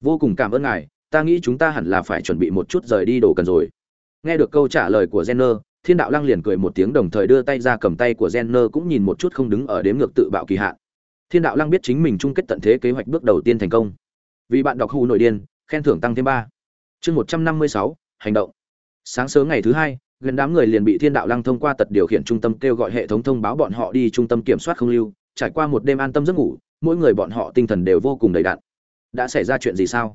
vô cùng cảm ơn ngài, ta nghĩ chúng ta hẳn là phải chuẩn bị một chút rời đi đồ cần rồi. Nghe được câu trả lời của jenner, thiên đạo lăng liền cười một tiếng đồng thời đưa tay ra cầm tay của jenner cũng nhìn một chút không đứng ở đếm ngược tự bạo kỳ hạn. Thiên đạo lăng biết chính mình chung kết tận thế kế hoạch bước đầu tiên thành công. Vì bạn đọc hù nội điên, khen thưởng tăng thêm ba. Chương một trăm năm mươi sáu, hành động. Sáng sớm ngày thứ hai, gần đám người liền bị thiên đạo lăng thông qua tật điều khiển trung tâm kêu gọi hệ thống thông báo bọn họ đi trung tâm kiểm soát không lưu, trải qua một đêm an tâm giấc ngủ, mỗi người bọn họ tinh thần đều vô cùng đầy đặn đã xảy ra chuyện gì sao?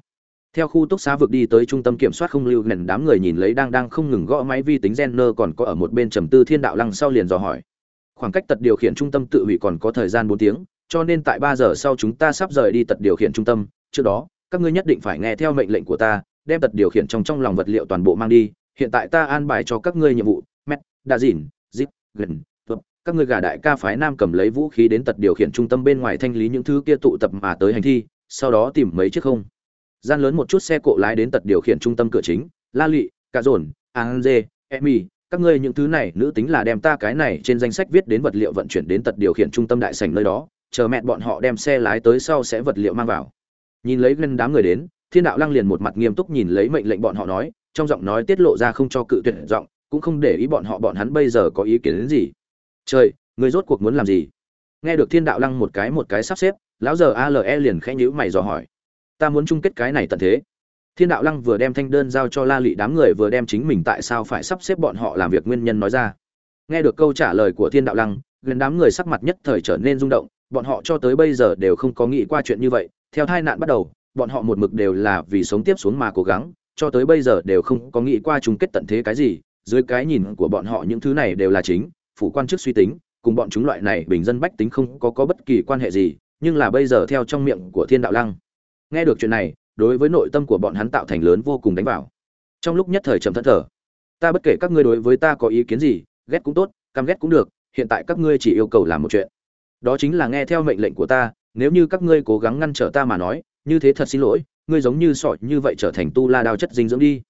Theo khu túc xá vực đi tới trung tâm kiểm soát không lưu nền đám người nhìn lấy đang đang không ngừng gõ máy vi tính Jenner còn có ở một bên trầm tư thiên đạo lăng sau liền dò hỏi. Khoảng cách tật điều khiển trung tâm tự hủy còn có thời gian bốn tiếng cho nên tại ba giờ sau chúng ta sắp rời đi tật điều khiển trung tâm. Trước đó các ngươi nhất định phải nghe theo mệnh lệnh của ta đem tật điều khiển trong trong lòng vật liệu toàn bộ mang đi. Hiện tại ta an bài cho các ngươi nhiệm vụ Met, đa dìn zip gần các ngươi gà đại ca phái nam cầm lấy vũ khí đến tật điều khiển trung tâm bên ngoài thanh lý những thứ kia tụ tập mà tới hành thi sau đó tìm mấy chiếc không. Gian lớn một chút xe cộ lái đến tật điều khiển trung tâm cửa chính, la lị, cà dồn, an dê, emi, các ngươi những thứ này nữ tính là đem ta cái này trên danh sách viết đến vật liệu vận chuyển đến tật điều khiển trung tâm đại sảnh nơi đó, chờ mẹ bọn họ đem xe lái tới sau sẽ vật liệu mang vào. Nhìn lấy gần đám người đến, thiên đạo lăng liền một mặt nghiêm túc nhìn lấy mệnh lệnh bọn họ nói, trong giọng nói tiết lộ ra không cho cự tuyệt giọng, cũng không để ý bọn họ bọn hắn bây giờ có ý kiến đến gì. Trời, người rốt cuộc muốn làm gì? Nghe được thiên đạo lăng một cái một cái sắp xếp, lão giờ ale liền khẽ nhíu mày dò hỏi. Ta muốn chung kết cái này tận thế. Thiên đạo lăng vừa đem thanh đơn giao cho la lị đám người vừa đem chính mình tại sao phải sắp xếp bọn họ làm việc nguyên nhân nói ra. Nghe được câu trả lời của thiên đạo lăng gần đám người sắc mặt nhất thời trở nên rung động, bọn họ cho tới bây giờ đều không có nghĩ qua chuyện như vậy. Theo tai nạn bắt đầu, bọn họ một mực đều là vì sống tiếp xuống mà cố gắng, cho tới bây giờ đều không có nghĩ qua chung kết tận thế cái gì. Dưới cái nhìn của bọn họ những thứ này đều là chính, phủ quan chức suy tính cùng bọn chúng loại này bình dân bách tính không có có bất kỳ quan hệ gì, nhưng là bây giờ theo trong miệng của thiên đạo lăng, nghe được chuyện này, đối với nội tâm của bọn hắn tạo thành lớn vô cùng đánh vào. Trong lúc nhất thời trầm thẫn thở ta bất kể các ngươi đối với ta có ý kiến gì, ghét cũng tốt, căm ghét cũng được, hiện tại các ngươi chỉ yêu cầu làm một chuyện. Đó chính là nghe theo mệnh lệnh của ta, nếu như các ngươi cố gắng ngăn trở ta mà nói, như thế thật xin lỗi, ngươi giống như sỏi như vậy trở thành tu la đao chất dinh dưỡng đi.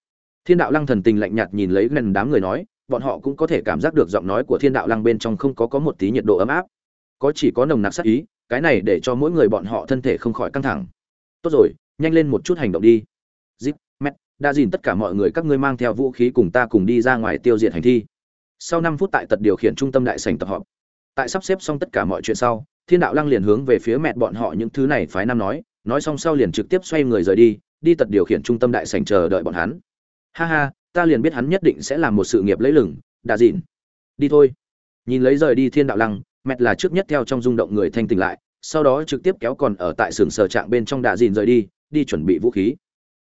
Thiên đạo lăng thần tình lạnh nhạt nhìn lấy gần đám người nói bọn họ cũng có thể cảm giác được giọng nói của thiên đạo lăng bên trong không có có một tí nhiệt độ ấm áp. Có chỉ có nồng nặc sát ý, cái này để cho mỗi người bọn họ thân thể không khỏi căng thẳng. Tốt rồi, nhanh lên một chút hành động đi. Zip met đã dìn tất cả mọi người, các ngươi mang theo vũ khí cùng ta cùng đi ra ngoài tiêu diệt hành thi. Sau năm phút tại tật điều khiển trung tâm đại sành tập họp. Tại sắp xếp xong tất cả mọi chuyện sau, thiên đạo lăng liền hướng về phía mẹ bọn họ những thứ này phái nam nói nói xong sau liền trực tiếp xoay người rời đi đi tật điều khiển trung tâm đại sành chờ đợi bọn hắn. Ha ha ta liền biết hắn nhất định sẽ làm một sự nghiệp lấy lừng đà dịn. Đi thôi. Nhìn lấy rời đi thiên đạo lăng mẹ là trước nhất theo trong rung động người thanh tỉnh lại, sau đó trực tiếp kéo còn ở tại xưởng sở trạng bên trong đà dịn rời đi đi chuẩn bị vũ khí.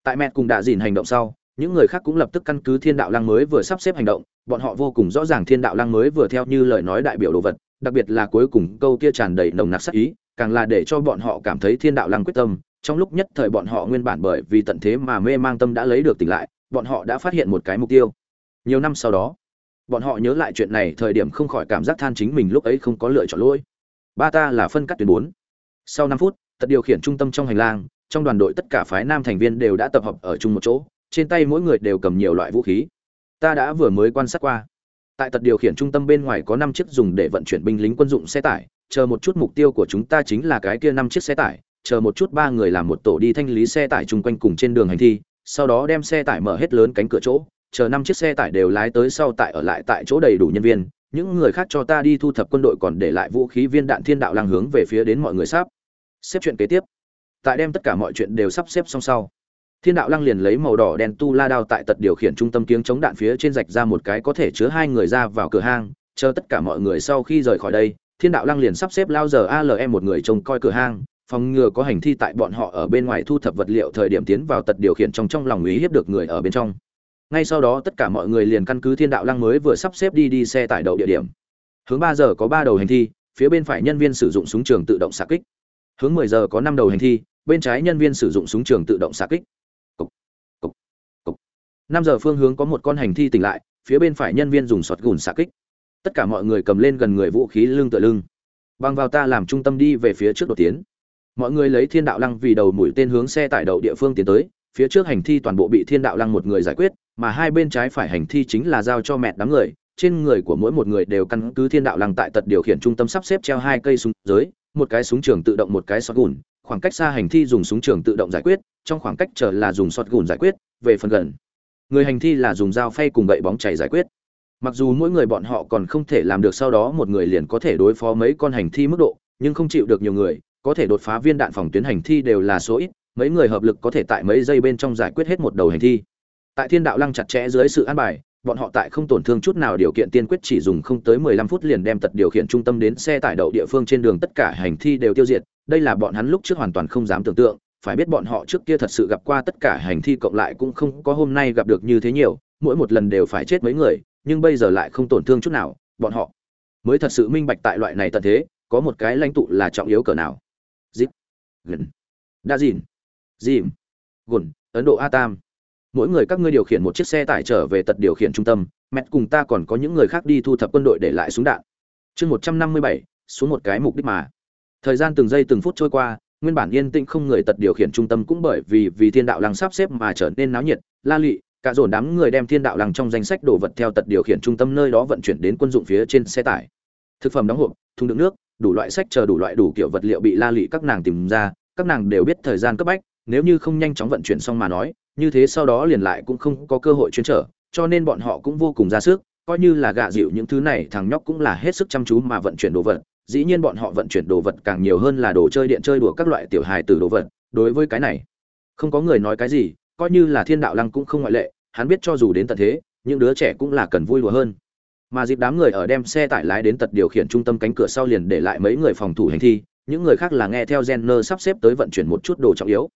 Tại mẹ cùng đà dịn hành động sau, những người khác cũng lập tức căn cứ thiên đạo lăng mới vừa sắp xếp hành động, bọn họ vô cùng rõ ràng thiên đạo lăng mới vừa theo như lời nói đại biểu đồ vật, đặc biệt là cuối cùng câu kia tràn đầy nồng nặc sắc ý, càng là để cho bọn họ cảm thấy thiên đạo lăng quyết tâm, trong lúc nhất thời bọn họ nguyên bản bởi vì tận thế mà mê mang tâm đã lấy được tỉnh lại bọn họ đã phát hiện một cái mục tiêu. Nhiều năm sau đó, bọn họ nhớ lại chuyện này, thời điểm không khỏi cảm giác than chính mình lúc ấy không có lựa chọn lỗi. Ba ta là phân cắt tuyến bốn. Sau năm phút, tật điều khiển trung tâm trong hành lang, trong đoàn đội tất cả phái nam thành viên đều đã tập hợp ở chung một chỗ, trên tay mỗi người đều cầm nhiều loại vũ khí. Ta đã vừa mới quan sát qua. Tại tật điều khiển trung tâm bên ngoài có năm chiếc dùng để vận chuyển binh lính quân dụng xe tải, chờ một chút mục tiêu của chúng ta chính là cái kia năm chiếc xe tải, chờ một chút ba người làm một tổ đi thanh lý xe tải chung quanh cùng trên đường hành thi sau đó đem xe tải mở hết lớn cánh cửa chỗ, chờ năm chiếc xe tải đều lái tới sau tại ở lại tại chỗ đầy đủ nhân viên, những người khác cho ta đi thu thập quân đội còn để lại vũ khí viên đạn thiên đạo lăng hướng về phía đến mọi người sắp. Xếp chuyện kế tiếp. Tại đem tất cả mọi chuyện đều sắp xếp xong sau, thiên đạo lăng liền lấy màu đỏ đen tu la đao tại tật điều khiển trung tâm tiếng chống đạn phía trên rạch ra một cái có thể chứa hai người ra vào cửa hang, chờ tất cả mọi người sau khi rời khỏi đây, thiên đạo lăng liền sắp xếp lao giờ alm một người trông coi cửa hang phòng ngừa có hành thi tại bọn họ ở bên ngoài thu thập vật liệu thời điểm tiến vào tật điều khiển trong trong lòng ý hiếp được người ở bên trong. Ngay sau đó tất cả mọi người liền căn cứ thiên đạo lăng mới vừa sắp xếp đi đi xe tải đậu địa điểm. Hướng ba giờ có ba đầu hành thi phía bên phải nhân viên sử dụng súng trường tự động xạ kích. Hướng mười giờ có năm đầu hành thi bên trái nhân viên sử dụng súng trường tự động xạ kích. Cục, cục, cục. năm giờ phương hướng có một con hành thi tỉnh lại phía bên phải nhân viên dùng sọt gùn xạ kích. Tất cả mọi người cầm lên gần người vũ khí lưng tựa lưng. Bằng vào ta làm trung tâm đi về phía trước đột tiến mọi người lấy thiên đạo lăng vì đầu mũi tên hướng xe tải đậu địa phương tiến tới, phía trước hành thi toàn bộ bị thiên đạo lăng một người giải quyết, mà hai bên trái phải hành thi chính là giao cho mẹ đám người. Trên người của mỗi một người đều căn cứ thiên đạo lăng tại tật điều khiển trung tâm sắp xếp treo hai cây súng dưới một cái súng trường tự động, một cái sọt gùn. Khoảng cách xa hành thi dùng súng trường tự động giải quyết, trong khoảng cách chờ là dùng sọt gùn giải quyết, về phần gần. Người hành thi là dùng dao phay cùng gậy bóng chảy giải quyết. Mặc dù mỗi người bọn họ còn không thể làm được sau đó một người liền có thể đối phó mấy con hành thi mức độ, nhưng không chịu được nhiều người có thể đột phá viên đạn phòng tuyến hành thi đều là số ít mấy người hợp lực có thể tại mấy giây bên trong giải quyết hết một đầu hành thi tại thiên đạo lăng chặt chẽ dưới sự an bài bọn họ tại không tổn thương chút nào điều kiện tiên quyết chỉ dùng không tới 15 phút liền đem tật điều khiển trung tâm đến xe tải đậu địa phương trên đường tất cả hành thi đều tiêu diệt, đây là bọn hắn lúc trước hoàn toàn không dám tưởng tượng, phải biết bọn họ trước kia thật sự gặp qua tất cả hành thi cộng lại cũng không có hôm nay gặp được như thế nhiều, mỗi một lần đều phải chết mấy người, nhưng bây giờ lại không tổn thương chút nào, bọn họ mới thật sự minh bạch tại loại này tận thế, có một cái lãnh tụ là trọng yếu cỡ nào. Gần, đa dìn, dìm, gồn Ấn Độ A Tam. Mỗi người các ngươi điều khiển một chiếc xe tải trở về tật điều khiển trung tâm. Mẹt cùng ta còn có những người khác đi thu thập quân đội để lại súng đạn. Chương một trăm năm mươi bảy xuống một cái mục đích mà. Thời gian từng giây từng phút trôi qua nguyên bản yên tĩnh không người tật điều khiển trung tâm cũng bởi vì vì thiên đạo lăng sắp xếp mà trở nên náo nhiệt la lụy cả dồn đám người đem thiên đạo lăng trong danh sách đồ vật theo tật điều khiển trung tâm nơi đó vận chuyển đến quân dụng phía trên xe tải. Thực phẩm đóng hộp thùng đựng nước đủ loại sách chờ đủ loại đủ kiểu vật liệu bị la lụy các nàng tìm ra, các nàng đều biết thời gian cấp bách, nếu như không nhanh chóng vận chuyển xong mà nói, như thế sau đó liền lại cũng không có cơ hội chuyên trở, cho nên bọn họ cũng vô cùng ra sức, coi như là gạ dịu những thứ này, thằng nhóc cũng là hết sức chăm chú mà vận chuyển đồ vật, dĩ nhiên bọn họ vận chuyển đồ vật càng nhiều hơn là đồ chơi điện chơi đùa các loại tiểu hài từ đồ vật, đối với cái này, không có người nói cái gì, coi như là thiên đạo lăng cũng không ngoại lệ, hắn biết cho dù đến tận thế, những đứa trẻ cũng là cần vui đùa hơn mà dịp đám người ở đem xe tải lái đến tật điều khiển trung tâm cánh cửa sau liền để lại mấy người phòng thủ hành thi những người khác là nghe theo Jenner sắp xếp tới vận chuyển một chút đồ trọng yếu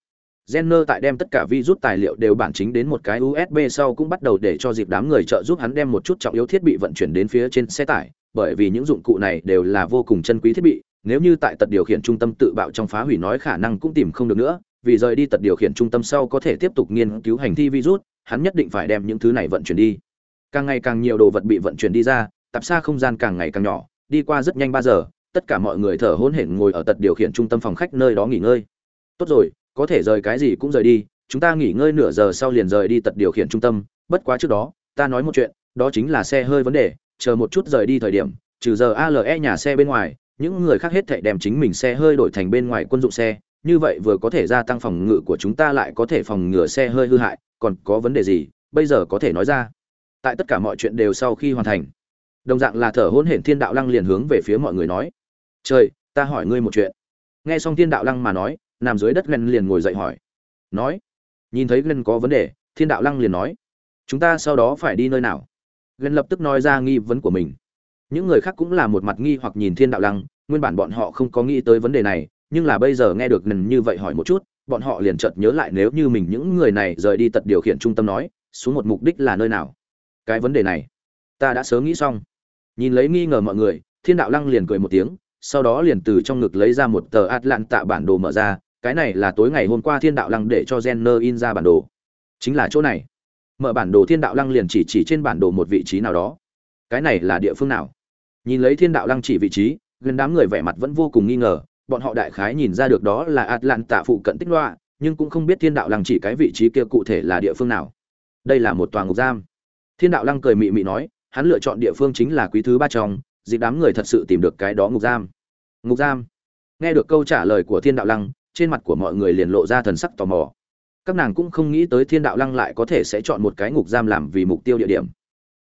Jenner tại đem tất cả virus tài liệu đều bản chính đến một cái USB sau cũng bắt đầu để cho dịp đám người trợ giúp hắn đem một chút trọng yếu thiết bị vận chuyển đến phía trên xe tải, bởi vì những dụng cụ này đều là vô cùng chân quý thiết bị, nếu như tại tật điều khiển trung tâm tự bạo trong phá hủy nói khả năng cũng tìm không được nữa, vì rời đi tật điều khiển trung tâm sau có thể tiếp tục nghiên cứu hành thi virus, hắn nhất định phải đem những thứ này vận chuyển đi. Càng ngày càng nhiều đồ vật bị vận chuyển đi ra, tập xa không gian càng ngày càng nhỏ, đi qua rất nhanh ba giờ, tất cả mọi người thở hổn hển ngồi ở tật điều khiển trung tâm phòng khách nơi đó nghỉ ngơi. Tốt rồi, có thể rời cái gì cũng rời đi chúng ta nghỉ ngơi nửa giờ sau liền rời đi tật điều khiển trung tâm bất quá trước đó ta nói một chuyện đó chính là xe hơi vấn đề chờ một chút rời đi thời điểm trừ giờ ale nhà xe bên ngoài những người khác hết thảy đem chính mình xe hơi đổi thành bên ngoài quân dụng xe như vậy vừa có thể gia tăng phòng ngự của chúng ta lại có thể phòng ngừa xe hơi hư hại còn có vấn đề gì bây giờ có thể nói ra tại tất cả mọi chuyện đều sau khi hoàn thành. Đồng dạng là thở hôn hển thiên đạo lăng liền hướng về phía mọi người nói, trời, ta hỏi ngươi một chuyện. Nghe xong thiên đạo lăng mà nói, nằm dưới đất glenn liền ngồi dậy hỏi. Nói, nhìn thấy glenn có vấn đề, thiên đạo lăng liền nói, chúng ta sau đó phải đi nơi nào? Glenn lập tức nói ra nghi vấn của mình. Những người khác cũng là một mặt nghi hoặc nhìn thiên đạo lăng, nguyên bản bọn họ không có nghĩ tới vấn đề này, nhưng là bây giờ nghe được glenn như vậy hỏi một chút, bọn họ liền chợt nhớ lại nếu như mình những người này rời đi tật điều khiển trung tâm nói, xuống một mục đích là nơi nào? Cái vấn đề này ta đã sớm nghĩ xong nhìn lấy nghi ngờ mọi người thiên đạo lăng liền cười một tiếng sau đó liền từ trong ngực lấy ra một tờ Atlant tạ bản đồ mở ra, cái này là tối ngày hôm qua Thiên Đạo Lăng để cho Jenner in ra bản đồ. Chính là chỗ này. Mở bản đồ Thiên Đạo Lăng liền chỉ chỉ trên bản đồ một vị trí nào đó. Cái này là địa phương nào? Nhìn lấy Thiên Đạo Lăng chỉ vị trí, gần đám người vẻ mặt vẫn vô cùng nghi ngờ, bọn họ đại khái nhìn ra được đó là Atlanta phụ cận tích loa, nhưng cũng không biết Thiên Đạo Lăng chỉ cái vị trí kia cụ thể là địa phương nào. Đây là một tòa ngục giam. Thiên Đạo Lăng cười mị mị nói, hắn lựa chọn địa phương chính là quý thứ ba trong, dịp đám người thật sự tìm được cái đó ngục giam. Ngục giam. Nghe được câu trả lời của thiên đạo lăng trên mặt của mọi người liền lộ ra thần sắc tò mò. Các nàng cũng không nghĩ tới thiên đạo lăng lại có thể sẽ chọn một cái ngục giam làm vì mục tiêu địa điểm.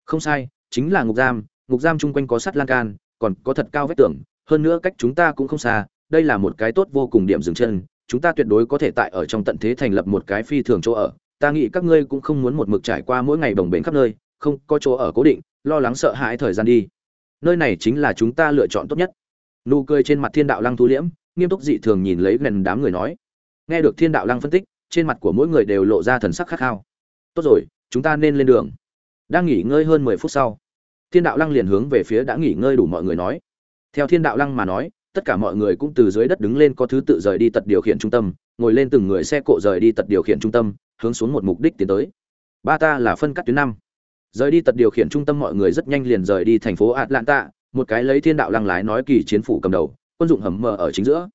Không sai chính là ngục giam ngục giam chung quanh có sắt lan can còn có thật cao vách tường hơn nữa cách chúng ta cũng không xa đây là một cái tốt vô cùng điểm dừng chân chúng ta tuyệt đối có thể tại ở trong tận thế thành lập một cái phi thường chỗ ở. Ta nghĩ các ngươi cũng không muốn một mực trải qua mỗi ngày bồng bềnh khắp nơi không có chỗ ở cố định, lo lắng sợ hãi thời gian đi. Nơi này chính là chúng ta lựa chọn tốt nhất. Nụ cười trên mặt thiên đạo lăng thu liễm, nghiêm túc dị thường nhìn lấy gần đám người nói. Nghe được thiên đạo lăng phân tích, trên mặt của mỗi người đều lộ ra thần sắc khát khao. Tốt rồi, chúng ta nên lên đường. Đang nghỉ ngơi hơn mười phút sau, thiên đạo lăng liền hướng về phía đã nghỉ ngơi đủ mọi người nói. Theo thiên đạo lăng mà nói, tất cả mọi người cũng từ dưới đất đứng lên có thứ tự rời đi tật điều khiển trung tâm, ngồi lên từng người xe cộ rời đi tật điều khiển trung tâm, hướng xuống một mục đích tiến tới. Ba ta là phân cắt tuyến năm rời đi tật điều khiển trung tâm mọi người rất nhanh liền rời đi thành phố atlanta, một cái lấy thiên đạo lăng lái nói kỳ chiến phủ cầm đầu, quân dụng hầm mờ ở chính giữa.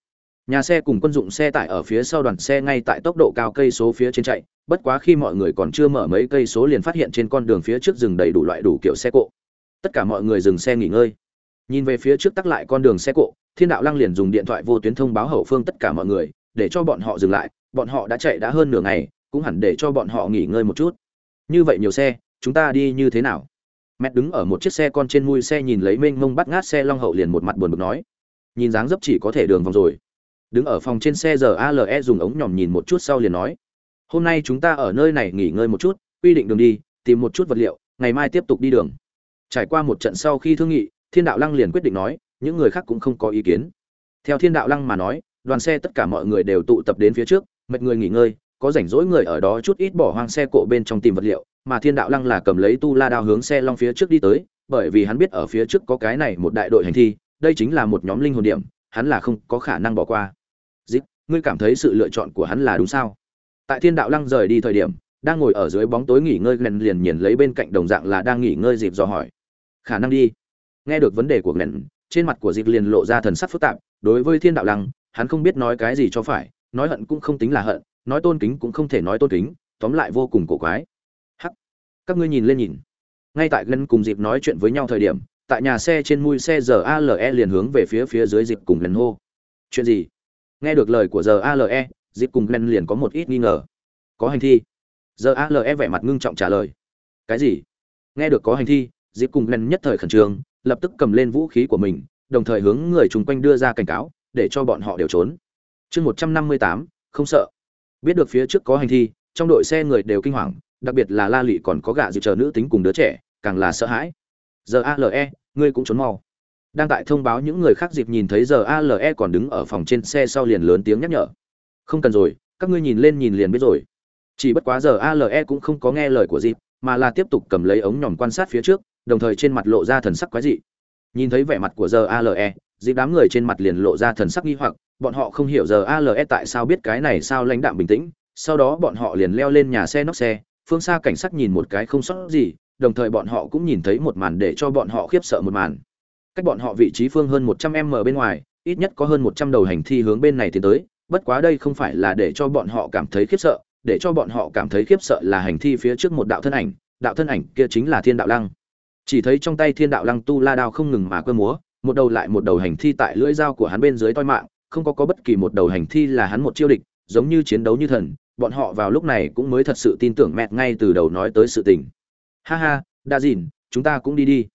Nhà xe cùng quân dụng xe tải ở phía sau đoàn xe ngay tại tốc độ cao cây số phía trên chạy, bất quá khi mọi người còn chưa mở mấy cây số liền phát hiện trên con đường phía trước rừng đầy đủ loại đủ kiểu xe cộ. Tất cả mọi người dừng xe nghỉ ngơi. Nhìn về phía trước tắc lại con đường xe cộ, thiên đạo lăng liền dùng điện thoại vô tuyến thông báo hậu phương tất cả mọi người, để cho bọn họ dừng lại, bọn họ đã chạy đã hơn nửa ngày, cũng hẳn để cho bọn họ nghỉ ngơi một chút. Như vậy nhiều xe chúng ta đi như thế nào? Mẹ đứng ở một chiếc xe con trên mui xe nhìn lấy mênh mông bắt ngát xe long hậu liền một mặt buồn bực nói. Nhìn dáng dấp chỉ có thể đường vòng rồi. Đứng ở phòng trên xe giờ ale dùng ống nhòm nhìn một chút sau liền nói. Hôm nay chúng ta ở nơi này nghỉ ngơi một chút, quy định đường đi, tìm một chút vật liệu, ngày mai tiếp tục đi đường. Trải qua một trận sau khi thương nghị, thiên đạo lăng liền quyết định nói, những người khác cũng không có ý kiến. Theo thiên đạo lăng mà nói, đoàn xe tất cả mọi người đều tụ tập đến phía trước, mệt người nghỉ ngơi, có rảnh rỗi người ở đó chút ít bỏ hoang xe cộ bên trong tìm vật liệu mà thiên đạo lăng là cầm lấy tu la đao hướng xe long phía trước đi tới, bởi vì hắn biết ở phía trước có cái này một đại đội hành thi, đây chính là một nhóm linh hồn điểm, hắn là không có khả năng bỏ qua. Dịp ngươi cảm thấy sự lựa chọn của hắn là đúng sao? Tại thiên đạo lăng rời đi thời điểm, đang ngồi ở dưới bóng tối nghỉ ngơi glenn liền nhìn lấy bên cạnh đồng dạng là đang nghỉ ngơi dịp dò hỏi. Khả năng đi. Nghe được vấn đề của glenn, trên mặt của dịp liền lộ ra thần sắc phức tạp, đối với thiên đạo lăng, hắn không biết nói cái gì cho phải, nói hận cũng không tính là hận, nói tôn kính cũng không thể nói tôn kính, tóm lại vô cùng cổ quái các ngươi nhìn lên nhìn. Ngay tại gần cùng dịp nói chuyện với nhau thời điểm, tại nhà xe trên mui xe giờ ale liền hướng về phía phía dưới dịp cùng glenn hô. Chuyện gì? Nghe được lời của giờ ale dịp cùng glenn liền có một ít nghi ngờ. Có hành thi. Giờ ale vẻ mặt ngưng trọng trả lời. Cái gì? Nghe được có hành thi dịp cùng glenn nhất thời khẩn trương, lập tức cầm lên vũ khí của mình, đồng thời hướng người chung quanh đưa ra cảnh cáo, để cho bọn họ đều trốn. Chương một trăm năm mươi tám, không sợ. Biết được phía trước có hành thi, trong đội xe người đều kinh hoàng đặc biệt là la lị còn có gạ dịu chờ nữ tính cùng đứa trẻ, càng là sợ hãi. Giờ ale ngươi cũng trốn mau. Đang tại thông báo những người khác dịp nhìn thấy giờ ale còn đứng ở phòng trên xe sau liền lớn tiếng nhắc nhở. Không cần rồi, các ngươi nhìn lên nhìn liền biết rồi. Chỉ bất quá giờ ale cũng không có nghe lời của dịp, mà là tiếp tục cầm lấy ống nhòm quan sát phía trước, đồng thời trên mặt lộ ra thần sắc quái dị. Nhìn thấy vẻ mặt của giờ ale dịp đám người trên mặt liền lộ ra thần sắc nghi hoặc, bọn họ không hiểu giờ ale tại sao biết cái này sao lãnh đạm bình tĩnh, sau đó bọn họ liền leo lên nhà xe nóc xe phương xa cảnh sát nhìn một cái không sót gì, đồng thời bọn họ cũng nhìn thấy một màn để cho bọn họ khiếp sợ một màn. Cách bọn họ vị trí phương hơn một trăm m bên ngoài, ít nhất có hơn một trăm đầu hành thi hướng bên này tiến tới, bất quá đây không phải là để cho bọn họ cảm thấy khiếp sợ, để cho bọn họ cảm thấy khiếp sợ là hành thi phía trước một đạo thân ảnh, đạo thân ảnh kia chính là thiên đạo lăng. Chỉ thấy trong tay thiên đạo lăng tu la đao không ngừng mà cơ múa, một đầu lại một đầu hành thi tại lưỡi dao của hắn bên dưới toi mạng, không có có bất kỳ một đầu hành thi là hắn một chiêu địch, giống như chiến đấu như thần bọn họ vào lúc này cũng mới thật sự tin tưởng mẹ ngay từ đầu nói tới sự tình. Ha ha đa dìn chúng ta cũng đi đi.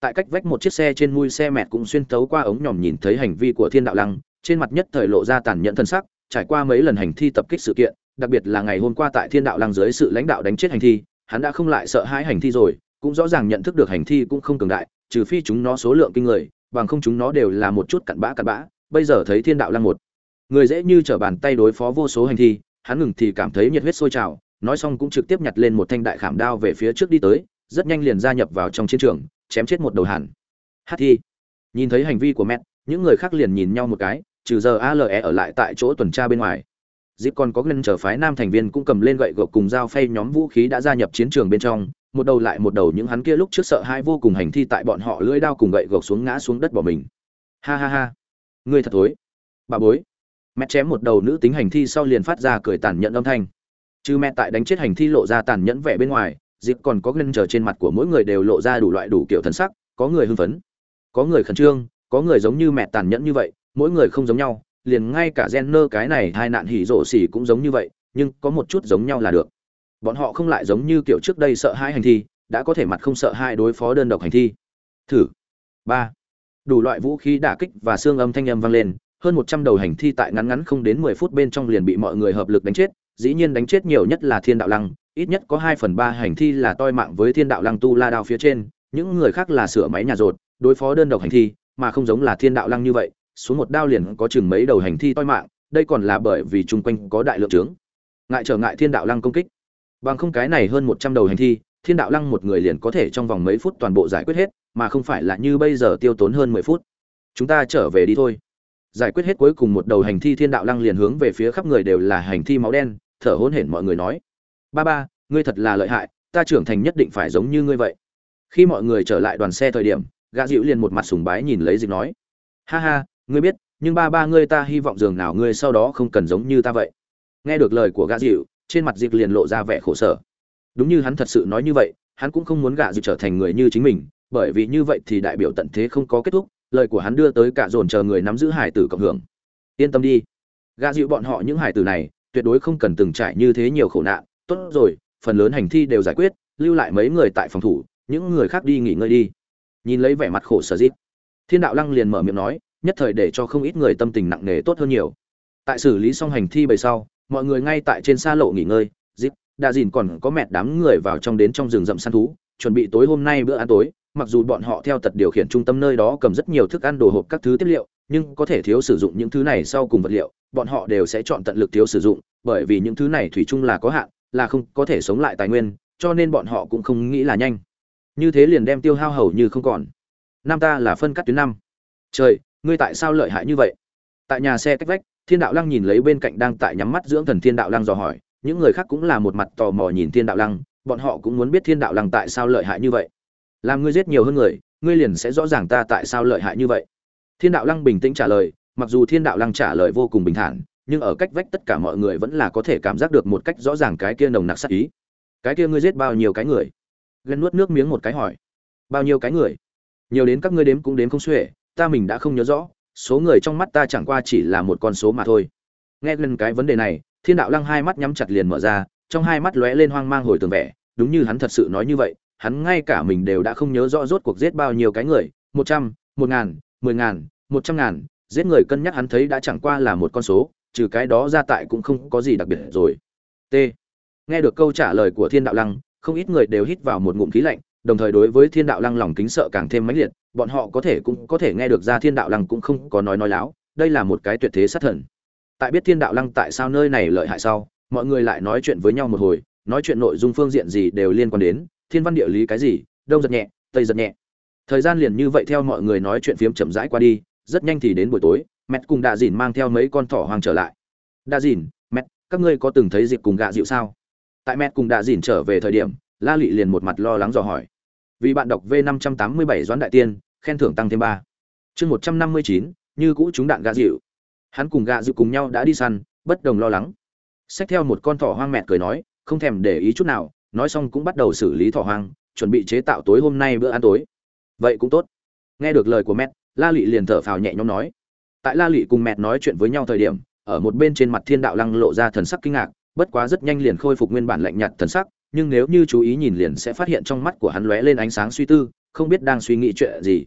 Tại cách vách một chiếc xe trên mui xe mẹ cũng xuyên tấu qua ống nhòm nhìn thấy hành vi của thiên đạo lăng, trên mặt nhất thời lộ ra tàn nhẫn thân sắc, trải qua mấy lần hành thi tập kích sự kiện, đặc biệt là ngày hôm qua tại thiên đạo lăng dưới sự lãnh đạo đánh chết hành thi, hắn đã không lại sợ hãi hành thi rồi, cũng rõ ràng nhận thức được hành thi cũng không cường đại, trừ phi chúng nó số lượng kinh người, bằng không chúng nó đều là một chút cặn bã cặn bã, bây giờ thấy thiên đạo lăng một người dễ như trở bàn tay đối phó vô số hành thi hắn ngừng thì cảm thấy nhiệt huyết sôi trào, nói xong cũng trực tiếp nhặt lên một thanh đại khảm đao về phía trước đi tới, rất nhanh liền gia nhập vào trong chiến trường, chém chết một đầu hàn. Hát thi. Nhìn thấy hành vi của mẹ, những người khác liền nhìn nhau một cái, trừ giờ ale ở lại tại chỗ tuần tra bên ngoài. Dịp còn có Glenn trở phái nam thành viên cũng cầm lên gậy gộc cùng dao phay nhóm vũ khí đã gia nhập chiến trường bên trong, một đầu lại một đầu những hắn kia lúc trước sợ hai vô cùng hành thi tại bọn họ lưỡi đao cùng gậy gộc xuống ngã xuống đất bỏ mình. Ha ha ha. Ngươi thật thối. Bà bối mẹ chém một đầu nữ tính hành thi sau liền phát ra cười tàn nhẫn âm thanh. Chứ mẹ tại đánh chết hành thi lộ ra tàn nhẫn vẻ bên ngoài, dịp còn có gân trở trên mặt của mỗi người đều lộ ra đủ loại đủ kiểu thần sắc, có người hưng phấn, có người khẩn trương, có người giống như mẹ tàn nhẫn như vậy, mỗi người không giống nhau, liền ngay cả gen nơ cái này hai nạn hỉ rổ xỉ cũng giống như vậy, nhưng có một chút giống nhau là được. Bọn họ không lại giống như kiểu trước đây sợ hai hành thi, đã có thể mặt không sợ hai đối phó đơn độc hành thi. Thử. Ba. Đủ loại vũ khí đả kích và xương âm thanh âm vang lên hơn một trăm đầu hành thi tại ngắn ngắn không đến mười phút bên trong liền bị mọi người hợp lực đánh chết, dĩ nhiên đánh chết nhiều nhất là thiên đạo lăng, ít nhất có hai phần ba hành thi là toi mạng với thiên đạo lăng tu la đao phía trên, những người khác là sửa máy nhà rột, đối phó đơn độc hành thi, mà không giống là thiên đạo lăng như vậy, xuống một đao liền có chừng mấy đầu hành thi toi mạng, đây còn là bởi vì chung quanh có đại lượng trướng. Ngại trở ngại thiên đạo lăng công kích. Bằng không cái này hơn một trăm đầu hành thi, thiên đạo lăng một người liền có thể trong vòng mấy phút toàn bộ giải quyết hết, mà không phải là như bây giờ tiêu tốn hơn mười phút. Chúng ta trở về đi thôi giải quyết hết cuối cùng một đầu hành thi thiên đạo lăng liền hướng về phía khắp người đều là hành thi máu đen, thở hôn hển mọi người nói. Ba ba, ngươi thật là lợi hại, ta trưởng thành nhất định phải giống như ngươi vậy. Khi mọi người trở lại đoàn xe thời điểm, gã dịu liền một mặt sùng bái nhìn lấy dịp nói. Ha ha, ngươi biết, nhưng ba ba ngươi ta hy vọng dường nào ngươi sau đó không cần giống như ta vậy. Nghe được lời của gã dịu trên mặt dịp liền lộ ra vẻ khổ sở. Đúng như hắn thật sự nói như vậy, hắn cũng không muốn gã dịu trở thành người như chính mình, bởi vì như vậy thì đại biểu tận thế không có kết thúc lời của hắn đưa tới cả dồn chờ người nắm giữ hải tử cộng hưởng. Yên tâm đi. Gạ dịu bọn họ những hải tử này, tuyệt đối không cần từng trải như thế nhiều khổ nạn. Tốt rồi, phần lớn hành thi đều giải quyết, lưu lại mấy người tại phòng thủ, những người khác đi nghỉ ngơi đi. Nhìn lấy vẻ mặt khổ sở dít thiên đạo lăng liền mở miệng nói, nhất thời để cho không ít người tâm tình nặng nề tốt hơn nhiều. Tại xử lý xong hành thi bày sau, mọi người ngay tại trên xa lộ nghỉ ngơi dít đã dìn còn có mẹ đám người vào trong đến trong rừng rậm săn thú chuẩn bị tối hôm nay bữa ăn tối, mặc dù bọn họ theo tật điều khiển trung tâm nơi đó cầm rất nhiều thức ăn đồ hộp các thứ tiếp liệu, nhưng có thể thiếu sử dụng những thứ này sau cùng vật liệu, bọn họ đều sẽ chọn tận lực thiếu sử dụng, bởi vì những thứ này thủy chung là có hạn, là không có thể sống lại tài nguyên, cho nên bọn họ cũng không nghĩ là nhanh. Như thế liền đem tiêu hao hầu như không còn. Nam ta là phân cắt tuyến năm. Trời, ngươi tại sao lợi hại như vậy? Tại nhà xe cách vách, thiên đạo lăng nhìn lấy bên cạnh đang tại nhắm mắt dưỡng thần thiên đạo lăng dò hỏi, những người khác cũng là một mặt tò mò nhìn thiên đạo lăng bọn họ cũng muốn biết thiên đạo lăng tại sao lợi hại như vậy. Làm ngươi giết nhiều hơn người, ngươi liền sẽ rõ ràng ta tại sao lợi hại như vậy. Thiên đạo lăng bình tĩnh trả lời, mặc dù thiên đạo lăng trả lời vô cùng bình thản, nhưng ở cách vách tất cả mọi người vẫn là có thể cảm giác được một cách rõ ràng cái kia nồng nặc sát ý. Cái kia ngươi giết bao nhiêu cái người? Ghen nuốt nước miếng một cái hỏi. Bao nhiêu cái người? Nhiều đến các ngươi đếm cũng đếm không xuể, ta mình đã không nhớ rõ, số người trong mắt ta chẳng qua chỉ là một con số mà thôi. Nghe lên cái vấn đề này, thiên đạo lăng hai mắt nhắm chặt liền mở ra trong hai mắt lóe lên hoang mang hồi tưởng vẻ, đúng như hắn thật sự nói như vậy, hắn ngay cả mình đều đã không nhớ rõ rốt cuộc giết bao nhiêu cái người, một trăm, một ngàn, mười ngàn, một trăm ngàn, giết người cân nhắc hắn thấy đã chẳng qua là một con số, trừ cái đó ra tại cũng không có gì đặc biệt rồi. T. Nghe được câu trả lời của thiên đạo lăng, không ít người đều hít vào một ngụm khí lạnh, đồng thời đối với thiên đạo lăng lòng kính sợ càng thêm mãnh liệt, bọn họ có thể cũng có thể nghe được ra thiên đạo lăng cũng không có nói nói láo, đây là một cái tuyệt thế sát thần. Tại biết thiên đạo lăng tại sao nơi này lợi hại sau mọi người lại nói chuyện với nhau một hồi, nói chuyện nội dung phương diện gì đều liên quan đến, thiên văn địa lý cái gì, đông giật nhẹ, tây giật nhẹ. Thời gian liền như vậy theo mọi người nói chuyện phiếm chậm rãi qua đi, rất nhanh thì đến buổi tối mẹ cùng đạ dìn mang theo mấy con thỏ hoang trở lại. Đạ dìn mẹ các ngươi có từng thấy dịp cùng gạ dịu sao? Tại mẹ cùng đạ dìn trở về thời điểm, la lụy liền một mặt lo lắng dò hỏi. Vì bạn đọc v năm trăm tám mươi bảy doãn đại tiên, khen thưởng tăng thêm ba. Chương một trăm năm mươi chín, như cũ chúng đạn gạ dịu hắn cùng gạ dịu cùng nhau đã đi săn, bất đồng lo lắng xách theo một con thỏ hoang mẹ cười nói, không thèm để ý chút nào, nói xong cũng bắt đầu xử lý thỏ hoang, chuẩn bị chế tạo tối hôm nay bữa ăn tối. Vậy cũng tốt. Nghe được lời của mẹ, la lụy liền thở phào nhẹ nhõm nói. Tại la lụy cùng mẹ nói chuyện với nhau thời điểm, ở một bên trên mặt thiên đạo lăng lộ ra thần sắc kinh ngạc, bất quá rất nhanh liền khôi phục nguyên bản lạnh nhạt thần sắc, nhưng nếu như chú ý nhìn liền sẽ phát hiện trong mắt của hắn lóe lên ánh sáng suy tư, không biết đang suy nghĩ chuyện gì.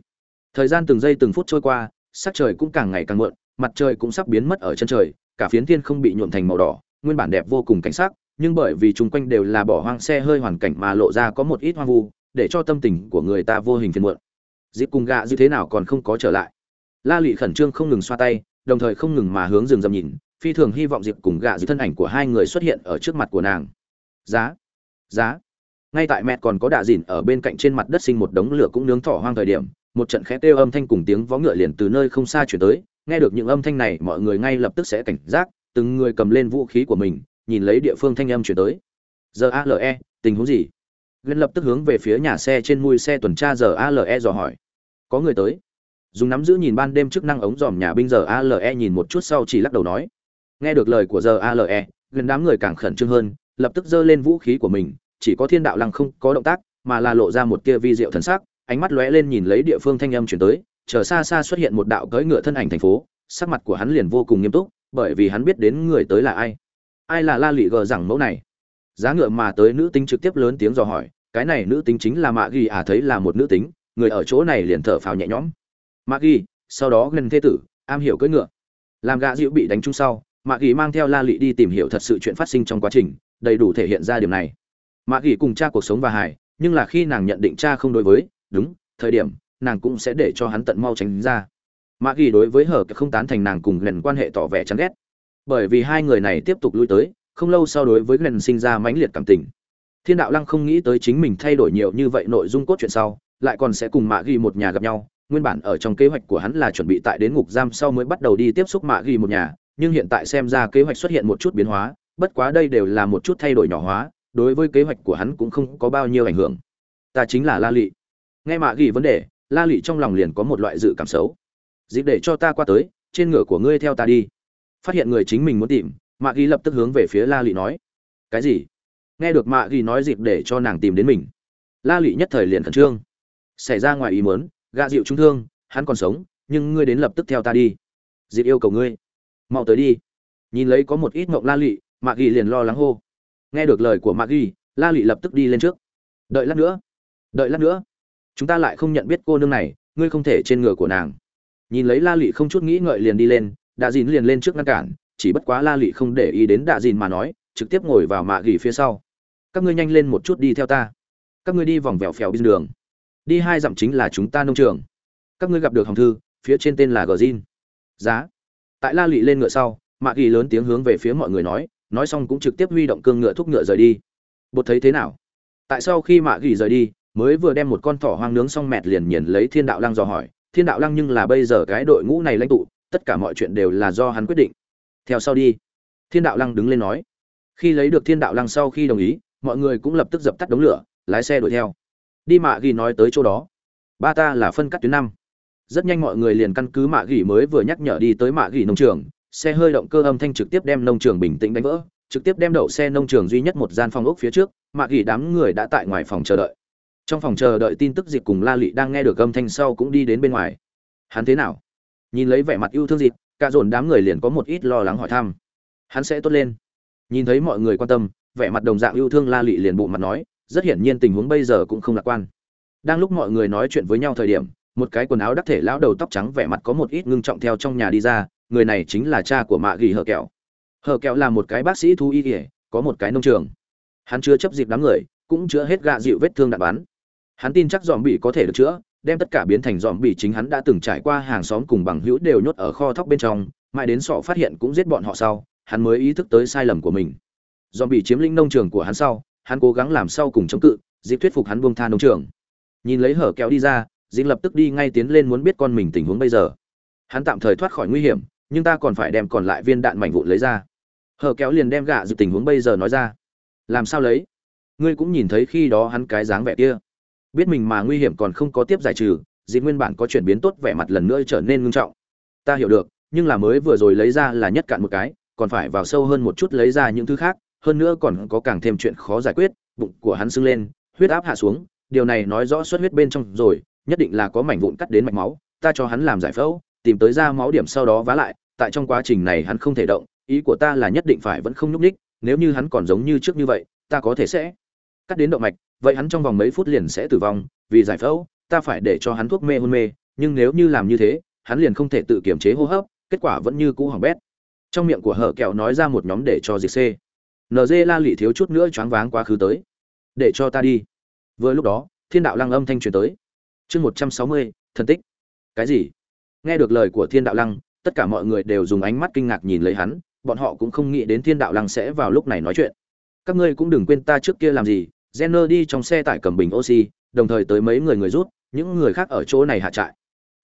Thời gian từng giây từng phút trôi qua, sắc trời cũng càng ngày càng muộn, mặt trời cũng sắp biến mất ở chân trời, cả phiến thiên không bị nhuộm thành màu đỏ nguyên bản đẹp vô cùng cảnh sắc, nhưng bởi vì chung quanh đều là bỏ hoang xe hơi hoàn cảnh mà lộ ra có một ít hoang vu, để cho tâm tình của người ta vô hình phiền muộn. Dịp cùng gạ như thế nào còn không có trở lại. La lụy khẩn trương không ngừng xoa tay, đồng thời không ngừng mà hướng rừng rậm nhìn, phi thường hy vọng dịp cùng gạ dịp thân ảnh của hai người xuất hiện ở trước mặt của nàng. Giá giá. Ngay tại mẹ còn có đạ dìn ở bên cạnh trên mặt đất sinh một đống lửa cũng nướng thỏ hoang thời điểm, một trận khẽ kêu âm thanh cùng tiếng vó ngựa liền từ nơi không xa chuyển tới, nghe được những âm thanh này, mọi người ngay lập tức sẽ cảnh giác từng người cầm lên vũ khí của mình nhìn lấy địa phương thanh âm chuyển tới giờ ale tình huống gì Nguyên lập tức hướng về phía nhà xe trên mui xe tuần tra giờ ALE dò hỏi. Có người tới. Dùng nắm giữ nhìn ban đêm chức năng ống dòm nhà binh giờ ALE nhìn một chút sau chỉ lắc đầu nói. Nghe được lời của giờ ALE, gần đám người càng khẩn trương hơn, lập tức giơ lên vũ khí của mình, chỉ có Thiên Đạo Lăng không có động tác, mà là lộ ra một tia vi diệu thần sắc, ánh mắt lóe lên nhìn lấy địa phương thanh âm chuyển tới, chờ xa xa xuất hiện một đạo cưỡi ngựa thân ảnh thành phố, sắc mặt của hắn liền vô cùng nghiêm túc, bởi vì hắn biết đến người tới là ai. Ai là La lị gờ rằng mẫu này? giá ngựa mà tới nữ tính trực tiếp lớn tiếng dò hỏi, cái này nữ tính chính là mạ ghi à thấy là một nữ tính, người ở chỗ này liền thở phào nhẹ nhõm mạ ghi, sau đó gần thê tử, am hiểu cưỡi ngựa làm gã dịu bị đánh chung sau, mạ ghi mang theo la lị đi tìm hiểu thật sự chuyện phát sinh trong quá trình, đầy đủ thể hiện ra điểm này mạ ghi cùng cha cuộc sống và hài, nhưng là khi nàng nhận định cha không đối với, đúng, thời điểm, nàng cũng sẽ để cho hắn tận mau tránh ra mạ ghi đối với hờ không tán thành nàng cùng gần quan hệ tỏ vẻ chán ghét bởi vì hai người này tiếp tục lui tới không lâu sau đối với lần sinh ra mãnh liệt cảm tình. Thiên đạo lăng không nghĩ tới chính mình thay đổi nhiều như vậy nội dung cốt truyện sau, lại còn sẽ cùng Mạ Ghi một nhà gặp nhau, nguyên bản ở trong kế hoạch của hắn là chuẩn bị tại đến ngục giam sau mới bắt đầu đi tiếp xúc Mạ Ghi một nhà, nhưng hiện tại xem ra kế hoạch xuất hiện một chút biến hóa, bất quá đây đều là một chút thay đổi nhỏ hóa, đối với kế hoạch của hắn cũng không có bao nhiêu ảnh hưởng. Ta chính là La Lệ. Nghe Mạ Ghi vấn đề, La Lệ trong lòng liền có một loại dự cảm xấu. Dịp để cho ta qua tới, trên ngựa của ngươi theo ta đi. Phát hiện người chính mình muốn tìm, mạ ghi lập tức hướng về phía la lị nói. Cái gì? Nghe được mạ ghi nói dịp để cho nàng tìm đến mình. La lị nhất thời liền khẩn trương. Xảy ra ngoài ý mớn gạ dịu trung thương hắn còn sống nhưng ngươi đến lập tức theo ta đi. Dịp yêu cầu ngươi mau tới đi. Nhìn lấy có một ít mộng la lị mạ ghi liền lo lắng hô. Nghe được lời của mạ ghi la lị lập tức đi lên trước. Đợi lát nữa. Đợi lát nữa. Chúng ta lại không nhận biết cô nương này ngươi không thể trên ngựa của nàng nhìn lấy la lị không chút nghĩ ngợi liền đi lên, đạ dìn liền lên trước ngăn cản, chỉ bất quá la lị không để ý đến đạ dìn mà nói, trực tiếp ngồi vào mạ gỉ phía sau. Các ngươi nhanh lên một chút đi theo ta. Các ngươi đi vòng vèo phèo bên đường. Đi hai dặm chính là chúng ta nông trường. Các ngươi gặp được hồng thư, phía trên tên là gờ zin giá. Tại la lị lên ngựa sau, mạ gỉ lớn tiếng hướng về phía mọi người nói nói xong cũng trực tiếp huy động cương ngựa thúc ngựa rời đi. Bột thấy thế nào? Tại sau khi mạ gỉ rời đi, mới vừa đem một con thỏ hoang nướng xong mẹt liền nhìn lấy thiên đạo lăng dò hỏi thiên đạo lăng nhưng là bây giờ cái đội ngũ này lãnh tụ, tất cả mọi chuyện đều là do hắn quyết định. Theo sau đi. Thiên đạo lăng đứng lên nói. Khi lấy được thiên đạo lăng sau khi đồng ý, mọi người cũng lập tức dập tắt đống lửa, lái xe đuổi theo. Đi mạ ghi nói tới chỗ đó. Ba ta là phân cắt tuyến năm. Rất nhanh mọi người liền căn cứ mạ ghi mới vừa nhắc nhở đi tới mạ ghi nông trường. Xe hơi động cơ âm thanh trực tiếp đem nông trường bình tĩnh đánh vỡ, trực tiếp đem đậu xe nông trường duy nhất một gian phòng ốc phía trước. Mạ ghi đám người đã tại ngoài phòng chờ đợi trong phòng chờ đợi tin tức dịp cùng la lị đang nghe được âm thanh sau cũng đi đến bên ngoài. Hắn thế nào? Nhìn lấy vẻ mặt yêu thương dịp cả dồn đám người liền có một ít lo lắng hỏi thăm. Hắn sẽ tốt lên. Nhìn thấy mọi người quan tâm, vẻ mặt đồng dạng yêu thương la lị liền bộ mặt nói, rất hiển nhiên tình huống bây giờ cũng không lạc quan. Đang lúc mọi người nói chuyện với nhau thời điểm, một cái quần áo đắc thể lão đầu tóc trắng vẻ mặt có một ít ngưng trọng theo trong nhà đi ra, người này chính là cha của mạ ghi hờ kẹo. Hờ kẹo là một cái bác sĩ thú y kể có một cái nông trường. Hắn chưa chấp dịp đám người, cũng chữa hết gạ dịu vết thương đạn bắn hắn tin chắc dòm bị có thể được chữa, đem tất cả biến thành dòm bị chính hắn đã từng trải qua hàng xóm cùng bằng hữu đều nhốt ở kho thóc bên trong, mãi đến sọ phát hiện cũng giết bọn họ sau, hắn mới ý thức tới sai lầm của mình. Dòm bị chiếm lĩnh nông trường của hắn sau, hắn cố gắng làm sau cùng chống cự, dịp thuyết phục hắn buông tha nông trường. Nhìn lấy hở kéo đi ra dịp lập tức đi ngay tiến lên muốn biết con mình tình huống bây giờ. Hắn tạm thời thoát khỏi nguy hiểm, nhưng ta còn phải đem còn lại viên đạn mảnh vụn lấy ra. Hở kéo liền đem gạ dịp tình huống bây giờ nói ra. Làm sao lấy? Ngươi cũng nhìn thấy khi đó hắn cái dáng vẻ kia biết mình mà nguy hiểm còn không có tiếp giải trừ dị nguyên bản có chuyển biến tốt vẻ mặt lần nữa trở nên ngưng trọng. Ta hiểu được, nhưng là mới vừa rồi lấy ra là nhất cạn một cái, còn phải vào sâu hơn một chút lấy ra những thứ khác, hơn nữa còn có càng thêm chuyện khó giải quyết, bụng của hắn sưng lên, huyết áp hạ xuống, điều này nói rõ xuất huyết bên trong rồi, nhất định là có mảnh vụn cắt đến mạch máu, ta cho hắn làm giải phẫu, tìm tới ra máu điểm sau đó vá lại, tại trong quá trình này hắn không thể động, ý của ta là nhất định phải vẫn không nhúc ních nếu như hắn còn giống như trước như vậy, ta có thể sẽ cắt đến động mạch, vậy hắn trong vòng mấy phút liền sẽ tử vong, vì giải phẫu, ta phải để cho hắn thuốc mê hôn mê, nhưng nếu như làm như thế, hắn liền không thể tự kiểm chế hô hấp, kết quả vẫn như cũ hỏng bét. Trong miệng của hở kẹo nói ra một nhóm để cho dịch c nd la lị thiếu chút nữa choáng váng quá khứ tới. Để cho ta đi. Vừa lúc đó, thiên đạo lăng âm thanh truyền tới. Chương một trăm sáu mươi, thần tích. Cái gì? Nghe được lời của thiên đạo lăng, tất cả mọi người đều dùng ánh mắt kinh ngạc nhìn lấy hắn, bọn họ cũng không nghĩ đến thiên đạo lăng sẽ vào lúc này nói chuyện các ngươi cũng đừng quên ta trước kia làm gì, Jenner đi trong xe tải cầm bình oxy, đồng thời tới mấy người người rút, những người khác ở chỗ này hạ trại.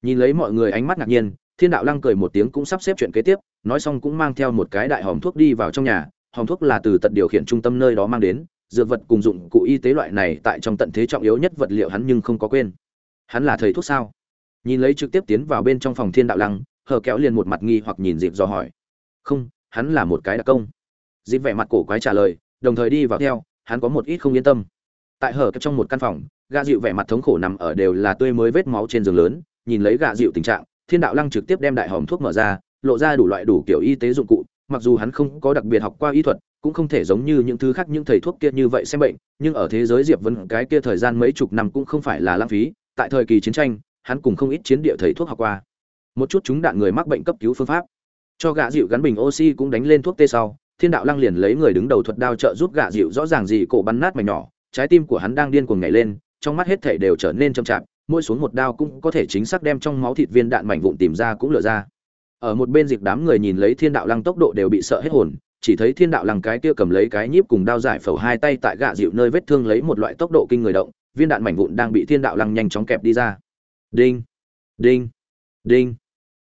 Nhìn lấy mọi người ánh mắt ngạc nhiên, thiên đạo lăng cười một tiếng cũng sắp xếp chuyện kế tiếp, nói xong cũng mang theo một cái đại hòm thuốc đi vào trong nhà, hòm thuốc là từ tận điều khiển trung tâm nơi đó mang đến, dược vật cùng dụng cụ y tế loại này tại trong tận thế trọng yếu nhất vật liệu hắn nhưng không có quên. Hắn là thầy thuốc sao? Nhìn lấy trực tiếp tiến vào bên trong phòng thiên đạo lăng, hờ kéo liền một mặt nghi hoặc nhìn dịp do hỏi. Không, hắn là một cái đặc công. Dịp vẻ mặt cổ quái trả lời đồng thời đi vào theo, hắn có một ít không yên tâm. Tại hở trong một căn phòng gạ dịu vẻ mặt thống khổ nằm ở đều là tươi mới vết máu trên giường lớn, nhìn lấy gạ dịu tình trạng, thiên đạo lăng trực tiếp đem đại hòm thuốc mở ra, lộ ra đủ loại đủ kiểu y tế dụng cụ, mặc dù hắn không có đặc biệt học qua y thuật, cũng không thể giống như những thứ khác những thầy thuốc kia như vậy xem bệnh, nhưng ở thế giới diệp vân, cái kia thời gian mấy chục năm cũng không phải là lãng phí, tại thời kỳ chiến tranh, hắn cùng không ít chiến địa thầy thuốc học qua. Một chút chúng đạn người mắc bệnh cấp cứu phương pháp. Cho gạ dịu gắn bình oxy cũng đánh lên thuốc tê sau thiên đạo lăng liền lấy người đứng đầu thuật đao trợ giúp gạ dịu rõ ràng gì cổ bắn nát mảnh nhỏ, trái tim của hắn đang điên cuồng nhảy lên, trong mắt hết thảy đều trở nên chậm chạp, mỗi xuống một đao cũng có thể chính xác đem trong máu thịt viên đạn mảnh vụn tìm ra cũng lựa ra. Ở một bên dịch đám người nhìn lấy thiên đạo lăng tốc độ đều bị sợ hết hồn, chỉ thấy thiên đạo lăng cái kia cầm lấy cái nhíp cùng đao giải phẫu hai tay tại gạ dịu nơi vết thương lấy một loại tốc độ kinh người động, viên đạn mảnh vụn đang bị thiên đạo lăng nhanh chóng kẹp đi ra. Đinh đinh đinh.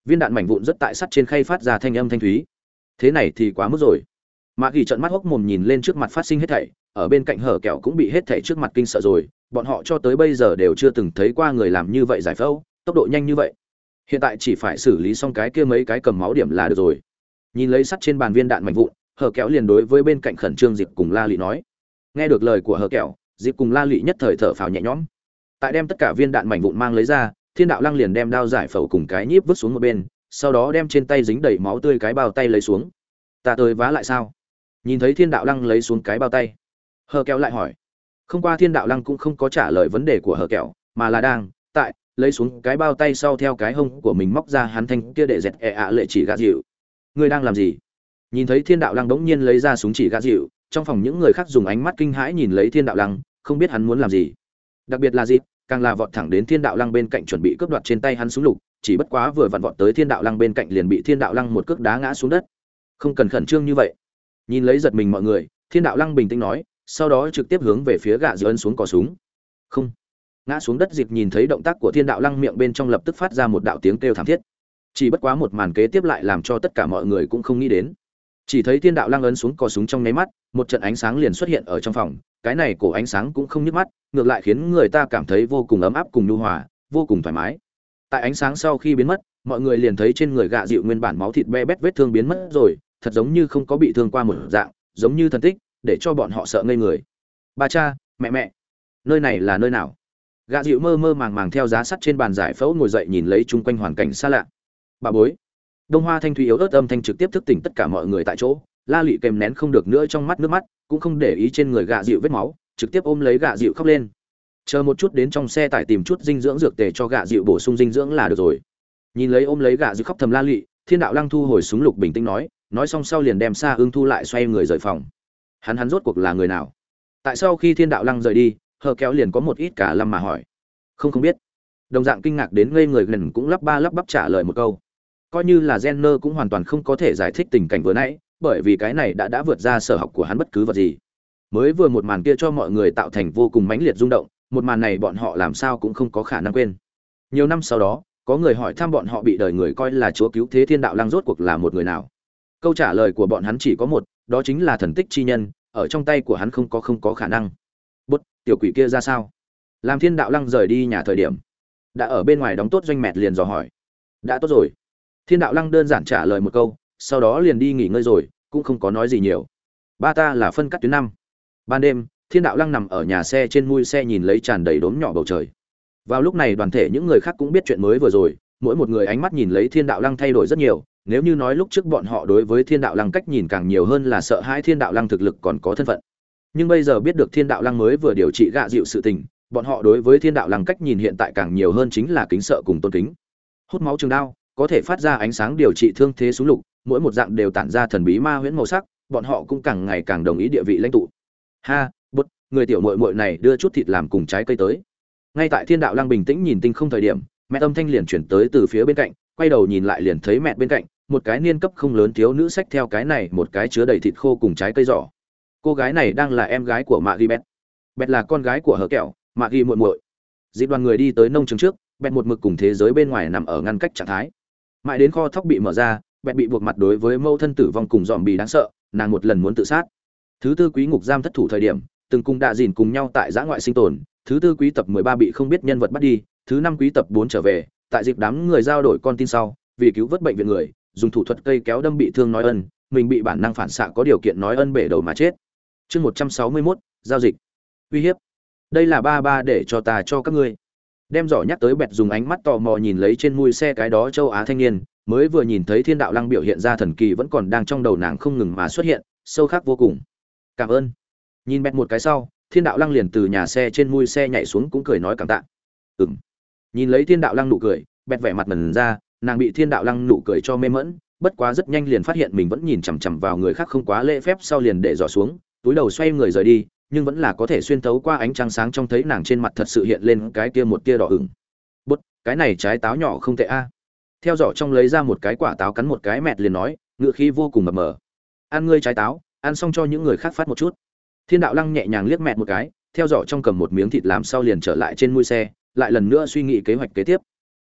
Viên đạn mảnh vụn rất tại sắt trên khay phát ra thanh âm thanh thúy. Thế này thì quá mức rồi mạ ghi trận mắt hốc mồm nhìn lên trước mặt phát sinh hết thảy, ở bên cạnh hở kẹo cũng bị hết thảy trước mặt kinh sợ rồi, bọn họ cho tới bây giờ đều chưa từng thấy qua người làm như vậy giải phẫu, tốc độ nhanh như vậy. Hiện tại chỉ phải xử lý xong cái kia mấy cái cầm máu điểm là được rồi. Nhìn lấy sắt trên bàn viên đạn mạnh vụn, hở kẹo liền đối với bên cạnh khẩn trương dịp cùng la lị nói. Nghe được lời của hở kẹo dịp cùng la lị nhất thời thở phào nhẹ nhõm. Tại đem tất cả viên đạn mảnh vụn mang lấy ra, thiên đạo lăng liền đem đao giải phẫu cùng cái nhíp vứt xuống một bên, sau đó đem trên tay dính đầy máu tươi cái bao tay lấy xuống. Ta tới vá lại sao? Nhìn thấy thiên đạo lăng lấy xuống cái bao tay. Hờ kéo lại hỏi, không qua thiên đạo lăng cũng không có trả lời vấn đề của hờ kẹo, mà là đang, tại, lấy xuống cái bao tay sau theo cái hông của mình móc ra hắn thanh kia để dẹt ẹ ạ lệ chỉ gạt dịu. Ngươi đang làm gì? Nhìn thấy thiên đạo lăng đống nhiên lấy ra súng chỉ gạt dịu, trong phòng những người khác dùng ánh mắt kinh hãi nhìn lấy thiên đạo lăng, không biết hắn muốn làm gì. Đặc biệt là gì càng là vọt thẳng đến thiên đạo lăng bên cạnh chuẩn bị cướp đoạt trên tay hắn súng lục, chỉ bất quá vừa vặn vọt tới thiên đạo lăng bên cạnh liền bị thiên đạo lăng một cước đá ngã xuống đất. Không cần khẩn trương như vậy nhìn lấy giật mình mọi người, thiên đạo lăng bình tĩnh nói, sau đó trực tiếp hướng về phía gạ dư ân xuống cò súng. Không. Ngã xuống đất dịp nhìn thấy động tác của thiên đạo lăng miệng bên trong lập tức phát ra một đạo tiếng kêu thảm thiết. Chỉ bất quá một màn kế tiếp lại làm cho tất cả mọi người cũng không nghĩ đến. Chỉ thấy thiên đạo lăng ấn xuống cò súng trong nháy mắt, một trận ánh sáng liền xuất hiện ở trong phòng, cái này cổ ánh sáng cũng không nhức mắt, ngược lại khiến người ta cảm thấy vô cùng ấm áp cùng nhu hòa, vô cùng thoải mái. Tại ánh sáng sau khi biến mất, mọi người liền thấy trên người gạ dịu nguyên bản máu thịt be bét vết thương biến mất rồi thật giống như không có bị thương qua một dạng, giống như thần tích, để cho bọn họ sợ ngây người. Ba cha, mẹ mẹ, nơi này là nơi nào? Gạ dịu mơ mơ màng màng theo giá sắt trên bàn giải phẫu ngồi dậy nhìn lấy chung quanh hoàn cảnh xa lạ. Bà bối, đông hoa thanh thủy yếu ớt âm thanh trực tiếp thức tỉnh tất cả mọi người tại chỗ, la lị kèm nén không được nữa trong mắt nước mắt, cũng không để ý trên người gạ dịu vết máu, trực tiếp ôm lấy gạ dịu khóc lên. Chờ một chút đến trong xe tải tìm chút dinh dưỡng dược tề cho gạ dịu bổ sung dinh dưỡng là được rồi. Nhìn lấy ôm lấy gạ dịu khóc thầm la lị, thiên đạo lăng thu hồi súng lục bình tĩnh nói nói xong sau liền đem xa ương thu lại xoay người rời phòng. Hắn hắn rốt cuộc là người nào? Tại sao khi thiên đạo lăng rời đi, hờ kéo liền có một ít cả lâm mà hỏi? Không không biết. Đồng dạng kinh ngạc đến ngây người gần cũng lắp ba lắp bắp trả lời một câu. Coi như là Jenner cũng hoàn toàn không có thể giải thích tình cảnh vừa nãy, bởi vì cái này đã đã vượt ra sở học của hắn bất cứ vật gì. Mới vừa một màn kia cho mọi người tạo thành vô cùng mãnh liệt rung động, một màn này bọn họ làm sao cũng không có khả năng quên. Nhiều năm sau đó, có người hỏi thăm bọn họ bị đời người coi là chúa cứu thế thiên đạo lăng rốt cuộc là một người nào? Câu trả lời của bọn hắn chỉ có một, đó chính là thần tích chi nhân, ở trong tay của hắn không có không có khả năng. Bút, tiểu quỷ kia ra sao? Làm thiên đạo lăng rời đi nhà thời điểm. Đã ở bên ngoài đóng tốt doanh mẹt liền dò hỏi. Đã tốt rồi. Thiên đạo lăng đơn giản trả lời một câu, sau đó liền đi nghỉ ngơi rồi, cũng không có nói gì nhiều. Ba ta là phân cắt tuyến năm. Ban đêm, thiên đạo lăng nằm ở nhà xe trên mui xe nhìn lấy tràn đầy đốm nhỏ bầu trời. Vào lúc này đoàn thể những người khác cũng biết chuyện mới vừa rồi, mỗi một người ánh mắt nhìn lấy thiên đạo lăng thay đổi rất nhiều nếu như nói lúc trước bọn họ đối với thiên đạo lăng cách nhìn càng nhiều hơn là sợ hãi thiên đạo lăng thực lực còn có thân phận. Nhưng bây giờ biết được thiên đạo lăng mới vừa điều trị gạ dịu sự tình, bọn họ đối với thiên đạo lăng cách nhìn hiện tại càng nhiều hơn chính là kính sợ cùng tôn kính. Hút máu trường đao, có thể phát ra ánh sáng điều trị thương thế súng lục, mỗi một dạng đều tản ra thần bí ma huyễn màu sắc, bọn họ cũng càng ngày càng đồng ý địa vị lãnh tụ. Ha, bút, người tiểu muội muội này đưa chút thịt làm cùng trái cây tới. Ngay tại thiên đạo lăng bình tĩnh nhìn tinh không thời điểm, mẹ tâm thanh liền chuyển tới từ phía bên cạnh, quay đầu nhìn lại liền thấy mẹ bên cạnh một cái niên cấp không lớn thiếu nữ sách theo cái này một cái chứa đầy thịt khô cùng trái cây giỏ. Cô gái này đang là em gái của mạ ghi bét bét là con gái của hờ kẹo, mạ ghi muộn muội. Dịp đoàn người đi tới nông trường trước bét một mực cùng thế giới bên ngoài nằm ở ngăn cách trạng thái. Mãi đến kho thóc bị mở ra bét bị buộc mặt đối với mâu thân tử vong cùng dòm bì đáng sợ, nàng một lần muốn tự sát. Thứ tư quý ngục giam thất thủ thời điểm, từng cùng đạ dìn cùng nhau tại giã ngoại sinh tồn, thứ tư quý tập mười ba bị không biết nhân vật bắt đi, thứ năm quý tập bốn trở về, tại dịp đám người giao đổi con tin sau, vì cứu vớt bệnh viện người dùng thủ thuật cây kéo đâm bị thương nói ân, mình bị bản năng phản xạ có điều kiện nói ân bể đầu mà chết. Chương một trăm sáu mươi mốt, giao dịch. Uy hiếp. Đây là ba ba để cho ta cho các ngươi. Đem giỏ nhắc tới bẹt dùng ánh mắt tò mò nhìn lấy trên mui xe cái đó châu á thanh niên, mới vừa nhìn thấy thiên đạo lăng biểu hiện ra thần kỳ vẫn còn đang trong đầu nàng không ngừng mà xuất hiện, sâu khác vô cùng. Cảm ơn. Nhìn bẹt một cái sau, thiên đạo lăng liền từ nhà xe trên mui xe nhảy xuống cũng cười nói cảm tạ. Ừ m nhìn lấy thiên đạo lăng nụ cười, bẹt vẻ mặt mần ra nàng bị thiên đạo lăng nụ cười cho mê mẫn, bất quá rất nhanh liền phát hiện mình vẫn nhìn chằm chằm vào người khác không quá lễ phép sau liền để dò xuống, túi đầu xoay người rời đi, nhưng vẫn là có thể xuyên thấu qua ánh trăng sáng trong thấy nàng trên mặt thật sự hiện lên cái kia một tia đỏ ửng. Bút, cái này trái táo nhỏ không tệ a. Theo dõi trong lấy ra một cái quả táo cắn một cái mẹt liền nói, ngựa khí vô cùng mập mờ. Ăn ngươi trái táo, ăn xong cho những người khác phát một chút. Thiên đạo lăng nhẹ nhàng liếc mẹt một cái, theo dõi trong cầm một miếng thịt làm sau liền trở lại trên mui xe, lại lần nữa suy nghĩ kế hoạch kế tiếp.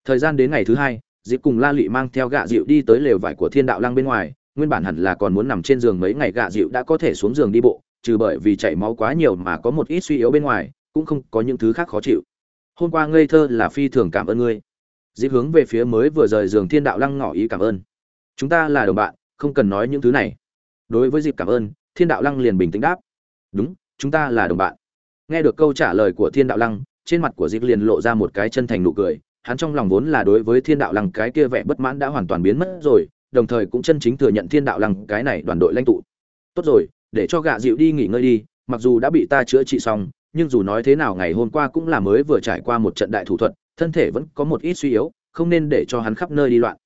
Thời gian đến ngày thứ hai dịp cùng la lụy mang theo gạ dịu đi tới lều vải của thiên đạo lăng bên ngoài, nguyên bản hẳn là còn muốn nằm trên giường mấy ngày gạ dịu đã có thể xuống giường đi bộ, trừ bởi vì chảy máu quá nhiều mà có một ít suy yếu bên ngoài, cũng không có những thứ khác khó chịu. Hôm qua ngây thơ là phi thường cảm ơn ngươi. Dịp hướng về phía mới vừa rời giường thiên đạo lăng ngỏ ý cảm ơn. Chúng ta là đồng bạn, không cần nói những thứ này. Đối với dịp cảm ơn, thiên đạo lăng liền bình tĩnh đáp. Đúng, chúng ta là đồng bạn. Nghe được câu trả lời của thiên đạo lăng, trên mặt của dịp liền lộ ra một cái chân thành nụ cười hắn trong lòng vốn là đối với thiên đạo lăng cái kia vẻ bất mãn đã hoàn toàn biến mất rồi, đồng thời cũng chân chính thừa nhận thiên đạo lăng cái này đoàn đội lãnh tụ. Tốt rồi, để cho gạ dịu đi nghỉ ngơi đi, mặc dù đã bị ta chữa trị xong, nhưng dù nói thế nào ngày hôm qua cũng là mới vừa trải qua một trận đại thủ thuật, thân thể vẫn có một ít suy yếu, không nên để cho hắn khắp nơi đi loạn.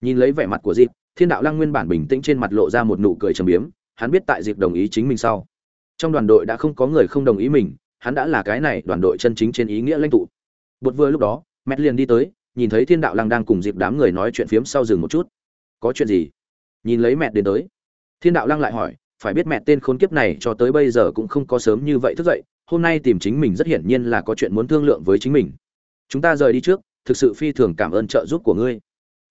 Nhìn lấy vẻ mặt của dịp thiên đạo lăng nguyên bản bình tĩnh trên mặt lộ ra một nụ cười trầm biếm, hắn biết tại dịp đồng ý chính mình sau. Trong đoàn đội đã không có người không đồng ý mình, hắn đã là cái này đoàn đội chân chính trên ý nghĩa lãnh tụ. Bột vừa lúc đó Mẹt liền đi tới, nhìn thấy thiên đạo lăng đang cùng dịp đám người nói chuyện phiếm sau rừng một chút. Có chuyện gì? Nhìn lấy mẹ đến tới. Thiên đạo lăng lại hỏi, phải biết mẹ tên khốn kiếp này cho tới bây giờ cũng không có sớm như vậy thức dậy, hôm nay tìm chính mình rất hiển nhiên là có chuyện muốn thương lượng với chính mình. Chúng ta rời đi trước, thực sự phi thường cảm ơn trợ giúp của ngươi.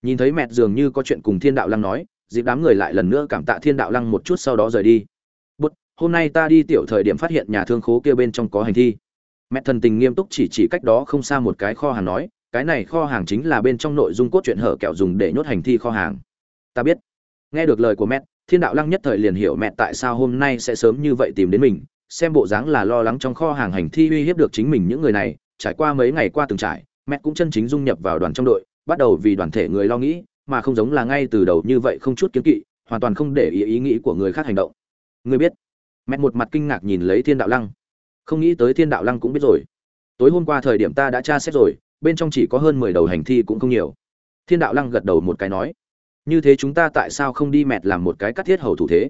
Nhìn thấy mẹ dường như có chuyện cùng thiên đạo lăng nói, dịp đám người lại lần nữa cảm tạ thiên đạo lăng một chút sau đó rời đi. Bút hôm nay ta đi tiểu thời điểm phát hiện nhà thương khố kia bên trong có hành thi mẹ thần tình nghiêm túc chỉ chỉ cách đó không xa một cái kho hàng nói, cái này kho hàng chính là bên trong nội dung cốt truyện hở kẹo dùng để nhốt hành thi kho hàng. Ta biết. Nghe được lời của mẹ, thiên đạo lăng nhất thời liền hiểu mẹ tại sao hôm nay sẽ sớm như vậy tìm đến mình, xem bộ dáng là lo lắng trong kho hàng hành thi uy hiếp được chính mình những người này, trải qua mấy ngày qua từng trải, mẹ cũng chân chính dung nhập vào đoàn trong đội, bắt đầu vì đoàn thể người lo nghĩ, mà không giống là ngay từ đầu như vậy không chút kiến kỵ, hoàn toàn không để ý ý nghĩ của người khác hành động. Người biết. Mẹ một mặt kinh ngạc nhìn lấy thiên đạo lăng không nghĩ tới thiên đạo lăng cũng biết rồi. Tối hôm qua thời điểm ta đã tra xét rồi, bên trong chỉ có hơn mười đầu hành thi cũng không nhiều. Thiên đạo lăng gật đầu một cái nói, như thế chúng ta tại sao không đi mẹt làm một cái cắt thiết hầu thủ thế?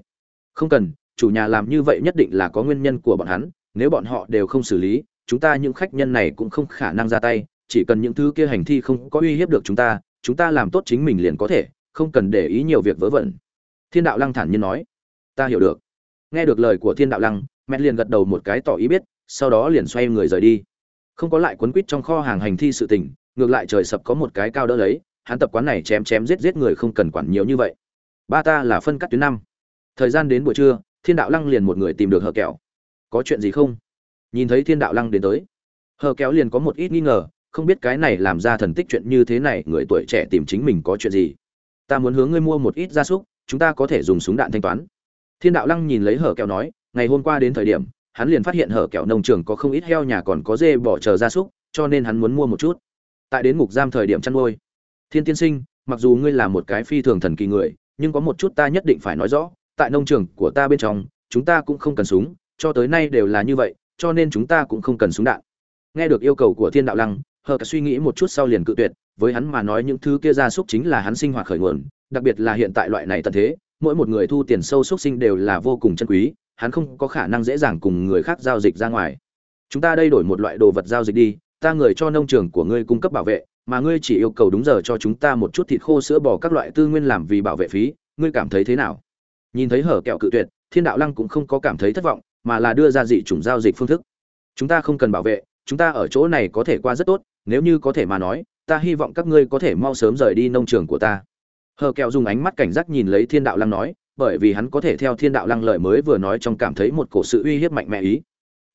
Không cần, chủ nhà làm như vậy nhất định là có nguyên nhân của bọn hắn, nếu bọn họ đều không xử lý, chúng ta những khách nhân này cũng không khả năng ra tay, chỉ cần những thứ kia hành thi không có uy hiếp được chúng ta chúng ta làm tốt chính mình liền có thể, không cần để ý nhiều việc vớ vẩn. Thiên đạo lăng thản nhiên nói, ta hiểu được. Nghe được lời của thiên đạo lăng mẹ liền gật đầu một cái tỏ ý biết, sau đó liền xoay người rời đi. Không có lại quấn quýt trong kho hàng hành thi sự tình, ngược lại trời sập có một cái cao đỡ lấy, hắn tập quán này chém chém giết giết người không cần quản nhiều như vậy. Ba ta là phân cắt tuyến năm. Thời gian đến buổi trưa, thiên đạo lăng liền một người tìm được hờ kẹo. Có chuyện gì không? Nhìn thấy thiên đạo lăng đến tới, hờ kéo liền có một ít nghi ngờ, không biết cái này làm ra thần tích chuyện như thế này, người tuổi trẻ tìm chính mình có chuyện gì? Ta muốn hướng ngươi mua một ít gia súc, chúng ta có thể dùng súng đạn thanh toán. Thiên đạo lăng nhìn lấy hở kẹo nói ngày hôm qua đến thời điểm, hắn liền phát hiện hở kẹo nông trường có không ít heo nhà còn có dê bỏ chờ gia súc, cho nên hắn muốn mua một chút. Tại đến ngục giam thời điểm chăn nuôi. Thiên tiên sinh, mặc dù ngươi là một cái phi thường thần kỳ người, nhưng có một chút ta nhất định phải nói rõ, tại nông trường của ta bên trong, chúng ta cũng không cần súng, cho tới nay đều là như vậy, cho nên chúng ta cũng không cần súng đạn. Nghe được yêu cầu của thiên đạo lăng hờ cả suy nghĩ một chút sau liền cự tuyệt, với hắn mà nói những thứ kia gia súc chính là hắn sinh hoạt khởi nguồn, đặc biệt là hiện tại loại này tận thế, mỗi một người thu tiền sâu súc sinh đều là vô cùng chân quý hắn không có khả năng dễ dàng cùng người khác giao dịch ra ngoài. Chúng ta đây đổi một loại đồ vật giao dịch đi, ta người cho nông trường của ngươi cung cấp bảo vệ, mà ngươi chỉ yêu cầu đúng giờ cho chúng ta một chút thịt khô sữa bò các loại tư nguyên làm vì bảo vệ phí, ngươi cảm thấy thế nào? Nhìn thấy hở kẹo cự tuyệt, thiên đạo lăng cũng không có cảm thấy thất vọng, mà là đưa ra dị chủng giao dịch phương thức. Chúng ta không cần bảo vệ, chúng ta ở chỗ này có thể qua rất tốt, nếu như có thể mà nói, ta hy vọng các ngươi có thể mau sớm rời đi nông trường của ta. Hờ kẹo dùng ánh mắt cảnh giác nhìn lấy thiên đạo lăng nói bởi vì hắn có thể theo thiên đạo lăng lời mới vừa nói trong cảm thấy một cổ sự uy hiếp mạnh mẽ ý.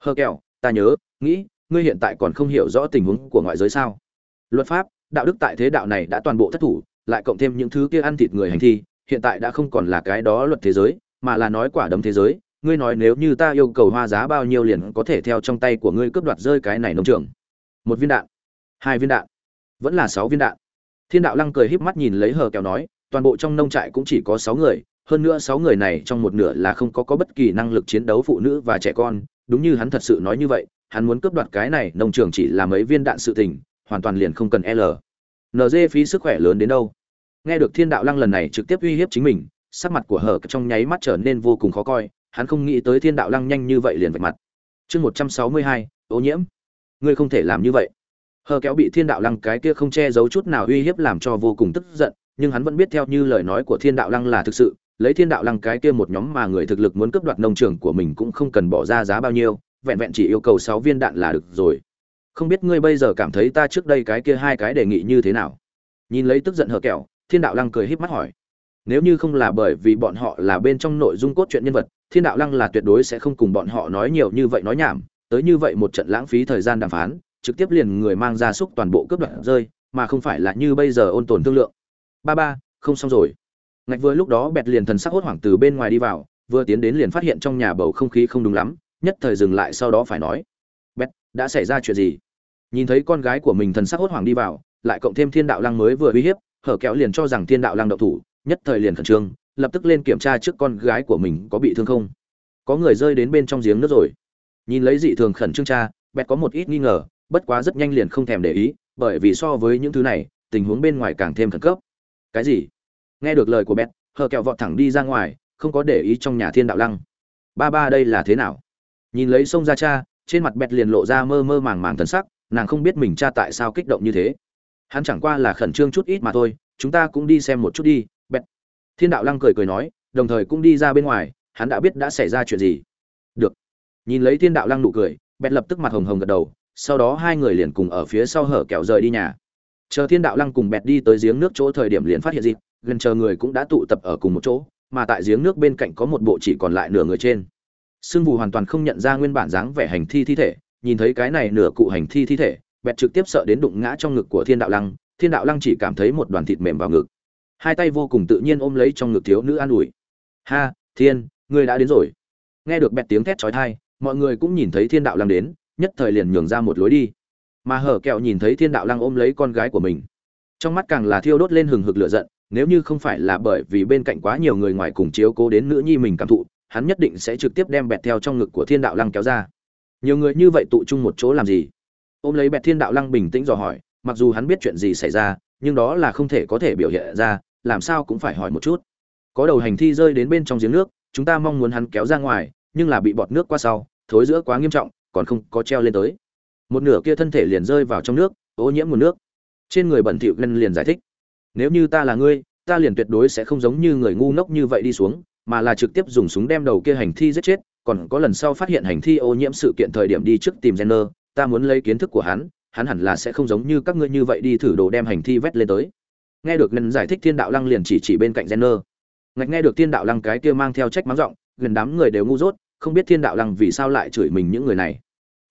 Hờ kẹo, ta nhớ, nghĩ, ngươi hiện tại còn không hiểu rõ tình huống của ngoại giới sao? Luật pháp, đạo đức tại thế đạo này đã toàn bộ thất thủ, lại cộng thêm những thứ kia ăn thịt người hành thi, hiện tại đã không còn là cái đó luật thế giới, mà là nói quả đấm thế giới. Ngươi nói nếu như ta yêu cầu hoa giá bao nhiêu liền có thể theo trong tay của ngươi cướp đoạt rơi cái này nông trường. Một viên đạn, hai viên đạn, vẫn là sáu viên đạn. Thiên đạo lăng cười híp mắt nhìn lấy hờ kẹo nói, toàn bộ trong nông trại cũng chỉ có sáu người hơn nữa sáu người này trong một nửa là không có có bất kỳ năng lực chiến đấu phụ nữ và trẻ con. Đúng như hắn thật sự nói như vậy, hắn muốn cướp đoạt cái này, nông trường chỉ là mấy viên đạn sự tình, hoàn toàn liền không cần l. Nd phí sức khỏe lớn đến đâu? Nghe được thiên đạo lăng lần này trực tiếp uy hiếp chính mình, sắc mặt của hờ trong nháy mắt trở nên vô cùng khó coi, hắn không nghĩ tới thiên đạo lăng nhanh như vậy liền vạch mặt. Chương một trăm sáu mươi hai, ô nhiễm. Ngươi không thể làm như vậy. Hờ kéo bị thiên đạo lăng cái kia không che giấu chút nào uy hiếp làm cho vô cùng tức giận, nhưng hắn vẫn biết theo như lời nói của thiên đạo lăng là thực sự lấy thiên đạo lăng cái kia một nhóm mà người thực lực muốn cướp đoạt nông trường của mình cũng không cần bỏ ra giá bao nhiêu, vẹn vẹn chỉ yêu cầu sáu viên đạn là được rồi. Không biết ngươi bây giờ cảm thấy ta trước đây cái kia hai cái đề nghị như thế nào? Nhìn lấy tức giận hờ kẹo, thiên đạo lăng cười híp mắt hỏi. Nếu như không là bởi vì bọn họ là bên trong nội dung cốt truyện nhân vật, thiên đạo lăng là tuyệt đối sẽ không cùng bọn họ nói nhiều như vậy nói nhảm. Tới như vậy một trận lãng phí thời gian đàm phán, trực tiếp liền người mang ra súc toàn bộ cướp đoạt rơi, mà không phải là như bây giờ ôn tồn thương lượng. Ba ba, không xong rồi ngạch vừa lúc đó bẹt liền thần sắc hốt hoảng từ bên ngoài đi vào, vừa tiến đến liền phát hiện trong nhà bầu không khí không đúng lắm, nhất thời dừng lại sau đó phải nói, bẹt, đã xảy ra chuyện gì? Nhìn thấy con gái của mình thần sắc hốt hoảng đi vào, lại cộng thêm thiên đạo lăng mới vừa uy hiếp, hở kéo liền cho rằng thiên đạo lăng độc thủ, nhất thời liền khẩn trương, lập tức lên kiểm tra trước con gái của mình có bị thương không. Có người rơi đến bên trong giếng nước rồi. Nhìn lấy dị thường khẩn trương cha, bẹt có một ít nghi ngờ, bất quá rất nhanh liền không thèm để ý, bởi vì so với những thứ này, tình huống bên ngoài càng thêm khẩn cấp. Cái gì? Nghe được lời của bẹt, hờ kẹo vọt thẳng đi ra ngoài, không có để ý trong nhà thiên đạo lăng. Ba ba đây là thế nào? Nhìn lấy sông ra cha, trên mặt bẹt liền lộ ra mơ mơ màng màng thần sắc, nàng không biết mình cha tại sao kích động như thế. Hắn chẳng qua là khẩn trương chút ít mà thôi, chúng ta cũng đi xem một chút đi, bẹt. Thiên đạo lăng cười cười nói, đồng thời cũng đi ra bên ngoài, hắn đã biết đã xảy ra chuyện gì. Được. Nhìn lấy thiên đạo lăng nụ cười, bẹt lập tức mặt hồng hồng gật đầu, sau đó hai người liền cùng ở phía sau hở kẹo rời đi nhà. Chờ thiên đạo lăng cùng bẹt đi tới giếng nước chỗ thời điểm liền phát hiện dịp gần chờ người cũng đã tụ tập ở cùng một chỗ, mà tại giếng nước bên cạnh có một bộ chỉ còn lại nửa người trên. Sương Vũ hoàn toàn không nhận ra nguyên bản dáng vẻ hành thi thi thể, nhìn thấy cái này nửa cụ hành thi thi thể, bẹt trực tiếp sợ đến đụng ngã trong ngực của thiên đạo lăng, thiên đạo lăng chỉ cảm thấy một đoàn thịt mềm vào ngực. Hai tay vô cùng tự nhiên ôm lấy trong ngực thiếu nữ an ủi. Ha, thiên, ngươi đã đến rồi. Nghe được bẹt tiếng thét trói thai mọi người cũng nhìn thấy thiên đạo lăng đến, nhất thời liền nhường ra một lối đi. Mà hở kẹo nhìn thấy thiên đạo lăng ôm lấy con gái của mình. Trong mắt càng là thiêu đốt lên hừng hực lửa giận nếu như không phải là bởi vì bên cạnh quá nhiều người ngoài cùng chiếu cố đến nữ nhi mình cảm thụ, hắn nhất định sẽ trực tiếp đem bẹt theo trong ngực của thiên đạo lăng kéo ra. Nhiều người như vậy tụ chung một chỗ làm gì? Ôm lấy bẹt thiên đạo lăng bình tĩnh dò hỏi, mặc dù hắn biết chuyện gì xảy ra, nhưng đó là không thể có thể biểu hiện ra, làm sao cũng phải hỏi một chút. Có đầu hành thi rơi đến bên trong giếng nước, chúng ta mong muốn hắn kéo ra ngoài, nhưng là bị bọt nước qua sau, thối giữa quá nghiêm trọng, còn không có treo lên tới. Một nửa kia thân thể liền rơi vào trong nước, ô nhiễm nguồn nước. Trên người bẩn thịu gân liền giải thích nếu như ta là ngươi ta liền tuyệt đối sẽ không giống như người ngu ngốc như vậy đi xuống mà là trực tiếp dùng súng đem đầu kia hành thi giết chết còn có lần sau phát hiện hành thi ô nhiễm sự kiện thời điểm đi trước tìm Jenner, ta muốn lấy kiến thức của hắn, hắn hẳn là sẽ không giống như các ngươi như vậy đi thử đồ đem hành thi vét lên tới. Nghe được ngân giải thích Thiên Đạo Lăng liền chỉ chỉ bên cạnh Jenner. Ngạch nghe được Thiên Đạo Lăng cái kia mang theo trách mắng giọng, gần đám người đều ngu dốt, không biết Thiên Đạo Lăng vì sao lại chửi mình những người này.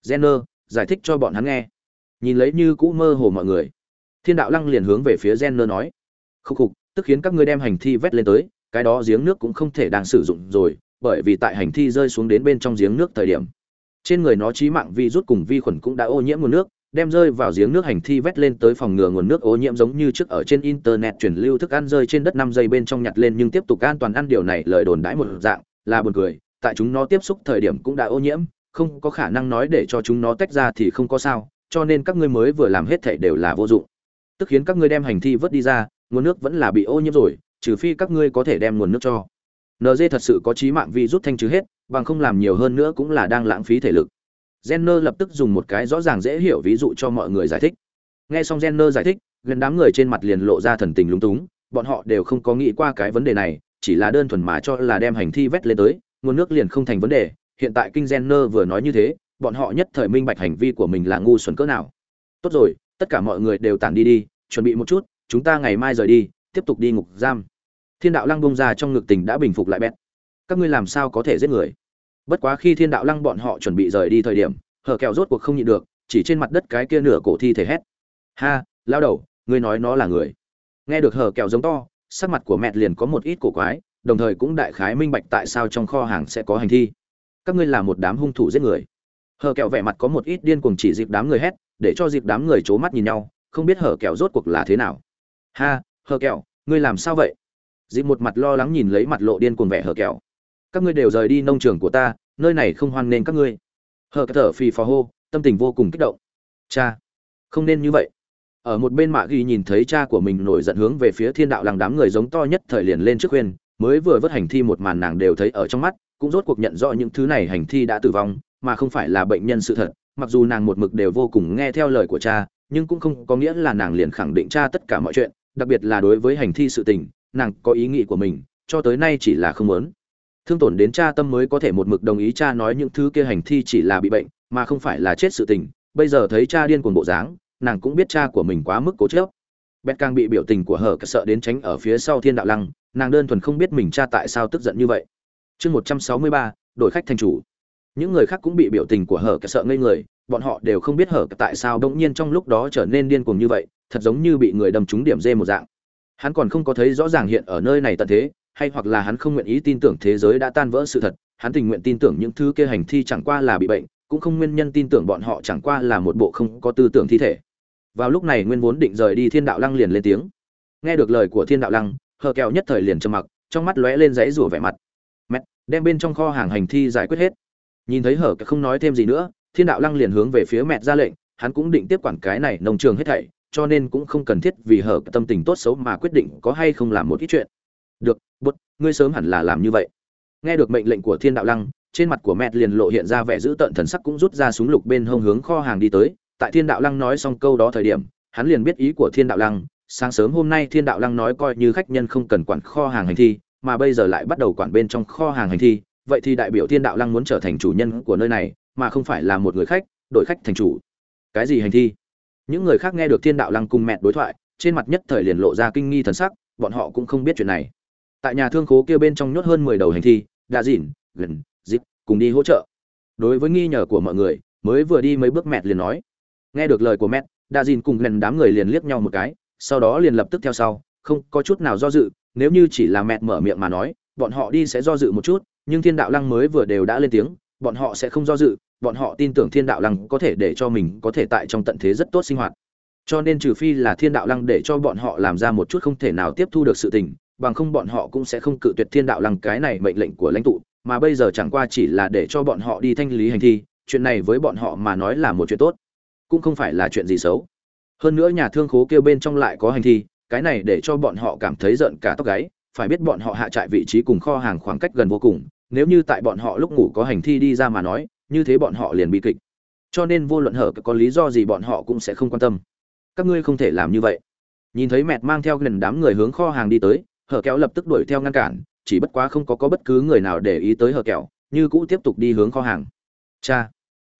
Jenner, giải thích cho bọn hắn nghe. Nhìn lấy như cũ mơ hồ mọi người. Thiên Đạo Lăng liền hướng về phía Jenner nói: Khúc khục, tức khiến các ngươi đem hành thi vét lên tới, cái đó giếng nước cũng không thể đang sử dụng rồi, bởi vì tại hành thi rơi xuống đến bên trong giếng nước thời điểm. Trên người nó trí mạng vi rút cùng vi khuẩn cũng đã ô nhiễm nguồn nước đem rơi vào giếng nước hành thi vét lên tới phòng ngừa nguồn nước ô nhiễm giống như trước ở trên internet truyền lưu thức ăn rơi trên đất năm giây bên trong nhặt lên nhưng tiếp tục an toàn ăn điều này lời đồn đãi một dạng là buồn cười tại chúng nó tiếp xúc thời điểm cũng đã ô nhiễm không có khả năng nói để cho chúng nó tách ra thì không có sao cho nên các ngươi mới vừa làm hết thảy đều là vô dụng tức khiến các ngươi đem hành thi vớt đi ra nguồn nước vẫn là bị ô nhiễm rồi trừ phi các ngươi có thể đem nguồn nước cho nd thật sự có chí mạng vi rút thanh trừ hết, bằng không làm nhiều hơn nữa cũng là đang lãng phí thể lực. Jenner lập tức dùng một cái rõ ràng dễ hiểu ví dụ cho mọi người giải thích. Nghe xong Jenner giải thích, gần đám người trên mặt liền lộ ra thần tình lúng túng, bọn họ đều không có nghĩ qua cái vấn đề này, chỉ là đơn thuần mà cho là đem hành thi vét lên tới, nguồn nước liền không thành vấn đề, hiện tại kinh Jenner vừa nói như thế, bọn họ nhất thời minh bạch hành vi của mình là ngu xuẩn cỡ nào. Tốt rồi, tất cả mọi người đều tản đi đi, chuẩn bị một chút, chúng ta ngày mai rời đi, tiếp tục đi ngục giam. Thiên đạo lăng bông ra trong ngực tình đã bình phục lại bẹt. Các ngươi làm sao có thể giết người? Bất quá khi thiên đạo lăng bọn họ chuẩn bị rời đi thời điểm hở kẹo rốt cuộc không nhịn được chỉ trên mặt đất cái kia nửa cổ thi thể hét. Ha lao đầu ngươi nói nó là người. Nghe được hở kẹo giống to sắc mặt của mẹ liền có một ít cổ quái đồng thời cũng đại khái minh bạch tại sao trong kho hàng sẽ có hành thi. Các ngươi là một đám hung thủ giết người hờ kẹo vẻ mặt có một ít điên cuồng chỉ dịp đám người hét, để cho dịp đám người c h ố mắt nhìn nhau, không biết hờ kẹo rốt cuộc là thế nào. Ha hờ kẹo, ngươi làm sao vậy? Dịp một mặt lo lắng nhìn lấy mặt lộ điên cuồng vẻ hở kẹo. Các ngươi đều rời đi nông trường của ta, nơi này không hoan nên các ngươi. Hở thở phì phò hô, tâm tình vô cùng kích động. Cha, không nên như vậy. Ở một bên mạ ghi nhìn thấy cha của mình nổi giận hướng về phía thiên đạo làng đám người giống to nhất thời liền lên trước khuyên, mới vừa vớt hành thi một màn nàng đều thấy ở trong mắt, cũng rốt cuộc nhận rõ những thứ này hành thi đã tử vong mà không phải là bệnh nhân sự thật, mặc dù nàng một mực đều vô cùng nghe theo lời của cha, nhưng cũng không có nghĩa là nàng liền khẳng định cha tất cả mọi chuyện, đặc biệt là đối với hành thi sự tình, nàng có ý nghĩ của mình, cho tới nay chỉ là không muốn. Thương tổn đến cha tâm mới có thể một mực đồng ý cha nói những thứ kia hành thi chỉ là bị bệnh, mà không phải là chết sự tình. Bây giờ thấy cha điên cuồng bộ dáng, nàng cũng biết cha của mình quá mức cố chấp. Bét càng bị biểu tình của hở sợ đến tránh ở phía sau thiên đạo lăng, nàng đơn thuần không biết mình cha tại sao tức giận như vậy. Chương một trăm sáu mươi ba, đổi khách thành chủ những người khác cũng bị biểu tình của hở sợ ngây người, bọn họ đều không biết hở tại sao bỗng nhiên trong lúc đó trở nên điên cuồng như vậy, thật giống như bị người đâm trúng điểm dê một dạng. Hắn còn không có thấy rõ ràng hiện ở nơi này tận thế, hay hoặc là hắn không nguyện ý tin tưởng thế giới đã tan vỡ sự thật, hắn tình nguyện tin tưởng những thứ kia hành thi chẳng qua là bị bệnh, cũng không nguyên nhân tin tưởng bọn họ chẳng qua là một bộ không có tư tưởng thi thể. Vào lúc này nguyên vốn định rời đi thiên đạo lăng liền lên tiếng. Nghe được lời của thiên đạo lăng hờ kẹo nhất thời liền trầm mặc, trong mắt lóe lên dãy rủa vẻ mặt. Mẹ, đem bên trong kho hàng hành thi giải quyết hết nhìn thấy hở không nói thêm gì nữa, thiên đạo lăng liền hướng về phía mẹ ra lệnh, hắn cũng định tiếp quản cái này nông trường hết thảy, cho nên cũng không cần thiết vì hở tâm tình tốt xấu mà quyết định có hay không làm một ít chuyện. Được, bút, ngươi sớm hẳn là làm như vậy. Nghe được mệnh lệnh của thiên đạo lăng, trên mặt của mẹ liền lộ hiện ra vẻ dữ tợn thần sắc cũng rút ra súng lục bên hông hướng kho hàng đi tới. Tại thiên đạo lăng nói xong câu đó thời điểm, hắn liền biết ý của thiên đạo lăng. Sáng sớm hôm nay thiên đạo lăng nói coi như khách nhân không cần quản kho hàng hành thi, mà bây giờ lại bắt đầu quản bên trong kho hàng hành thi vậy thì đại biểu thiên đạo lăng muốn trở thành chủ nhân của nơi này, mà không phải là một người khách đội khách thành chủ. Cái gì hành thi? Những người khác nghe được thiên đạo lăng cùng mẹ đối thoại, trên mặt nhất thời liền lộ ra kinh nghi thần sắc, bọn họ cũng không biết chuyện này. Tại nhà thương khố kia bên trong nhốt hơn mười đầu hành thi đã dỉn gần, dịp, cùng đi hỗ trợ. Đối với nghi nhờ của mọi người, mới vừa đi mấy bước mẹ liền nói. Nghe được lời của mẹ đã dìn cùng gần đám người liền liếc nhau một cái, sau đó liền lập tức theo sau, không có chút nào do dự, nếu như chỉ là mẹ mở miệng mà nói, bọn họ đi sẽ do dự một chút nhưng thiên đạo lăng mới vừa đều đã lên tiếng, bọn họ sẽ không do dự, bọn họ tin tưởng thiên đạo lăng có thể để cho mình có thể tại trong tận thế rất tốt sinh hoạt. Cho nên trừ phi là thiên đạo lăng để cho bọn họ làm ra một chút không thể nào tiếp thu được sự tình, bằng không bọn họ cũng sẽ không cự tuyệt thiên đạo lăng cái này mệnh lệnh của lãnh tụ, mà bây giờ chẳng qua chỉ là để cho bọn họ đi thanh lý hành thi, chuyện này với bọn họ mà nói là một chuyện tốt, cũng không phải là chuyện gì xấu. Hơn nữa nhà thương khố kêu bên trong lại có hành thi, cái này để cho bọn họ cảm thấy giận cả tóc gáy, phải biết bọn họ hạ trại vị trí cùng kho hàng khoảng cách gần vô cùng nếu như tại bọn họ lúc ngủ có hành thi đi ra mà nói, như thế bọn họ liền bị kịch. Cho nên vô luận hở có lý do gì bọn họ cũng sẽ không quan tâm. Các ngươi không thể làm như vậy. Nhìn thấy mẹt mang theo gần đám người hướng kho hàng đi tới, hở kéo lập tức đuổi theo ngăn cản, chỉ bất quá không có có bất cứ người nào để ý tới hở kẹo như cũ tiếp tục đi hướng kho hàng. Cha!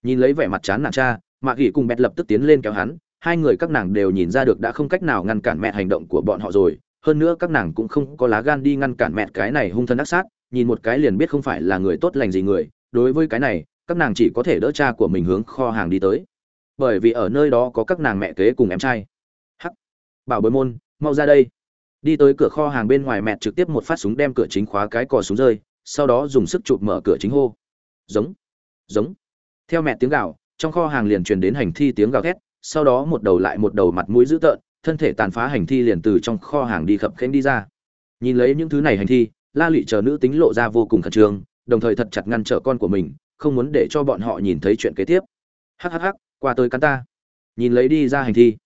Nhìn lấy vẻ mặt chán nản cha, mạ gỉ cùng mẹt lập tức tiến lên kéo hắn, hai người các nàng đều nhìn ra được đã không cách nào ngăn cản mẹ hành động của bọn họ rồi, hơn nữa các nàng cũng không có lá gan đi ngăn cản mẹ cái này hung thân ác sát nhìn một cái liền biết không phải là người tốt lành gì người, đối với cái này, các nàng chỉ có thể đỡ cha của mình hướng kho hàng đi tới. Bởi vì ở nơi đó có các nàng mẹ kế cùng em trai. Hắc. Bảo bối môn, mau ra đây. Đi tới cửa kho hàng bên ngoài mẹ trực tiếp một phát súng đem cửa chính khóa cái cò súng rơi, sau đó dùng sức chụp mở cửa chính hô. Giống. Giống. Theo mẹ tiếng gào, trong kho hàng liền truyền đến hành thi tiếng gào thét, sau đó một đầu lại một đầu mặt mũi dữ tợn, thân thể tàn phá hành thi liền từ trong kho hàng đi khập khênh đi ra. Nhìn lấy những thứ này hành thi la lụy chờ nữ tính lộ ra vô cùng khẩn trương, đồng thời thật chặt ngăn trở con của mình, không muốn để cho bọn họ nhìn thấy chuyện kế tiếp. Hắc hắc hắc, qua tới cắn ta. Nhìn lấy đi ra hành thi.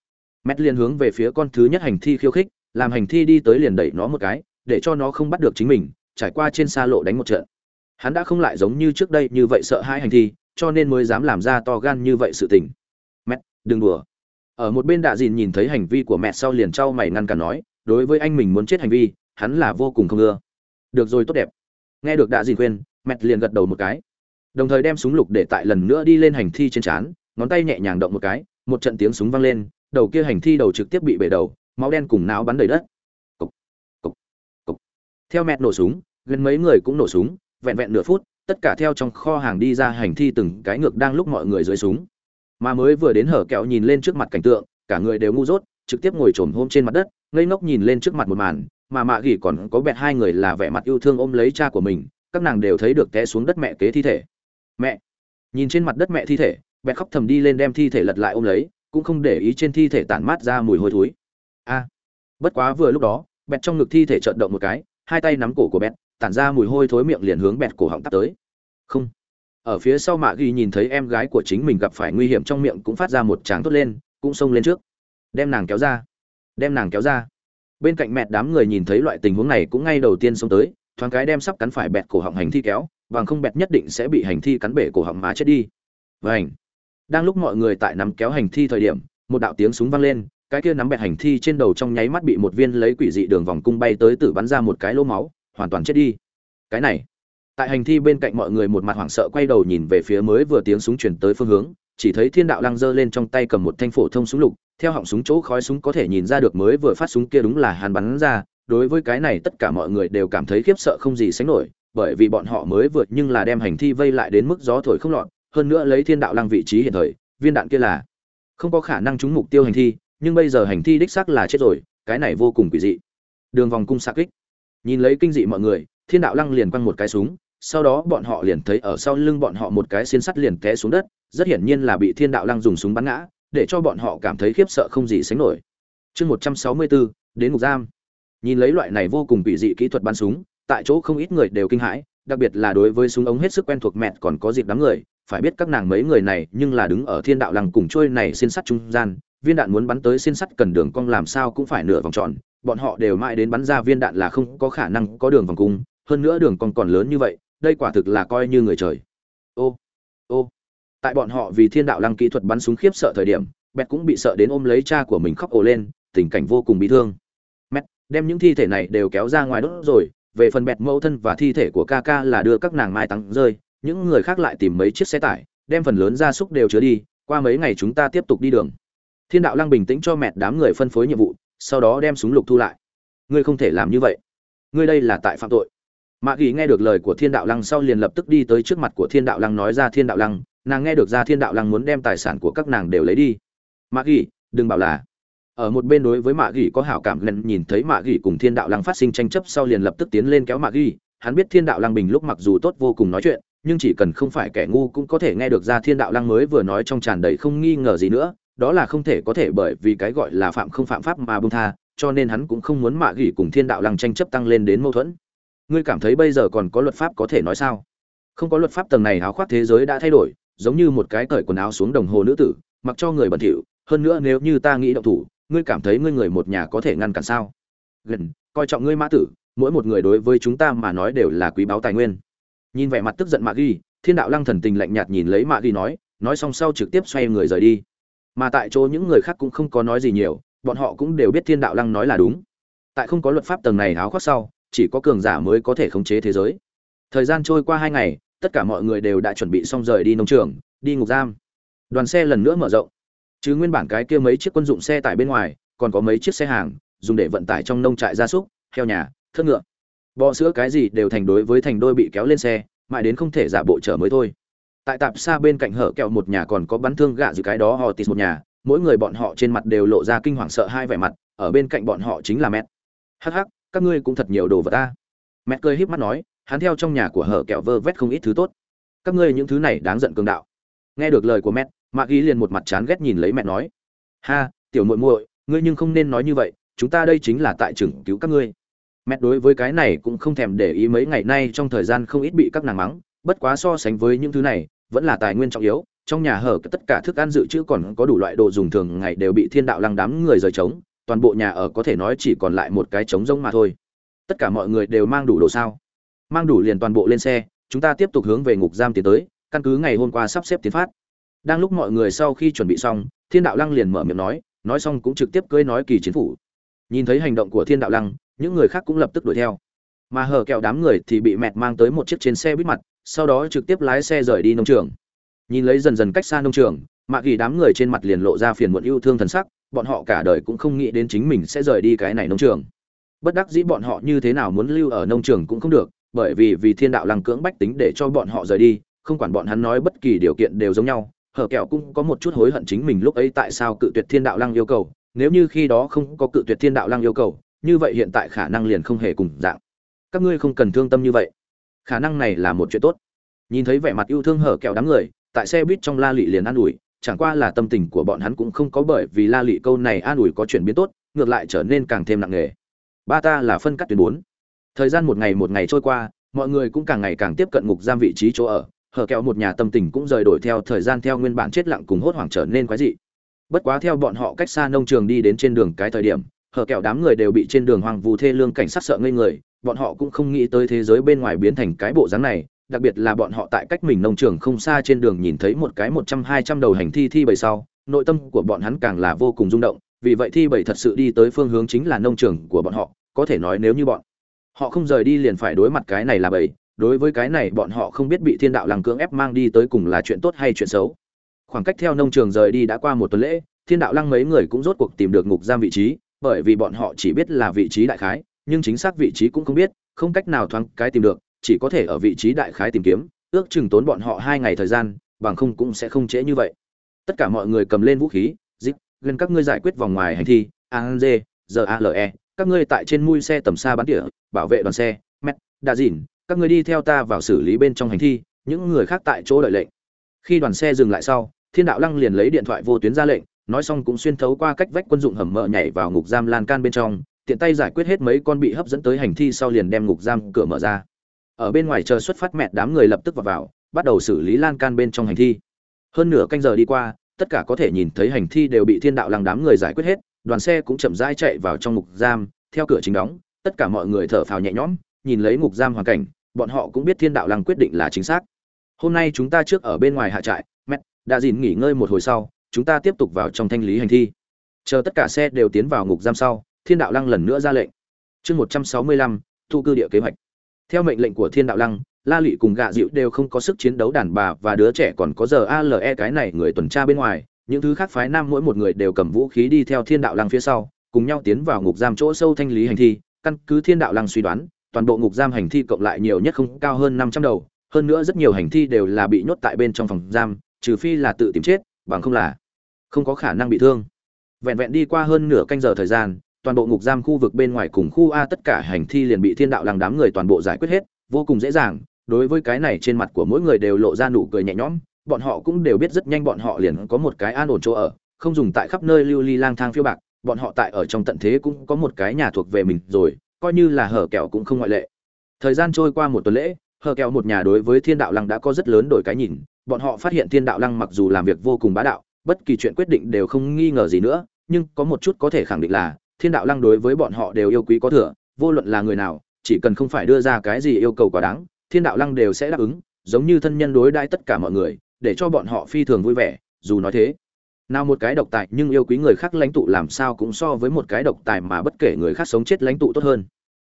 Mét liền hướng về phía con thứ nhất hành thi khiêu khích, làm hành thi đi tới liền đẩy nó một cái, để cho nó không bắt được chính mình, trải qua trên xa lộ đánh một trận. Hắn đã không lại giống như trước đây như vậy sợ hai hành thi, cho nên mới dám làm ra to gan như vậy sự tình. Mét, đừng đùa. Ở một bên đạ dìn nhìn thấy hành vi của mẹ sau liền trao mày ngăn cản nói, đối với anh mình muốn chết hành vi, hắn là vô cùng không ưa được rồi tốt đẹp. Nghe được đạ dìn khuyên mẹ liền gật đầu một cái. Đồng thời đem súng lục để tại lần nữa đi lên hành thi trên trán ngón tay nhẹ nhàng động một cái một trận tiếng súng vang lên đầu kia hành thi đầu trực tiếp bị bể đầu máu đen cùng não bắn đầy đất. Cục, cục, cục. theo mẹ nổ súng gần mấy người cũng nổ súng vẹn vẹn nửa phút tất cả theo trong kho hàng đi ra hành thi từng cái ngược đang lúc mọi người dưới súng. Mà mới vừa đến hở kẹo nhìn lên trước mặt cảnh tượng cả người đều ngu dốt trực tiếp ngồi trồm hôm trên mặt đất ngây ngốc nhìn lên trước mặt một màn mà mạ gỉ còn có bẹt hai người là vẻ mặt yêu thương ôm lấy cha của mình, các nàng đều thấy được té xuống đất mẹ kế thi thể. Mẹ! Nhìn trên mặt đất mẹ thi thể, bẹt khóc thầm đi lên đem thi thể lật lại ôm lấy, cũng không để ý trên thi thể tản mát ra mùi hôi thối. A! Bất quá vừa lúc đó, bẹt trong ngực thi thể trợn động một cái, hai tay nắm cổ của bẹt, tản ra mùi hôi thối miệng liền hướng bẹt cổ họng tắt tới. Không! Ở phía sau mạ ghi nhìn thấy em gái của chính mình gặp phải nguy hiểm trong miệng cũng phát ra một tràng tốt lên, cũng xông lên trước. Đem nàng kéo ra. Đem nàng kéo ra bên cạnh mẹ đám người nhìn thấy loại tình huống này cũng ngay đầu tiên xông tới, thoáng cái đem sắp cắn phải bẹt cổ họng hành thi kéo, bằng không bẹt nhất định sẽ bị hành thi cắn bể cổ họng má chết đi. Vảnh đang lúc mọi người tại nắm kéo hành thi thời điểm, một đạo tiếng súng vang lên, cái kia nắm bẹt hành thi trên đầu trong nháy mắt bị một viên lấy quỷ dị đường vòng cung bay tới tử bắn ra một cái lỗ máu, hoàn toàn chết đi. Cái này. Tại hành thi bên cạnh mọi người một mặt hoảng sợ quay đầu nhìn về phía mới vừa tiếng súng chuyển tới phương hướng chỉ thấy thiên đạo lăng giơ lên trong tay cầm một thanh phổ thông súng lục, theo họng súng chỗ khói súng có thể nhìn ra được mới vừa phát súng kia đúng là hàn bắn ra, đối với cái này tất cả mọi người đều cảm thấy khiếp sợ không gì sánh nổi, bởi vì bọn họ mới vượt nhưng là đem hành thi vây lại đến mức gió thổi không lọt, hơn nữa lấy thiên đạo lăng vị trí hiện thời, viên đạn kia là không có khả năng trúng mục tiêu hành thi, nhưng bây giờ hành thi đích xác là chết rồi, cái này vô cùng quỷ dị. Đường vòng cung xạ kích. Nhìn lấy kinh dị mọi người, thiên đạo lăng liền quăng một cái súng sau đó bọn họ liền thấy ở sau lưng bọn họ một cái xiên sắt liền té xuống đất, rất hiển nhiên là bị thiên đạo lăng dùng súng bắn ngã, để cho bọn họ cảm thấy khiếp sợ không gì sánh nổi. Chương một trăm sáu mươi bốn đến ngục giam. Nhìn lấy loại này vô cùng bị dị kỹ thuật bắn súng, tại chỗ không ít người đều kinh hãi, đặc biệt là đối với súng ống hết sức quen thuộc mẹt còn có dịp đám người, phải biết các nàng mấy người này nhưng là đứng ở thiên đạo lăng cùng trôi này xiên sắt trung gian, viên đạn muốn bắn tới xiên sắt cần đường cong làm sao cũng phải nửa vòng tròn, bọn họ đều mãi đến bắn ra viên đạn là không có khả năng có đường vòng cung, hơn nữa đường cong còn lớn như vậy đây quả thực là coi như người trời. Ô ô, tại bọn họ vì thiên đạo lăng kỹ thuật bắn súng khiếp sợ thời điểm, bẹt cũng bị sợ đến ôm lấy cha của mình khóc ồ lên, tình cảnh vô cùng bị thương. Mẹt đem những thi thể này đều kéo ra ngoài đốt rồi, về phần bẹt mẫu thân và thi thể của ca ca là đưa các nàng mai tắng rơi, những người khác lại tìm mấy chiếc xe tải, đem phần lớn gia súc đều chứa đi, qua mấy ngày chúng ta tiếp tục đi đường. Thiên đạo lăng bình tĩnh cho mẹt đám người phân phối nhiệm vụ, sau đó đem súng lục thu lại. Ngươi không thể làm như vậy. Ngươi đây là tại phạm tội mạ ghi nghe được lời của thiên đạo lăng sau liền lập tức đi tới trước mặt của thiên đạo lăng nói ra, thiên đạo lăng, nàng nghe được ra thiên đạo lăng muốn đem tài sản của các nàng đều lấy đi. Mạ ghi đừng bảo là. Ở một bên đối với mạ ghi có hảo cảm lần nhìn thấy mạ ghi cùng thiên đạo lăng phát sinh tranh chấp sau liền lập tức tiến lên kéo mạ ghi hắn biết thiên đạo lăng bình lúc mặc dù tốt vô cùng nói chuyện, nhưng chỉ cần không phải kẻ ngu cũng có thể nghe được ra thiên đạo lăng mới vừa nói trong tràn đầy không nghi ngờ gì nữa. Đó là không thể có thể bởi vì cái gọi là phạm không phạm pháp mà bông tha, cho nên hắn cũng không muốn mạ gỉ cùng thiên đạo lăng tranh chấp tăng lên đến mâu thuẫn ngươi cảm thấy bây giờ còn có luật pháp có thể nói sao? Không có luật pháp tầng này áo khoác thế giới đã thay đổi, giống như một cái cởi quần áo xuống đồng hồ nữ tử, mặc cho người bẩn thỉu. Hơn nữa nếu như ta nghĩ động thủ, ngươi cảm thấy ngươi người một nhà có thể ngăn cản sao? Gần, coi trọng ngươi mã tử, mỗi một người đối với chúng ta mà nói đều là quý báu tài nguyên. Nhìn vẻ mặt tức giận mạ ghi, thiên đạo lăng thần tình lạnh nhạt nhìn lấy mạ ghi nói nói xong sau trực tiếp xoay người rời đi. Mà tại chỗ những người khác cũng không có nói gì nhiều, bọn họ cũng đều biết thiên đạo lăng nói là đúng. Tại không có luật pháp tầng này áo khoác sau chỉ có cường giả mới có thể khống chế thế giới. Thời gian trôi qua hai ngày, tất cả mọi người đều đã chuẩn bị xong rời đi nông trường, đi ngục giam. Đoàn xe lần nữa mở rộng. Chứ nguyên bản cái kia mấy chiếc quân dụng xe tải bên ngoài, còn có mấy chiếc xe hàng, dùng để vận tải trong nông trại gia súc, heo nhà thớt ngựa. Bò sữa cái gì đều thành đối với thành đôi bị kéo lên xe, mãi đến không thể giả bộ chở mới thôi. Tại tạp xa bên cạnh hở kẹo một nhà còn có bắn thương gạ giữ cái đó họ tịt một nhà, mỗi người bọn họ trên mặt đều lộ ra kinh hoàng sợ hai vẻ mặt, ở bên cạnh bọn họ chính là mẹ. Hắc hắc các ngươi cũng thật nhiều đồ vật ta. Mẹ cười híp mắt nói, hắn theo trong nhà của hở kẹo vơ vét không ít thứ tốt. Các ngươi những thứ này đáng giận cường đạo. Nghe được lời của mẹ, mạc ghi liền một mặt chán ghét nhìn lấy mẹ nói, ha, tiểu muội muội, ngươi nhưng không nên nói như vậy, chúng ta đây chính là tại trường cứu các ngươi. Mẹ đối với cái này cũng không thèm để ý mấy ngày nay trong thời gian không ít bị các nàng mắng, bất quá so sánh với những thứ này, vẫn là tài nguyên trọng yếu, trong nhà hở tất cả thức ăn dự trữ còn có đủ loại đồ dùng thường ngày đều bị thiên đạo lăng đám người rời trống toàn bộ nhà ở có thể nói chỉ còn lại một cái trống rỗng mà thôi. Tất cả mọi người đều mang đủ đồ sao? Mang đủ liền toàn bộ lên xe, chúng ta tiếp tục hướng về ngục giam tiến tới, căn cứ ngày hôm qua sắp xếp tiến phát. Đang lúc mọi người sau khi chuẩn bị xong, thiên đạo lăng liền mở miệng nói nói xong cũng trực tiếp cưới nói kỳ chiến phủ. Nhìn thấy hành động của thiên đạo lăng, những người khác cũng lập tức đuổi theo. Mà hở kẹo đám người thì bị mẹt mang tới một chiếc trên xe bít mặt, sau đó trực tiếp lái xe rời đi nông trường. Nhìn lấy dần dần cách xa nông trường mạ ghi đám người trên mặt liền lộ ra phiền muộn yêu thương thần sắc, bọn họ cả đời cũng không nghĩ đến chính mình sẽ rời đi cái này nông trường. Bất đắc dĩ bọn họ như thế nào muốn lưu ở nông trường cũng không được, bởi vì vì thiên đạo lăng cưỡng bách tính để cho bọn họ rời đi, không quản bọn hắn nói bất kỳ điều kiện đều giống nhau, hở kẹo cũng có một chút hối hận chính mình lúc ấy tại sao cự tuyệt thiên đạo lăng yêu cầu, nếu như khi đó không có cự tuyệt thiên đạo lăng yêu cầu, như vậy hiện tại khả năng liền không hề cùng dạng. Các ngươi không cần thương tâm như vậy. Khả năng này là một chuyện tốt. Nhìn thấy vẻ mặt yêu thương hở kẹo đám người, tại xe buýt trong la lị liền an ủi chẳng qua là tâm tình của bọn hắn cũng không có bởi vì la lị câu này an ủi có chuyển biến tốt, ngược lại trở nên càng thêm nặng nề. Ba ta là phân cắt tuyến bốn. Thời gian một ngày một ngày trôi qua, mọi người cũng càng ngày càng tiếp cận ngục giam vị trí chỗ ở, hở kẹo một nhà tâm tình cũng rời đổi theo thời gian theo nguyên bản chết lặng cùng hốt hoảng trở nên quái dị. Bất quá theo bọn họ cách xa nông trường đi đến trên đường cái thời điểm, hở kẹo đám người đều bị trên đường hoàng vù thê lương cảnh sát sợ ngây người, bọn họ cũng không nghĩ tới thế giới bên ngoài biến thành cái bộ dáng này đặc biệt là bọn họ tại cách mình nông trường không xa trên đường nhìn thấy một cái một trăm, hai trăm đầu hành thi thi bầy sau, nội tâm của bọn hắn càng là vô cùng rung động, vì vậy thi bầy thật sự đi tới phương hướng chính là nông trường của bọn họ, có thể nói nếu như bọn họ không rời đi liền phải đối mặt cái này là bầy, đối với cái này bọn họ không biết bị thiên đạo lăng cưỡng ép mang đi tới cùng là chuyện tốt hay chuyện xấu. Khoảng cách theo nông trường rời đi đã qua một tuần lễ, thiên đạo lăng mấy người cũng rốt cuộc tìm được ngục giam vị trí, bởi vì bọn họ chỉ biết là vị trí đại khái, nhưng chính xác vị trí cũng không biết, không cách nào thoáng cái tìm được chỉ có thể ở vị trí đại khái tìm kiếm ước chừng tốn bọn họ hai ngày thời gian bằng không cũng sẽ không trễ như vậy. Tất cả mọi người cầm lên vũ khí dịp gần các ngươi giải quyết vòng ngoài hành thi anz dê giờ ale các ngươi tại trên mui xe tầm xa bắn tỉa bảo vệ đoàn xe met, đa dìn các ngươi đi theo ta vào xử lý bên trong hành thi những người khác tại chỗ đợi lệnh. Khi đoàn xe dừng lại sau thiên đạo lăng liền lấy điện thoại vô tuyến ra lệnh nói xong cũng xuyên thấu qua cách vách quân dụng hầm mỡ nhảy vào ngục giam lan can bên trong tiện tay giải quyết hết mấy con bị hấp dẫn tới hành thi sau liền đem ngục giam cửa mở ra ở bên ngoài chờ xuất phát mẹ đám người lập tức vào vào, bắt đầu xử lý lan can bên trong hành thi. Hơn nửa canh giờ đi qua, tất cả có thể nhìn thấy hành thi đều bị thiên đạo lăng đám người giải quyết hết, đoàn xe cũng chậm rãi chạy vào trong ngục giam, theo cửa chính đóng, tất cả mọi người thở phào nhẹ nhõm, nhìn lấy ngục giam hoàn cảnh, bọn họ cũng biết thiên đạo lăng quyết định là chính xác. Hôm nay chúng ta trước ở bên ngoài hạ trại mẹ đã dìn nghỉ ngơi một hồi sau, chúng ta tiếp tục vào trong thanh lý hành thi. Chờ tất cả xe đều tiến vào ngục giam sau, thiên đạo lăng lần nữa ra lệnh. Chương một trăm sáu mươi lăm, thu cư địa kế hoạch theo mệnh lệnh của thiên đạo lăng, la lị cùng gạ dịu đều không có sức chiến đấu đàn bà và đứa trẻ còn có giờ ale cái này người tuần tra bên ngoài. Những thứ khác phái nam mỗi một người đều cầm vũ khí đi theo thiên đạo lăng phía sau, cùng nhau tiến vào ngục giam chỗ sâu thanh lý hành thi. Căn cứ thiên đạo lăng suy đoán, toàn bộ ngục giam hành thi cộng lại nhiều nhất không cao hơn năm trăm đầu. Hơn nữa rất nhiều hành thi đều là bị nhốt tại bên trong phòng giam, trừ phi là tự tìm chết, bằng không là không có khả năng bị thương. Vẹn vẹn đi qua hơn nửa canh giờ thời gian toàn bộ ngục giam khu vực bên ngoài cùng khu a tất cả hành thi liền bị thiên đạo lăng đám người toàn bộ giải quyết hết, vô cùng dễ dàng. Đối với cái này trên mặt của mỗi người đều lộ ra nụ cười nhẹ nhõm, bọn họ cũng đều biết rất nhanh bọn họ liền có một cái an ổn chỗ ở, không dùng tại khắp nơi lưu ly lang thang phiêu bạc, bọn họ tại ở trong tận thế cũng có một cái nhà thuộc về mình rồi, coi như là hở kẹo cũng không ngoại lệ. Thời gian trôi qua một tuần lễ, hở kẹo một nhà đối với thiên đạo lăng đã có rất lớn đổi cái nhìn, bọn họ phát hiện thiên đạo lăng mặc dù làm việc vô cùng bá đạo, bất kỳ chuyện quyết định đều không nghi ngờ gì nữa, nhưng có một chút có thể khẳng định là thiên đạo lăng đối với bọn họ đều yêu quý có thừa, vô luận là người nào, chỉ cần không phải đưa ra cái gì yêu cầu quá đáng, thiên đạo lăng đều sẽ đáp ứng, giống như thân nhân đối đãi tất cả mọi người, để cho bọn họ phi thường vui vẻ, dù nói thế. Nào một cái độc tài nhưng yêu quý người khác lãnh tụ làm sao cũng so với một cái độc tài mà bất kể người khác sống chết lãnh tụ tốt hơn.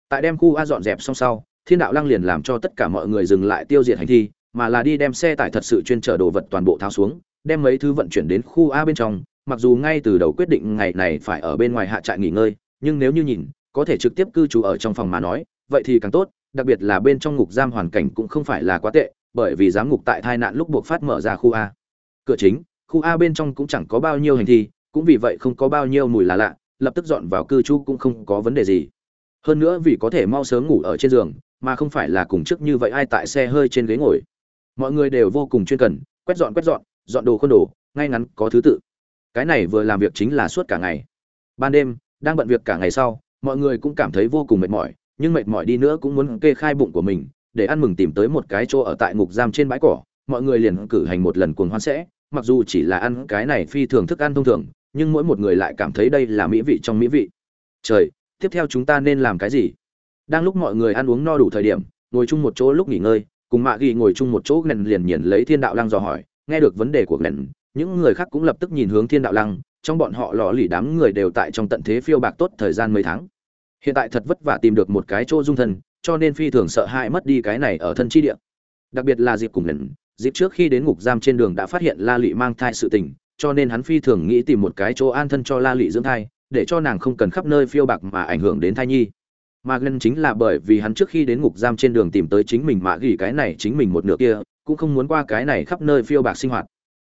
Tại đem khu a dọn dẹp xong sau, thiên đạo lăng liền làm cho tất cả mọi người dừng lại tiêu diệt hành thi, mà là đi đem xe tải thật sự chuyên chở đồ vật toàn bộ tháo xuống, đem mấy thứ vận chuyển đến khu a bên trong mặc dù ngay từ đầu quyết định ngày này phải ở bên ngoài hạ trại nghỉ ngơi, nhưng nếu như nhìn, có thể trực tiếp cư trú ở trong phòng mà nói, vậy thì càng tốt, đặc biệt là bên trong ngục giam hoàn cảnh cũng không phải là quá tệ, bởi vì giám ngục tại tai nạn lúc buộc phát mở ra khu a. Cửa chính, khu a bên trong cũng chẳng có bao nhiêu hành thi, cũng vì vậy không có bao nhiêu mùi là lạ, lập tức dọn vào cư trú cũng không có vấn đề gì. Hơn nữa vì có thể mau sớm ngủ ở trên giường, mà không phải là cùng trước như vậy ai tại xe hơi trên ghế ngồi. Mọi người đều vô cùng chuyên cần, quét dọn quét dọn dọn đồ khuôn đồ, ngay ngắn có thứ tự cái này vừa làm việc chính là suốt cả ngày. Ban đêm, đang bận việc cả ngày sau, mọi người cũng cảm thấy vô cùng mệt mỏi, nhưng mệt mỏi đi nữa cũng muốn kê khai bụng của mình, để ăn mừng tìm tới một cái chỗ ở tại ngục giam trên bãi cỏ. Mọi người liền cử hành một lần cuồng hoan sẽ, mặc dù chỉ là ăn cái này phi thường thức ăn thông thường, nhưng mỗi một người lại cảm thấy đây là mỹ vị trong mỹ vị. Trời, tiếp theo chúng ta nên làm cái gì? Đang lúc mọi người ăn uống no đủ thời điểm, ngồi chung một chỗ lúc nghỉ ngơi, cùng mạ ghi ngồi chung một chỗ nền liền nhìn lấy thiên đạo lăng dò hỏi, nghe được vấn đề của nền những người khác cũng lập tức nhìn hướng thiên đạo lăng, trong bọn họ lò lì đám người đều tại trong tận thế phiêu bạc tốt thời gian mấy tháng. Hiện tại thật vất vả tìm được một cái chỗ dung thân, cho nên phi thường sợ hãi mất đi cái này ở thân chi địa. Đặc biệt là dịp cùng lần, dịp trước khi đến ngục giam trên đường đã phát hiện la lị mang thai sự tình, cho nên hắn phi thường nghĩ tìm một cái chỗ an thân cho la lị dưỡng thai, để cho nàng không cần khắp nơi phiêu bạc mà ảnh hưởng đến thai nhi. Mà glenn chính là bởi vì hắn trước khi đến ngục giam trên đường tìm tới chính mình mà gỉ cái này chính mình một nửa kia, cũng không muốn qua cái này khắp nơi phiêu bạc sinh hoạt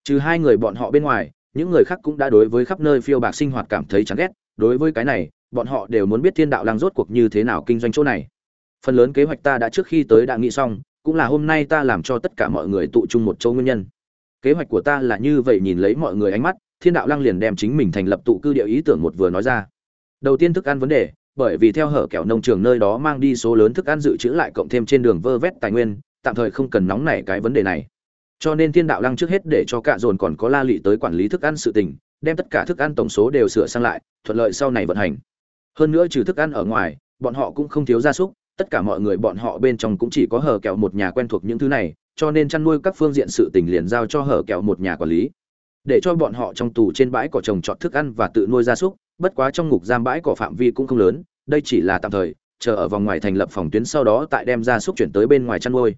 trừ hai người bọn họ bên ngoài, những người khác cũng đã đối với khắp nơi phiêu bạc sinh hoạt cảm thấy chán ghét. Đối với cái này, bọn họ đều muốn biết thiên đạo lang rốt cuộc như thế nào kinh doanh chỗ này. Phần lớn kế hoạch ta đã trước khi tới đã nghĩ xong, cũng là hôm nay ta làm cho tất cả mọi người tụ chung một chỗ nguyên nhân. Kế hoạch của ta là như vậy nhìn lấy mọi người ánh mắt, thiên đạo lăng liền đem chính mình thành lập tụ cư địa ý tưởng một vừa nói ra. Đầu tiên thức ăn vấn đề, bởi vì theo hở kẹo nông trường nơi đó mang đi số lớn thức ăn dự trữ lại cộng thêm trên đường vơ vét tài nguyên, tạm thời không cần nóng nảy cái vấn đề này cho nên thiên đạo lăng trước hết để cho cạ dồn còn có la lị tới quản lý thức ăn sự tình, đem tất cả thức ăn tổng số đều sửa sang lại, thuận lợi sau này vận hành. Hơn nữa trừ thức ăn ở ngoài, bọn họ cũng không thiếu gia súc, tất cả mọi người bọn họ bên trong cũng chỉ có hở kẹo một nhà quen thuộc những thứ này, cho nên chăn nuôi các phương diện sự tình liền giao cho hở kẹo một nhà quản lý. Để cho bọn họ trong tù trên bãi cỏ trồng trọt thức ăn và tự nuôi gia súc, bất quá trong ngục giam bãi cỏ phạm vi cũng không lớn, đây chỉ là tạm thời, chờ ở vòng ngoài thành lập phòng tuyến sau đó tại đem gia súc chuyển tới bên ngoài chăn nuôi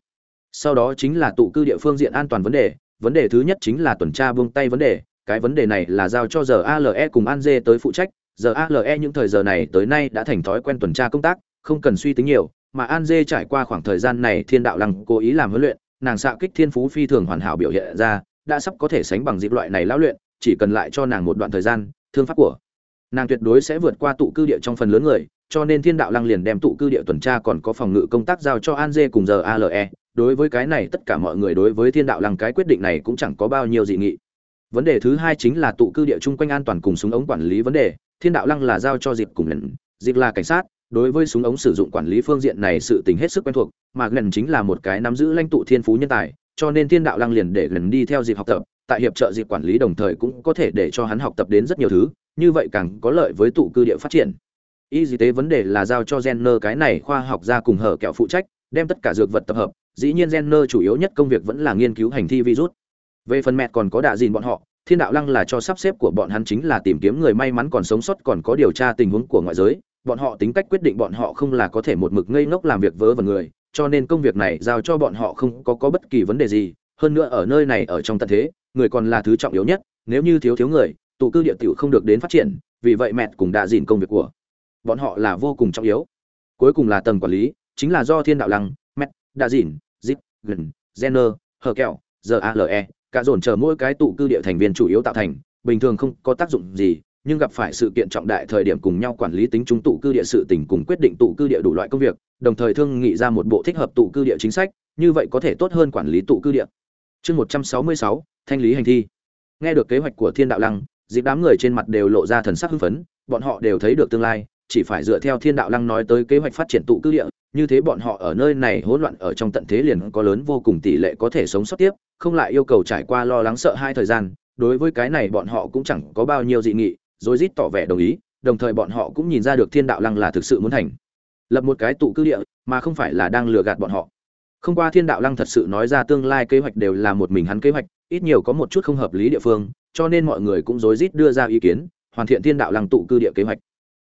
sau đó chính là tụ cư địa phương diện an toàn vấn đề vấn đề thứ nhất chính là tuần tra buông tay vấn đề, cái vấn đề này là giao cho giờ ale cùng an dê tới phụ trách giờ ale những thời giờ này tới nay đã thành thói quen tuần tra công tác, không cần suy tính nhiều, mà an dê trải qua khoảng thời gian này thiên đạo lăng cố ý làm huấn luyện, nàng xạ kích thiên phú phi thường hoàn hảo biểu hiện ra, đã sắp có thể sánh bằng dịp loại này lão luyện, chỉ cần lại cho nàng một đoạn thời gian, thương pháp của nàng tuyệt đối sẽ vượt qua tụ cư địa trong phần lớn người cho nên thiên đạo lăng liền đem tụ cư địa tuần tra còn có phòng ngự công tác giao cho an dê cùng giờ ale đối với cái này, tất cả mọi người đối với thiên đạo lăng cái quyết định này cũng chẳng có bao nhiêu dị nghị. Vấn đề thứ hai chính là tụ cư địa chung quanh an toàn cùng súng ống quản lý vấn đề. Thiên đạo lăng là giao cho dịp cùng lần dịp là cảnh sát. Đối với súng ống sử dụng quản lý phương diện này sự tình hết sức quen thuộc, mà gần chính là một cái nắm giữ lãnh tụ thiên phú nhân tài, cho nên thiên đạo lăng liền để gần đi theo dịp học tập. Tại hiệp trợ dịp quản lý đồng thời cũng có thể để cho hắn học tập đến rất nhiều thứ, như vậy càng có lợi với tụ cư địa phát triển y Dị tế vấn đề là giao cho Jenner cái này khoa học gia cùng hở kẹo phụ trách, đem tất cả dược vật tập hợp, dĩ nhiên Jenner chủ yếu nhất công việc vẫn là nghiên cứu hành thi virus. Về phần mẹ còn có đạ dìn bọn họ, thiên đạo lăng là cho sắp xếp của bọn hắn chính là tìm kiếm người may mắn còn sống sót còn có điều tra tình huống của ngoại giới. Bọn họ tính cách quyết định bọn họ không là có thể một mực ngây ngốc làm việc vớ vẩn người, cho nên công việc này giao cho bọn họ không có có bất kỳ vấn đề gì. Hơn nữa ở nơi này ở trong tận thế, người còn là thứ trọng yếu nhất, nếu như thiếu thiếu người, tụ cư địa tiểu không được đến phát triển, vì vậy mẹ cùng đã dìn công việc của bọn họ là vô cùng trọng yếu. Cuối cùng là tầng quản lý chính là do thiên đạo lăng Met, Đa dìn zip gần jenner hờ kẹo giờ ale cả dồn chờ mỗi cái tụ cư địa thành viên chủ yếu tạo thành bình thường không có tác dụng gì nhưng gặp phải sự kiện trọng đại thời điểm cùng nhau quản lý tính chúng tụ cư địa sự tình cùng quyết định tụ cư địa đủ loại công việc đồng thời thương nghị ra một bộ thích hợp tụ cư địa chính sách như vậy có thể tốt hơn quản lý tụ cư địa. Chương một trăm sáu mươi sáu thanh lý hành thi. Nghe được kế hoạch của thiên đạo lăng dịp đám người trên mặt đều lộ ra thần sắc hưng phấn bọn họ đều thấy được tương lai chỉ phải dựa theo thiên đạo lăng nói tới kế hoạch phát triển tụ cư địa, như thế bọn họ ở nơi này hỗn loạn ở trong tận thế liền có lớn vô cùng tỷ lệ có thể sống sót tiếp, không lại yêu cầu trải qua lo lắng sợ hai thời gian, đối với cái này bọn họ cũng chẳng có bao nhiêu dị nghị, rồi rít tỏ vẻ đồng ý, đồng thời bọn họ cũng nhìn ra được thiên đạo lăng là thực sự muốn thành lập một cái tụ cư địa, mà không phải là đang lừa gạt bọn họ. Không qua thiên đạo lăng thật sự nói ra tương lai kế hoạch đều là một mình hắn kế hoạch, ít nhiều có một chút không hợp lý địa phương, cho nên mọi người cũng rối rít đưa ra ý kiến, hoàn thiện thiên đạo lăng tụ cư địa kế hoạch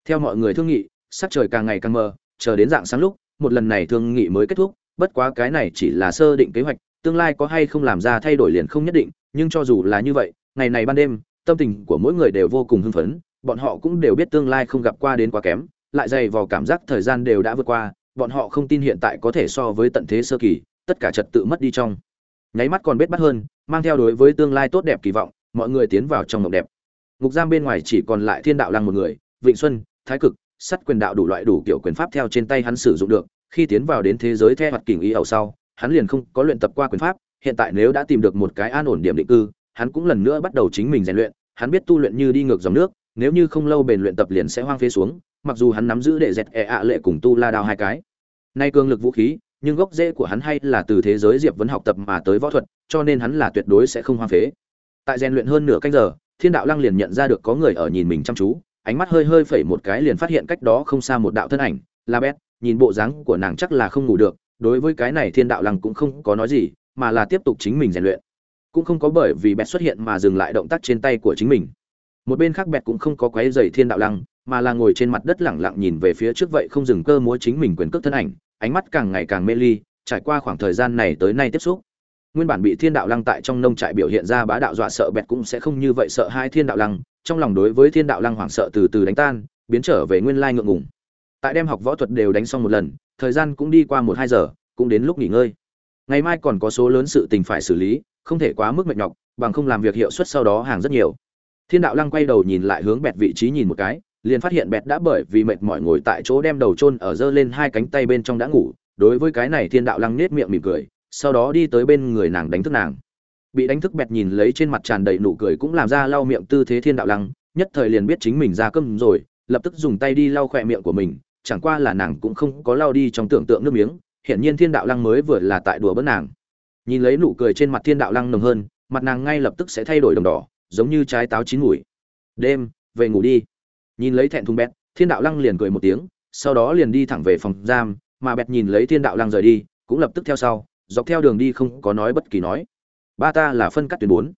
theo mọi người thương nghị, sắc trời càng ngày càng mờ, chờ đến dạng sáng lúc, một lần này thương nghị mới kết thúc, bất quá cái này chỉ là sơ định kế hoạch, tương lai có hay không làm ra thay đổi liền không nhất định, nhưng cho dù là như vậy, ngày này ban đêm, tâm tình của mỗi người đều vô cùng hưng phấn, bọn họ cũng đều biết tương lai không gặp qua đến quá kém, lại dày vào cảm giác thời gian đều đã vượt qua, bọn họ không tin hiện tại có thể so với tận thế sơ kỳ, tất cả trật tự mất đi trong nháy mắt còn biết bắt hơn, mang theo đối với tương lai tốt đẹp kỳ vọng, mọi người tiến vào trong mộng đẹp. Ngục giam bên ngoài chỉ còn lại thiên đạo lăng một người vịnh xuân, thái cực, sắt quyền đạo đủ loại đủ kiểu quyền pháp theo trên tay hắn sử dụng được, khi tiến vào đến thế giới theo hoạt kình ý ẩu sau, hắn liền không có luyện tập qua quyền pháp, hiện tại nếu đã tìm được một cái an ổn điểm định cư, hắn cũng lần nữa bắt đầu chính mình rèn luyện, hắn biết tu luyện như đi ngược dòng nước, nếu như không lâu bền luyện tập liền sẽ hoang phế xuống, mặc dù hắn nắm giữ đệ dẹt e ạ lệ cùng tu la đao hai cái. Nay cường lực vũ khí, nhưng gốc rễ của hắn hay là từ thế giới diệp vấn học tập mà tới võ thuật, cho nên hắn là tuyệt đối sẽ không hoang phế. Tại rèn luyện hơn nửa canh giờ, thiên đạo lăng liền nhận ra được có người ở nhìn mình chăm chú ánh mắt hơi hơi phẩy một cái liền phát hiện cách đó không xa một đạo thân ảnh la bét, nhìn bộ dáng của nàng chắc là không ngủ được, đối với cái này thiên đạo lăng cũng không có nói gì, mà là tiếp tục chính mình rèn luyện. Cũng không có bởi vì bẹt xuất hiện mà dừng lại động tác trên tay của chính mình. Một bên khác bẹt cũng không có quấy dày thiên đạo lăng, mà là ngồi trên mặt đất lẳng lặng nhìn về phía trước vậy không dừng cơ múa chính mình quyền cước thân ảnh, ánh mắt càng ngày càng mê ly, trải qua khoảng thời gian này tới nay tiếp xúc. Nguyên bản bị thiên đạo lăng tại trong nông trại biểu hiện ra bá đạo dọa sợ bẹt cũng sẽ không như vậy sợ hai thiên đạo lăng trong lòng đối với thiên đạo lăng hoảng sợ từ từ đánh tan, biến trở về nguyên lai ngượng ngùng. Tại đem học võ thuật đều đánh xong một lần, thời gian cũng đi qua một hai giờ, cũng đến lúc nghỉ ngơi. Ngày mai còn có số lớn sự tình phải xử lý, không thể quá mức mệt nhọc, bằng không làm việc hiệu suất sau đó hàng rất nhiều. Thiên đạo lăng quay đầu nhìn lại hướng bẹt vị trí nhìn một cái, liền phát hiện bẹt đã bởi vì mệt mỏi ngồi tại chỗ đem đầu chôn ở giơ lên hai cánh tay bên trong đã ngủ, đối với cái này thiên đạo lăng nết miệng mỉm cười, sau đó đi tới bên người nàng đánh thức nàng bị đánh thức bẹt nhìn lấy trên mặt tràn đầy nụ cười cũng làm ra lau miệng tư thế thiên đạo lăng, nhất thời liền biết chính mình ra cơm rồi, lập tức dùng tay đi lau khỏe miệng của mình, chẳng qua là nàng cũng không có lau đi trong tưởng tượng nước miếng, hiển nhiên thiên đạo lăng mới vừa là tại đùa bớt nàng. Nhìn lấy nụ cười trên mặt thiên đạo lăng nồng hơn, mặt nàng ngay lập tức sẽ thay đổi đồng đỏ, giống như trái táo chín mùi. Đêm, về ngủ đi. Nhìn lấy thẹn thùng bẹt, thiên đạo lăng liền cười một tiếng, sau đó liền đi thẳng về phòng giam, mà bẹt nhìn lấy thiên đạo lăng rời đi, cũng lập tức theo sau, dọc theo đường đi không có nói bất kỳ nói ba ta là phân cắt tuyến bốn.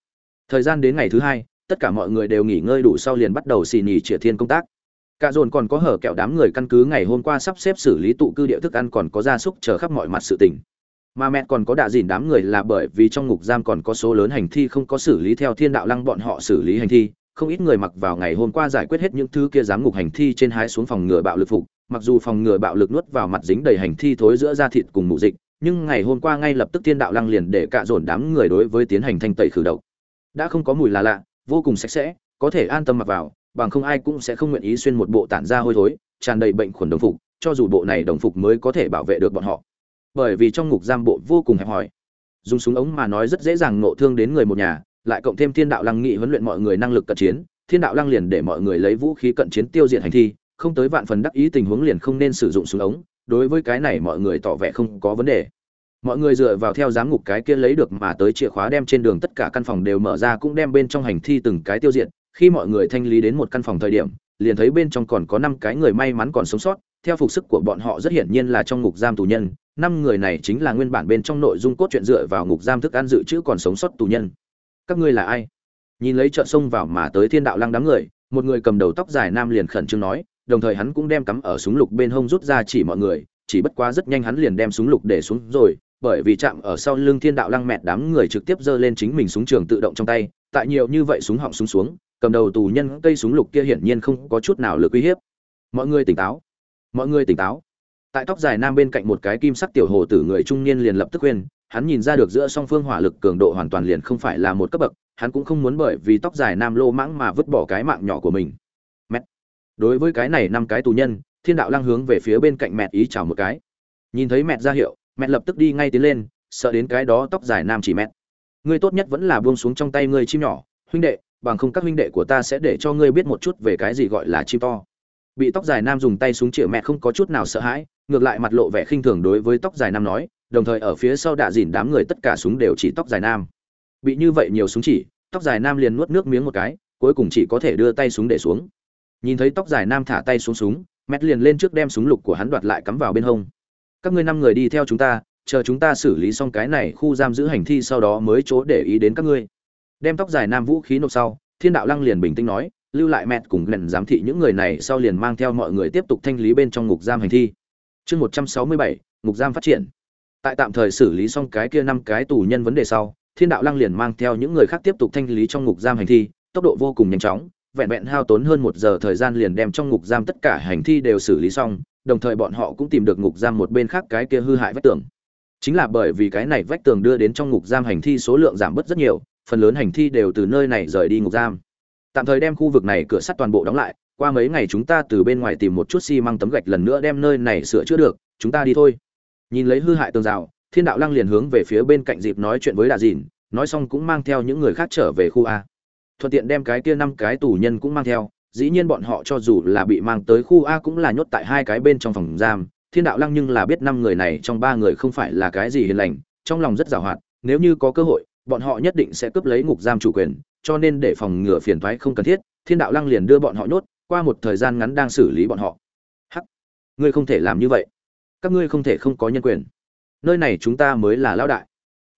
Thời gian đến ngày thứ hai, tất cả mọi người đều nghỉ ngơi đủ sau liền bắt đầu xì nhì trịa thiên công tác. Cả dồn còn có hở kẹo đám người căn cứ ngày hôm qua sắp xếp xử lý tụ cư địa thức ăn còn có gia súc chờ khắp mọi mặt sự tình. Mà mẹ còn có đạ dìn đám người là bởi vì trong ngục giam còn có số lớn hành thi không có xử lý theo thiên đạo lăng bọn họ xử lý hành thi, không ít người mặc vào ngày hôm qua giải quyết hết những thứ kia giám ngục hành thi trên hái xuống phòng ngừa bạo lực phục, mặc dù phòng ngừa bạo lực nuốt vào mặt dính đầy hành thi thối giữa da thịt cùng mù dịch nhưng ngày hôm qua ngay lập tức thiên đạo lăng liền để cạ dồn đám người đối với tiến hành thanh tẩy khử độc. Đã không có mùi là lạ, vô cùng sạch sẽ, có thể an tâm mặc vào, bằng không ai cũng sẽ không nguyện ý xuyên một bộ tản ra hôi thối, tràn đầy bệnh khuẩn đồng phục, cho dù bộ này đồng phục mới có thể bảo vệ được bọn họ. Bởi vì trong ngục giam bộ vô cùng hẹp hòi. Dùng súng ống mà nói rất dễ dàng nộ thương đến người một nhà, lại cộng thêm thiên đạo lăng nghị huấn luyện mọi người năng lực cận chiến, thiên đạo lăng liền để mọi người lấy vũ khí cận chiến tiêu diệt hành thi, không tới vạn phần đắc ý tình huống liền không nên sử dụng súng ống đối với cái này mọi người tỏ vẻ không có vấn đề. Mọi người dựa vào theo giám ngục cái kia lấy được mà tới chìa khóa đem trên đường tất cả căn phòng đều mở ra cũng đem bên trong hành thi từng cái tiêu diệt. Khi mọi người thanh lý đến một căn phòng thời điểm, liền thấy bên trong còn có năm cái người may mắn còn sống sót. Theo phục sức của bọn họ rất hiển nhiên là trong ngục giam tù nhân. Năm người này chính là nguyên bản bên trong nội dung cốt truyện dựa vào ngục giam thức ăn dự trữ còn sống sót tù nhân. Các ngươi là ai? Nhìn lấy trợ sông vào mà tới thiên đạo lăng đám người, một người cầm đầu tóc dài nam liền khẩn trương nói đồng thời hắn cũng đem cắm ở súng lục bên hông rút ra chỉ mọi người, chỉ bất quá rất nhanh hắn liền đem súng lục để xuống rồi, bởi vì chạm ở sau lưng thiên đạo lăng mệt đám người trực tiếp giơ lên chính mình súng trường tự động trong tay, tại nhiều như vậy súng họng súng xuống, cầm đầu tù nhân cây súng lục kia hiển nhiên không có chút nào lực uy hiếp. Mọi người tỉnh táo. Mọi người tỉnh táo. Tại tóc dài nam bên cạnh một cái kim sắc tiểu hồ tử người trung niên liền lập tức khuyên, hắn nhìn ra được giữa song phương hỏa lực cường độ hoàn toàn liền không phải là một cấp bậc, hắn cũng không muốn bởi vì tóc dài nam lô mãng mà vứt bỏ cái mạng nhỏ của mình đối với cái này năm cái tù nhân, thiên đạo lăng hướng về phía bên cạnh mẹ ý chào một cái. Nhìn thấy mẹ ra hiệu mẹ lập tức đi ngay tiến lên, sợ đến cái đó tóc dài nam chỉ mẹ ngươi tốt nhất vẫn là buông xuống trong tay ngươi chim nhỏ, huynh đệ, bằng không các huynh đệ của ta sẽ để cho ngươi biết một chút về cái gì gọi là chim to. Bị tóc dài nam dùng tay súng chĩa mẹ không có chút nào sợ hãi, ngược lại mặt lộ vẻ khinh thường đối với tóc dài nam nói, đồng thời ở phía sau đạ dìn đám người tất cả súng đều chỉ tóc dài nam. Bị như vậy nhiều súng chỉ, tóc dài nam liền nuốt nước miếng một cái, cuối cùng chỉ có thể đưa tay súng để xuống nhìn thấy tóc dài nam thả tay xuống súng mét liền lên trước đem súng lục của hắn đoạt lại cắm vào bên hông. Các ngươi năm người đi theo chúng ta, chờ chúng ta xử lý xong cái này khu giam giữ hành thi sau đó mới chỗ để ý đến các ngươi. Đem tóc dài nam vũ khí nộp sau, thiên đạo lăng liền bình tĩnh nói, lưu lại mẹt cùng lần giám thị những người này sau liền mang theo mọi người tiếp tục thanh lý bên trong ngục giam hành thi. Chương một trăm sáu mươi bảy, ngục giam phát triển. Tại tạm thời xử lý xong cái kia năm cái tù nhân vấn đề sau, thiên đạo lăng liền mang theo những người khác tiếp tục thanh lý trong ngục giam hành thi, tốc độ vô cùng nhanh chóng vẹn vẹn hao tốn hơn một giờ thời gian liền đem trong ngục giam tất cả hành thi đều xử lý xong, đồng thời bọn họ cũng tìm được ngục giam một bên khác cái kia hư hại vách tường. Chính là bởi vì cái này vách tường đưa đến trong ngục giam hành thi số lượng giảm bớt rất nhiều, phần lớn hành thi đều từ nơi này rời đi ngục giam. Tạm thời đem khu vực này cửa sắt toàn bộ đóng lại, qua mấy ngày chúng ta từ bên ngoài tìm một chút xi măng tấm gạch lần nữa đem nơi này sửa chữa được, chúng ta đi thôi. Nhìn lấy hư hại tường rào, thiên đạo lăng liền hướng về phía bên cạnh dịp nói chuyện với đà dìn, nói xong cũng mang theo những người khác trở về khu a thuận tiện đem cái kia năm cái tù nhân cũng mang theo, dĩ nhiên bọn họ cho dù là bị mang tới khu a cũng là nhốt tại hai cái bên trong phòng giam. Thiên đạo lăng nhưng là biết năm người này trong ba người không phải là cái gì hiền lành, trong lòng rất giàu hoạt nếu như có cơ hội, bọn họ nhất định sẽ cướp lấy ngục giam chủ quyền, cho nên để phòng ngừa phiền thoái không cần thiết, thiên đạo lăng liền đưa bọn họ nhốt, qua một thời gian ngắn đang xử lý bọn họ. Hắc, ngươi không thể làm như vậy. Các ngươi không thể không có nhân quyền. Nơi này chúng ta mới là lão đại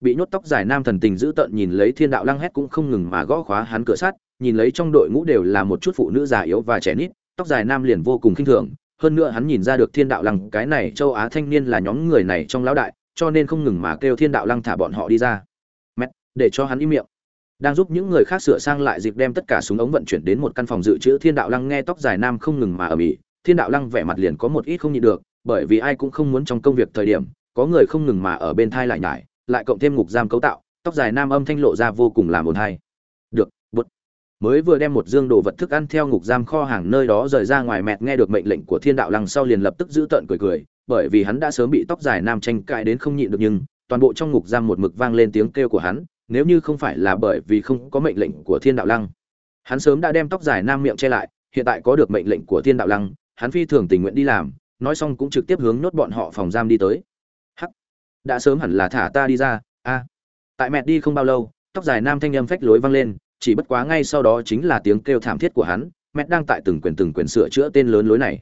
bị nhốt tóc dài nam thần tình giữ tận nhìn lấy thiên đạo lăng hét cũng không ngừng mà gõ khóa hắn cửa sắt, nhìn lấy trong đội ngũ đều là một chút phụ nữ già yếu và trẻ nít, tóc dài nam liền vô cùng khinh thường. Hơn nữa hắn nhìn ra được thiên đạo lăng, cái này châu á thanh niên là nhóm người này trong lão đại, cho nên không ngừng mà kêu thiên đạo lăng thả bọn họ đi ra. Mẹ, để cho hắn im miệng. Đang giúp những người khác sửa sang lại dịp đem tất cả súng ống vận chuyển đến một căn phòng dự trữ, thiên đạo lăng nghe tóc dài nam không ngừng mà ở mỹ thiên đạo lăng vẻ mặt liền có một ít không nhịn được, bởi vì ai cũng không muốn trong công việc thời điểm, có người không ngừng mà ở bên thai lại nhải lại cộng thêm ngục giam cấu tạo, tóc dài nam âm thanh lộ ra vô cùng làm ồn hay được bút mới vừa đem một dương đồ vật thức ăn theo ngục giam kho hàng nơi đó rời ra ngoài mẹt nghe được mệnh lệnh của thiên đạo lăng sau liền lập tức giữ tợn cười cười, bởi vì hắn đã sớm bị tóc dài nam tranh cãi đến không nhịn được nhưng, toàn bộ trong ngục giam một mực vang lên tiếng kêu của hắn, nếu như không phải là bởi vì không có mệnh lệnh của thiên đạo lăng. Hắn sớm đã đem tóc dài nam miệng che lại, hiện tại có được mệnh lệnh của thiên đạo lăng, hắn phi thường tình nguyện đi làm, nói xong cũng trực tiếp hướng nốt bọn họ phòng giam đi tới đã sớm hẳn là thả ta đi ra, a. Tại mẹ đi không bao lâu, tóc dài nam thanh âm phách lối vang lên, chỉ bất quá ngay sau đó chính là tiếng kêu thảm thiết của hắn mẹ đang tại từng quyền từng quyền sửa chữa tên lớn lối này.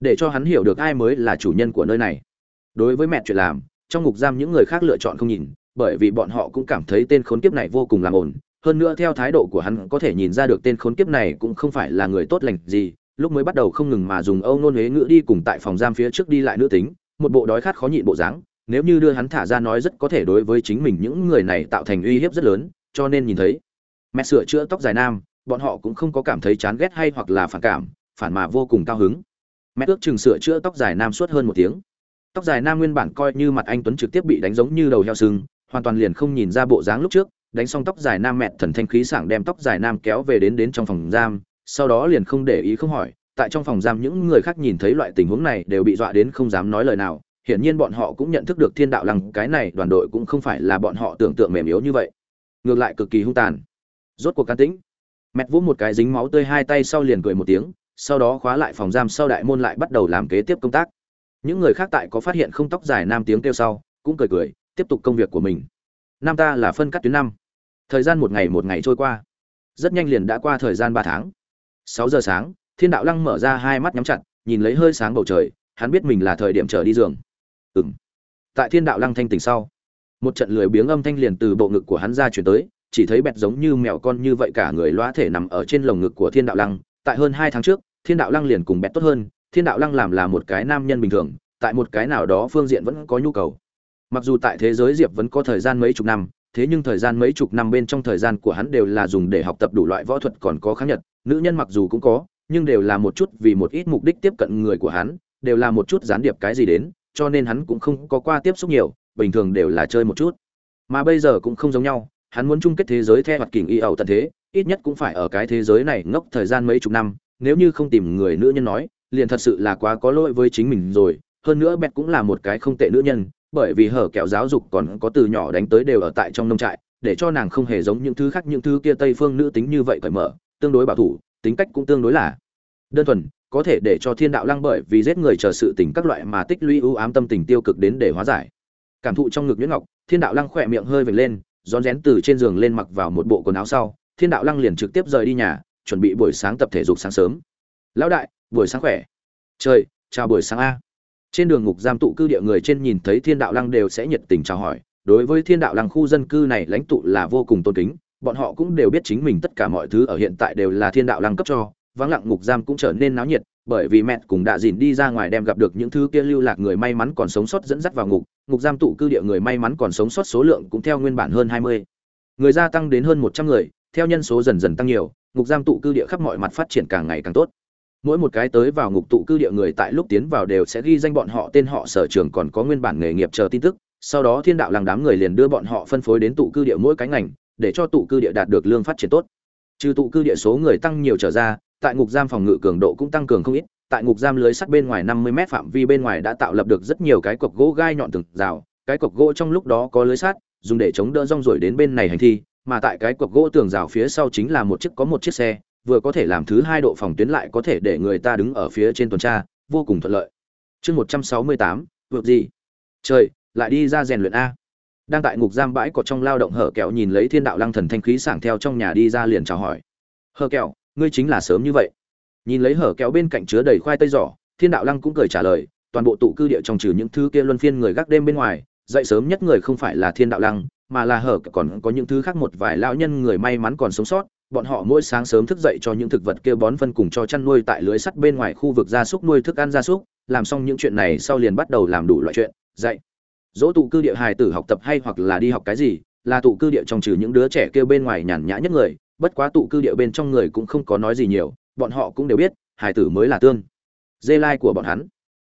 Để cho hắn hiểu được ai mới là chủ nhân của nơi này. Đối với mẹ chuyện làm, trong ngục giam những người khác lựa chọn không nhìn, bởi vì bọn họ cũng cảm thấy tên khốn kiếp này vô cùng làm ổn hơn nữa theo thái độ của hắn có thể nhìn ra được tên khốn kiếp này cũng không phải là người tốt lành gì. Lúc mới bắt đầu không ngừng mà dùng âu nôn huế ngữ đi cùng tại phòng giam phía trước đi lại nữ tính, một bộ đói khát khó nhịn bộ dáng nếu như đưa hắn thả ra nói rất có thể đối với chính mình những người này tạo thành uy hiếp rất lớn cho nên nhìn thấy mẹ sửa chữa tóc dài nam bọn họ cũng không có cảm thấy chán ghét hay hoặc là phản cảm phản mà vô cùng cao hứng. Mẹ ước chừng sửa chữa tóc dài nam suốt hơn một tiếng. Tóc dài nam nguyên bản coi như mặt anh tuấn trực tiếp bị đánh giống như đầu heo sừng, hoàn toàn liền không nhìn ra bộ dáng lúc trước đánh xong tóc dài nam mẹ thần thanh khí sảng đem tóc dài nam kéo về đến đến trong phòng giam sau đó liền không để ý không hỏi tại trong phòng giam những người khác nhìn thấy loại tình huống này đều bị dọa đến không dám nói lời nào hiển nhiên bọn họ cũng nhận thức được thiên đạo lăng, cái này đoàn đội cũng không phải là bọn họ tưởng tượng mềm yếu như vậy. Ngược lại cực kỳ hung tàn. Rốt cuộc can tĩnh. Mẹt vỗ một cái dính máu tươi hai tay sau liền cười một tiếng, sau đó khóa lại phòng giam sau đại môn lại bắt đầu làm kế tiếp công tác. Những người khác tại có phát hiện không tóc dài nam tiếng kêu sau, cũng cười cười, tiếp tục công việc của mình. Nam ta là phân cắt tuyến năm. Thời gian một ngày một ngày trôi qua. Rất nhanh liền đã qua thời gian ba tháng. Sáu giờ sáng, thiên đạo lăng mở ra hai mắt nhắm chặt, nhìn lấy hơi sáng bầu trời, hắn biết mình là thời điểm trở đi giường ừng tại thiên đạo lăng thanh tỉnh sau, một trận lười biếng âm thanh liền từ bộ ngực của hắn ra chuyển tới, chỉ thấy bẹt giống như mèo con như vậy cả người loa thể nằm ở trên lồng ngực của thiên đạo lăng. Tại hơn hai tháng trước, thiên đạo lăng liền cùng bẹt tốt hơn, thiên đạo lăng làm là một cái nam nhân bình thường, tại một cái nào đó phương diện vẫn có nhu cầu. Mặc dù tại thế giới diệp vẫn có thời gian mấy chục năm, thế nhưng thời gian mấy chục năm bên trong thời gian của hắn đều là dùng để học tập đủ loại võ thuật còn có kháng nhật, nữ nhân mặc dù cũng có, nhưng đều là một chút vì một ít mục đích tiếp cận người của hắn, đều là một chút gián điệp cái gì đến cho nên hắn cũng không có qua tiếp xúc nhiều, bình thường đều là chơi một chút. Mà bây giờ cũng không giống nhau, hắn muốn chung kết thế giới theo hoạt kình y ẩu tận thế, ít nhất cũng phải ở cái thế giới này ngốc thời gian mấy chục năm, nếu như không tìm người nữ nhân nói, liền thật sự là quá có lỗi với chính mình rồi. Hơn nữa bẹt cũng là một cái không tệ nữ nhân, bởi vì hở kẹo giáo dục còn có từ nhỏ đánh tới đều ở tại trong nông trại, để cho nàng không hề giống những thứ khác, những thứ kia tây phương nữ tính như vậy cởi mở, tương đối bảo thủ, tính cách cũng tương đối là đơn thuần có thể để cho thiên đạo lăng bởi vì giết người chờ sự tình các loại mà tích lũy ưu ám tâm tình tiêu cực đến để hóa giải. Cảm thụ trong ngực nhuyễn ngọc, thiên đạo lăng khỏe miệng hơi vệt lên, rón rén từ trên giường lên mặc vào một bộ quần áo sau, thiên đạo lăng liền trực tiếp rời đi nhà, chuẩn bị buổi sáng tập thể dục sáng sớm. Lão đại, buổi sáng khỏe. Trời, chào buổi sáng a. Trên đường ngục giam tụ cư địa người trên nhìn thấy thiên đạo lăng đều sẽ nhiệt tình chào hỏi, đối với thiên đạo lăng khu dân cư này lãnh tụ là vô cùng tôn kính, bọn họ cũng đều biết chính mình tất cả mọi thứ ở hiện tại đều là thiên đạo lăng cấp cho vắng lặng ngục giam cũng trở nên náo nhiệt, bởi vì mẹ cùng đạ dìn đi ra ngoài đem gặp được những thứ kia lưu lạc người may mắn còn sống sót dẫn dắt vào ngục ngục giam tụ cư địa người may mắn còn sống sót số lượng cũng theo nguyên bản hơn hai mươi. Người gia tăng đến hơn một trăm người, theo nhân số dần dần tăng nhiều, ngục giam tụ cư địa khắp mọi mặt phát triển càng ngày càng tốt. Mỗi một cái tới vào ngục tụ cư địa người tại lúc tiến vào đều sẽ ghi danh bọn họ tên họ sở trường còn có nguyên bản nghề nghiệp chờ tin tức, sau đó thiên đạo làng đám người liền đưa bọn họ phân phối đến tụ cư địa mỗi cái ngành, để cho tụ cư địa đạt được lương phát triển tốt. Trừ tụ cư địa số người tăng nhiều trở ra tại ngục giam phòng ngự cường độ cũng tăng cường không ít tại ngục giam lưới sắt bên ngoài 50 mét phạm vi bên ngoài đã tạo lập được rất nhiều cái cọc gỗ gai nhọn từng rào cái cọc gỗ trong lúc đó có lưới sắt dùng để chống đỡ rong rổi đến bên này hành thi mà tại cái cọc gỗ tường rào phía sau chính là một chiếc có một chiếc xe vừa có thể làm thứ hai độ phòng tuyến lại có thể để người ta đứng ở phía trên tuần tra vô cùng thuận lợi. Chương 168, vượt gì? Trời lại đi ra rèn luyện a. Đang tại ngục giam bãi cỏ trong lao động hở kẹo nhìn lấy thiên đạo lăng thần thanh khí sảng theo trong nhà đi ra liền chào hỏi. Hở kẹo ngươi chính là sớm như vậy. Nhìn lấy hở kéo bên cạnh chứa đầy khoai tây giỏ, thiên đạo lăng cũng cười trả lời, toàn bộ tụ cư địa trong trừ những thứ kia luân phiên người gác đêm bên ngoài, dậy sớm nhất người không phải là thiên đạo lăng, mà là hở còn có những thứ khác một vài lão nhân người may mắn còn sống sót, bọn họ mỗi sáng sớm thức dậy cho những thực vật kia bón phân cùng cho chăn nuôi tại lưới sắt bên ngoài khu vực gia súc nuôi thức ăn gia súc, làm xong những chuyện này sau liền bắt đầu làm đủ loại chuyện, dạy. Dỗ tụ cư địa hài tử học tập hay hoặc là đi học cái gì, là tụ cư địa trong trừ những đứa trẻ kia bên ngoài nhàn nhã nhất người bất quá tụ cư địa bên trong người cũng không có nói gì nhiều, bọn họ cũng đều biết, hải tử mới là tương, dê lai của bọn hắn.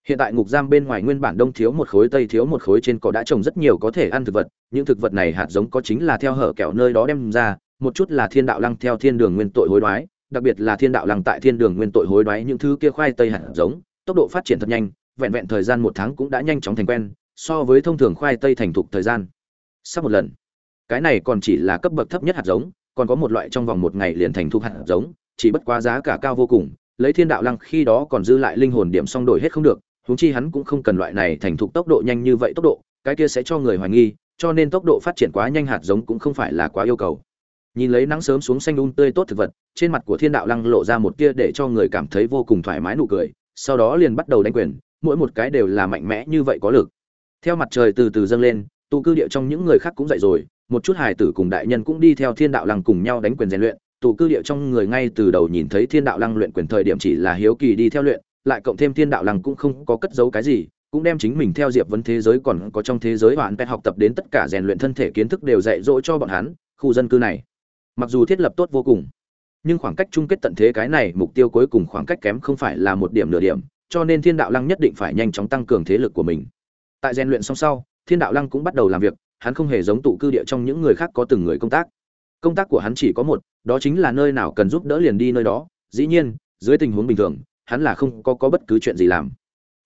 Hiện tại ngục giam bên ngoài nguyên bản đông thiếu một khối, tây thiếu một khối trên cỏ đã trồng rất nhiều có thể ăn thực vật, những thực vật này hạt giống có chính là theo hở kẹo nơi đó đem ra, một chút là thiên đạo lăng theo thiên đường nguyên tội hối đoái, đặc biệt là thiên đạo lăng tại thiên đường nguyên tội hối đoái, những thứ kia khoai tây hạt giống, tốc độ phát triển thật nhanh, vẹn vẹn thời gian một tháng cũng đã nhanh chóng thành quen, so với thông thường khoai tây thành thục thời gian. Sắp một lần. Cái này còn chỉ là cấp bậc thấp nhất hạt giống còn có một loại trong vòng một ngày liền thành thục hạt giống, chỉ bất quá giá cả cao vô cùng, lấy thiên đạo lăng khi đó còn dư lại linh hồn điểm xong đổi hết không được, huống chi hắn cũng không cần loại này thành thục tốc độ nhanh như vậy tốc độ, cái kia sẽ cho người hoài nghi, cho nên tốc độ phát triển quá nhanh hạt giống cũng không phải là quá yêu cầu. Nhìn lấy nắng sớm xuống xanh un um tươi tốt thực vật, trên mặt của thiên đạo lăng lộ ra một tia để cho người cảm thấy vô cùng thoải mái nụ cười, sau đó liền bắt đầu đánh quyền, mỗi một cái đều là mạnh mẽ như vậy có lực. Theo mặt trời từ từ dâng lên tụ cư địa trong những người khác cũng dậy rồi một chút hài tử cùng đại nhân cũng đi theo thiên đạo lăng cùng nhau đánh quyền rèn luyện tụ cư địa trong người ngay từ đầu nhìn thấy thiên đạo lăng luyện quyền thời điểm chỉ là hiếu kỳ đi theo luyện, lại cộng thêm thiên đạo lăng cũng không có cất giấu cái gì, cũng đem chính mình theo diệp vấn thế giới còn có trong thế giới hoàn pet học tập đến tất cả rèn luyện thân thể kiến thức đều dạy dỗ cho bọn hắn, khu dân cư này. Mặc dù thiết lập tốt vô cùng, nhưng khoảng cách chung kết tận thế cái này mục tiêu cuối cùng khoảng cách kém không phải là một điểm nửa điểm, cho nên thiên đạo lăng nhất định phải nhanh chóng tăng cường thế lực của mình. Tại rèn luyện xong sau, thiên đạo lăng cũng bắt đầu làm việc hắn không hề giống tụ cư địa trong những người khác có từng người công tác. Công tác của hắn chỉ có một đó chính là nơi nào cần giúp đỡ liền đi nơi đó. Dĩ nhiên dưới tình huống bình thường hắn là không có, có bất cứ chuyện gì làm.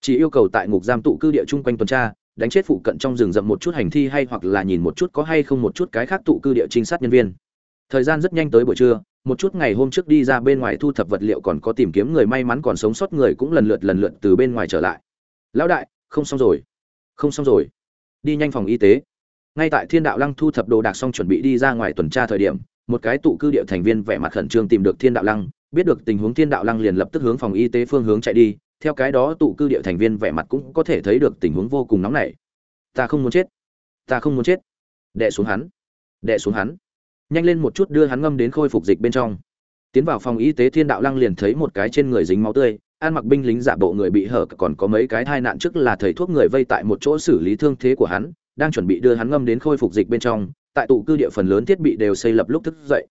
Chỉ yêu cầu tại ngục giam tụ cư địa chung quanh tuần tra đánh chết phụ cận trong rừng rậm một chút hành thi hay hoặc là nhìn một chút có hay không một chút cái khác tụ cư địa trinh sát nhân viên. Thời gian rất nhanh tới buổi trưa một chút ngày hôm trước đi ra bên ngoài thu thập vật liệu còn có tìm kiếm người may mắn còn sống sót người cũng lần lượt lần lượt từ bên ngoài trở lại. Lão đại không xong rồi không xong rồi. Đi nhanh phòng y tế ngay tại thiên đạo lăng thu thập đồ đạc xong chuẩn bị đi ra ngoài tuần tra thời điểm, một cái tụ cư địa thành viên vẻ mặt khẩn trương tìm được thiên đạo lăng, biết được tình huống thiên đạo lăng liền lập tức hướng phòng y tế phương hướng chạy đi. Theo cái đó tụ cư địa thành viên vẻ mặt cũng có thể thấy được tình huống vô cùng nóng nảy. Ta không muốn chết. Ta không muốn chết. Đệ xuống hắn. Đệ xuống hắn. Nhanh lên một chút đưa hắn ngâm đến khôi phục dịch bên trong. Tiến vào phòng y tế thiên đạo lăng liền thấy một cái trên người dính máu tươi An mặc binh lính giả bộ người bị hở còn có mấy cái thai nạn trước là thầy thuốc người vây tại một chỗ xử lý thương thế của hắn đang chuẩn bị đưa hắn ngâm đến khôi phục dịch bên trong, tại tụ cư địa phần lớn thiết bị đều xây lập lúc thức dậy.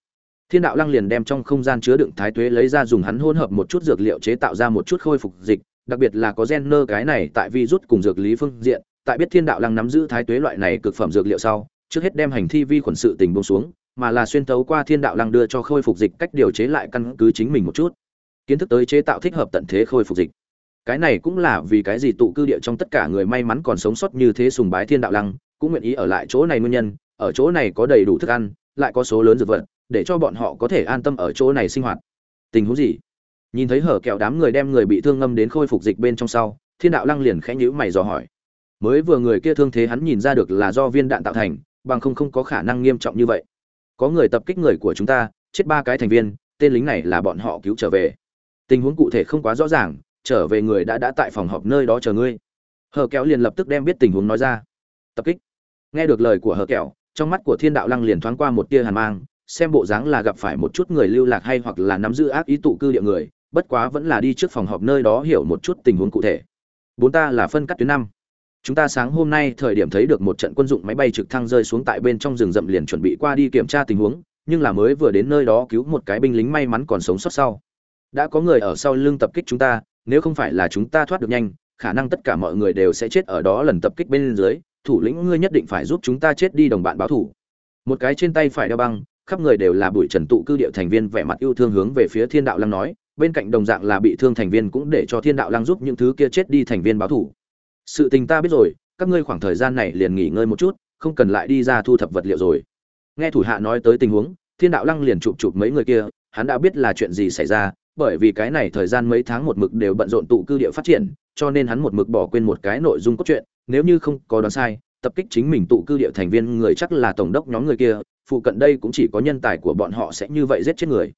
Thiên đạo lăng liền đem trong không gian chứa đựng thái tuế lấy ra dùng hắn hỗn hợp một chút dược liệu chế tạo ra một chút khôi phục dịch, đặc biệt là có gen nơ cái này tại vi rút cùng dược lý phương diện, tại biết thiên đạo lăng nắm giữ thái tuế loại này cực phẩm dược liệu sau, trước hết đem hành thi vi khuẩn sự tình bông xuống, mà là xuyên tấu qua thiên đạo lăng đưa cho khôi phục dịch cách điều chế lại căn cứ chính mình một chút. Kiến thức tới chế tạo thích hợp tận thế khôi phục dịch cái này cũng là vì cái gì tụ cư địa trong tất cả người may mắn còn sống sót như thế sùng bái thiên đạo lăng, cũng nguyện ý ở lại chỗ này nguyên nhân, ở chỗ này có đầy đủ thức ăn, lại có số lớn dược vật, để cho bọn họ có thể an tâm ở chỗ này sinh hoạt. Tình huống gì? Nhìn thấy hở kẹo đám người đem người bị thương ngâm đến khôi phục dịch bên trong sau, thiên đạo lăng liền khẽ nhíu mày dò hỏi. Mới vừa người kia thương thế hắn nhìn ra được là do viên đạn tạo thành, bằng không không có khả năng nghiêm trọng như vậy. Có người tập kích người của chúng ta, chết ba cái thành viên, tên lính này là bọn họ cứu trở về. Tình huống cụ thể không quá rõ ràng trở về người đã đã tại phòng họp nơi đó chờ ngươi. Hờ kéo liền lập tức đem biết tình huống nói ra. Tập kích. Nghe được lời của hờ kẹo, trong mắt của thiên đạo lăng liền thoáng qua một tia hàn mang, xem bộ dáng là gặp phải một chút người lưu lạc hay hoặc là nắm giữ ác ý tụ cư địa người, bất quá vẫn là đi trước phòng họp nơi đó hiểu một chút tình huống cụ thể. Bốn ta là phân cắt tuyến năm. Chúng ta sáng hôm nay thời điểm thấy được một trận quân dụng máy bay trực thăng rơi xuống tại bên trong rừng rậm liền chuẩn bị qua đi kiểm tra tình huống, nhưng là mới vừa đến nơi đó cứu một cái binh lính may mắn còn sống sót sau. Đã có người ở sau lưng tập kích chúng ta nếu không phải là chúng ta thoát được nhanh, khả năng tất cả mọi người đều sẽ chết ở đó lần tập kích bên dưới, thủ lĩnh ngươi nhất định phải giúp chúng ta chết đi đồng bạn báo thủ. Một cái trên tay phải đeo băng, khắp người đều là bụi trần tụ cư địa thành viên vẻ mặt yêu thương hướng về phía thiên đạo lăng nói, bên cạnh đồng dạng là bị thương thành viên cũng để cho thiên đạo lăng giúp những thứ kia chết đi thành viên báo thủ. Sự tình ta biết rồi, các ngươi khoảng thời gian này liền nghỉ ngơi một chút, không cần lại đi ra thu thập vật liệu rồi. Nghe thủ hạ nói tới tình huống, thiên đạo lăng liền chụp chụp mấy người kia, hắn đã biết là chuyện gì xảy ra bởi vì cái này thời gian mấy tháng một mực đều bận rộn tụ cư địa phát triển, cho nên hắn một mực bỏ quên một cái nội dung cốt truyện, nếu như không có đoán sai, tập kích chính mình tụ cư địa thành viên người chắc là tổng đốc nhóm người kia, phụ cận đây cũng chỉ có nhân tài của bọn họ sẽ như vậy giết chết người.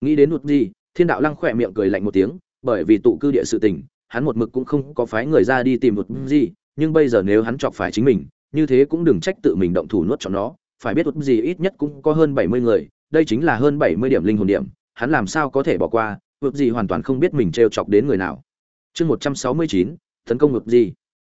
Nghĩ đến một gì, thiên đạo lăng khỏe miệng cười lạnh một tiếng, bởi vì tụ cư địa sự tình, hắn một mực cũng không có phái người ra đi tìm một gì, nhưng bây giờ nếu hắn chọc phải chính mình, như thế cũng đừng trách tự mình động thủ nuốt cho nó, phải biết một gì ít nhất cũng có hơn bảy mươi người, đây chính là hơn bảy mươi điểm linh hồn điểm hắn làm sao có thể bỏ qua vực gì hoàn toàn không biết mình t chọc đến người nào. Chương một trăm sáu mươi chín, tấn công vực gì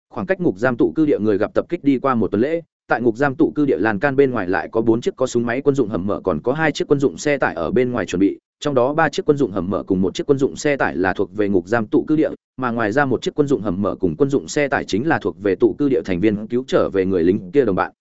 khoảng cách ngục giam tụ cư địa người gặp tập kích đi qua một tuần lễ, tại ngục giam tụ cư địa lan can bên ngoài lại có bốn chiếc có súng máy quân dụng hầm mở, còn có hai chiếc quân dụng xe tải ở bên ngoài chuẩn bị, trong đó ba chiếc quân dụng hầm mở cùng một chiếc quân dụng xe tải là thuộc về ngục giam tụ cư địa, mà ngoài ra một chiếc quân dụng hầm mở cùng quân dụng xe tải chính là thuộc về tụ cư địa thành viên cứu trở về người lính kia đồng bạn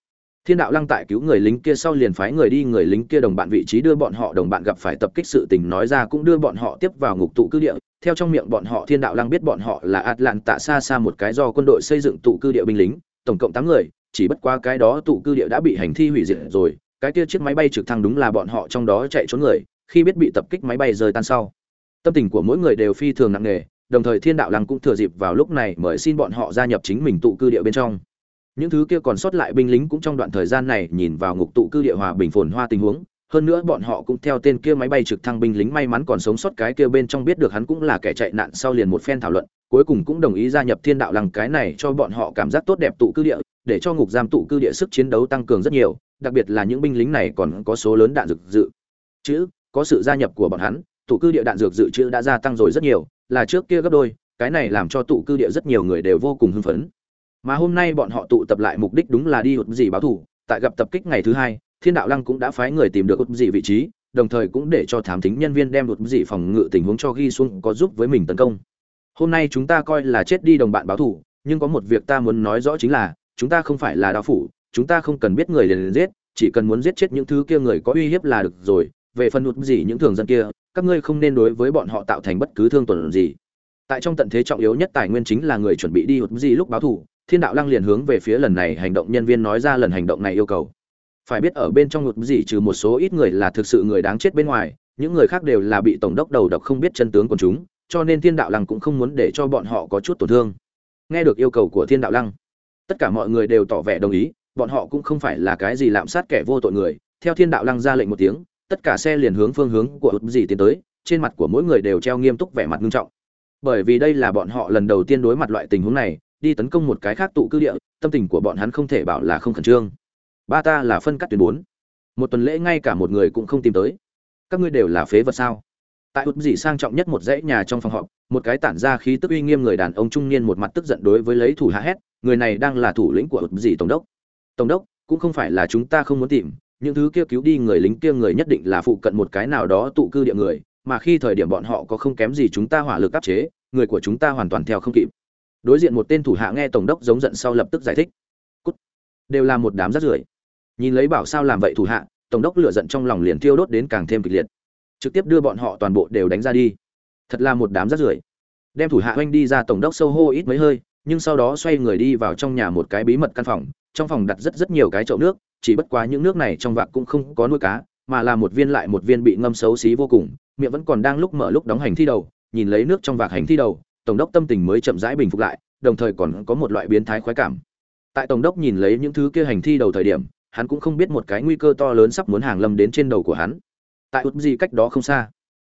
thiên đạo lăng tại cứu người lính kia sau liền phái người đi, người lính kia đồng bạn vị trí đưa bọn họ, đồng bạn gặp phải tập kích sự tình nói ra cũng đưa bọn họ tiếp vào ngục tụ cư địa. Theo trong miệng bọn họ, thiên đạo lăng biết bọn họ là atlanta xa xa một cái do quân đội xây dựng tụ cư địa binh lính, tổng cộng tám người, chỉ bất qua cái đó tụ cư địa đã bị hành thi hủy diệt rồi, cái kia chiếc máy bay trực thăng đúng là bọn họ trong đó chạy trốn người, khi biết bị tập kích máy bay rơi tan sau. Tâm tình của mỗi người đều phi thường nặng nề, đồng thời thiên đạo lăng cũng thừa dịp vào lúc này mời xin bọn họ gia nhập chính mình tụ cư địa bên trong những thứ kia còn sót lại binh lính cũng trong đoạn thời gian này nhìn vào ngục tụ cư địa hòa bình phồn hoa tình huống, hơn nữa bọn họ cũng theo tên kia máy bay trực thăng binh lính may mắn còn sống sót cái kia bên trong biết được hắn cũng là kẻ chạy nạn sau liền một phen thảo luận, cuối cùng cũng đồng ý gia nhập thiên đạo lăng cái này cho bọn họ cảm giác tốt đẹp tụ cư địa, để cho ngục giam tụ cư địa sức chiến đấu tăng cường rất nhiều, đặc biệt là những binh lính này còn có số lớn đạn dược dự. Chữ, có sự gia nhập của bọn hắn, tụ cư địa đạn dược dự trữ đã gia tăng rồi rất nhiều, là trước kia gấp đôi, cái này làm cho tụ cư địa rất nhiều người đều vô cùng hưng phấn mà hôm nay bọn họ tụ tập lại mục đích đúng là đi hụt gì báo thủ tại gặp tập kích ngày thứ hai, thiên đạo lăng cũng đã phái người tìm được hụt gì vị trí, đồng thời cũng để cho thám thính nhân viên đem hụt gì phòng ngự tình huống cho ghi xuống có giúp với mình tấn công. Hôm nay chúng ta coi là chết đi đồng bạn báo thủ nhưng có một việc ta muốn nói rõ chính là, chúng ta không phải là đạo phủ, chúng ta không cần biết người liền liền giết, chỉ cần muốn giết chết những thứ kia người có uy hiếp là được rồi. Về phần hụt gì những thường dân kia, các ngươi không nên đối với bọn họ tạo thành bất cứ thương tổn gì. Tại trong tận thế trọng yếu nhất tài nguyên chính là người chuẩn bị đi hụt gì lúc báo thủ thiên đạo lăng liền hướng về phía lần này hành động nhân viên nói ra lần hành động này yêu cầu. Phải biết ở bên trong hụt gì trừ một số ít người là thực sự người đáng chết bên ngoài, những người khác đều là bị tổng đốc đầu độc không biết chân tướng của chúng, cho nên thiên đạo lăng cũng không muốn để cho bọn họ có chút tổn thương. Nghe được yêu cầu của thiên đạo lăng, tất cả mọi người đều tỏ vẻ đồng ý, bọn họ cũng không phải là cái gì lạm sát kẻ vô tội người. Theo thiên đạo lăng ra lệnh một tiếng, tất cả xe liền hướng phương hướng của út gì tiến tới, trên mặt của mỗi người đều treo nghiêm túc vẻ mặt nghiêm trọng. Bởi vì đây là bọn họ lần đầu tiên đối mặt loại tình huống này đi tấn công một cái khác tụ cư địa, tâm tình của bọn hắn không thể bảo là không khẩn trương. Ba ta là phân cắt tuyến bốn. Một tuần lễ ngay cả một người cũng không tìm tới. Các ngươi đều là phế vật sao? Tại hụt gì sang trọng nhất một dãy nhà trong phòng họp, một cái tản ra khí tức uy nghiêm người đàn ông trung niên một mặt tức giận đối với lấy thủ hạ hét, người này đang là thủ lĩnh của hụt gì tổng đốc. Tổng đốc, cũng không phải là chúng ta không muốn tìm, những thứ kia cứu đi người lính kia người nhất định là phụ cận một cái nào đó tụ cư địa người, mà khi thời điểm bọn họ có không kém gì chúng ta hỏa lực áp chế, người của chúng ta hoàn toàn theo không kịp đối diện một tên thủ hạ nghe tổng đốc giống giận sau lập tức giải thích. Cút. đều là một đám rác rưởi. Nhìn lấy bảo sao làm vậy thủ hạ, tổng đốc lửa giận trong lòng liền thiêu đốt đến càng thêm kịch liệt. Trực tiếp đưa bọn họ toàn bộ đều đánh ra đi. Thật là một đám rác rưởi. Đem thủ hạ oanh đi ra tổng đốc sâu hô ít mấy hơi, nhưng sau đó xoay người đi vào trong nhà một cái bí mật căn phòng, trong phòng đặt rất rất nhiều cái chậu nước, chỉ bất quá những nước này trong vạc cũng không có nuôi cá, mà là một viên lại một viên bị ngâm xấu xí vô cùng, miệng vẫn còn đang lúc mở lúc đóng hành thi đầu, nhìn lấy nước trong vạc hành thi đầu tổng đốc tâm tình mới chậm rãi bình phục lại, đồng thời còn có một loại biến thái khoái cảm. Tại tổng đốc nhìn lấy những thứ kia hành thi đầu thời điểm, hắn cũng không biết một cái nguy cơ to lớn sắp muốn hàng lâm đến trên đầu của hắn. Tại út gì cách đó không xa,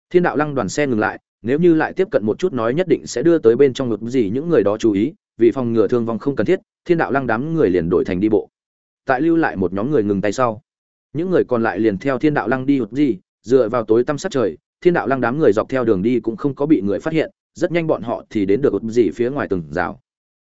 thiên đạo lăng đoàn xe ngừng lại, nếu như lại tiếp cận một chút nói nhất định sẽ đưa tới bên trong ngực gì những người đó chú ý, vì phòng ngừa thương vong không cần thiết, thiên đạo lăng đám người liền đổi thành đi bộ. Tại lưu lại một nhóm người ngừng tay sau, những người còn lại liền theo thiên đạo lăng đi hụt gì dựa vào tối tăm sát trời, thiên đạo lăng đám người dọc theo đường đi cũng không có bị người phát hiện rất nhanh bọn họ thì đến được hụt gì phía ngoài từng rào.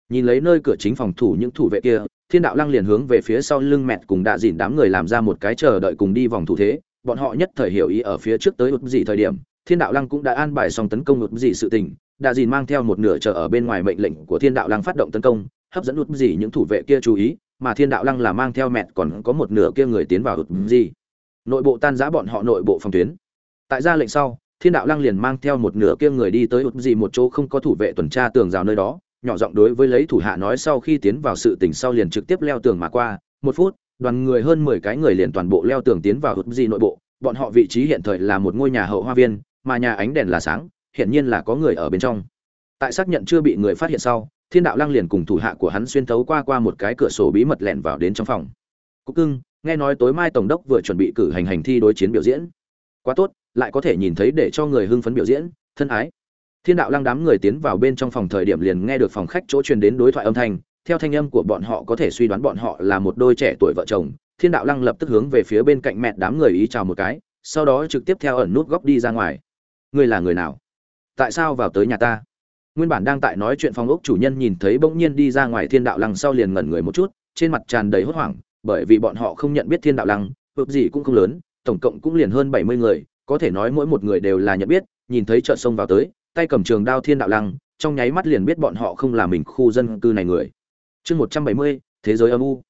Nhìn lấy nơi cửa chính phòng thủ những thủ vệ kia, thiên đạo lăng liền hướng về phía sau lưng mẹt cùng đạ dìn đám người làm ra một cái chờ đợi cùng đi vòng thủ thế. Bọn họ nhất thời hiểu ý ở phía trước tới hụt gì thời điểm, thiên đạo lăng cũng đã an bài xong tấn công hụt gì sự tình. Đạ dìn mang theo một nửa chờ ở bên ngoài mệnh lệnh của thiên đạo lăng phát động tấn công, hấp dẫn hụt gì những thủ vệ kia chú ý, mà thiên đạo lăng là mang theo mẹt còn có một nửa kia người tiến vào hụt gì. Nội bộ tan giã bọn họ nội bộ phòng tuyến. Tại ra lệnh sau thiên đạo lăng liền mang theo một nửa kia người đi tới hụt gì một chỗ không có thủ vệ tuần tra tường rào nơi đó, nhỏ giọng đối với lấy thủ hạ nói sau khi tiến vào sự tình sau liền trực tiếp leo tường mà qua. Một phút, đoàn người hơn mười cái người liền toàn bộ leo tường tiến vào hụt gì nội bộ. Bọn họ vị trí hiện thời là một ngôi nhà hậu hoa viên, mà nhà ánh đèn là sáng hiện nhiên là có người ở bên trong. Tại xác nhận chưa bị người phát hiện sau, thiên đạo lăng liền cùng thủ hạ của hắn xuyên thấu qua qua một cái cửa sổ bí mật lẻn vào đến trong phòng. Cúc cưng, nghe nói tối mai tổng đốc vừa chuẩn bị cử hành hành thi đối chiến biểu diễn. Quá tốt lại có thể nhìn thấy để cho người hưng phấn biểu diễn, thân ái. Thiên đạo lăng đám người tiến vào bên trong phòng thời điểm liền nghe được phòng khách chỗ truyền đến đối thoại âm thanh, theo thanh âm của bọn họ có thể suy đoán bọn họ là một đôi trẻ tuổi vợ chồng. Thiên đạo lăng lập tức hướng về phía bên cạnh mẹ đám người ý chào một cái, sau đó trực tiếp theo ẩn nút góc đi ra ngoài. Ngươi là người nào? Tại sao vào tới nhà ta? Nguyên bản đang tại nói chuyện phòng ốc chủ nhân nhìn thấy bỗng nhiên đi ra ngoài thiên đạo lăng sau liền ngẩn người một chút, trên mặt tràn đầy hốt hoảng, bởi vì bọn họ không nhận biết thiên đạo lăng, ước gì cũng không lớn, tổng cộng cũng liền hơn bảy mươi người có thể nói mỗi một người đều là nhận biết, nhìn thấy chợ sông vào tới, tay cầm trường đao thiên đạo lăng, trong nháy mắt liền biết bọn họ không là mình khu dân cư này người. Chương một trăm bảy mươi, thế giới âm u.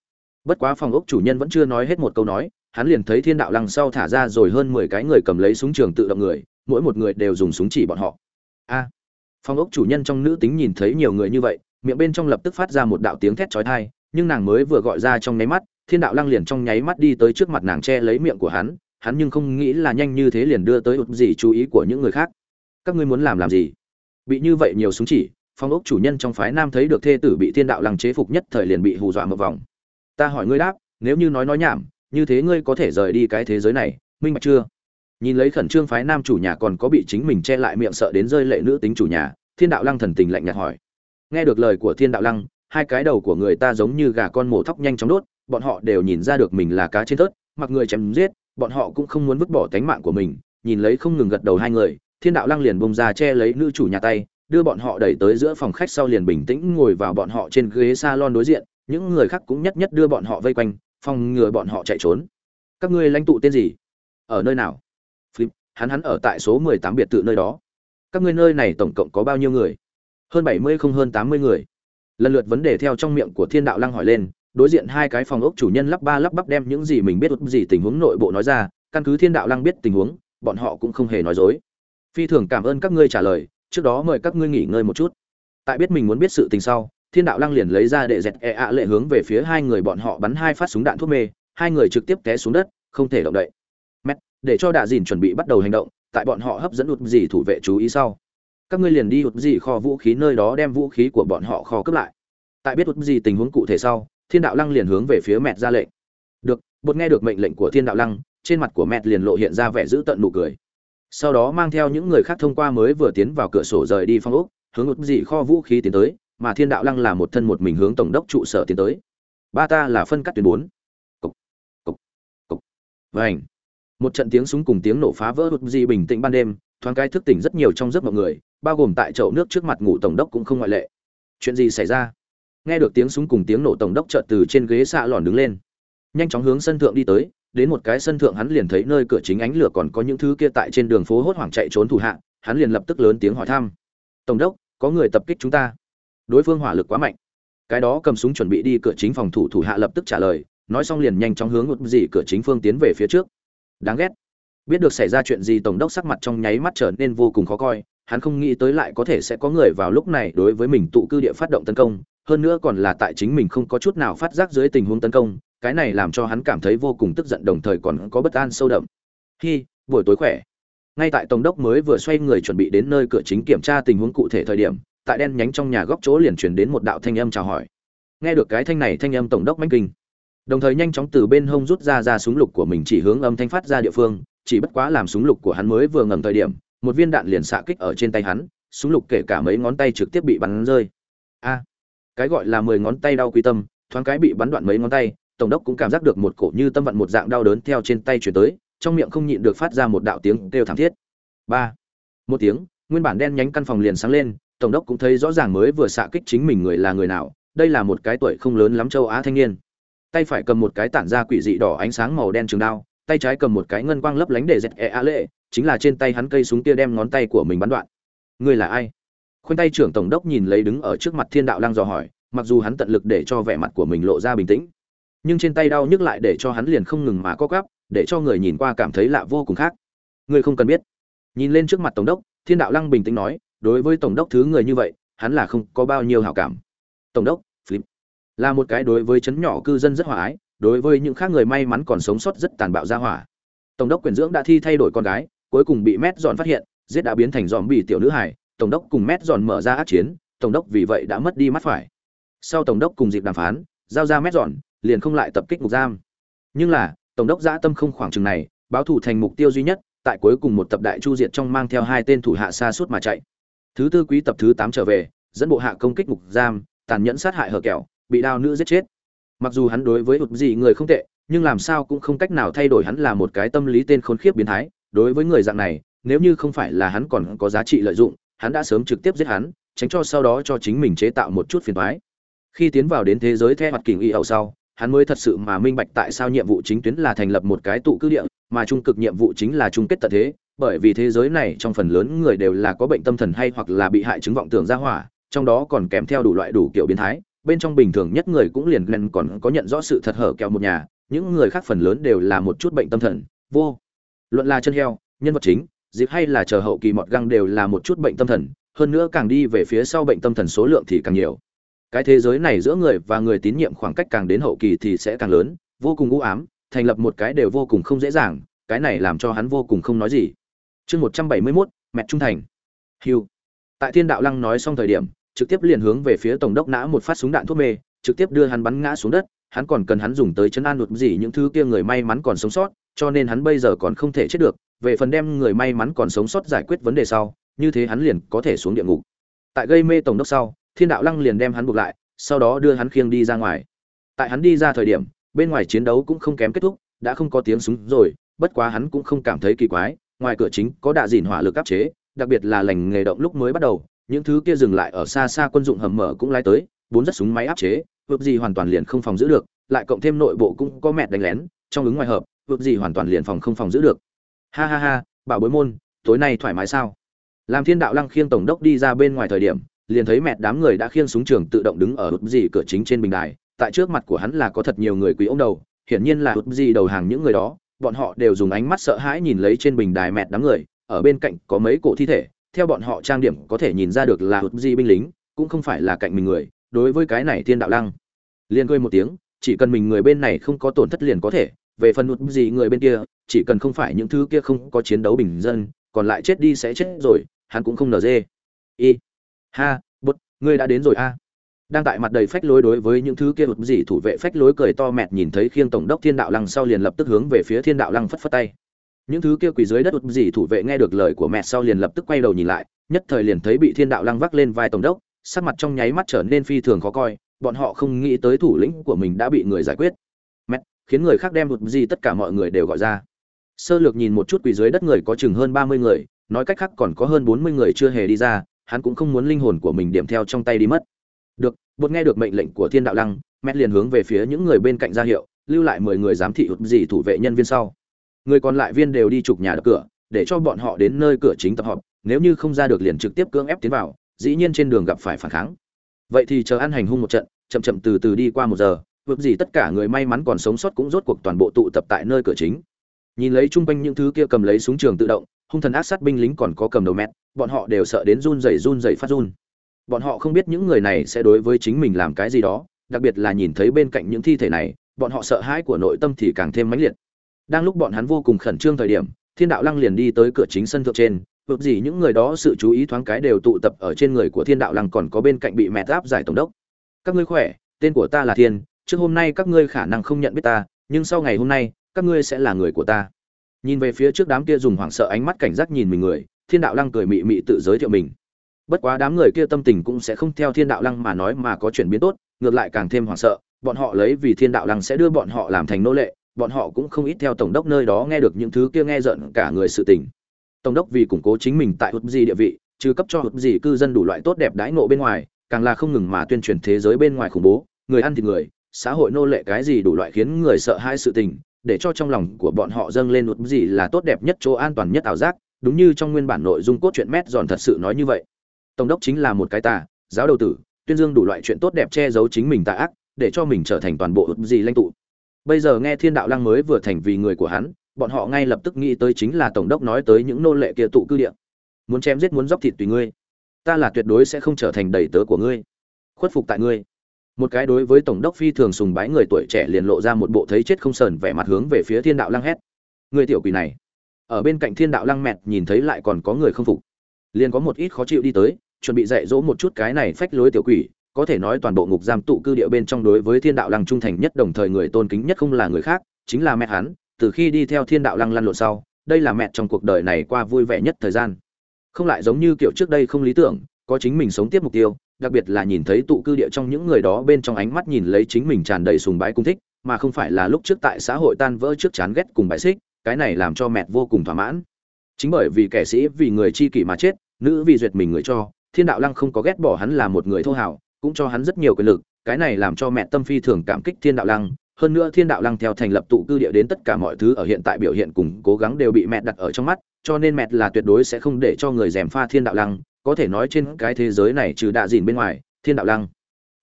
Bất quá phòng ốc chủ nhân vẫn chưa nói hết một câu nói, hắn liền thấy thiên đạo lăng sau thả ra rồi hơn mười cái người cầm lấy súng trường tự động người, mỗi một người đều dùng súng chỉ bọn họ. A! Phòng ốc chủ nhân trong nữ tính nhìn thấy nhiều người như vậy, miệng bên trong lập tức phát ra một đạo tiếng thét chói tai, nhưng nàng mới vừa gọi ra trong nháy mắt, thiên đạo lăng liền trong nháy mắt đi tới trước mặt nàng che lấy miệng của hắn hắn nhưng không nghĩ là nhanh như thế liền đưa tới ụt gì chú ý của những người khác. Các ngươi muốn làm làm gì? Bị như vậy nhiều súng chỉ, phong ốc chủ nhân trong phái nam thấy được thê tử bị thiên đạo lăng chế phục nhất thời liền bị hù dọa một vòng. Ta hỏi ngươi đáp, nếu như nói nói nhảm, như thế ngươi có thể rời đi cái thế giới này, minh bạch chưa? Nhìn lấy khẩn trương phái nam chủ nhà còn có bị chính mình che lại miệng sợ đến rơi lệ nữ tính chủ nhà, thiên đạo lăng thần tình lạnh nhạt hỏi. Nghe được lời của thiên đạo lăng, hai cái đầu của người ta giống như gà con mổ thóc nhanh chóng đốt, bọn họ đều nhìn ra được mình là cá trên tớt mặc người chém giết bọn họ cũng không muốn vứt bỏ tánh mạng của mình nhìn lấy không ngừng gật đầu hai người thiên đạo lăng liền bông ra che lấy nữ chủ nhà tay đưa bọn họ đẩy tới giữa phòng khách sau liền bình tĩnh ngồi vào bọn họ trên ghế salon đối diện những người khác cũng nhất nhất đưa bọn họ vây quanh phòng ngừa bọn họ chạy trốn. Các ngươi lãnh tụ tên gì? Ở nơi nào? Flip, hắn hắn ở tại số mười tám biệt thự nơi đó. Các ngươi nơi này tổng cộng có bao nhiêu người? Hơn bảy mươi không hơn tám mươi người. Lần lượt vấn đề theo trong miệng của thiên đạo lăng hỏi lên đối diện hai cái phòng ốc chủ nhân lắp ba lắp bắp đem những gì mình biết gì tình huống nội bộ nói ra, căn cứ thiên đạo lăng biết tình huống, bọn họ cũng không hề nói dối. Phi thường cảm ơn các ngươi trả lời, trước đó mời các ngươi nghỉ ngơi một chút. Tại biết mình muốn biết sự tình sau, thiên đạo lăng liền lấy ra để dẹt e ạ lệ hướng về phía hai người bọn họ bắn hai phát súng đạn thuốc mê, hai người trực tiếp té xuống đất, không thể động đậy. Mét để cho đạ dìn chuẩn bị bắt đầu hành động, tại bọn họ hấp dẫn ụt gì thủ vệ chú ý sau. Các ngươi liền đi ụt gì kho vũ khí nơi đó đem vũ khí của bọn họ kho cướp lại. Tại biết ụt gì tình huống cụ thể sau thiên đạo lăng liền hướng về phía mẹ ra lệnh. Được, bột nghe được mệnh lệnh của thiên đạo lăng, trên mặt của mẹ liền lộ hiện ra vẻ giữ tận nụ cười. Sau đó mang theo những người khác thông qua mới vừa tiến vào cửa sổ rời đi phong ốc, hướng ụt dị kho vũ khí tiến tới, mà thiên đạo lăng là một thân một mình hướng tổng đốc trụ sở tiến tới. Ba ta là phân cắt tuyến bốn. Cộc cộc cộc vảnh một trận tiếng súng cùng tiếng nổ phá vỡ hụt dị bình tĩnh ban đêm, thoáng cái thức tỉnh rất nhiều trong giấc mọi người, bao gồm tại chậu nước trước mặt ngủ tổng đốc cũng không ngoại lệ. Chuyện gì xảy ra? Nghe được tiếng súng cùng tiếng nổ tổng đốc chợt từ trên ghế xạ lòn đứng lên. Nhanh chóng hướng sân thượng đi tới, đến một cái sân thượng hắn liền thấy nơi cửa chính ánh lửa còn có những thứ kia tại trên đường phố hốt hoảng chạy trốn thủ hạ, hắn liền lập tức lớn tiếng hỏi thăm. Tổng đốc, có người tập kích chúng ta? Đối phương hỏa lực quá mạnh. Cái đó cầm súng chuẩn bị đi cửa chính phòng thủ thủ hạ lập tức trả lời, nói xong liền nhanh chóng hướng một gì cửa chính phương tiến về phía trước. Đáng ghét. Biết được xảy ra chuyện gì tổng đốc sắc mặt trong nháy mắt trở nên vô cùng khó coi, hắn không nghĩ tới lại có thể sẽ có người vào lúc này đối với mình tụ cư địa phát động tấn công hơn nữa còn là tại chính mình không có chút nào phát giác dưới tình huống tấn công, cái này làm cho hắn cảm thấy vô cùng tức giận đồng thời còn có bất an sâu đậm. Khi buổi tối khỏe. Ngay tại tổng đốc mới vừa xoay người chuẩn bị đến nơi cửa chính kiểm tra tình huống cụ thể thời điểm, tại đen nhánh trong nhà góc chỗ liền truyền đến một đạo thanh âm chào hỏi. Nghe được cái thanh này thanh âm tổng đốc mánh kinh. Đồng thời nhanh chóng từ bên hông rút ra ra súng lục của mình chỉ hướng âm thanh phát ra địa phương, chỉ bất quá làm súng lục của hắn mới vừa ngầm thời điểm, một viên đạn liền xạ kích ở trên tay hắn, súng lục kể cả mấy ngón tay trực tiếp bị bắn rơi. A! Cái gọi là mười ngón tay đau quy tâm, thoáng cái bị bắn đoạn mấy ngón tay, tổng đốc cũng cảm giác được một cổ như tâm vận một dạng đau đớn theo trên tay chuyển tới, trong miệng không nhịn được phát ra một đạo tiếng kêu thảm thiết. Ba. Một tiếng, nguyên bản đen nhánh căn phòng liền sáng lên, tổng đốc cũng thấy rõ ràng mới vừa xạ kích chính mình người là người nào, đây là một cái tuổi không lớn lắm châu á thanh niên. Tay phải cầm một cái tản ra quỷ dị đỏ ánh sáng màu đen trường đao, tay trái cầm một cái ngân quang lấp lánh để dẹt e a lệ, chính là trên tay hắn cây súng kia đem ngón tay của mình bắn đoạn. Ngươi là ai? Khoanh tay trưởng tổng đốc nhìn lấy đứng ở trước mặt thiên đạo lang dò hỏi, mặc dù hắn tận lực để cho vẻ mặt của mình lộ ra bình tĩnh, nhưng trên tay đau nhức lại để cho hắn liền không ngừng mà co cắp để cho người nhìn qua cảm thấy lạ vô cùng khác. Ngươi không cần biết. Nhìn lên trước mặt tổng đốc, thiên đạo lăng bình tĩnh nói, đối với tổng đốc thứ người như vậy, hắn là không có bao nhiêu hảo cảm. Tổng đốc flip là một cái đối với chấn nhỏ cư dân rất hòa ái, đối với những khác người may mắn còn sống sót rất tàn bạo ra hỏa. Tổng đốc quyền dưỡng đã thi thay đổi con gái, cuối cùng bị mét dọn phát hiện, giết đã biến thành dòm bị tiểu nữ hải tổng đốc cùng mét giòn mở ra át chiến tổng đốc vì vậy đã mất đi mắt phải. Sau tổng đốc cùng dịp đàm phán giao ra mét giòn, liền không lại tập kích ngục giam. Nhưng là tổng đốc dã tâm không khoảng chừng này báo thủ thành mục tiêu duy nhất tại cuối cùng một tập đại chu diệt trong mang theo hai tên thủ hạ xa suốt mà chạy. Thứ tư quý tập thứ tám trở về dẫn bộ hạ công kích ngục giam tàn nhẫn sát hại hở kẹo bị đao nữ giết chết. Mặc dù hắn đối với hụt gì người không tệ nhưng làm sao cũng không cách nào thay đổi hắn là một cái tâm lý tên khốn khiếp biến thái. Đối với người dạng này nếu như không phải là hắn còn có giá trị lợi dụng hắn đã sớm trực tiếp giết hắn, tránh cho sau đó cho chính mình chế tạo một chút phiền toái. Khi tiến vào đến thế giới theo hoạt kình y ẩu sau, hắn mới thật sự mà minh bạch tại sao nhiệm vụ chính tuyến là thành lập một cái tụ cư địa, mà trung cực nhiệm vụ chính là chung kết tận thế, bởi vì thế giới này trong phần lớn người đều là có bệnh tâm thần hay hoặc là bị hại chứng vọng tưởng ra hỏa, trong đó còn kèm theo đủ loại đủ kiểu biến thái, bên trong bình thường nhất người cũng liền lên còn có nhận rõ sự thật hở kẹo một nhà, những người khác phần lớn đều là một chút bệnh tâm thần, vô. Luận là chân heo, nhân vật chính dịp hay là chờ hậu kỳ mọt găng đều là một chút bệnh tâm thần, hơn nữa càng đi về phía sau bệnh tâm thần số lượng thì càng nhiều. Cái thế giới này giữa người và người tín nhiệm khoảng cách càng đến hậu kỳ thì sẽ càng lớn, vô cùng u ám, thành lập một cái đều vô cùng không dễ dàng, cái này làm cho hắn vô cùng không nói gì. Chương một trăm bảy mươi mốt, mẹ trung thành. Hiu tại thiên đạo lăng nói xong thời điểm, trực tiếp liền hướng về phía tổng đốc nã một phát súng đạn thuốc mê, trực tiếp đưa hắn bắn ngã xuống đất, hắn còn cần hắn dùng tới chân an đột gì những thứ kia người may mắn còn sống sót cho nên hắn bây giờ còn không thể chết được, về phần đem người may mắn còn sống sót giải quyết vấn đề sau, như thế hắn liền có thể xuống địa ngục. Tại gây mê tổng đốc sau, thiên đạo lăng liền đem hắn buộc lại, sau đó đưa hắn khiêng đi ra ngoài. Tại hắn đi ra thời điểm, bên ngoài chiến đấu cũng không kém kết thúc, đã không có tiếng súng rồi, bất quá hắn cũng không cảm thấy kỳ quái, ngoài cửa chính có đạ dìn hỏa lực áp chế, đặc biệt là lành nghề động lúc mới bắt đầu, những thứ kia dừng lại ở xa xa quân dụng hầm mở cũng lái tới, bốn rất súng máy áp chế vượt gì hoàn toàn liền không phòng giữ được, lại cộng thêm nội bộ cũng có mẹ đánh lén, trong ứng ngoài hợp vượt gì hoàn toàn liền phòng không phòng giữ được. Ha ha ha, bảo bối môn, tối nay thoải mái sao? Làm thiên đạo lăng khiêng tổng đốc đi ra bên ngoài thời điểm, liền thấy mẹ đám người đã khiêng súng trường tự động đứng ở hụt gì cửa chính trên bình đài. Tại trước mặt của hắn là có thật nhiều người quý ông đầu, hiển nhiên là hụt gì đầu hàng những người đó. Bọn họ đều dùng ánh mắt sợ hãi nhìn lấy trên bình đài mẹ đám người, ở bên cạnh có mấy cổ thi thể. Theo bọn họ trang điểm có thể nhìn ra được là hụt gì binh lính, cũng không phải là cạnh mình người. Đối với cái này thiên đạo lăng, liền cười một tiếng, chỉ cần mình người bên này không có tổn thất liền có thể về phần hụt gì người bên kia, chỉ cần không phải những thứ kia không có chiến đấu bình dân, còn lại chết đi sẽ chết rồi, hắn cũng không nở dê. Y. Ha, bút, ngươi đã đến rồi a. Đang tại mặt đầy phách lối đối với những thứ kia một gì thủ vệ phách lối cười to mẹt nhìn thấy khiêng tổng đốc thiên đạo lăng sau liền lập tức hướng về phía thiên đạo lăng phất phất tay. Những thứ kia quỳ dưới đất một gì thủ vệ nghe được lời của mẹ sau liền lập tức quay đầu nhìn lại, nhất thời liền thấy bị thiên đạo lăng vác lên vai tổng đốc, sắc mặt trong nháy mắt trở nên phi thường khó coi, bọn họ không nghĩ tới thủ lĩnh của mình đã bị người giải quyết khiến người khác đem một gì tất cả mọi người đều gọi ra. Sơ lược nhìn một chút quỳ dưới đất người có chừng hơn ba mươi người, nói cách khác còn có hơn bốn mươi người chưa hề đi ra, hắn cũng không muốn linh hồn của mình điểm theo trong tay đi mất. Được, bột nghe được mệnh lệnh của thiên đạo lăng, mét liền hướng về phía những người bên cạnh ra hiệu, lưu lại mười người giám thị hụt gì thủ vệ nhân viên sau. Người còn lại viên đều đi chụp nhà đập cửa, để cho bọn họ đến nơi cửa chính tập họp, nếu như không ra được liền trực tiếp cưỡng ép tiến vào, dĩ nhiên trên đường gặp phải phản kháng. Vậy thì chờ ăn hành hung một trận, chậm chậm từ từ đi qua một giờ vượt gì tất cả người may mắn còn sống sót cũng rốt cuộc toàn bộ tụ tập tại nơi cửa chính. Nhìn lấy chung quanh những thứ kia cầm lấy súng trường tự động, hung thần ác sát binh lính còn có cầm đầu mét bọn họ đều sợ đến run rẩy run rẩy phát run. Bọn họ không biết những người này sẽ đối với chính mình làm cái gì đó, đặc biệt là nhìn thấy bên cạnh những thi thể này, bọn họ sợ hãi của nội tâm thì càng thêm mãnh liệt. Đang lúc bọn hắn vô cùng khẩn trương thời điểm, thiên đạo lăng liền đi tới cửa chính sân thượng trên. Vượt gì những người đó sự chú ý thoáng cái đều tụ tập ở trên người của thiên đạo lăng còn có bên cạnh bị mẹ áp giải tổng đốc. Các ngươi khỏe, tên của ta là thiên trước hôm nay các ngươi khả năng không nhận biết ta, nhưng sau ngày hôm nay, các ngươi sẽ là người của ta. Nhìn về phía trước đám kia dùng hoảng sợ ánh mắt cảnh giác nhìn mình người, thiên đạo lăng cười mị mị tự giới thiệu mình. Bất quá đám người kia tâm tình cũng sẽ không theo thiên đạo lăng mà nói mà có chuyển biến tốt, ngược lại càng thêm hoảng sợ, bọn họ lấy vì thiên đạo lăng sẽ đưa bọn họ làm thành nô lệ, bọn họ cũng không ít theo tổng đốc nơi đó nghe được những thứ kia nghe giận cả người sự tình. Tổng đốc vì củng cố chính mình tại hụt gì địa vị chứ cấp cho hụt gì cư dân đủ loại tốt đẹp đãi nộ bên ngoài, càng là không ngừng mà tuyên truyền thế giới bên ngoài khủng bố, người ăn thịt người xã hội nô lệ cái gì đủ loại khiến người sợ hai sự tình, để cho trong lòng của bọn họ dâng lên một gì là tốt đẹp nhất chỗ an toàn nhất ảo giác, đúng như trong nguyên bản nội dung cốt truyện mét giòn thật sự nói như vậy. Tổng đốc chính là một cái tà, giáo đầu tử, tuyên dương đủ loại chuyện tốt đẹp che giấu chính mình tà ác, để cho mình trở thành toàn bộ gì lãnh tụ. Bây giờ nghe thiên đạo lăng mới vừa thành vì người của hắn, bọn họ ngay lập tức nghĩ tới chính là tổng đốc nói tới những nô lệ kia tụ cư địa. Muốn chém giết muốn dốc thịt tùy ngươi. Ta là tuyệt đối sẽ không trở thành đầy tớ của ngươi. Khuất phục tại ngươi một cái đối với tổng đốc phi thường sùng bái người tuổi trẻ liền lộ ra một bộ thấy chết không sờn vẻ mặt hướng về phía thiên đạo lăng hét. Người tiểu quỷ này, ở bên cạnh thiên đạo lăng mẹt nhìn thấy lại còn có người không phục. Liền có một ít khó chịu đi tới, chuẩn bị dạy dỗ một chút cái này phách lối tiểu quỷ, có thể nói toàn bộ ngục giam tụ cư địa bên trong đối với thiên đạo lăng trung thành nhất đồng thời người tôn kính nhất không là người khác, chính là mẹ hắn, từ khi đi theo thiên đạo lăng lăn lộn sau, đây là mẹ trong cuộc đời này qua vui vẻ nhất thời gian. Không lại giống như kiểu trước đây không lý tưởng, có chính mình sống tiếp mục tiêu đặc biệt là nhìn thấy tụ cư địa trong những người đó bên trong ánh mắt nhìn lấy chính mình tràn đầy sùng bái cung thích, mà không phải là lúc trước tại xã hội tan vỡ trước chán ghét cùng bãi xích, cái này làm cho mẹ vô cùng thỏa mãn. Chính bởi vì kẻ sĩ vì người chi kỷ mà chết, nữ vì duyệt mình người cho, thiên đạo lăng không có ghét bỏ hắn là một người thô hào cũng cho hắn rất nhiều quyền lực, cái này làm cho mẹ tâm phi thường cảm kích thiên đạo lăng. Hơn nữa thiên đạo lăng theo thành lập tụ cư địa đến tất cả mọi thứ ở hiện tại biểu hiện cùng cố gắng đều bị mẹ đặt ở trong mắt, cho nên mẹ là tuyệt đối sẽ không để cho người dèm pha thiên đạo lăng có thể nói trên cái thế giới này trừ đạ dìn bên ngoài, thiên đạo lăng.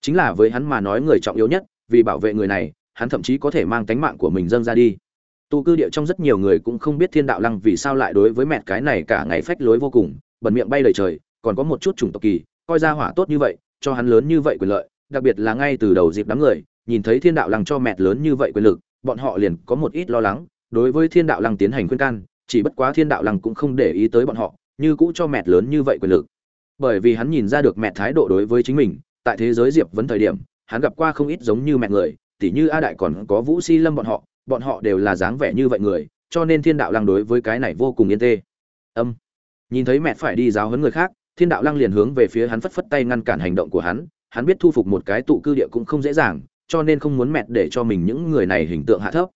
Chính là với hắn mà nói người trọng yếu nhất, vì bảo vệ người này, hắn thậm chí có thể mang tánh mạng của mình dâng ra đi. Tu cư địa trong rất nhiều người cũng không biết thiên đạo lăng vì sao lại đối với mẹ cái này cả ngày phách lối vô cùng bẩn miệng bay lời trời, còn có một chút chủng tộc kỳ, coi ra hỏa tốt như vậy, cho hắn lớn như vậy quyền lợi, đặc biệt là ngay từ đầu dịp đám người, nhìn thấy thiên đạo lăng cho mẹ lớn như vậy quyền lực, bọn họ liền có một ít lo lắng, đối với thiên đạo lăng tiến hành khuyên can, chỉ bất quá thiên đạo lăng cũng không để ý tới bọn họ, như cũ cho mẹ lớn như vậy quyền lực bởi vì hắn nhìn ra được mẹ thái độ đối với chính mình, tại thế giới diệp vấn thời điểm, hắn gặp qua không ít giống như mẹ người, tỉ như a đại còn có vũ si lâm bọn họ bọn họ đều là dáng vẻ như vậy người, cho nên thiên đạo lăng đối với cái này vô cùng yên tê. Âm. Nhìn thấy mẹ phải đi giáo huấn người khác, thiên đạo lăng liền hướng về phía hắn phất phất tay ngăn cản hành động của hắn hắn biết thu phục một cái tụ cư địa cũng không dễ dàng, cho nên không muốn mẹ để cho mình những người này hình tượng hạ thấp.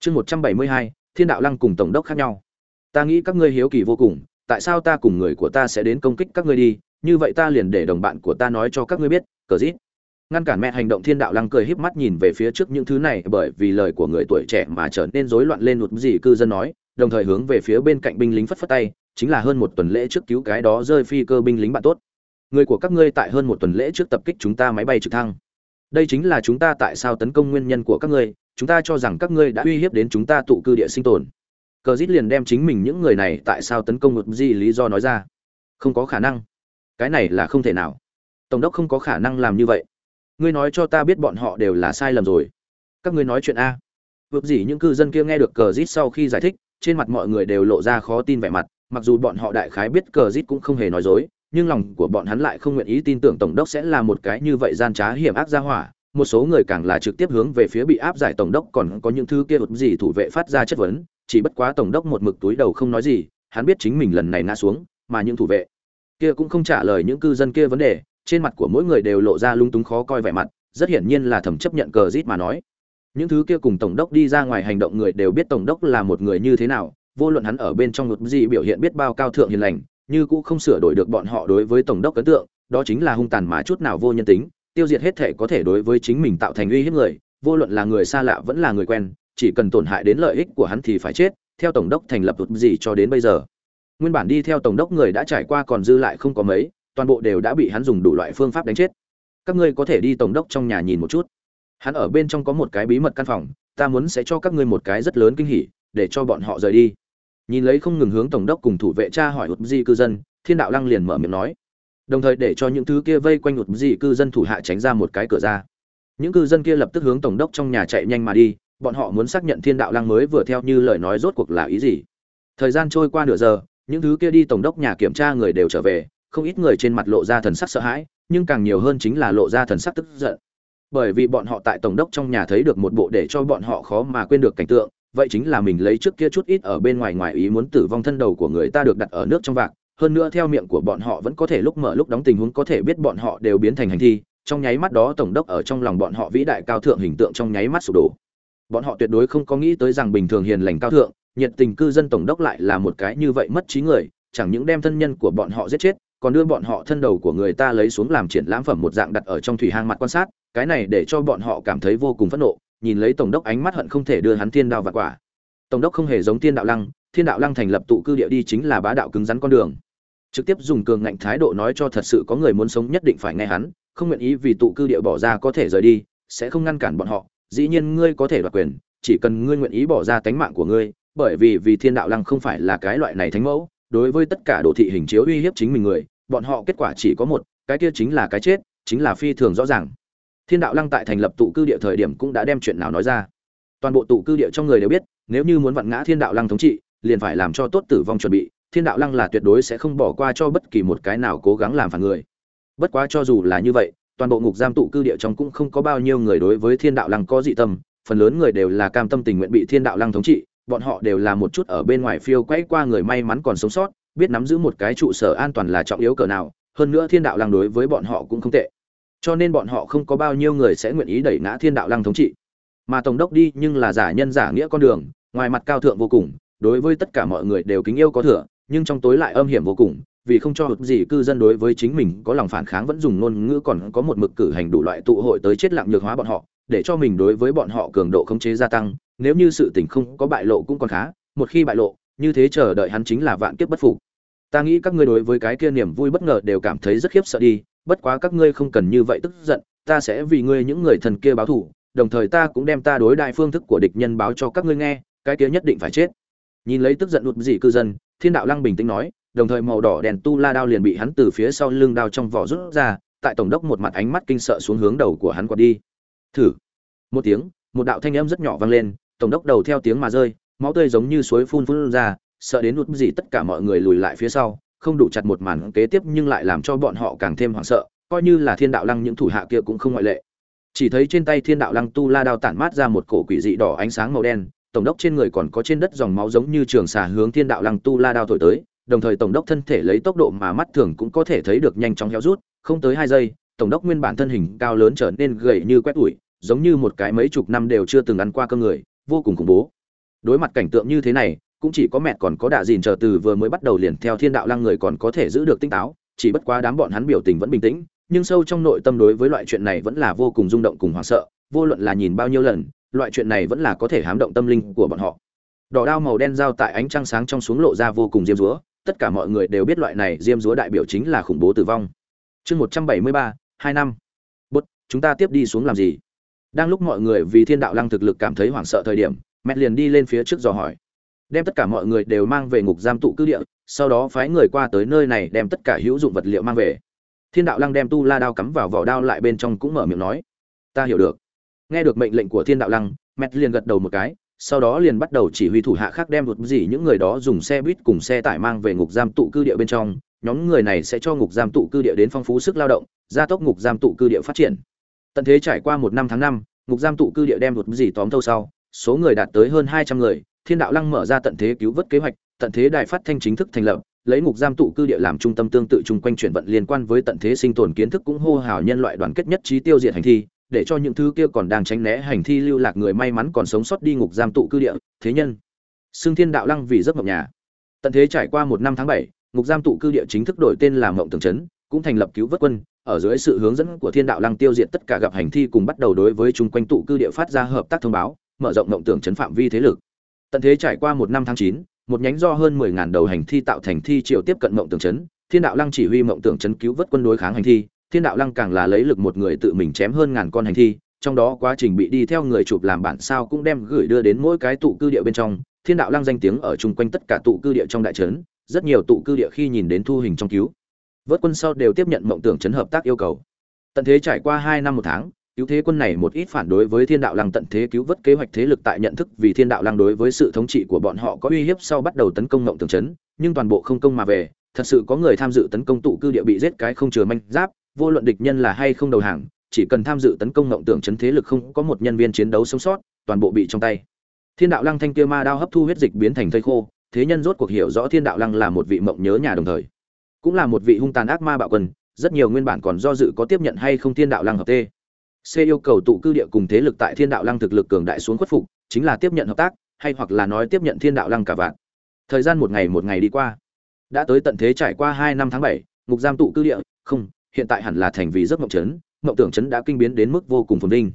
Chương một trăm bảy mươi hai, thiên đạo lăng cùng tổng đốc khác nhau. Ta nghĩ các ngươi hiếu kỳ vô cùng tại sao ta cùng người của ta sẽ đến công kích các ngươi đi, như vậy ta liền để đồng bạn của ta nói cho các ngươi biết, cờ dít ngăn cản mẹ hành động thiên đạo lăng cười híp mắt nhìn về phía trước những thứ này, bởi vì lời của người tuổi trẻ mà trở nên rối loạn lên một gì cư dân nói, đồng thời hướng về phía bên cạnh binh lính phất phất tay, chính là hơn một tuần lễ trước cứu cái đó rơi phi cơ binh lính bạn tốt. Người của các ngươi tại hơn một tuần lễ trước tập kích chúng ta máy bay trực thăng. Đây chính là chúng ta tại sao tấn công nguyên nhân của các ngươi, chúng ta cho rằng các ngươi đã uy hiếp đến chúng ta tụ cư địa sinh tồn cờ dít liền đem chính mình những người này tại sao tấn công một gì lý do nói ra. Không có khả năng. Cái này là không thể nào. Tổng đốc không có khả năng làm như vậy. Ngươi nói cho ta biết bọn họ đều là sai lầm rồi. Các ngươi nói chuyện a. Vượt gì những cư dân kia nghe được cờ dít sau khi giải thích, trên mặt mọi người đều lộ ra khó tin vẻ mặt, mặc dù bọn họ đại khái biết cờ dít cũng không hề nói dối, nhưng lòng của bọn hắn lại không nguyện ý tin tưởng tổng đốc sẽ là một cái như vậy gian trá hiểm ác ra hỏa. Một số người càng là trực tiếp hướng về phía bị áp giải tổng đốc, còn có những thứ kia vượt gì thủ vệ phát ra chất vấn chỉ bất quá tổng đốc một mực túi đầu không nói gì, hắn biết chính mình lần này ngã xuống, mà những thủ vệ kia cũng không trả lời những cư dân kia vấn đề, trên mặt của mỗi người đều lộ ra lung túng khó coi vẻ mặt, rất hiển nhiên là thẩm chấp nhận cờ rít mà nói. Những thứ kia cùng tổng đốc đi ra ngoài hành động người đều biết tổng đốc là một người như thế nào, vô luận hắn ở bên trong một gì biểu hiện biết bao cao thượng hiền lành, như cũng không sửa đổi được bọn họ đối với tổng đốc ấn tượng, đó chính là hung tàn mà chút nào vô nhân tính, tiêu diệt hết thể có thể đối với chính mình tạo thành uy hiếp người, vô luận là người xa lạ vẫn là người quen chỉ cần tổn hại đến lợi ích của hắn thì phải chết, theo tổng đốc thành lập tụt gì cho đến bây giờ. Nguyên bản đi theo tổng đốc người đã trải qua còn dư lại không có mấy, toàn bộ đều đã bị hắn dùng đủ loại phương pháp đánh chết. Các ngươi có thể đi tổng đốc trong nhà nhìn một chút. Hắn ở bên trong có một cái bí mật căn phòng, ta muốn sẽ cho các ngươi một cái rất lớn kinh hỉ, để cho bọn họ rời đi. Nhìn lấy không ngừng hướng tổng đốc cùng thủ vệ cha hỏi ụt di cư dân, thiên đạo lăng liền mở miệng nói. Đồng thời để cho những thứ kia vây quanh ụt di cư dân thủ hạ tránh ra một cái cửa ra. Những cư dân kia lập tức hướng tổng đốc trong nhà chạy nhanh mà đi bọn họ muốn xác nhận thiên đạo lăng mới vừa theo như lời nói rốt cuộc là ý gì. Thời gian trôi qua nửa giờ, những thứ kia đi tổng đốc nhà kiểm tra người đều trở về, không ít người trên mặt lộ ra thần sắc sợ hãi, nhưng càng nhiều hơn chính là lộ ra thần sắc tức giận. Bởi vì bọn họ tại tổng đốc trong nhà thấy được một bộ để cho bọn họ khó mà quên được cảnh tượng, vậy chính là mình lấy trước kia chút ít ở bên ngoài ngoài ý muốn tử vong thân đầu của người ta được đặt ở nước trong vạc, hơn nữa theo miệng của bọn họ vẫn có thể lúc mở lúc đóng tình huống có thể biết bọn họ đều biến thành hành thi, trong nháy mắt đó tổng đốc ở trong lòng bọn họ vĩ đại cao thượng hình tượng trong nháy mắt sụp đổ bọn họ tuyệt đối không có nghĩ tới rằng bình thường hiền lành cao thượng, nhiệt tình cư dân tổng đốc lại là một cái như vậy mất trí người, chẳng những đem thân nhân của bọn họ giết chết, còn đưa bọn họ thân đầu của người ta lấy xuống làm triển lãm phẩm một dạng đặt ở trong thủy hang mặt quan sát, cái này để cho bọn họ cảm thấy vô cùng phẫn nộ, nhìn lấy tổng đốc ánh mắt hận không thể đưa hắn thiên đao vặt quả. Tổng đốc không hề giống thiên đạo lăng, thiên đạo lăng thành lập tụ cư địa đi chính là bá đạo cứng rắn con đường. Trực tiếp dùng cường ngạnh thái độ nói cho thật sự có người muốn sống nhất định phải nghe hắn, không nguyện ý vì tụ cư địa bỏ ra có thể rời đi, sẽ không ngăn cản bọn họ dĩ nhiên ngươi có thể đoạt quyền, chỉ cần ngươi nguyện ý bỏ ra tánh mạng của ngươi, bởi vì vì thiên đạo lăng không phải là cái loại này thánh mẫu, đối với tất cả đồ thị hình chiếu uy hiếp chính mình người, bọn họ kết quả chỉ có một, cái kia chính là cái chết, chính là phi thường rõ ràng. Thiên đạo lăng tại thành lập tụ cư địa thời điểm cũng đã đem chuyện nào nói ra. Toàn bộ tụ cư địa trong người đều biết, nếu như muốn vặn ngã thiên đạo lăng thống trị, liền phải làm cho tốt tử vong chuẩn bị, thiên đạo lăng là tuyệt đối sẽ không bỏ qua cho bất kỳ một cái nào cố gắng làm phản người. Bất quá cho dù là như vậy toàn bộ ngục giam tụ cư địa trong cũng không có bao nhiêu người đối với thiên đạo lăng có dị tâm, phần lớn người đều là cam tâm tình nguyện bị thiên đạo lăng thống trị, bọn họ đều là một chút ở bên ngoài phiêu quay qua người may mắn còn sống sót, biết nắm giữ một cái trụ sở an toàn là trọng yếu cỡ nào, hơn nữa thiên đạo lăng đối với bọn họ cũng không tệ. Cho nên bọn họ không có bao nhiêu người sẽ nguyện ý đẩy ngã thiên đạo lăng thống trị. Mà tổng đốc đi nhưng là giả nhân giả nghĩa con đường, ngoài mặt cao thượng vô cùng, đối với tất cả mọi người đều kính yêu có thừa, nhưng trong tối lại âm hiểm vô cùng vì không cho hụt gì cư dân đối với chính mình có lòng phản kháng vẫn dùng ngôn ngữ còn có một mực cử hành đủ loại tụ hội tới chết lặng nhược hóa bọn họ, để cho mình đối với bọn họ cường độ khống chế gia tăng. Nếu như sự tình không có bại lộ cũng còn khá, một khi bại lộ, như thế chờ đợi hắn chính là vạn kiếp bất phục. Ta nghĩ các ngươi đối với cái kia niềm vui bất ngờ đều cảm thấy rất khiếp sợ đi, bất quá các ngươi không cần như vậy tức giận, ta sẽ vì ngươi những người thần kia báo thù, đồng thời ta cũng đem ta đối đại phương thức của địch nhân báo cho các ngươi nghe, cái kia nhất định phải chết. Nhìn lấy tức giận đụt gì cư dân, thiên đạo lăng bình tĩnh nói đồng thời màu đỏ đèn tu la đao liền bị hắn từ phía sau lưng đao trong vỏ rút ra, tại tổng đốc một mặt ánh mắt kinh sợ xuống hướng đầu của hắn quạt đi. Thử. Một tiếng, một đạo thanh âm rất nhỏ vang lên, tổng đốc đầu theo tiếng mà rơi, máu tươi giống như suối phun phun ra, sợ đến nút gì tất cả mọi người lùi lại phía sau, không đủ chặt một màn kế tiếp nhưng lại làm cho bọn họ càng thêm hoảng sợ, coi như là thiên đạo lăng những thủ hạ kia cũng không ngoại lệ. Chỉ thấy trên tay thiên đạo lăng tu la đao tản mát ra một cổ quỷ dị đỏ ánh sáng màu đen, tổng đốc trên người còn có trên đất dòng máu giống như trường xà hướng thiên đạo lăng tu la đao thổi tới đồng thời tổng đốc thân thể lấy tốc độ mà mắt thường cũng có thể thấy được nhanh chóng héo rút, không tới hai giây, tổng đốc nguyên bản thân hình cao lớn trở nên gầy như quét ủi, giống như một cái mấy chục năm đều chưa từng ăn qua cơ người, vô cùng khủng bố. Đối mặt cảnh tượng như thế này, cũng chỉ có mẹ còn có đạ dìn chờ từ vừa mới bắt đầu liền theo thiên đạo lăng người còn có thể giữ được tinh táo, chỉ bất quá đám bọn hắn biểu tình vẫn bình tĩnh, nhưng sâu trong nội tâm đối với loại chuyện này vẫn là vô cùng rung động cùng hoảng sợ, vô luận là nhìn bao nhiêu lần, loại chuyện này vẫn là có thể hám động tâm linh của bọn họ. Đỏ đao màu đen giao tại ánh trăng sáng trong xuống lộ ra vô cùng diêm dúa tất cả mọi người đều biết loại này diêm dúa đại biểu chính là khủng bố tử vong. Chương một trăm bảy mươi ba, hai năm. Bút chúng ta tiếp đi xuống làm gì? Đang lúc mọi người vì thiên đạo lăng thực lực cảm thấy hoảng sợ thời điểm mẹ liền đi lên phía trước dò hỏi. Đem tất cả mọi người đều mang về ngục giam tụ cư địa, sau đó phái người qua tới nơi này đem tất cả hữu dụng vật liệu mang về. Thiên đạo lăng đem tu la đao cắm vào vỏ đao lại bên trong cũng mở miệng nói. Ta hiểu được. Nghe được mệnh lệnh của thiên đạo lăng mẹ liền gật đầu một cái sau đó liền bắt đầu chỉ huy thủ hạ khác đem đột gì những người đó dùng xe buýt cùng xe tải mang về ngục giam tụ cư địa bên trong. Nhóm người này sẽ cho ngục giam tụ cư địa đến phong phú sức lao động, gia tốc ngục giam tụ cư địa phát triển. Tận thế trải qua một năm tháng năm, ngục giam tụ cư địa đem đột gì tóm thâu sau, số người đạt tới hơn hai trăm người. Thiên đạo lăng mở ra tận thế cứu vớt kế hoạch, tận thế đài phát thanh chính thức thành lập, lấy ngục giam tụ cư địa làm trung tâm tương tự chung quanh chuyển vận liên quan với tận thế sinh tồn kiến thức cũng hô hào nhân loại đoàn kết nhất trí tiêu diệt hành thi để cho những thứ kia còn đang tránh né hành thi lưu lạc người may mắn còn sống sót đi ngục giam tụ cư địa, thế nhân. Xương thiên đạo lăng vì giấc mộng nhà. Tận thế trải qua một năm tháng bảy, ngục giam tụ cư địa chính thức đổi tên là mộng tường trấn cũng thành lập cứu vớt quân, ở dưới sự hướng dẫn của thiên đạo lăng tiêu diệt tất cả gặp hành thi cùng bắt đầu đối với chung quanh tụ cư địa phát ra hợp tác thông báo, mở rộng mộng tưởng trấn phạm vi thế lực. Tận thế trải qua một năm tháng chín, một nhánh do hơn mười ngàn đầu hành thi tạo thành thi triều tiếp cận mộng tưởng trấn thiên đạo lăng chỉ huy mộng tưởng trấn cứu vớt quân đối kháng hành thi thiên đạo lăng càng là lấy lực một người tự mình chém hơn ngàn con hành thi, trong đó quá trình bị đi theo người chụp làm bản sao cũng đem gửi đưa đến mỗi cái tụ cư địa bên trong. Thiên đạo lăng danh tiếng ở chung quanh tất cả tụ cư địa trong đại trấn, rất nhiều tụ cư địa khi nhìn đến thu hình trong cứu. Vớt quân sau đều tiếp nhận mộng tưởng chấn hợp tác yêu cầu. Tận thế trải qua hai năm một tháng, cứu thế quân này một ít phản đối với thiên đạo lăng tận thế cứu vớt kế hoạch thế lực tại nhận thức vì thiên đạo lăng đối với sự thống trị của bọn họ có uy hiếp sau bắt đầu tấn công mộng tưởng chấn, nhưng toàn bộ không công mà về, thật sự có người tham dự tấn công tụ cư địa bị giết cái không chừa manh giáp vô luận địch nhân là hay không đầu hàng, chỉ cần tham dự tấn công ngộng tưởng chấn thế lực không có một nhân viên chiến đấu sống sót, toàn bộ bị trong tay. Thiên đạo lăng thanh kia ma đao hấp thu huyết dịch biến thành thây khô, thế nhân rốt cuộc hiểu rõ thiên đạo lăng là một vị mộng nhớ nhà đồng thời, cũng là một vị hung tàn ác ma bạo quân, rất nhiều nguyên bản còn do dự có tiếp nhận hay không thiên đạo lăng hợp tê. C yêu cầu tụ cư địa cùng thế lực tại thiên đạo lăng thực lực cường đại xuống khuất phục, chính là tiếp nhận hợp tác, hay hoặc là nói tiếp nhận thiên đạo lăng cả vạn. Thời gian một ngày một ngày đi qua. Đã tới tận thế trải qua hai năm tháng bảy, ngục giam tụ cư địa, không hiện tại hẳn là thành vì giấc mộng trấn mộng tưởng trấn đã kinh biến đến mức vô cùng phồn vinh.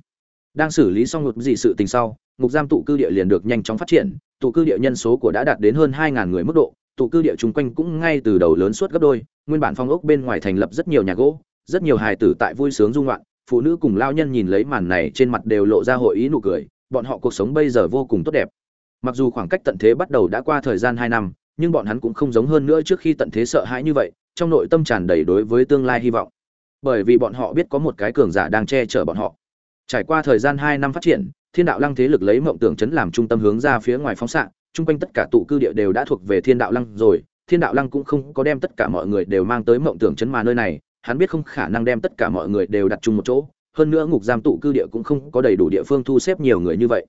Đang xử lý xong một gì sự tình sau, ngục giam tụ cư địa liền được nhanh chóng phát triển, tụ cư địa nhân số của đã đạt đến hơn hai ngàn người mức độ, tụ cư địa chung quanh cũng ngay từ đầu lớn suốt gấp đôi, nguyên bản phong ốc bên ngoài thành lập rất nhiều nhà gỗ, rất nhiều hài tử tại vui sướng dung loạn, phụ nữ cùng lao nhân nhìn lấy màn này trên mặt đều lộ ra hội ý nụ cười, bọn họ cuộc sống bây giờ vô cùng tốt đẹp. Mặc dù khoảng cách tận thế bắt đầu đã qua thời gian hai năm nhưng bọn hắn cũng không giống hơn nữa trước khi tận thế sợ hãi như vậy, trong nội tâm tràn đầy đối với tương lai hy vọng. Bởi vì bọn họ biết có một cái cường giả đang che chở bọn họ. Trải qua thời gian hai năm phát triển, thiên đạo lăng thế lực lấy mộng tưởng chấn làm trung tâm hướng ra phía ngoài phóng xạ, chung quanh tất cả tụ cư địa đều đã thuộc về thiên đạo lăng rồi, thiên đạo lăng cũng không có đem tất cả mọi người đều mang tới mộng tưởng chấn mà nơi này, hắn biết không khả năng đem tất cả mọi người đều đặt chung một chỗ, hơn nữa ngục giam tụ cư địa cũng không có đầy đủ địa phương thu xếp nhiều người như vậy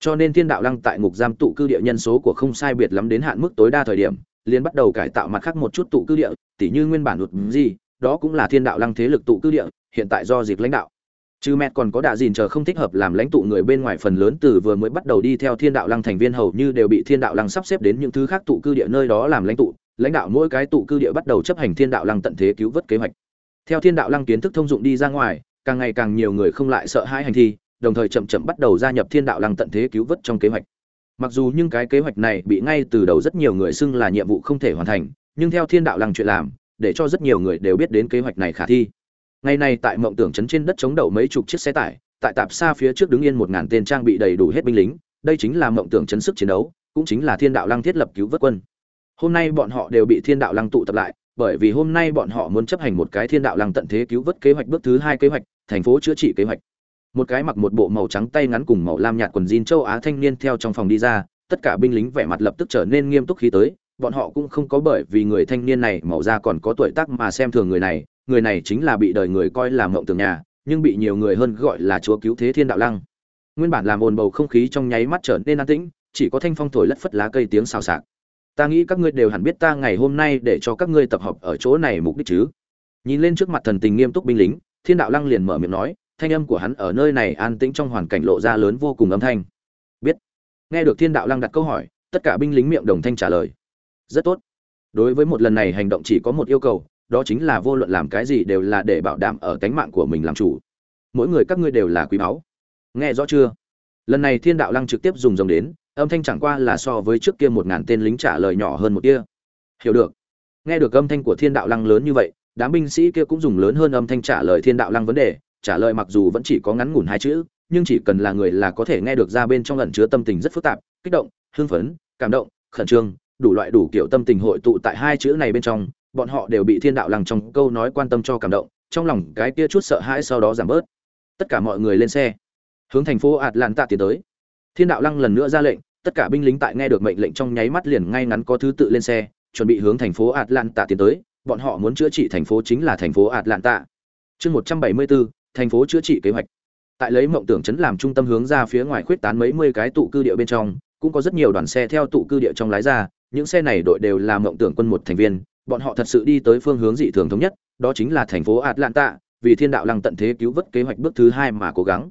cho nên thiên đạo lăng tại ngục giam tụ cư địa nhân số của không sai biệt lắm đến hạn mức tối đa thời điểm liền bắt đầu cải tạo mặt khác một chút tụ cư địa tỉ như nguyên bản luật gì đó cũng là thiên đạo lăng thế lực tụ cư địa hiện tại do dịch lãnh đạo Trừ mẹ còn có đạ dìn chờ không thích hợp làm lãnh tụ người bên ngoài phần lớn từ vừa mới bắt đầu đi theo Thiên đạo lăng thành viên hầu như đều bị Thiên đạo lăng sắp xếp đến những thứ khác tụ cư địa nơi đó làm lãnh tụ, lãnh đạo mỗi cái tụ cư địa bắt đầu chấp hành Thiên đạo lăng tận thế cứu vớt kế hoạch. Theo Thiên đạo lăng kiến thức thông dụng đi ra ngoài, càng ngày càng nhiều người không lại sợ hãi hành thi, đồng thời chậm chậm bắt đầu gia nhập Thiên đạo lăng tận thế cứu vớt trong kế hoạch. Mặc dù nhưng cái kế hoạch này bị ngay từ đầu rất nhiều người xưng là nhiệm vụ không thể hoàn thành, nhưng theo Thiên đạo lăng chuyện làm, để cho rất nhiều người đều biết đến kế hoạch này khả thi. Ngày nay tại mộng tưởng trấn trên đất chống đậu mấy chục chiếc xe tải tại tạp xa phía trước đứng yên một ngàn tên trang bị đầy đủ hết binh lính đây chính là mộng tưởng chấn sức chiến đấu cũng chính là thiên đạo lăng thiết lập cứu vớt quân. Hôm nay bọn họ đều bị thiên đạo lăng tụ tập lại bởi vì hôm nay bọn họ muốn chấp hành một cái thiên đạo lăng tận thế cứu vớt kế hoạch bước thứ hai kế hoạch thành phố chữa trị kế hoạch một cái mặc một bộ màu trắng tay ngắn cùng màu lam nhạt quần jean châu á thanh niên theo trong phòng đi ra, tất cả binh lính vẻ mặt lập tức trở nên nghiêm túc khí tới, bọn họ cũng không có bởi vì người thanh niên này màu da còn có tuổi tác mà xem thường người này người này chính là bị đời người coi là mộng tường nhà, nhưng bị nhiều người hơn gọi là chúa cứu thế thiên đạo lăng. Nguyên bản làm ồn bầu không khí trong nháy mắt trở nên an tĩnh, chỉ có thanh phong thổi lất phất lá cây tiếng xào xạc. Ta nghĩ các ngươi đều hẳn biết ta ngày hôm nay để cho các ngươi tập hợp ở chỗ này mục đích chứ? Nhìn lên trước mặt thần tình nghiêm túc binh lính, thiên đạo lăng liền mở miệng nói thanh âm của hắn ở nơi này an tĩnh trong hoàn cảnh lộ ra lớn vô cùng âm thanh. Biết. Nghe được thiên đạo lăng đặt câu hỏi, tất cả binh lính miệng đồng thanh trả lời. Rất tốt. Đối với một lần này hành động chỉ có một yêu cầu, đó chính là vô luận làm cái gì đều là để bảo đảm ở cánh mạng của mình làm chủ. Mỗi người các ngươi đều là quý báu. Nghe rõ chưa? Lần này thiên đạo lăng trực tiếp dùng rồng đến, âm thanh chẳng qua là so với trước kia một ngàn tên lính trả lời nhỏ hơn một kia hiểu được. Nghe được âm thanh của thiên đạo lăng lớn như vậy, đám binh sĩ kia cũng dùng lớn hơn âm thanh trả lời thiên đạo lăng vấn đề trả lời mặc dù vẫn chỉ có ngắn ngủn hai chữ, nhưng chỉ cần là người là có thể nghe được ra bên trong lần chứa tâm tình rất phức tạp, kích động, hưng phấn, cảm động, khẩn trương, đủ loại đủ kiểu tâm tình hội tụ tại hai chữ này bên trong, bọn họ đều bị thiên đạo lăng trong câu nói quan tâm cho cảm động, trong lòng cái kia chút sợ hãi sau đó giảm bớt. Tất cả mọi người lên xe, hướng thành phố atlanta tiến tới. Thiên đạo lăng lần nữa ra lệnh, tất cả binh lính tại nghe được mệnh lệnh trong nháy mắt liền ngay ngắn có thứ tự lên xe, chuẩn bị hướng thành phố atlanta tiến tới, bọn họ muốn chữa trị thành phố chính là thành phố atlanta. Chương một trăm bảy mươi bốn thành phố chữa trị kế hoạch. Tại lấy mộng tưởng chấn làm trung tâm hướng ra phía ngoài khuyết tán mấy mươi cái tụ cư địa bên trong, cũng có rất nhiều đoàn xe theo tụ cư địa trong lái ra, những xe này đội đều là mộng tưởng quân một thành viên, bọn họ thật sự đi tới phương hướng dị thường thống nhất, đó chính là thành phố atlanta, vì thiên đạo lăng tận thế cứu vớt kế hoạch bước thứ hai mà cố gắng.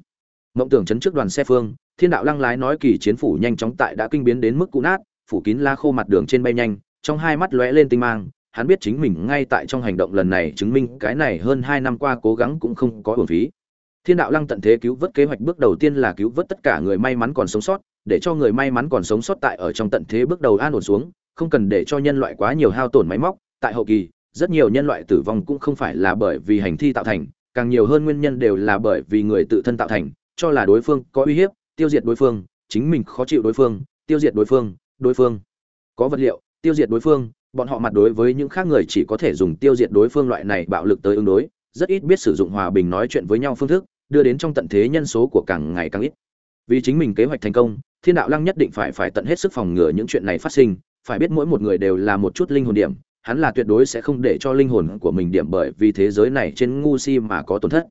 Mộng tưởng chấn trước đoàn xe phương, thiên đạo lăng lái nói kỳ chiến phủ nhanh chóng tại đã kinh biến đến mức cũ nát, phủ kín la khô mặt đường trên bay nhanh, trong hai mắt lóe lên tinh mang hắn biết chính mình ngay tại trong hành động lần này chứng minh cái này hơn hai năm qua cố gắng cũng không có uổng phí. Thiên đạo lăng tận thế cứu vớt kế hoạch bước đầu tiên là cứu vớt tất cả người may mắn còn sống sót, để cho người may mắn còn sống sót tại ở trong tận thế bước đầu an ổn xuống, không cần để cho nhân loại quá nhiều hao tổn máy móc. Tại hậu kỳ, rất nhiều nhân loại tử vong cũng không phải là bởi vì hành thi tạo thành, càng nhiều hơn nguyên nhân đều là bởi vì người tự thân tạo thành, cho là đối phương có uy hiếp, tiêu diệt đối phương, chính mình khó chịu đối phương, tiêu diệt đối phương đối phương. Có vật liệu, tiêu diệt đối phương bọn họ mặt đối với những khác người chỉ có thể dùng tiêu diệt đối phương loại này bạo lực tới ứng đối, rất ít biết sử dụng hòa bình nói chuyện với nhau phương thức, đưa đến trong tận thế nhân số của càng ngày càng ít. Vì chính mình kế hoạch thành công, thiên đạo lăng nhất định phải phải tận hết sức phòng ngừa những chuyện này phát sinh, phải biết mỗi một người đều là một chút linh hồn điểm, hắn là tuyệt đối sẽ không để cho linh hồn của mình điểm bởi vì thế giới này trên ngu si mà có tổn thất.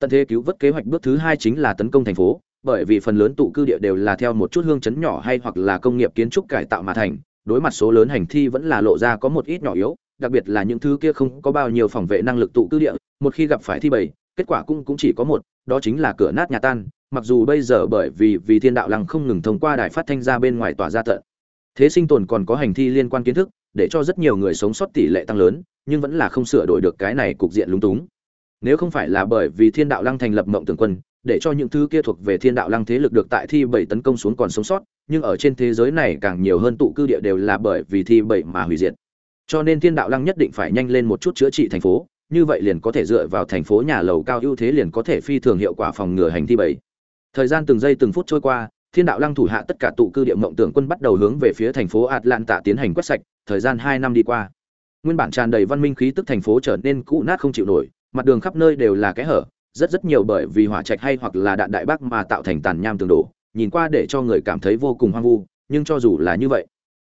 Tận thế cứu vớt kế hoạch bước thứ hai chính là tấn công thành phố, bởi vì phần lớn tụ cư địa đều là theo một chút hương chấn nhỏ hay hoặc là công nghiệp kiến trúc cải tạo mà thành đối mặt số lớn hành thi vẫn là lộ ra có một ít nhỏ yếu, đặc biệt là những thứ kia không có bao nhiêu phòng vệ năng lực tụ cư địa, một khi gặp phải thi bầy, kết quả cũng cũng chỉ có một, đó chính là cửa nát nhà tan, mặc dù bây giờ bởi vì vì thiên đạo lăng không ngừng thông qua đài phát thanh ra bên ngoài tỏa ra tận. Thế sinh tồn còn có hành thi liên quan kiến thức, để cho rất nhiều người sống sót tỷ lệ tăng lớn, nhưng vẫn là không sửa đổi được cái này cục diện lúng túng. Nếu không phải là bởi vì thiên đạo lăng thành lập mộng tưởng quân, để cho những thứ kia thuộc về thiên đạo lăng thế lực được tại thi bảy tấn công xuống còn sống sót nhưng ở trên thế giới này càng nhiều hơn tụ cư địa đều là bởi vì thi bậy mà hủy diệt. Cho nên thiên đạo lăng nhất định phải nhanh lên một chút chữa trị thành phố, như vậy liền có thể dựa vào thành phố nhà lầu cao ưu thế liền có thể phi thường hiệu quả phòng ngừa hành thi bậy. thời gian từng giây từng phút trôi qua, thiên đạo lăng thủ hạ tất cả tụ cư địa mộng tưởng quân bắt đầu hướng về phía thành phố atlanta tiến hành quét sạch, thời gian hai năm đi qua. Nguyên bản tràn đầy văn minh khí tức thành phố trở nên cũ nát không chịu nổi, mặt đường khắp nơi đều là kẽ hở, rất rất nhiều bởi vì hỏa trạch hay hoặc là đạn đại bác mà tạo thành tàn nham tường đổ nhìn qua để cho người cảm thấy vô cùng hoang vu, nhưng cho dù là như vậy,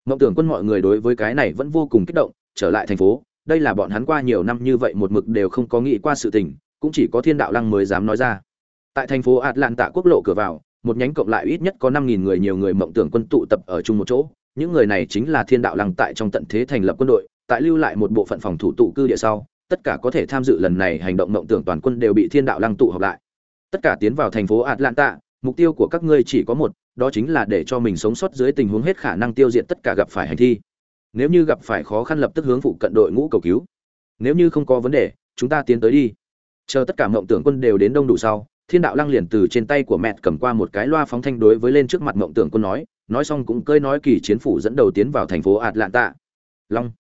mộng tưởng quân mọi người đối với cái này vẫn vô cùng kích động, trở lại thành phố, đây là bọn hắn qua nhiều năm như vậy một mực đều không có nghĩ qua sự tình, cũng chỉ có thiên đạo lăng mới dám nói ra. Tại thành phố atlanta quốc lộ cửa vào, một nhánh cộng lại ít nhất có năm nghìn người nhiều người mộng tưởng quân tụ tập ở chung một chỗ, những người này chính là thiên đạo lăng tại trong tận thế thành lập quân đội, tại lưu lại một bộ phận phòng thủ tụ cư địa sau, tất cả có thể tham dự lần này hành động mộng tưởng toàn quân đều bị thiên đạo lăng tụ họp lại. Tất cả tiến vào thành phố atlanta mục tiêu của các ngươi chỉ có một, đó chính là để cho mình sống sót dưới tình huống hết khả năng tiêu diệt tất cả gặp phải hành thi. Nếu như gặp phải khó khăn lập tức hướng phụ cận đội ngũ cầu cứu. Nếu như không có vấn đề, chúng ta tiến tới đi. Chờ tất cả mộng tưởng quân đều đến đông đủ sau, thiên đạo lăng liền từ trên tay của mẹ cầm qua một cái loa phóng thanh đối với lên trước mặt mộng tưởng quân nói nói xong cũng cơi nói kỳ chiến phủ dẫn đầu tiến vào thành phố atlanta. Long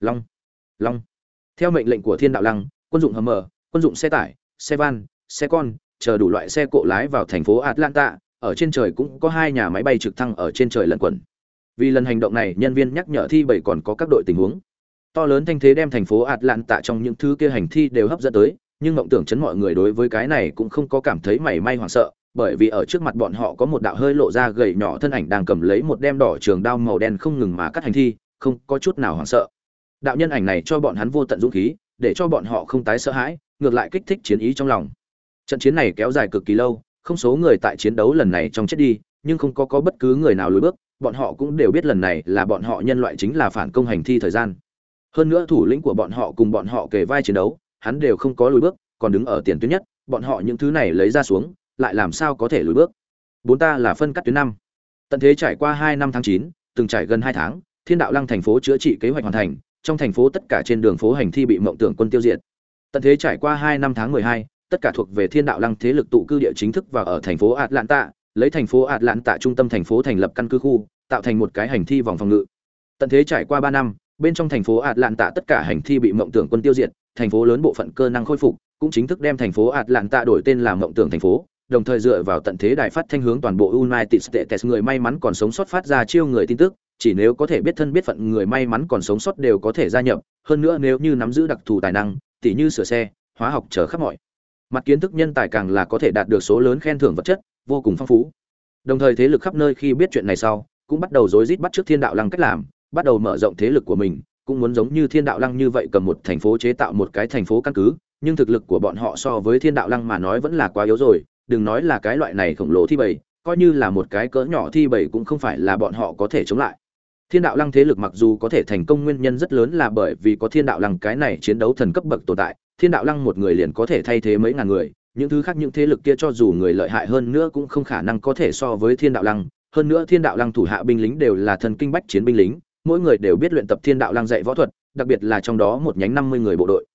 long long. Theo mệnh lệnh của thiên đạo lăng, quân dụng hầm mở, quân dụng xe tải, xe van, xe con chờ đủ loại xe cộ lái vào thành phố atlanta, ở trên trời cũng có hai nhà máy bay trực thăng ở trên trời lẩn quẩn. Vì lần hành động này, nhân viên nhắc nhở thi bảy còn có các đội tình huống. To lớn thanh thế đem thành phố atlanta trong những thứ kia hành thi đều hấp dẫn tới, nhưng mộng tưởng chấn mọi người đối với cái này cũng không có cảm thấy mảy may hoảng sợ, bởi vì ở trước mặt bọn họ có một đạo hơi lộ ra gầy nhỏ thân ảnh đang cầm lấy một đem đỏ trường đao màu đen không ngừng mà cắt hành thi, không có chút nào hoảng sợ. Đạo nhân ảnh này cho bọn hắn vô tận dũng khí, để cho bọn họ không tái sợ hãi, ngược lại kích thích chiến ý trong lòng trận chiến này kéo dài cực kỳ lâu, không số người tại chiến đấu lần này trong chết đi, nhưng không có có bất cứ người nào lùi bước, bọn họ cũng đều biết lần này là bọn họ nhân loại chính là phản công hành thi thời gian. Hơn nữa thủ lĩnh của bọn họ cùng bọn họ kề vai chiến đấu, hắn đều không có lùi bước, còn đứng ở tiền tuyến nhất, bọn họ những thứ này lấy ra xuống, lại làm sao có thể lùi bước? Bốn ta là phân cắt tuyến năm. Tận thế trải qua hai năm tháng chín, từng trải gần hai tháng, thiên đạo lăng thành phố chữa trị kế hoạch hoàn thành, trong thành phố tất cả trên đường phố hành thi bị mộng tưởng quân tiêu diệt. Tận thế trải qua hai năm tháng mười hai tất cả thuộc về thiên đạo lăng thế lực tụ cư địa chính thức và ở thành phố atlanta lấy thành phố atlanta trung tâm thành phố thành lập căn cứ khu tạo thành một cái hành thi vòng phòng ngự tận thế trải qua ba năm bên trong thành phố atlanta tất cả hành thi bị mộng tưởng quân tiêu diệt thành phố lớn bộ phận cơ năng khôi phục cũng chính thức đem thành phố atlanta đổi tên làm mộng tưởng thành phố đồng thời dựa vào tận thế đài phát thanh hướng toàn bộ United States người may mắn còn sống sót phát ra chiêu người tin tức, chỉ nếu có thể biết thân biết phận người may mắn còn sống sót đều có thể gia nhập, hơn nữa nếu như nắm giữ đặc thù tài năng, tỉ như sửa xe, hóa học chờ khắp mọi. Mặt kiến thức nhân tài càng là có thể đạt được số lớn khen thưởng vật chất, vô cùng phong phú. đồng thời thế lực khắp nơi khi biết chuyện này sau cũng bắt đầu rối rít bắt trước thiên đạo lăng cách làm bắt đầu mở rộng thế lực của mình cũng muốn giống như thiên đạo lăng như vậy cầm một thành phố chế tạo một cái thành phố căn cứ nhưng thực lực của bọn họ so với thiên đạo lăng mà nói vẫn là quá yếu rồi đừng nói là cái loại này khổng lồ thi bảy coi như là một cái cỡ nhỏ thi bảy cũng không phải là bọn họ có thể chống lại thiên đạo lăng thế lực mặc dù có thể thành công nguyên nhân rất lớn là bởi vì có thiên đạo lăng cái này chiến đấu thần cấp bậc tồn tại thiên đạo lăng một người liền có thể thay thế mấy ngàn người, những thứ khác những thế lực kia cho dù người lợi hại hơn nữa cũng không khả năng có thể so với thiên đạo lăng. Hơn nữa thiên đạo lăng thủ hạ binh lính đều là thần kinh bách chiến binh lính, mỗi người đều biết luyện tập thiên đạo lăng dạy võ thuật, đặc biệt là trong đó một nhánh năm mươi người bộ đội.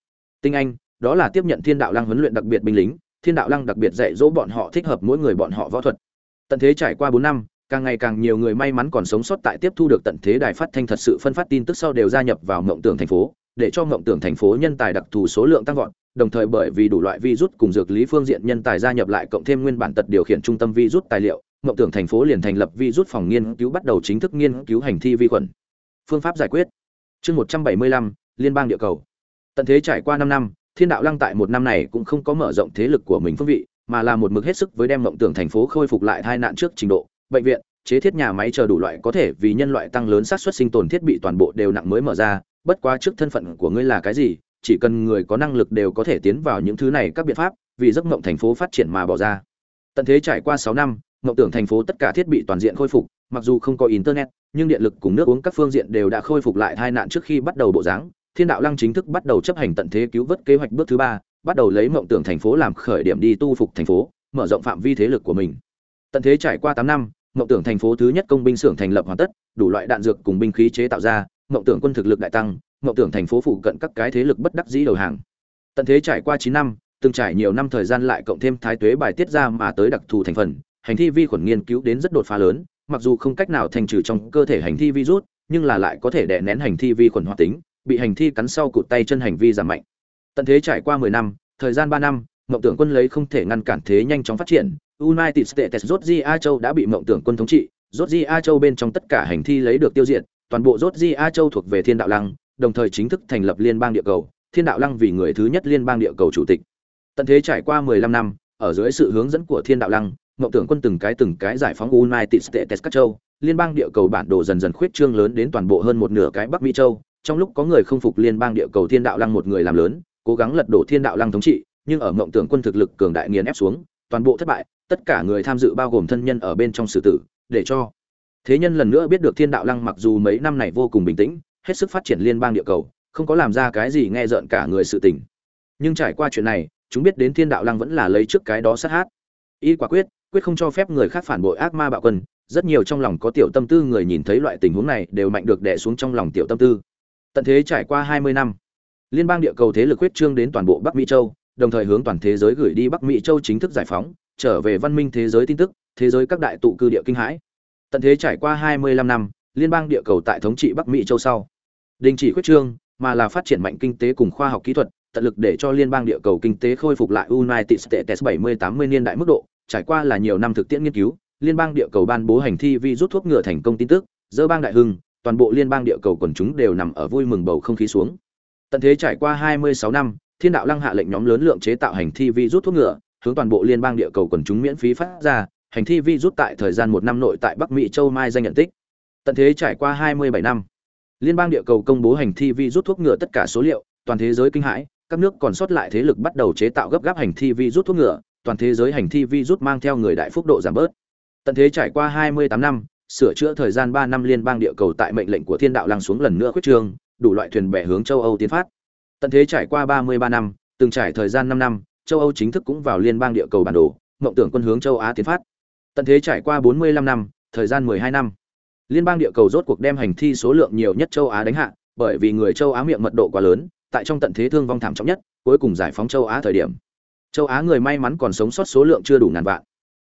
Tinh anh, đó là tiếp nhận thiên đạo lăng huấn luyện đặc biệt binh lính, thiên đạo lăng đặc biệt dạy dỗ bọn họ thích hợp mỗi người bọn họ võ thuật. Tận thế trải qua bốn năm, càng ngày càng nhiều người may mắn còn sống sót tại tiếp thu được tận thế đài phát thanh thật sự phân phát tin tức sau đều gia nhập vào mộng tưởng thành phố để cho mộng tưởng thành phố nhân tài đặc thù số lượng tăng vọt, đồng thời bởi vì đủ loại virus cùng dược lý phương diện nhân tài gia nhập lại cộng thêm nguyên bản tật điều khiển trung tâm virus tài liệu, mộng tưởng thành phố liền thành lập virus phòng nghiên cứu bắt đầu chính thức nghiên cứu hành thi vi khuẩn. Phương pháp giải quyết. Chương một trăm bảy mươi lăm, liên bang địa cầu. Tận thế trải qua năm năm, thiên đạo lăng tại một năm này cũng không có mở rộng thế lực của mình phương vị, mà là một mực hết sức với đem mộng tưởng thành phố khôi phục lại tai nạn trước trình độ. Bệnh viện, chế thiết nhà máy chờ đủ loại có thể vì nhân loại tăng lớn xác suất sinh tồn thiết bị toàn bộ đều nặng mới mở ra bất quá trước thân phận của ngươi là cái gì, chỉ cần người có năng lực đều có thể tiến vào những thứ này các biện pháp, vì giấc mộng thành phố phát triển mà bỏ ra. Tận thế trải qua sáu năm, mộng tưởng thành phố tất cả thiết bị toàn diện khôi phục, mặc dù không có internet, nhưng điện lực cùng nước uống các phương diện đều đã khôi phục lại hai nạn trước khi bắt đầu bộ dáng. Thiên đạo lăng chính thức bắt đầu chấp hành tận thế cứu vớt kế hoạch bước thứ ba, bắt đầu lấy mộng tưởng thành phố làm khởi điểm đi tu phục thành phố, mở rộng phạm vi thế lực của mình. Tận thế trải qua tám năm, mộng tưởng thành phố thứ nhất công binh xưởng thành lập hoàn tất, đủ loại đạn dược cùng binh khí chế tạo ra mộng tưởng quân thực lực đại tăng, mộng tưởng thành phố phụ cận các cái thế lực bất đắc dĩ đầu hàng. Tận thế trải qua chín năm, từng trải nhiều năm thời gian lại cộng thêm thái tuế bài tiết ra mà tới đặc thù thành phần, hành thi vi khuẩn nghiên cứu đến rất đột phá lớn, mặc dù không cách nào thành trừ trong cơ thể hành thi virus nhưng là lại có thể đè nén hành thi vi khuẩn hoạt tính, bị hành thi cắn sau cụt tay chân hành vi giảm mạnh. Tận thế trải qua mười năm, thời gian ba năm, mộng tưởng quân lấy không thể ngăn cản thế nhanh chóng phát triển. United states georgia châu đã bị mộng tưởng quân thống trị georgia châu bên trong tất cả hành thi lấy được tiêu diệt toàn bộ rốt di châu thuộc về thiên đạo lăng, đồng thời chính thức thành lập liên bang địa cầu, thiên đạo lăng vì người thứ nhất liên bang địa cầu chủ tịch. Tận thế trải qua mười lăm năm, ở dưới sự hướng dẫn của thiên đạo lăng mộng tưởng quân từng cái từng cái giải phóng united states các châu, liên bang địa cầu bản đồ dần dần khuyết trương lớn đến toàn bộ hơn một nửa cái bắc mỹ châu. Trong lúc có người không phục liên bang địa cầu thiên đạo lăng một người làm lớn, cố gắng lật đổ thiên đạo lăng thống trị, nhưng ở mộng tưởng quân thực lực cường đại nghiền ép xuống, toàn bộ thất bại, tất cả người tham dự bao gồm thân nhân ở bên trong xử tử, để cho thế nhân lần nữa biết được thiên đạo lăng mặc dù mấy năm này vô cùng bình tĩnh, hết sức phát triển liên bang địa cầu, không có làm ra cái gì nghe rợn cả người sự tình. Nhưng trải qua chuyện này, chúng biết đến thiên đạo lăng vẫn là lấy trước cái đó sát hát. Y quả quyết quyết không cho phép người khác phản bội ác ma bạo quân, rất nhiều trong lòng có tiểu tâm tư người nhìn thấy loại tình huống này đều mạnh được đè xuống trong lòng tiểu tâm tư. Tận thế trải qua 20 năm, liên bang địa cầu thế lực huyết trương đến toàn bộ bắc mỹ châu, đồng thời hướng toàn thế giới gửi đi bắc mỹ châu chính thức giải phóng, trở về văn minh thế giới tin tức, thế giới các đại tụ cư địa kinh hãi tận thế trải qua 25 năm liên bang địa cầu tại thống trị bắc mỹ châu sau đình chỉ khuyết trương mà là phát triển mạnh kinh tế cùng khoa học kỹ thuật tận lực để cho liên bang địa cầu kinh tế khôi phục lại United States 70-80 niên đại mức độ, trải qua là nhiều năm thực tiễn nghiên cứu, liên bang địa cầu ban bố hành thi vi rút thuốc ngựa thành công tin tức, dơ bang đại hưng, toàn bộ liên bang địa cầu quần chúng đều nằm ở vui mừng bầu không khí xuống. Tận thế trải qua 26 năm, Thiên đạo lăng hạ lệnh nhóm lớn lượng chế tạo hành thi vi rút thuốc ngựa, hướng toàn bộ liên bang địa cầu quần chúng miễn phí phát ra, hành thi vi rút tại thời gian một năm nội tại Bắc Mỹ châu Mai danh nhận tích. Tận thế trải qua 27 năm, liên bang địa cầu công bố hành thi vi rút thuốc ngựa tất cả số liệu, toàn thế giới kinh hãi, các nước còn sót lại thế lực bắt đầu chế tạo gấp gáp hành thi vi rút thuốc ngựa, toàn thế giới hành thi vi rút mang theo người đại phúc độ giảm bớt. Tận thế trải qua 28 năm, sửa chữa thời gian 3 năm liên bang địa cầu tại mệnh lệnh của Thiên đạo lăng xuống lần nữa khuyết trương, đủ loại thuyền bè hướng châu Âu tiến phát. Tận thế trải qua 33 năm, từng trải thời gian 5 năm, châu Âu chính thức cũng vào liên bang địa cầu bản đồ, mộng tưởng quân hướng châu Á tiến phát. Tận thế trải qua 45 năm, thời gian 12 năm. Liên bang địa cầu rốt cuộc đem hành thi số lượng nhiều nhất châu Á đánh hạ, bởi vì người châu Á miệng mật độ quá lớn, tại trong tận thế thương vong thảm trọng nhất, cuối cùng giải phóng châu Á thời điểm. Châu Á người may mắn còn sống sót số lượng chưa đủ ngàn vạn.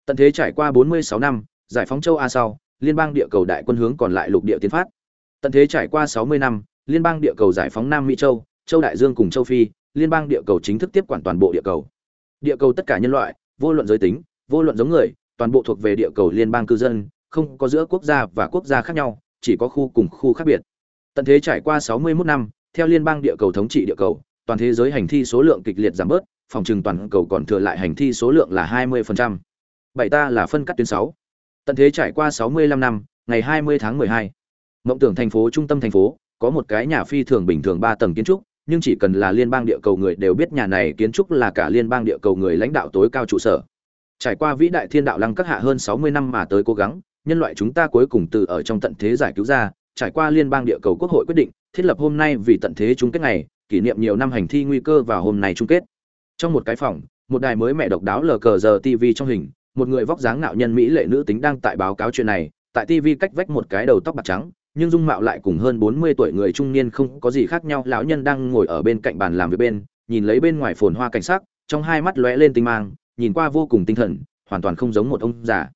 Tận thế trải qua 46 năm, giải phóng châu Á sau, liên bang địa cầu đại quân hướng còn lại lục địa tiến phát. Tận thế trải qua 60 năm, liên bang địa cầu giải phóng Nam Mỹ châu, châu Đại Dương cùng châu Phi, liên bang địa cầu chính thức tiếp quản toàn bộ địa cầu. Địa cầu tất cả nhân loại, vô luận giới tính, vô luận giống người, toàn bộ thuộc về địa cầu liên bang cư dân, không có giữa quốc gia và quốc gia khác nhau, chỉ có khu cùng khu khác biệt. Tận thế trải qua 61 năm, theo liên bang địa cầu thống trị địa cầu, toàn thế giới hành thi số lượng kịch liệt giảm bớt, phòng trừng toàn cầu còn thừa lại hành thi số lượng là 20%. Bảy ta là phân cắt tuyến 6. tận thế trải qua 65 năm ngày 20 tháng 12. mộng tưởng thành phố trung tâm thành phố có một cái nhà phi thường bình thường ba tầng kiến trúc nhưng chỉ cần là liên bang địa cầu người đều biết nhà này kiến trúc là cả liên bang địa cầu người lãnh đạo tối cao trụ sở trải qua vĩ đại thiên đạo lăng các hạ hơn 60 năm mà tới cố gắng, nhân loại chúng ta cuối cùng từ ở trong tận thế giải cứu ra, trải qua liên bang địa cầu quốc hội quyết định, thiết lập hôm nay vì tận thế chung kết ngày, kỷ niệm nhiều năm hành thi nguy cơ vào hôm nay chung kết. Trong một cái phòng, một đài mới mẹ độc đáo lờ cờ giờ tv trong hình, một người vóc dáng nạo nhân mỹ lệ nữ tính đang tại báo cáo chuyện này, tại tv cách vách một cái đầu tóc bạc trắng, nhưng dung mạo lại cùng hơn bốn mươi tuổi người trung niên không có gì khác nhau, lão nhân đang ngồi ở bên cạnh bàn làm việc bên, nhìn lấy bên ngoài phồn hoa cảnh sắc, trong hai mắt lóe lên tinh mang nhìn qua vô cùng tinh thần, hoàn toàn không giống một ông già.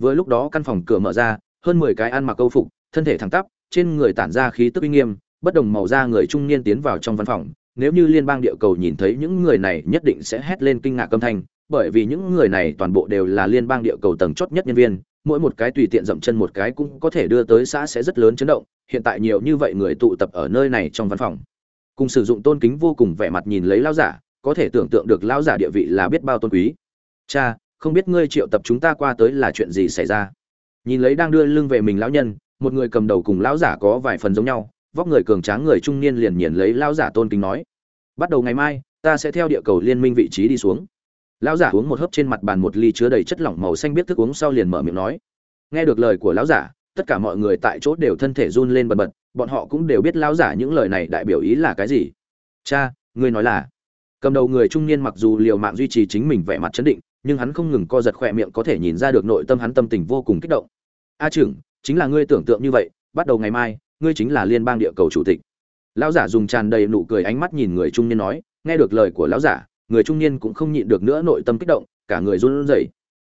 Vừa lúc đó căn phòng cửa mở ra, hơn mười cái ăn mặc câu phục, thân thể thẳng tắp, trên người tản ra khí tức uy nghiêm, bất đồng màu da người trung niên tiến vào trong văn phòng. Nếu như liên bang địa cầu nhìn thấy những người này nhất định sẽ hét lên kinh ngạc âm thanh, bởi vì những người này toàn bộ đều là liên bang địa cầu tầng chót nhất nhân viên, mỗi một cái tùy tiện dậm chân một cái cũng có thể đưa tới xã sẽ rất lớn chấn động. Hiện tại nhiều như vậy người tụ tập ở nơi này trong văn phòng, cùng sử dụng tôn kính vô cùng vẻ mặt nhìn lấy lão giả, có thể tưởng tượng được lão giả địa vị là biết bao tôn quý cha, không biết ngươi triệu tập chúng ta qua tới là chuyện gì xảy ra? Nhìn lấy đang đưa lưng về mình lão nhân, một người cầm đầu cùng lão giả có vài phần giống nhau, vóc người cường tráng người trung niên liền nhìn lấy lão giả tôn kính nói, bắt đầu ngày mai, ta sẽ theo địa cầu liên minh vị trí đi xuống. Lão giả uống một hớp trên mặt bàn một ly chứa đầy chất lỏng màu xanh biết thức uống sau liền mở miệng nói, nghe được lời của lão giả, tất cả mọi người tại chỗ đều thân thể run lên bần bật, bọn họ cũng đều biết lão giả những lời này đại biểu ý là cái gì. Cha, ngươi nói là? Cầm đầu người trung niên mặc dù liều mạng duy trì chính mình vẻ mặt chấn định nhưng hắn không ngừng co giật khỏe miệng có thể nhìn ra được nội tâm hắn tâm tình vô cùng kích động. A trưởng, chính là ngươi tưởng tượng như vậy, bắt đầu ngày mai, ngươi chính là liên bang địa cầu chủ tịch. Lão giả dùng tràn đầy nụ cười ánh mắt nhìn người trung niên nói, nghe được lời của lão giả, người trung niên cũng không nhịn được nữa nội tâm kích động, cả người run rẩy.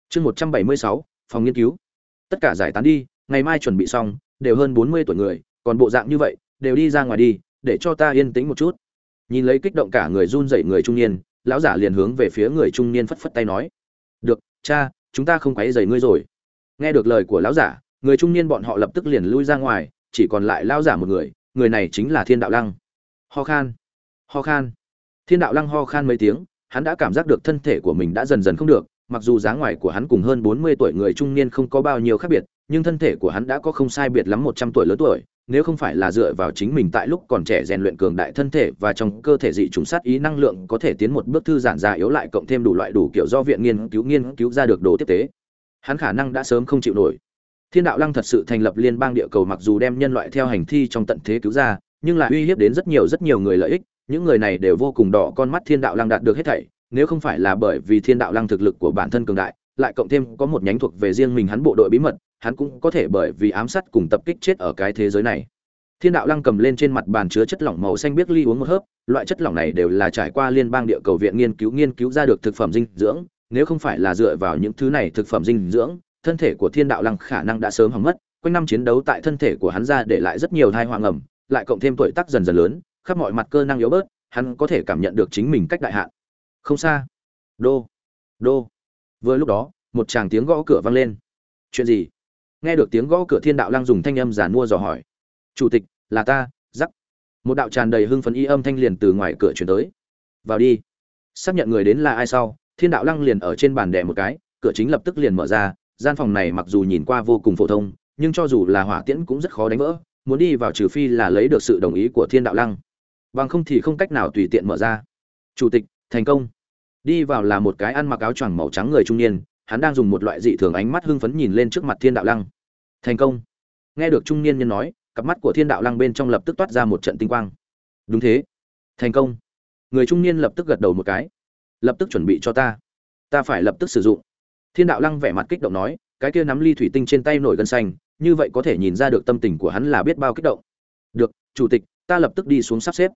Chương một trăm bảy mươi sáu, phòng nghiên cứu. Tất cả giải tán đi, ngày mai chuẩn bị xong, đều hơn bốn mươi tuổi người, còn bộ dạng như vậy, đều đi ra ngoài đi, để cho ta yên tĩnh một chút. Nhìn lấy kích động cả người run rẩy người trung niên, lão giả liền hướng về phía người trung niên phất phất tay nói được, cha, chúng ta không quấy rầy ngươi rồi. Nghe được lời của lão giả, người trung niên bọn họ lập tức liền lui ra ngoài, chỉ còn lại lão giả một người người này chính là thiên đạo lăng. Ho khan ho khan. Thiên đạo lăng ho khan mấy tiếng, hắn đã cảm giác được thân thể của mình đã dần dần không được, mặc dù dáng ngoài của hắn cùng hơn bốn mươi tuổi người trung niên không có bao nhiêu khác biệt, nhưng thân thể của hắn đã có không sai biệt lắm một trăm tuổi lớn tuổi nếu không phải là dựa vào chính mình tại lúc còn trẻ rèn luyện cường đại thân thể và trong cơ thể dị trùng sát ý năng lượng có thể tiến một bước thư giãn già yếu lại cộng thêm đủ loại đủ kiểu do viện nghiên cứu nghiên cứu ra được đồ tiếp tế. Hắn khả năng đã sớm không chịu nổi. Thiên đạo lăng thật sự thành lập liên bang địa cầu mặc dù đem nhân loại theo hành thi trong tận thế cứu ra, nhưng lại uy hiếp đến rất nhiều rất nhiều người lợi ích, những người này đều vô cùng đỏ con mắt thiên đạo lăng đạt được hết thảy, nếu không phải là bởi vì thiên đạo lăng thực lực của bản thân cường đại lại cộng thêm có một nhánh thuộc về riêng mình hắn bộ đội bí mật, hắn cũng có thể bởi vì ám sát cùng tập kích chết ở cái thế giới này. Thiên đạo lăng cầm lên trên mặt bàn chứa chất lỏng màu xanh biết ly uống một hớp, loại chất lỏng này đều là trải qua liên bang địa cầu viện nghiên cứu nghiên cứu ra được thực phẩm dinh dưỡng, nếu không phải là dựa vào những thứ này thực phẩm dinh dưỡng, thân thể của thiên đạo lăng khả năng đã sớm hỏng mất, quanh năm chiến đấu tại thân thể của hắn ra để lại rất nhiều thai hoang ẩm lại cộng thêm tuổi tác dần dần lớn, khắp mọi mặt cơ năng yếu bớt, hắn có thể cảm nhận được chính mình cách đại hạn. Không xa. Đô. Đô vừa lúc đó, một chàng tiếng gõ cửa vang lên. Chuyện gì? Nghe được tiếng gõ cửa thiên đạo lăng dùng thanh âm giàn mua dò hỏi. Chủ tịch, là ta, giắc. Một đạo tràn đầy hưng phấn y âm thanh liền từ ngoài cửa chuyển tới. Vào đi. Xác nhận người đến là ai sau, thiên đạo lăng liền ở trên bàn đè một cái, cửa chính lập tức liền mở ra, gian phòng này mặc dù nhìn qua vô cùng phổ thông, nhưng cho dù là hỏa tiễn cũng rất khó đánh vỡ, muốn đi vào trừ phi là lấy được sự đồng ý của thiên đạo lăng. Bằng không thì không cách nào tùy tiện mở ra. Chủ tịch, thành công đi vào là một cái ăn mặc áo choàng màu trắng người trung niên, hắn đang dùng một loại dị thường ánh mắt hưng phấn nhìn lên trước mặt thiên đạo lăng. Thành công. Nghe được trung niên nhân nói, cặp mắt của thiên đạo lăng bên trong lập tức toát ra một trận tinh quang. Đúng thế. Thành công. Người trung niên lập tức gật đầu một cái. Lập tức chuẩn bị cho ta. Ta phải lập tức sử dụng. Thiên đạo lăng vẻ mặt kích động nói, cái kia nắm ly thủy tinh trên tay nổi gân xanh, như vậy có thể nhìn ra được tâm tình của hắn là biết bao kích động. Được, chủ tịch, ta lập tức đi xuống sắp xếp.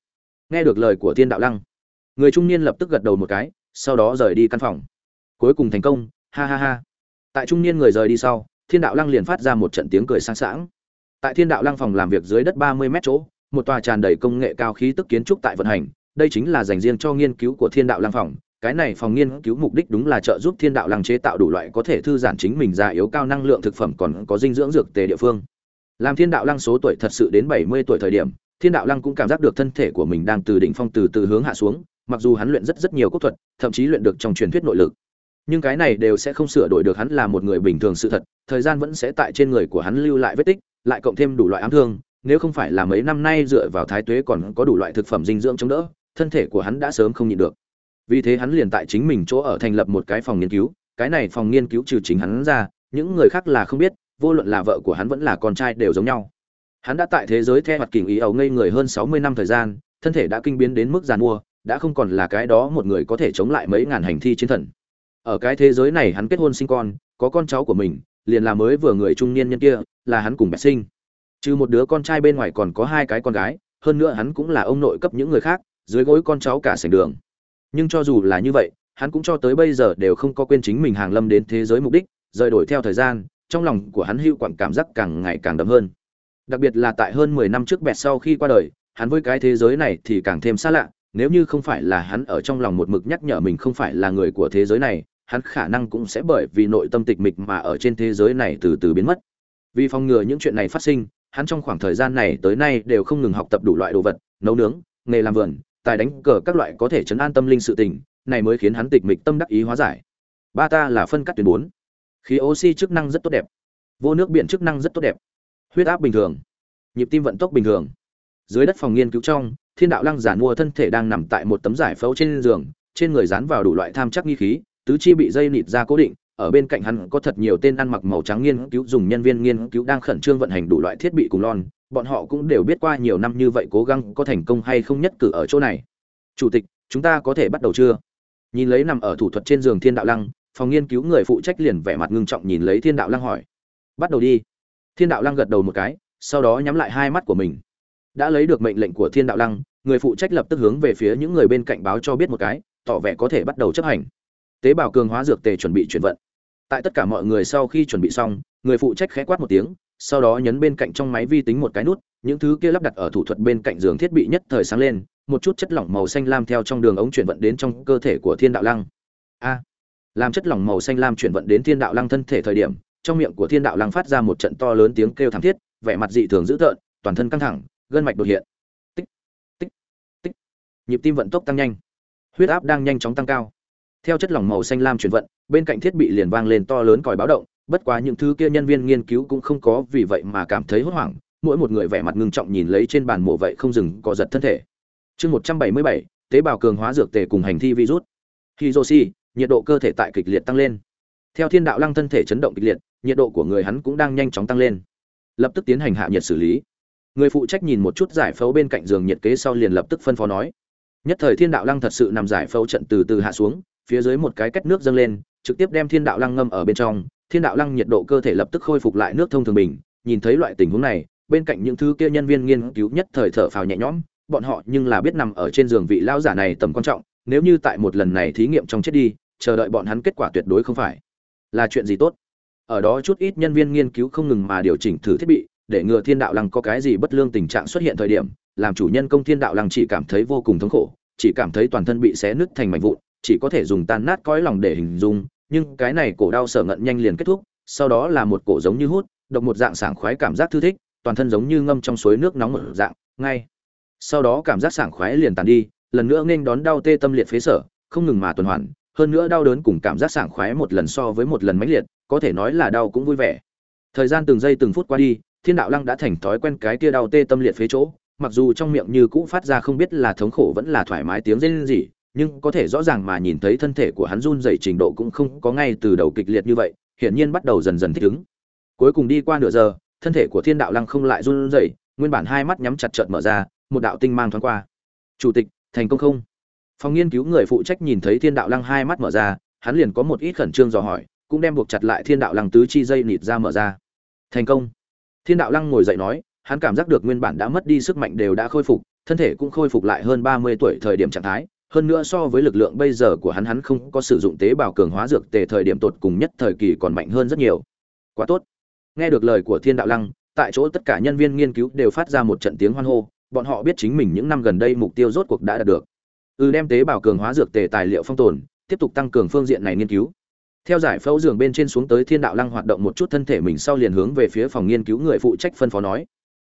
Nghe được lời của thiên đạo lăng, người trung niên lập tức gật đầu một cái sau đó rời đi căn phòng. Cuối cùng thành công, ha ha ha. Tại trung niên người rời đi sau, thiên đạo lăng liền phát ra một trận tiếng cười sáng sảng. Tại thiên đạo lăng phòng làm việc dưới đất ba mươi mét chỗ, một tòa tràn đầy công nghệ cao khí tức kiến trúc tại vận hành, đây chính là dành riêng cho nghiên cứu của thiên đạo lăng phòng. Cái này phòng nghiên cứu mục đích đúng là trợ giúp thiên đạo lăng chế tạo đủ loại có thể thư giãn chính mình già yếu cao năng lượng thực phẩm còn có dinh dưỡng dược tề địa phương. Làm thiên đạo lăng số tuổi thật sự đến bảy mươi tuổi thời điểm, thiên đạo lăng cũng cảm giác được thân thể của mình đang từ đỉnh phong từ từ hướng hạ xuống mặc dù hắn luyện rất rất nhiều cốt thuật, thậm chí luyện được trong truyền thuyết nội lực. Nhưng cái này đều sẽ không sửa đổi được hắn là một người bình thường sự thật, thời gian vẫn sẽ tại trên người của hắn lưu lại vết tích, lại cộng thêm đủ loại ám thương, nếu không phải là mấy năm nay dựa vào thái tuế còn có đủ loại thực phẩm dinh dưỡng chống đỡ, thân thể của hắn đã sớm không nhịn được. Vì thế hắn liền tại chính mình chỗ ở thành lập một cái phòng nghiên cứu, cái này phòng nghiên cứu trừ chính hắn ra, những người khác là không biết, vô luận là vợ của hắn vẫn là con trai đều giống nhau. Hắn đã tại thế giới theo mặt kình ý ấu ngây người hơn sáu mươi năm thời gian, thân thể đã kinh biến đến mức giàn mua đã không còn là cái đó một người có thể chống lại mấy ngàn hành thi chiến thần. Ở cái thế giới này hắn kết hôn sinh con, có con cháu của mình, liền là mới vừa người trung niên nhân kia, là hắn cùng bạch sinh. Trừ một đứa con trai bên ngoài còn có hai cái con gái, hơn nữa hắn cũng là ông nội cấp những người khác, dưới gối con cháu cả sành đường. Nhưng cho dù là như vậy, hắn cũng cho tới bây giờ đều không có quên chính mình hàng lâm đến thế giới mục đích, rời đổi theo thời gian, trong lòng của hắn hữu quặng cảm giác càng ngày càng đậm hơn. Đặc biệt là tại hơn mười năm trước bẹt sau khi qua đời, hắn với cái thế giới này thì càng thêm xa lạ nếu như không phải là hắn ở trong lòng một mực nhắc nhở mình không phải là người của thế giới này, hắn khả năng cũng sẽ bởi vì nội tâm tịch mịch mà ở trên thế giới này từ từ biến mất. Vì phòng ngừa những chuyện này phát sinh, hắn trong khoảng thời gian này tới nay đều không ngừng học tập đủ loại đồ vật, nấu nướng, nghề làm vườn, tài đánh cờ các loại có thể chấn an tâm linh sự tình, này mới khiến hắn tịch mịch tâm đắc ý hóa giải. Ba ta là phân cắt tuyến 4. khí oxy chức năng rất tốt đẹp. Vô nước biển chức năng rất tốt đẹp. Huyết áp bình thường. Nhịp tim vận tốc bình thường. Dưới đất phòng nghiên cứu trong thiên đạo lăng giản mua thân thể đang nằm tại một tấm giải phẫu trên giường, trên người dán vào đủ loại tham chắc nghi khí, tứ chi bị dây nịt ra cố định, ở bên cạnh hắn có thật nhiều tên ăn mặc màu trắng nghiên cứu dùng nhân viên nghiên cứu đang khẩn trương vận hành đủ loại thiết bị cùng lon, bọn họ cũng đều biết qua nhiều năm như vậy cố gắng có thành công hay không nhất cử ở chỗ này. Chủ tịch, chúng ta có thể bắt đầu chưa? Nhìn lấy nằm ở thủ thuật trên giường thiên đạo lăng, phòng nghiên cứu người phụ trách liền vẻ mặt ngưng trọng nhìn lấy thiên đạo lăng hỏi. Bắt đầu đi. Thiên đạo lăng gật đầu một cái, sau đó nhắm lại hai mắt của mình đã lấy được mệnh lệnh của thiên đạo lăng, người phụ trách lập tức hướng về phía những người bên cạnh báo cho biết một cái, tỏ vẻ có thể bắt đầu chấp hành. Tế bào cường hóa dược tề chuẩn bị chuyển vận. Tại tất cả mọi người sau khi chuẩn bị xong, người phụ trách khẽ quát một tiếng, sau đó nhấn bên cạnh trong máy vi tính một cái nút, những thứ kia lắp đặt ở thủ thuật bên cạnh giường thiết bị nhất thời sáng lên, một chút chất lỏng màu xanh lam theo trong đường ống chuyển vận đến trong cơ thể của thiên đạo lăng. A! Làm chất lỏng màu xanh lam chuyển vận đến thiên đạo lăng thân thể thời điểm, trong miệng của thiên đạo lăng phát ra một trận to lớn tiếng kêu thảm thiết, vẻ mặt dị thường dữ tợn, toàn thân căng thẳng gân mạch đột hiện. Tích tích tích. Nhịp tim vận tốc tăng nhanh. Huyết áp đang nhanh chóng tăng cao. Theo chất lỏng màu xanh lam chuyển vận, bên cạnh thiết bị liền vang lên to lớn còi báo động, bất quá những thứ kia nhân viên nghiên cứu cũng không có vì vậy mà cảm thấy hốt hoảng, mỗi một người vẻ mặt ngưng trọng nhìn lấy trên bàn mổ vậy không dừng co giật thân thể. Chương một trăm bảy mươi bảy, tế bào cường hóa dược tề cùng hành thi virus. Hiroshi, nhiệt độ cơ thể tại kịch liệt tăng lên. Theo thiên đạo lăng thân thể chấn động kịch liệt, nhiệt độ của người hắn cũng đang nhanh chóng tăng lên. Lập tức tiến hành hạ nhiệt xử lý người phụ trách nhìn một chút giải phẫu bên cạnh giường nhiệt kế sau liền lập tức phân phó nói. Nhất thời thiên đạo lăng thật sự nằm giải phẫu trận từ từ hạ xuống, phía dưới một cái cách nước dâng lên, trực tiếp đem thiên đạo lăng ngâm ở bên trong. Thiên đạo lăng nhiệt độ cơ thể lập tức khôi phục lại nước thông thường bình, nhìn thấy loại tình huống này, bên cạnh những thứ kia nhân viên nghiên cứu nhất thời thở phào nhẹ nhõm, bọn họ nhưng là biết nằm ở trên giường vị lão giả này tầm quan trọng, nếu như tại một lần này thí nghiệm trong chết đi, chờ đợi bọn hắn kết quả tuyệt đối không phải. Là chuyện gì tốt? Ở đó chút ít nhân viên nghiên cứu không ngừng mà điều chỉnh thử thiết bị để ngừa thiên đạo lăng có cái gì bất lương tình trạng xuất hiện thời điểm, làm chủ nhân công thiên đạo lăng chỉ cảm thấy vô cùng thống khổ, chỉ cảm thấy toàn thân bị xé nứt thành mảnh vụn, chỉ có thể dùng tan nát cõi lòng để hình dung, nhưng cái này cổ đau sở ngận nhanh liền kết thúc, sau đó là một cổ giống như hút, độc một dạng sảng khoái cảm giác thư thích, toàn thân giống như ngâm trong suối nước nóng một dạng, ngay. Sau đó cảm giác sảng khoái liền tàn đi, lần nữa nghênh đón đau tê tâm liệt phế sở, không ngừng mà tuần hoàn, hơn nữa đau đớn cùng cảm giác sảng khoái một lần so với một lần mãnh liệt, có thể nói là đau cũng vui vẻ. Thời gian từng giây từng phút qua đi thiên đạo lăng đã thành thói quen cái kia đau tê tâm liệt phế chỗ mặc dù trong miệng như cũ phát ra không biết là thống khổ vẫn là thoải mái tiếng rên rỉ, nhưng có thể rõ ràng mà nhìn thấy thân thể của hắn run rẩy trình độ cũng không có ngay từ đầu kịch liệt như vậy hiển nhiên bắt đầu dần dần thích ứng. Cuối cùng đi qua nửa giờ thân thể của thiên đạo lăng không lại run rẩy nguyên bản hai mắt nhắm chặt chợt mở ra một đạo tinh mang thoáng qua. Chủ tịch thành công không? Phòng nghiên cứu người phụ trách nhìn thấy thiên đạo lăng hai mắt mở ra hắn liền có một ít khẩn trương dò hỏi cũng đem buộc chặt lại thiên đạo lăng tứ chi dây nịt ra mở ra. Thành công thiên đạo lăng ngồi dậy nói, hắn cảm giác được nguyên bản đã mất đi sức mạnh đều đã khôi phục, thân thể cũng khôi phục lại hơn ba mươi tuổi thời điểm trạng thái, hơn nữa so với lực lượng bây giờ của hắn hắn không có sử dụng tế bào cường hóa dược tề thời điểm tột cùng nhất thời kỳ còn mạnh hơn rất nhiều. Quá tốt. Nghe được lời của thiên đạo lăng, tại chỗ tất cả nhân viên nghiên cứu đều phát ra một trận tiếng hoan hô, bọn họ biết chính mình những năm gần đây mục tiêu rốt cuộc đã đạt được. Ừ đem tế bào cường hóa dược tề tài liệu phong tồn, tiếp tục tăng cường phương diện này nghiên cứu theo giải phẫu giường bên trên xuống tới thiên đạo lăng hoạt động một chút thân thể mình sau liền hướng về phía phòng nghiên cứu người phụ trách phân phó nói.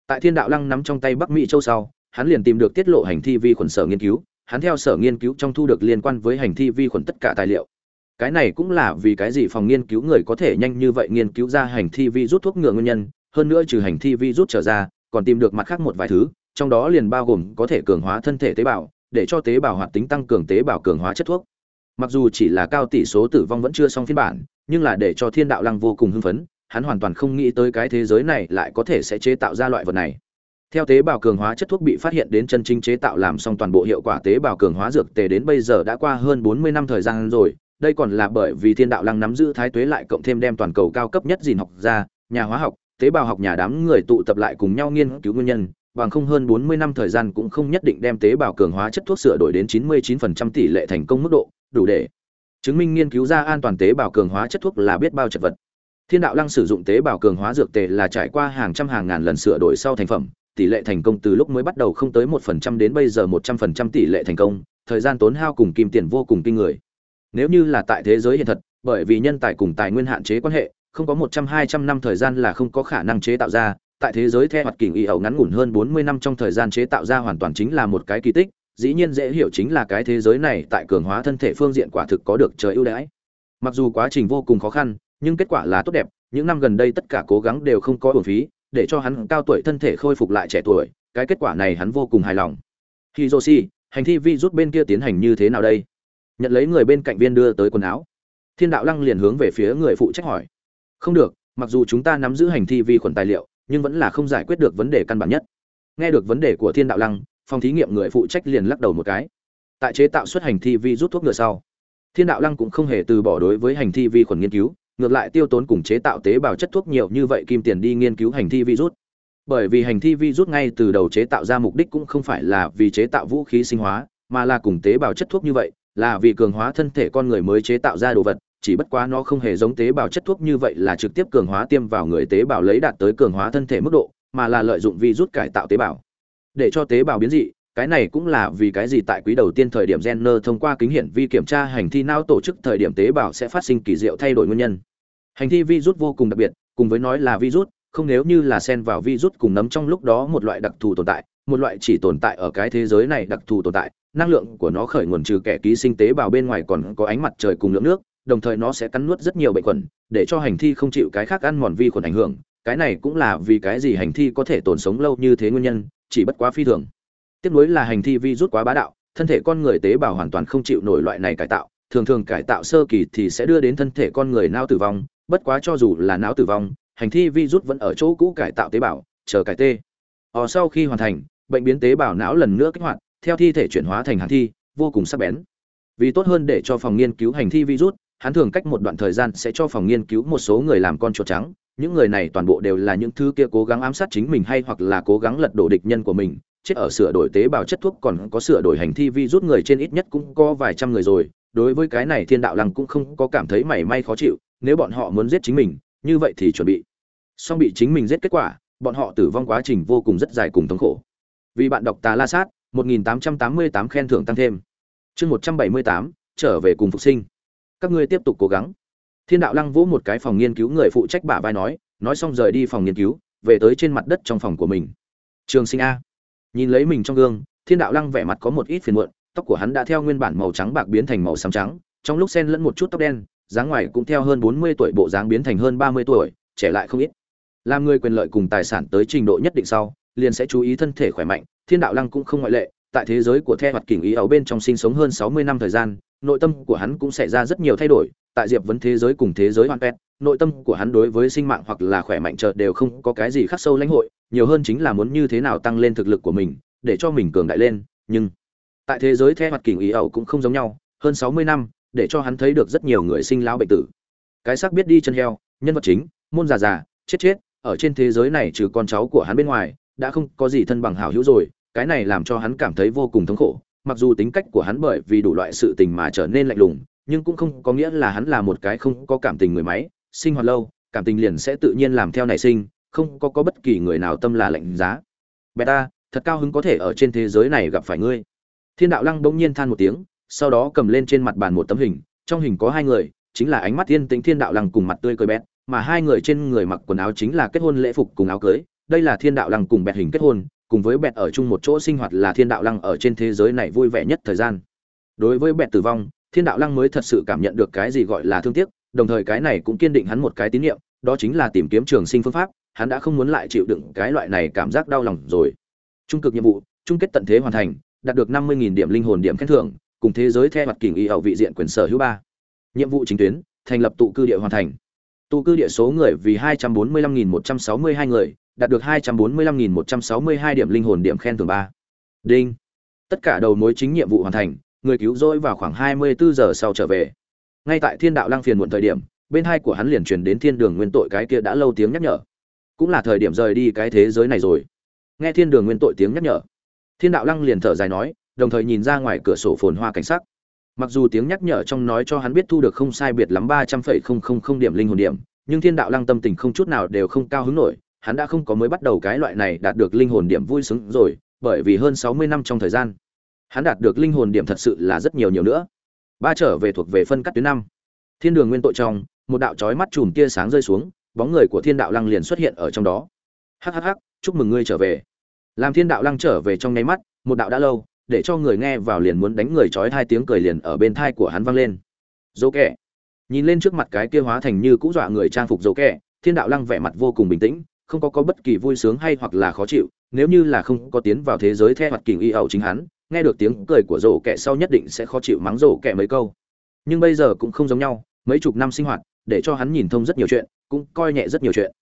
Tại thiên đạo lăng nắm trong tay bắc mỹ châu sau, hắn liền tìm được tiết lộ hành thi vi khuẩn sở nghiên cứu, hắn theo sở nghiên cứu trong thu được liên quan với hành thi vi khuẩn tất cả tài liệu. Cái này cũng là vì cái gì phòng nghiên cứu người có thể nhanh như vậy nghiên cứu ra hành thi vi rút thuốc ngừa nguyên nhân, hơn nữa trừ hành thi vi rút trở ra, còn tìm được mặt khác một vài thứ, trong đó liền bao gồm có thể cường hóa thân thể tế bào, để cho tế bào hoạt tính tăng cường tế bào cường hóa chất thuốc mặc dù chỉ là cao tỷ số tử vong vẫn chưa xong phiên bản nhưng là để cho thiên đạo lăng vô cùng hưng phấn hắn hoàn toàn không nghĩ tới cái thế giới này lại có thể sẽ chế tạo ra loại vật này. Theo tế bào cường hóa chất thuốc bị phát hiện đến chân chính chế tạo làm xong toàn bộ hiệu quả tế bào cường hóa dược tề đến bây giờ đã qua hơn 40 năm thời gian rồi, đây còn là bởi vì Thiên đạo lăng nắm giữ thái tuế lại cộng thêm đem toàn cầu cao cấp nhất gìn học ra, nhà hóa học, tế bào học nhà đám người tụ tập lại cùng nhau nghiên cứu nguyên nhân, bằng không hơn 40 năm thời gian cũng không nhất định đem tế bào cường hóa chất thuốc sửa đổi đến 99% tỷ lệ thành công mức độ, đủ để chứng minh nghiên cứu ra an toàn tế bào cường hóa chất thuốc là biết bao chật vật. Thiên đạo lăng sử dụng tế bào cường hóa dược tề là trải qua hàng trăm hàng ngàn lần sửa đổi sau thành phẩm, tỷ lệ thành công từ lúc mới bắt đầu không tới một phần trăm đến bây giờ một trăm phần trăm tỷ lệ thành công, thời gian tốn hao cùng kim tiền vô cùng kinh người. Nếu như là tại thế giới hiện thật, bởi vì nhân tài cùng tài nguyên hạn chế quan hệ, không có một trăm hai trăm năm thời gian là không có khả năng chế tạo ra, tại thế giới theo hoạt kình y ẩu ngắn ngủn hơn bốn mươi năm trong thời gian chế tạo ra hoàn toàn chính là một cái kỳ tích, dĩ nhiên dễ hiểu chính là cái thế giới này tại cường hóa thân thể phương diện quả thực có được trời ưu đãi. Mặc dù quá trình vô cùng khó khăn, nhưng kết quả là tốt đẹp, những năm gần đây tất cả cố gắng đều không có uổng phí, để cho hắn cao tuổi thân thể khôi phục lại trẻ tuổi, cái kết quả này hắn vô cùng hài lòng. Hiroshi, hành thi vi rút bên kia tiến hành như thế nào đây? Nhận lấy người bên cạnh viên đưa tới quần áo. Thiên đạo lăng liền hướng về phía người phụ trách hỏi. Không được, mặc dù chúng ta nắm giữ hành thi vi khuẩn tài liệu, nhưng vẫn là không giải quyết được vấn đề căn bản nhất. Nghe được vấn đề của Thiên đạo lăng, phòng thí nghiệm người phụ trách liền lắc đầu một cái. Tại chế tạo xuất hành thi vi rút thuốc ngựa sau, Thiên đạo lăng cũng không hề từ bỏ đối với hành thi vi khuẩn nghiên cứu, ngược lại tiêu tốn cùng chế tạo tế bào chất thuốc nhiều như vậy kim tiền đi nghiên cứu hành thi virus. Bởi vì hành thi virus ngay từ đầu chế tạo ra mục đích cũng không phải là vì chế tạo vũ khí sinh hóa, mà là cùng tế bào chất thuốc như vậy, là vì cường hóa thân thể con người mới chế tạo ra đồ vật, chỉ bất quá nó không hề giống tế bào chất thuốc như vậy là trực tiếp cường hóa tiêm vào người tế bào lấy đạt tới cường hóa thân thể mức độ, mà là lợi dụng virus cải tạo tế bào. Để cho tế bào biến dị, cái này cũng là vì cái gì tại quý đầu tiên thời điểm Jenner thông qua kính hiển vi kiểm tra hành thi não tổ chức thời điểm tế bào sẽ phát sinh kỳ diệu thay đổi nguyên nhân. Hành thi virus vô cùng đặc biệt, cùng với nói là virus, không nếu như là xen vào virus cùng nấm trong lúc đó một loại đặc thù tồn tại, một loại chỉ tồn tại ở cái thế giới này đặc thù tồn tại, năng lượng của nó khởi nguồn trừ kẻ ký sinh tế bào bên ngoài còn có ánh mặt trời cùng lượng nước, đồng thời nó sẽ cắn nuốt rất nhiều bệnh khuẩn, để cho hành thi không chịu cái khác ăn mòn vi khuẩn ảnh hưởng, cái này cũng là vì cái gì hành thi có thể tồn sống lâu như thế nguyên nhân, chỉ bất quá phi thường. Tiếp nối là hành thi virus quá bá đạo, thân thể con người tế bào hoàn toàn không chịu nổi loại này cải tạo, thường thường cải tạo sơ kỳ thì sẽ đưa đến thân thể con người não tử vong, bất quá cho dù là não tử vong hành thi virus vẫn ở chỗ cũ cải tạo tế bào chờ cải tê ở sau khi hoàn thành bệnh biến tế bào não lần nữa kích hoạt theo thi thể chuyển hóa thành hành thi vô cùng sắc bén vì tốt hơn để cho phòng nghiên cứu hành thi virus hắn thường cách một đoạn thời gian sẽ cho phòng nghiên cứu một số người làm con chuột trắng. Những người này toàn bộ đều là những thứ kia cố gắng ám sát chính mình hay hoặc là cố gắng lật đổ địch nhân của mình. Chết ở sửa đổi tế bào chất thuốc còn có sửa đổi hành thi vi rút người trên ít nhất cũng có vài trăm người rồi. Đối với cái này thiên đạo lăng cũng không có cảm thấy mảy may khó chịu. Nếu bọn họ muốn giết chính mình như vậy thì chuẩn bị. Song bị chính mình giết kết quả bọn họ tử vong quá trình vô cùng rất dài cùng thống khổ. Vì bạn đọc tà la sát 1888 khen thưởng tăng thêm. Chương 178, trở về cùng phục sinh các ngươi tiếp tục cố gắng. Thiên đạo lăng vỗ một cái phòng nghiên cứu người phụ trách bả vai nói nói xong rời đi phòng nghiên cứu về tới trên mặt đất trong phòng của mình. Trường sinh a. Nhìn lấy mình trong gương thiên đạo lăng vẻ mặt có một ít phiền muộn tóc của hắn đã theo nguyên bản màu trắng bạc biến thành màu xám trắng trong lúc xen lẫn một chút tóc đen dáng ngoài cũng theo hơn 40 tuổi bộ dáng biến thành hơn 30 tuổi, trẻ lại không ít. Làm người quyền lợi cùng tài sản tới trình độ nhất định sau, liền sẽ chú ý thân thể khỏe mạnh, Thiên đạo lăng cũng không ngoại lệ, tại thế giới của The hoạt kỉnh ý ấu bên trong sinh sống hơn 60 năm thời gian, nội tâm của hắn cũng xảy ra rất nhiều thay đổi, tại Diệp vấn thế giới cùng thế giới hoàn pet, nội tâm của hắn đối với sinh mạng hoặc là khỏe mạnh chợt đều không có cái gì khắc sâu lãnh hội, nhiều hơn chính là muốn như thế nào tăng lên thực lực của mình, để cho mình cường đại lên, nhưng tại thế giới The hoạt kỳ ý ẩu cũng không giống nhau, hơn 60 năm, để cho hắn thấy được rất nhiều người sinh lão bệnh tử. Cái xác biết đi chân heo nhân vật chính môn già già chết chết ở trên thế giới này trừ con cháu của hắn bên ngoài đã không có gì thân bằng hảo hữu rồi cái này làm cho hắn cảm thấy vô cùng thống khổ mặc dù tính cách của hắn bởi vì đủ loại sự tình mà trở nên lạnh lùng, nhưng cũng không có nghĩa là hắn là một cái không có cảm tình người máy, sinh hoạt lâu, cảm tình liền sẽ tự nhiên làm theo nảy sinh, không có có bất kỳ người nào tâm là lạnh giá. Beta, thật cao hứng có thể ở trên thế giới này gặp phải ngươi. Thiên đạo lăng bỗng nhiên than một tiếng, sau đó cầm lên trên mặt bàn một tấm hình, trong hình có hai người, chính là ánh mắt thiên tĩnh thiên đạo lăng cùng mặt tươi cười bét mà hai người trên người mặc quần áo chính là kết hôn lễ phục cùng áo cưới, đây là thiên đạo lăng cùng bẹt hình kết hôn cùng với bẹt ở chung một chỗ sinh hoạt là thiên đạo lăng ở trên thế giới này vui vẻ nhất thời gian. Đối với bẹt tử vong, thiên đạo lăng mới thật sự cảm nhận được cái gì gọi là thương tiếc, đồng thời cái này cũng kiên định hắn một cái tín nhiệm đó chính là tìm kiếm trường sinh phương pháp, hắn đã không muốn lại chịu đựng cái loại này cảm giác đau lòng rồi. Trung cực nhiệm vụ, chung kết tận thế hoàn thành, đạt được năm mươi điểm linh hồn điểm khen thưởng, cùng thế giới theo mặt kình y ở vị diện quyền sở hữu ba. Nhiệm vụ chính tuyến, thành lập tụ cư địa hoàn thành. Tụ cư địa số người vì hai trăm bốn mươi lăm nghìn một trăm sáu mươi hai người đạt được hai trăm bốn mươi lăm nghìn một trăm sáu mươi hai điểm linh hồn điểm khen thưởng ba. Đinh. Tất cả đầu mối chính nhiệm vụ hoàn thành, người cứu rỗi vào khoảng hai mươi bốn giờ sau trở về. Ngay tại thiên đạo lang phiền muộn thời điểm, bên hai của hắn liền truyền đến thiên đường nguyên tội cái kia đã lâu tiếng nhắc nhở. Cũng là thời điểm rời đi cái thế giới này rồi. Nghe thiên đường nguyên tội tiếng nhắc nhở, thiên đạo lăng liền thở dài nói, đồng thời nhìn ra ngoài cửa sổ phồn hoa cảnh sắc. Mặc dù tiếng nhắc nhở trong nói cho hắn biết thu được không sai biệt lắm ba trăm phẩy không không không điểm linh hồn điểm, nhưng thiên đạo lăng tâm tình không chút nào đều không cao hứng nổi hắn đã không có mới bắt đầu cái loại này đạt được linh hồn điểm vui sướng rồi bởi vì hơn sáu mươi năm trong thời gian hắn đạt được linh hồn điểm thật sự là rất nhiều nhiều nữa. Ba trở về thuộc về phân cắt tuyến năm. Thiên đường nguyên tội trong một đạo chói mắt chùm tia sáng rơi xuống bóng người của thiên đạo lăng liền xuất hiện ở trong đó. Hắc hắc hắc, chúc mừng ngươi trở về. Làm thiên đạo lăng trở về trong nháy mắt một đạo đã lâu để cho người nghe vào liền muốn đánh người chói hai tiếng cười liền ở bên tai của hắn vang lên. Dỗ kẻ. Nhìn lên trước mặt cái kia hóa thành như cũ dọa người trang phục dỗ kẻ thiên đạo lăng vẻ mặt vô cùng bình tĩnh không có có bất kỳ vui sướng hay hoặc là khó chịu, nếu như là không có tiến vào thế giới theo hoạt kình y ẩu chính hắn, nghe được tiếng cười của rổ kẻ sau nhất định sẽ khó chịu mắng rổ kẻ mấy câu. Nhưng bây giờ cũng không giống nhau, mấy chục năm sinh hoạt, để cho hắn nhìn thông rất nhiều chuyện, cũng coi nhẹ rất nhiều chuyện.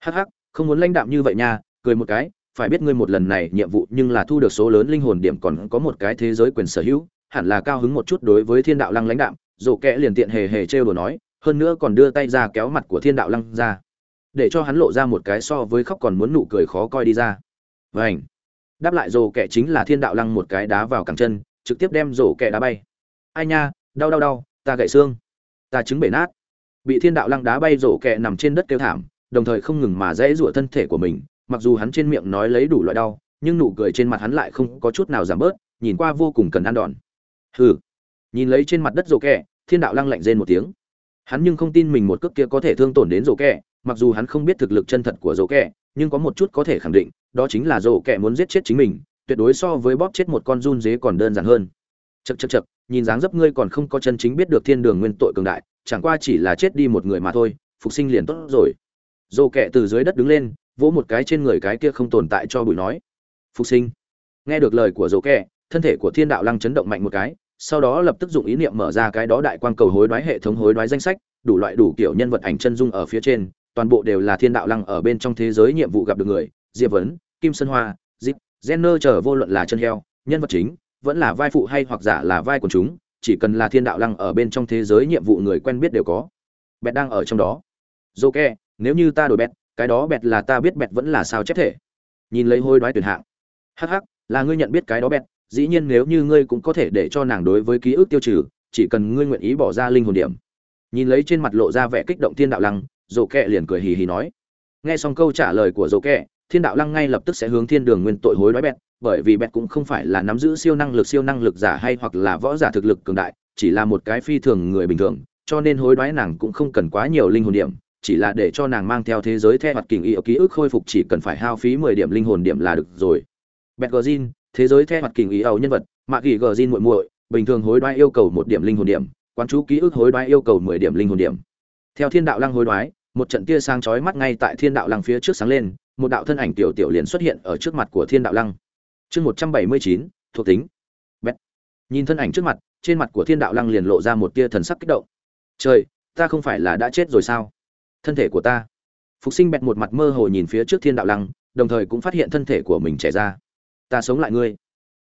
Hắc hắc, không muốn lãnh đạm như vậy nha, cười một cái, phải biết ngươi một lần này nhiệm vụ nhưng là thu được số lớn linh hồn điểm còn có một cái thế giới quyền sở hữu, hẳn là cao hứng một chút đối với thiên đạo lăng lãnh đạm, rổ kẻ liền tiện hề hề trêu đồ nói, hơn nữa còn đưa tay ra kéo mặt của thiên đạo lăng ra để cho hắn lộ ra một cái so với khóc còn muốn nụ cười khó coi đi ra. Vảnh đáp lại rổ kẹ chính là thiên đạo lăng một cái đá vào cẳng chân, trực tiếp đem rổ kẹ đá bay. Ai nha, đau đau đau, ta gãy xương. Ta trứng bể nát. Bị thiên đạo lăng đá bay rổ kẹ nằm trên đất kêu thảm, đồng thời không ngừng mà dãy rủa thân thể của mình, mặc dù hắn trên miệng nói lấy đủ loại đau, nhưng nụ cười trên mặt hắn lại không có chút nào giảm bớt, nhìn qua vô cùng cần ăn đòn. Hừ. Nhìn lấy trên mặt đất rổ kẹ thiên đạo lăng lạnh rên một tiếng. Hắn nhưng không tin mình một cước kia có thể thương tổn đến rổ kẹ mặc dù hắn không biết thực lực chân thật của dỗ kẹ, nhưng có một chút có thể khẳng định, đó chính là dỗ kẹ muốn giết chết chính mình, tuyệt đối so với bóp chết một con run dế còn đơn giản hơn. Chật chật chật nhìn dáng dấp ngươi còn không có chân chính biết được thiên đường nguyên tội cường đại, chẳng qua chỉ là chết đi một người mà thôi, phục sinh liền tốt rồi. Dỗ kẹ từ dưới đất đứng lên, vỗ một cái trên người cái kia không tồn tại cho bụi nói. Phục sinh. Nghe được lời của dỗ kẹ, thân thể của thiên đạo lăng chấn động mạnh một cái, sau đó lập tức dụng ý niệm mở ra cái đó đại quang cầu hối đoái hệ thống hối đoái danh sách, đủ loại đủ kiểu nhân vật ảnh chân dung ở phía trên toàn bộ đều là thiên đạo lăng ở bên trong thế giới nhiệm vụ gặp được người, diệp vấn, kim sơn hoa dịp jenner chờ vô luận là chân heo, nhân vật chính, vẫn là vai phụ hay hoặc giả là vai của chúng, chỉ cần là thiên đạo lăng ở bên trong thế giới nhiệm vụ người quen biết đều có. Bẹt đang ở trong đó. Dô ke nếu như ta đổi bẹt, cái đó bẹt là ta biết bẹt vẫn là sao chép thể. Nhìn lấy hôi đoái tuyển hạng. Hh là ngươi nhận biết cái đó bẹt, dĩ nhiên nếu như ngươi cũng có thể để cho nàng đối với ký ức tiêu trừ, chỉ cần ngươi nguyện ý bỏ ra linh hồn điểm. Nhìn lấy trên mặt lộ ra vẻ kích động thiên đạo lăng dô kẹ liền cười hì hì nói. Nghe xong câu trả lời của dô kẹ, thiên đạo lăng ngay lập tức sẽ hướng thiên đường nguyên tội hối đoái bẹt, bởi vì bẹt cũng không phải là nắm giữ siêu năng lực, siêu năng lực giả hay hoặc là võ giả thực lực cường đại, chỉ là một cái phi thường người bình thường, cho nên hối đoái nàng cũng không cần quá nhiều linh hồn điểm, chỉ là để cho nàng mang theo thế giới theo mặt kình ý ký ức khôi phục chỉ cần phải hao phí mười điểm linh hồn điểm là được rồi. Bẹt gờ zin thế giới theo mặt kình ý ẩu nhân vật, mạ kỳ gờ zin muội muội, bình thường hối đoái yêu cầu một điểm linh hồn điểm, quán chú ký ức hối đoái yêu cầu mười điểm linh hồn điểm. Theo thiên đạo lăng hối đoái một trận tia sáng chói mắt ngay tại thiên đạo lăng phía trước sáng lên, một đạo thân ảnh tiểu tiểu liền xuất hiện ở trước mặt của thiên đạo lăng. Chương một trăm bảy mươi chín, thuộc tính. Bẹt. Nhìn thân ảnh trước mặt, trên mặt của thiên đạo lăng liền lộ ra một tia thần sắc kích động. Trời, ta không phải là đã chết rồi sao? Thân thể của ta. Phục sinh bẹt một mặt mơ hồ nhìn phía trước thiên đạo lăng, đồng thời cũng phát hiện thân thể của mình trẻ ra. Ta sống lại ngươi.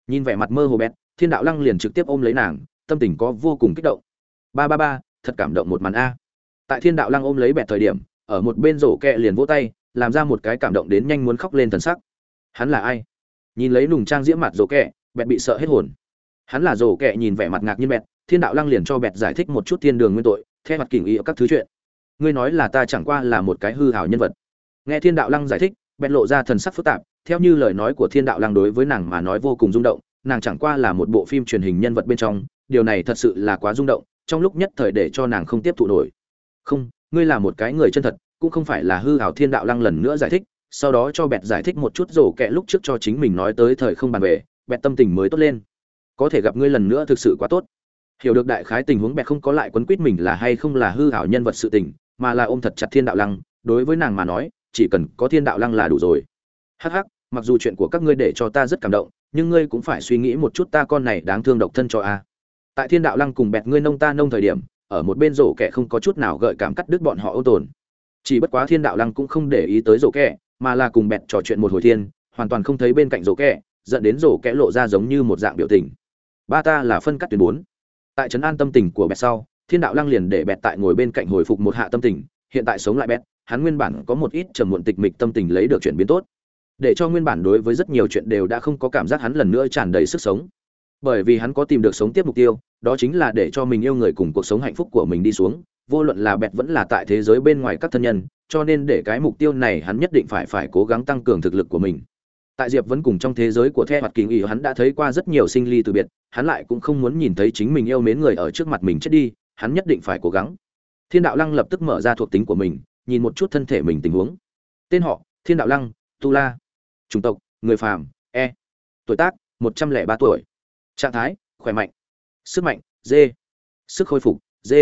Nhìn vẻ mặt mơ hồ bẹt, thiên đạo lăng liền trực tiếp ôm lấy nàng, tâm tình có vô cùng kích động. Ba ba ba, thật cảm động một màn a tại thiên đạo lăng ôm lấy bẹt thời điểm, ở một bên rổ kẹ liền vỗ tay, làm ra một cái cảm động đến nhanh muốn khóc lên thần sắc. Hắn là ai? Nhìn lấy nùng trang diễm mặt rổ kẹ, bẹt bị sợ hết hồn. Hắn là rổ kẹ nhìn vẻ mặt ngạc nhiên bẹt, thiên đạo lăng liền cho bẹt giải thích một chút thiên đường nguyên tội, theo mặt kỉnh ý ở các thứ chuyện. Ngươi nói là ta chẳng qua là một cái hư hảo nhân vật. Nghe thiên đạo lăng giải thích, bẹt lộ ra thần sắc phức tạp, theo như lời nói của thiên đạo lăng đối với nàng mà nói vô cùng rung động, nàng chẳng qua là một bộ phim truyền hình nhân vật bên trong, điều này thật sự là quá rung động, trong lúc nhất thời để cho nàng không tiếp thụ nổi không, ngươi là một cái người chân thật, cũng không phải là hư hảo thiên đạo lăng lần nữa giải thích, sau đó cho bẹt giải thích một chút rổ kẹ lúc trước cho chính mình nói tới thời không bàn về, bẹt tâm tình mới tốt lên. Có thể gặp ngươi lần nữa thực sự quá tốt. Hiểu được đại khái tình huống bẹt không có lại quấn quýt mình là hay không là hư hảo nhân vật sự tình, mà là ôm thật chặt thiên đạo lăng, đối với nàng mà nói, chỉ cần có thiên đạo lăng là đủ rồi. Hắc hắc, mặc dù chuyện của các ngươi để cho ta rất cảm động, nhưng ngươi cũng phải suy nghĩ một chút ta con này đáng thương độc thân cho a. Tại thiên đạo lăng cùng bẹt ngươi nông ta nông thời điểm ở một bên rổ kẻ không có chút nào gợi cảm cắt đứt bọn họ ô tồn. Chỉ bất quá thiên đạo lăng cũng không để ý tới rổ kẻ, mà là cùng bẹt trò chuyện một hồi thiên, hoàn toàn không thấy bên cạnh rổ kẻ, dẫn đến rổ kẻ lộ ra giống như một dạng biểu tình. Ba ta là phân cắt tuyến bốn. Tại trấn an tâm tình của bẹt sau, thiên đạo lăng liền để bẹt tại ngồi bên cạnh hồi phục một hạ tâm tình, hiện tại sống lại bẹt, hắn nguyên bản có một ít trầm muộn tịch mịch tâm tình lấy được chuyển biến tốt. Để cho nguyên bản đối với rất nhiều chuyện đều đã không có cảm giác hắn lần nữa tràn đầy sức sống bởi vì hắn có tìm được sống tiếp mục tiêu, đó chính là để cho mình yêu người cùng cuộc sống hạnh phúc của mình đi xuống, vô luận là bẹt vẫn là tại thế giới bên ngoài các thân nhân, cho nên để cái mục tiêu này hắn nhất định phải phải cố gắng tăng cường thực lực của mình. Tại diệp vẫn cùng trong thế giới của the hoạt kỳ ý hắn đã thấy qua rất nhiều sinh ly từ biệt, hắn lại cũng không muốn nhìn thấy chính mình yêu mến người ở trước mặt mình chết đi, hắn nhất định phải cố gắng. Thiên đạo lăng lập tức mở ra thuộc tính của mình, nhìn một chút thân thể mình tình huống. Tên họ, thiên đạo lăng, tu la. Chủng tộc, người phàm e. Tuổi tác, một trăm lẻ ba tuổi trạng thái, khỏe mạnh. Sức mạnh, d. Sức khôi phục, d.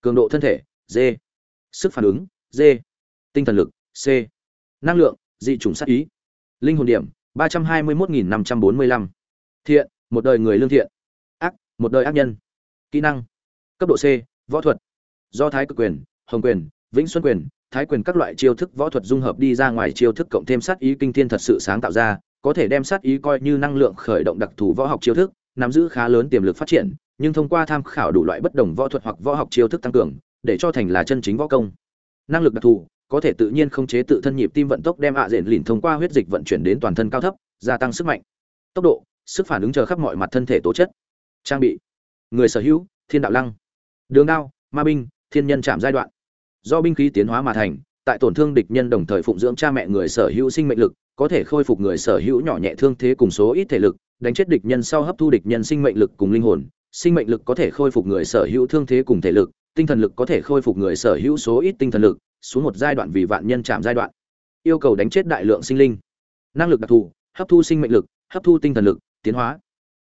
Cường độ thân thể, d. Sức phản ứng, d. Tinh thần lực, c. Năng lượng, dị chủng sát ý. Linh hồn điểm, ba trăm hai mươi một nghìn năm trăm bốn mươi lăm. Thiện, một đời người lương thiện. Ác, một đời ác nhân. Kỹ năng, cấp độ c, võ thuật. Do thái cực quyền, hồng quyền, vĩnh xuân quyền, thái quyền các loại chiêu thức võ thuật dung hợp đi ra ngoài chiêu thức cộng thêm sát ý kinh thiên thật sự sáng tạo ra, có thể đem sát ý coi như năng lượng khởi động đặc thù võ học chiêu thức nắm giữ khá lớn tiềm lực phát triển, nhưng thông qua tham khảo đủ loại bất đồng võ thuật hoặc võ học chiêu thức tăng cường, để cho thành là chân chính võ công. Năng lực đặc thù, có thể tự nhiên không chế tự thân nhịp tim vận tốc đem ạ à rền lìn thông qua huyết dịch vận chuyển đến toàn thân cao thấp, gia tăng sức mạnh. Tốc độ, sức phản ứng chờ khắp mọi mặt thân thể tố chất. Trang bị, người sở hữu, thiên đạo lăng, đường đao, ma binh, thiên nhân chạm giai đoạn. Do binh khí tiến hóa mà thành, tại tổn thương địch nhân đồng thời phụng dưỡng cha mẹ người sở hữu sinh mệnh lực, có thể khôi phục người sở hữu nhỏ nhẹ thương thế cùng số ít thể lực đánh chết địch nhân sau hấp thu địch nhân sinh mệnh lực cùng linh hồn, sinh mệnh lực có thể khôi phục người sở hữu thương thế cùng thể lực, tinh thần lực có thể khôi phục người sở hữu số ít tinh thần lực, xuống một giai đoạn vì vạn nhân chạm giai đoạn. Yêu cầu đánh chết đại lượng sinh linh. Năng lực đặc thù, hấp thu sinh mệnh lực, hấp thu tinh thần lực, tiến hóa.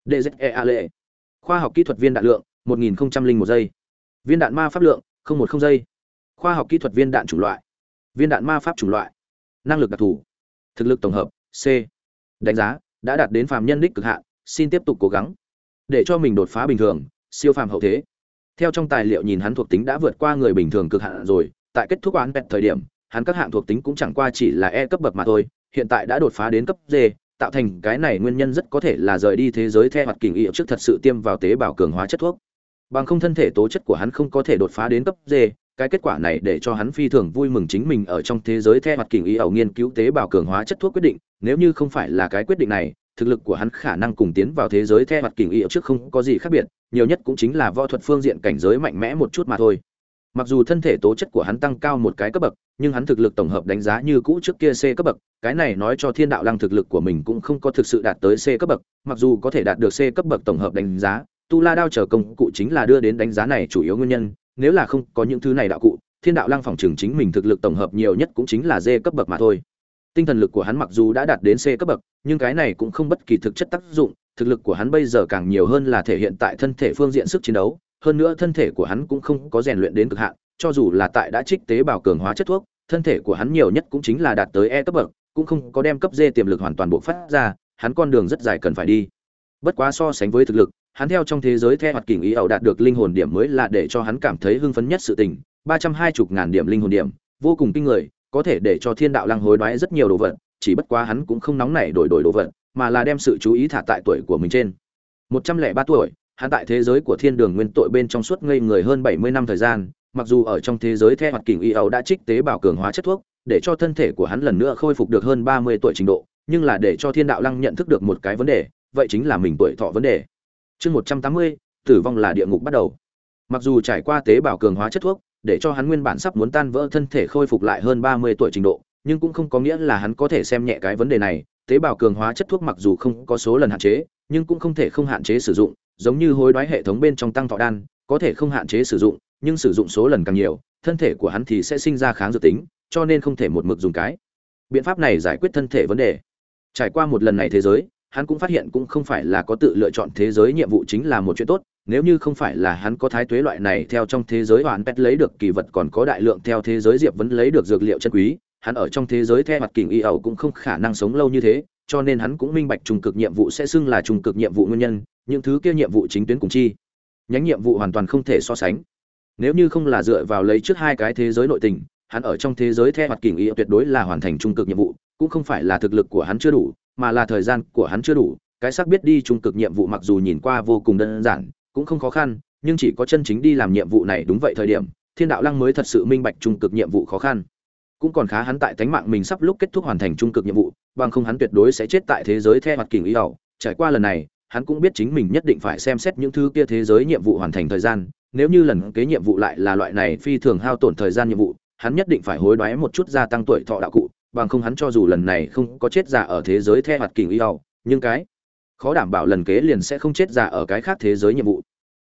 Dze lệ khoa học kỹ thuật viên đạn lượng, một nghìn một giây. Viên đạn ma pháp lượng một không giây. Khoa học kỹ thuật viên đạn chủng loại. Viên đạn ma pháp chủng loại. Năng lực đặc thù. Thực lực tổng hợp, c. Đánh giá đã đạt đến phàm nhân đích cực hạn, xin tiếp tục cố gắng. Để cho mình đột phá bình thường, siêu phàm hậu thế. Theo trong tài liệu nhìn hắn thuộc tính đã vượt qua người bình thường cực hạn rồi, tại kết thúc án pet thời điểm, hắn các hạng thuộc tính cũng chẳng qua chỉ là e cấp bậc mà thôi, hiện tại đã đột phá đến cấp d, tạo thành cái này nguyên nhân rất có thể là rời đi thế giới theo hoạt kình ý trước thật sự tiêm vào tế bào cường hóa chất thuốc. Bằng không thân thể tố chất của hắn không có thể đột phá đến cấp d cái kết quả này để cho hắn phi thường vui mừng chính mình ở trong thế giới theo mặt kình ý ẩu nghiên cứu tế bào cường hóa chất thuốc quyết định. Nếu như không phải là cái quyết định này, thực lực của hắn khả năng cùng tiến vào thế giới theo mặt kình ý trước không có gì khác biệt, nhiều nhất cũng chính là võ thuật phương diện cảnh giới mạnh mẽ một chút mà thôi. Mặc dù thân thể tố chất của hắn tăng cao một cái cấp bậc, nhưng hắn thực lực tổng hợp đánh giá như cũ trước kia c cấp bậc, cái này nói cho thiên đạo lăng thực lực của mình cũng không có thực sự đạt tới c cấp bậc, mặc dù có thể đạt được c cấp bậc tổng hợp đánh giá, tu la đao chờ công cụ chính là đưa đến đánh giá này chủ yếu nguyên nhân nếu là không có những thứ này đạo cụ, thiên đạo lăng phòng trường chính mình thực lực tổng hợp nhiều nhất cũng chính là d cấp bậc mà thôi. Tinh thần lực của hắn mặc dù đã đạt đến c cấp bậc, nhưng cái này cũng không bất kỳ thực chất tác dụng, thực lực của hắn bây giờ càng nhiều hơn là thể hiện tại thân thể phương diện sức chiến đấu, hơn nữa thân thể của hắn cũng không có rèn luyện đến cực hạn, cho dù là tại đã trích tế bào cường hóa chất thuốc, thân thể của hắn nhiều nhất cũng chính là đạt tới e cấp bậc, cũng không có đem cấp d tiềm lực hoàn toàn bộ phát ra, hắn con đường rất dài cần phải đi. Bất quá so sánh với thực lực hắn theo trong thế giới theo hoạt kỉnh ý ẩu đạt được linh hồn điểm mới là để cho hắn cảm thấy hưng phấn nhất sự tình. Ba trăm hai mươi ngàn điểm linh hồn điểm, vô cùng kinh người, có thể để cho thiên đạo lăng hối đoái rất nhiều đồ vật, chỉ bất quá hắn cũng không nóng nảy đổi đổi đồ vật, mà là đem sự chú ý thả tại tuổi của mình trên. Một trăm lẻ ba tuổi, hắn tại thế giới của thiên đường nguyên tội bên trong suốt ngây người hơn bảy mươi năm thời gian, mặc dù ở trong thế giới theo hoạt kỉnh y ẩu đã trích tế bào cường hóa chất thuốc, để cho thân thể của hắn lần nữa khôi phục được hơn ba mươi tuổi trình độ, nhưng là để cho thiên đạo lăng nhận thức được một cái vấn đề, vậy chính là mình tuổi thọ vấn đề chương một trăm tám mươi, tử vong là địa ngục bắt đầu. Mặc dù trải qua tế bào cường hóa chất thuốc, để cho hắn nguyên bản sắp muốn tan vỡ thân thể khôi phục lại hơn ba mươi tuổi trình độ, nhưng cũng không có nghĩa là hắn có thể xem nhẹ cái vấn đề này. Tế bào cường hóa chất thuốc mặc dù không có số lần hạn chế, nhưng cũng không thể không hạn chế sử dụng, giống như hối đoái hệ thống bên trong tăng thọ đan, có thể không hạn chế sử dụng, nhưng sử dụng số lần càng nhiều, thân thể của hắn thì sẽ sinh ra kháng dự tính, cho nên không thể một mực dùng cái. Biện pháp này giải quyết thân thể vấn đề. Trải qua một lần này thế giới hắn cũng phát hiện cũng không phải là có tự lựa chọn thế giới nhiệm vụ chính là một chuyện tốt, nếu như không phải là hắn có thái tuế loại này theo trong thế giới hoàn pet lấy được kỳ vật còn có đại lượng theo thế giới diệp vẫn lấy được dược liệu chân quý, hắn ở trong thế giới theo mặt kình y ẩu cũng không khả năng sống lâu như thế, cho nên hắn cũng minh bạch trung cực nhiệm vụ sẽ xưng là trung cực nhiệm vụ nguyên nhân, những thứ kia nhiệm vụ chính tuyến cùng chi. Nhánh nhiệm vụ hoàn toàn không thể so sánh. Nếu như không là dựa vào lấy trước hai cái thế giới nội tình, hắn ở trong thế giới theo mặt kình y tuyệt đối là hoàn thành trung cực nhiệm vụ, cũng không phải là thực lực của hắn chưa đủ mà là thời gian của hắn chưa đủ, cái xác biết đi trung cực nhiệm vụ mặc dù nhìn qua vô cùng đơn giản, cũng không khó khăn, nhưng chỉ có chân chính đi làm nhiệm vụ này đúng vậy thời điểm, thiên đạo lăng mới thật sự minh bạch trung cực nhiệm vụ khó khăn. Cũng còn khá hắn tại tánh mạng mình sắp lúc kết thúc hoàn thành trung cực nhiệm vụ, bằng không hắn tuyệt đối sẽ chết tại thế giới theo mặt kình ý ẩu trải qua lần này, hắn cũng biết chính mình nhất định phải xem xét những thứ kia thế giới nhiệm vụ hoàn thành thời gian, nếu như lần kế nhiệm vụ lại là loại này phi thường hao tổn thời gian nhiệm vụ, hắn nhất định phải hối đoái một chút gia tăng tuổi thọ đạo cụ bằng không hắn cho dù lần này không có chết giả ở thế giới theo hoạt kình y hầu nhưng cái khó đảm bảo lần kế liền sẽ không chết giả ở cái khác thế giới nhiệm vụ.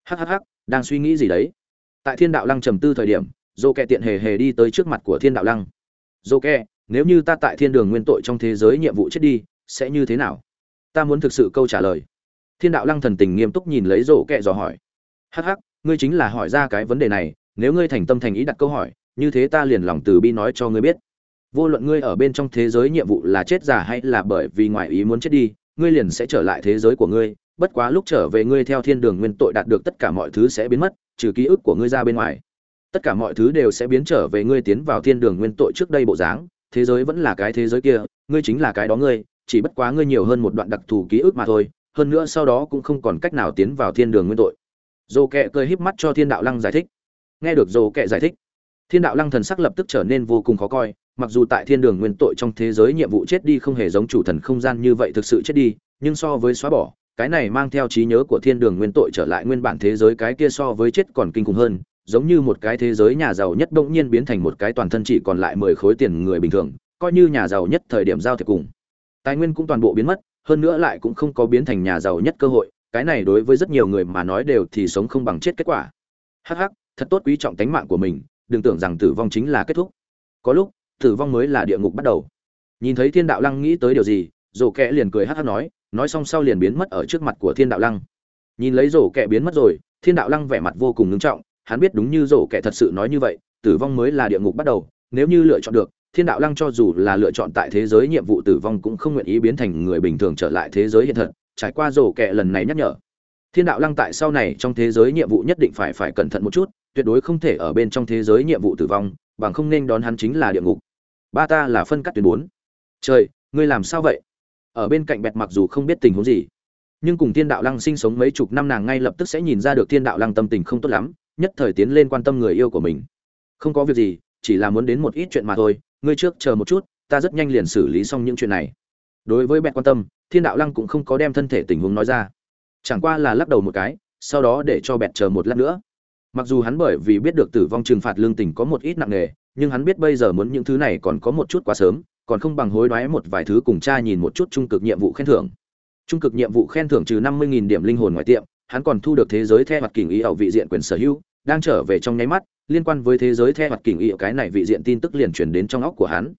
Hhh đang suy nghĩ gì đấy? Tại thiên đạo lăng trầm tư thời điểm, dô kẹ tiện hề hề đi tới trước mặt của thiên đạo lăng. Dô kẹ, nếu như ta tại thiên đường nguyên tội trong thế giới nhiệm vụ chết đi, sẽ như thế nào? Ta muốn thực sự câu trả lời. Thiên đạo lăng thần tình nghiêm túc nhìn lấy dô kẹ dò hỏi. Hh ngươi chính là hỏi ra cái vấn đề này, nếu ngươi thành tâm thành ý đặt câu hỏi, như thế ta liền lòng từ bi nói cho ngươi biết vô luận ngươi ở bên trong thế giới nhiệm vụ là chết giả hay là bởi vì ngoại ý muốn chết đi, ngươi liền sẽ trở lại thế giới của ngươi. Bất quá lúc trở về ngươi theo thiên đường nguyên tội đạt được tất cả mọi thứ sẽ biến mất, trừ ký ức của ngươi ra bên ngoài. Tất cả mọi thứ đều sẽ biến trở về ngươi tiến vào thiên đường nguyên tội trước đây bộ dáng. Thế giới vẫn là cái thế giới kia, ngươi chính là cái đó ngươi, chỉ bất quá ngươi nhiều hơn một đoạn đặc thù ký ức mà thôi, hơn nữa sau đó cũng không còn cách nào tiến vào thiên đường nguyên tội. Dồ kệ cười híp mắt cho thiên đạo lăng giải thích. Nghe được dồ kệ giải thích, thiên đạo lăng thần sắc lập tức trở nên vô cùng khó coi mặc dù tại thiên đường nguyên tội trong thế giới nhiệm vụ chết đi không hề giống chủ thần không gian như vậy thực sự chết đi, nhưng so với xóa bỏ, cái này mang theo trí nhớ của thiên đường nguyên tội trở lại nguyên bản thế giới cái kia so với chết còn kinh khủng hơn, giống như một cái thế giới nhà giàu nhất bỗng nhiên biến thành một cái toàn thân chỉ còn lại mười khối tiền người bình thường, coi như nhà giàu nhất thời điểm giao thiệp cùng. Tài nguyên cũng toàn bộ biến mất, hơn nữa lại cũng không có biến thành nhà giàu nhất cơ hội, cái này đối với rất nhiều người mà nói đều thì sống không bằng chết kết quả. Hắc hắc, thật tốt quý trọng tánh mạng của mình, đừng tưởng rằng tử vong chính là kết thúc. Có lúc tử vong mới là địa ngục bắt đầu. Nhìn thấy thiên đạo lăng nghĩ tới điều gì rổ kẽ liền cười hát hát nói nói xong sau liền biến mất ở trước mặt của thiên đạo lăng. Nhìn lấy rổ kẹ biến mất rồi, thiên đạo lăng vẻ mặt vô cùng ngưng trọng, hắn biết đúng như rổ kẹ thật sự nói như vậy, tử vong mới là địa ngục bắt đầu, nếu như lựa chọn được, thiên đạo lăng cho dù là lựa chọn tại thế giới nhiệm vụ tử vong cũng không nguyện ý biến thành người bình thường trở lại thế giới hiện thật, trải qua rổ kẹ lần này nhắc nhở. Thiên đạo lăng tại sau này trong thế giới nhiệm vụ nhất định phải phải cẩn thận một chút, tuyệt đối không thể ở bên trong thế giới nhiệm vụ tử vong, bằng không nên đón hắn chính là địa ngục ba ta là phân cắt tuyến bốn. Trời, ngươi làm sao vậy? Ở bên cạnh bẹt mặc dù không biết tình huống gì, nhưng cùng thiên đạo lăng sinh sống mấy chục năm nàng ngay lập tức sẽ nhìn ra được thiên đạo lăng tâm tình không tốt lắm, nhất thời tiến lên quan tâm người yêu của mình. Không có việc gì, chỉ là muốn đến một ít chuyện mà thôi, ngươi trước chờ một chút, ta rất nhanh liền xử lý xong những chuyện này. Đối với bẹt quan tâm, thiên đạo lăng cũng không có đem thân thể tình huống nói ra. Chẳng qua là lắc đầu một cái, sau đó để cho bẹt chờ một lát nữa. Mặc dù hắn bởi vì biết được tử vong trừng phạt lương tình có một ít nặng nề nhưng hắn biết bây giờ muốn những thứ này còn có một chút quá sớm, còn không bằng hối đoái một vài thứ cùng cha nhìn một chút trung cực nhiệm vụ khen thưởng. Trung cực nhiệm vụ khen thưởng trừ năm mươi điểm linh hồn ngoài tiệm, hắn còn thu được thế giới theo mặt kình ý ở vị diện quyền sở hữu, đang trở về trong nháy mắt, liên quan với thế giới theo mặt kình ý cái này vị diện tin tức liền truyền đến trong óc của hắn.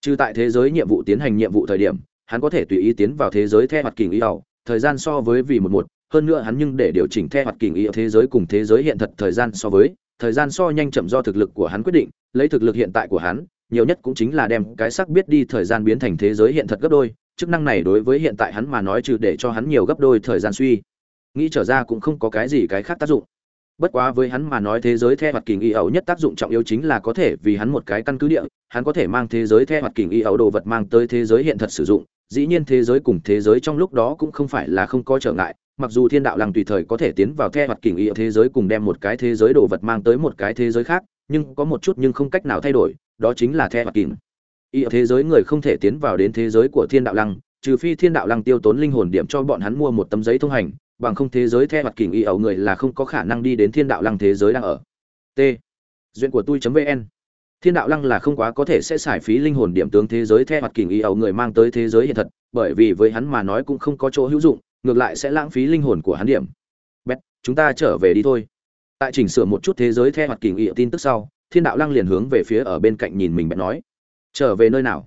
Trừ tại thế giới nhiệm vụ tiến hành nhiệm vụ thời điểm, hắn có thể tùy ý tiến vào thế giới theo mặt kình ý ẩu thời gian so với vì một một, hơn nữa hắn nhưng để điều chỉnh theo mặt kình ý thế giới cùng thế giới hiện thật thời gian so với thời gian so nhanh chậm do thực lực của hắn quyết định, lấy thực lực hiện tại của hắn, nhiều nhất cũng chính là đem cái sắc biết đi thời gian biến thành thế giới hiện thật gấp đôi, chức năng này đối với hiện tại hắn mà nói trừ để cho hắn nhiều gấp đôi thời gian suy nghĩ trở ra cũng không có cái gì cái khác tác dụng. Bất quá với hắn mà nói thế giới theo mặt kình y ấu nhất tác dụng trọng yếu chính là có thể vì hắn một cái căn cứ địa, hắn có thể mang thế giới theo mặt kình y ấu đồ vật mang tới thế giới hiện thật sử dụng, dĩ nhiên thế giới cùng thế giới trong lúc đó cũng không phải là không có trở ngại mặc dù thiên đạo lăng tùy thời có thể tiến vào theo mặt kình y thế giới cùng đem một cái thế giới đồ vật mang tới một cái thế giới khác, nhưng có một chút nhưng không cách nào thay đổi, đó chính là theo mặt kìm y thế giới người không thể tiến vào đến thế giới của thiên đạo lăng, trừ phi thiên đạo lăng tiêu tốn linh hồn điểm cho bọn hắn mua một tấm giấy thông hành, bằng không thế giới theo hoặc kỉnh y ẩu người là không có khả năng đi đến thiên đạo lăng thế giới đang ở. T. Duyện của tui vn. Thiên đạo lăng là không quá có thể sẽ xài phí linh hồn điểm tướng thế giới theo hoặc kỉnh y ẩu người mang tới thế giới hiện thật, bởi vì với hắn mà nói cũng không có chỗ hữu dụng ngược lại sẽ lãng phí linh hồn của hắn điểm. Bét chúng ta trở về đi thôi. Tại chỉnh sửa một chút thế giới theo mặt kỳ y tin tức sau, thiên đạo lăng liền hướng về phía ở bên cạnh nhìn mình bẹt nói. Trở về nơi nào?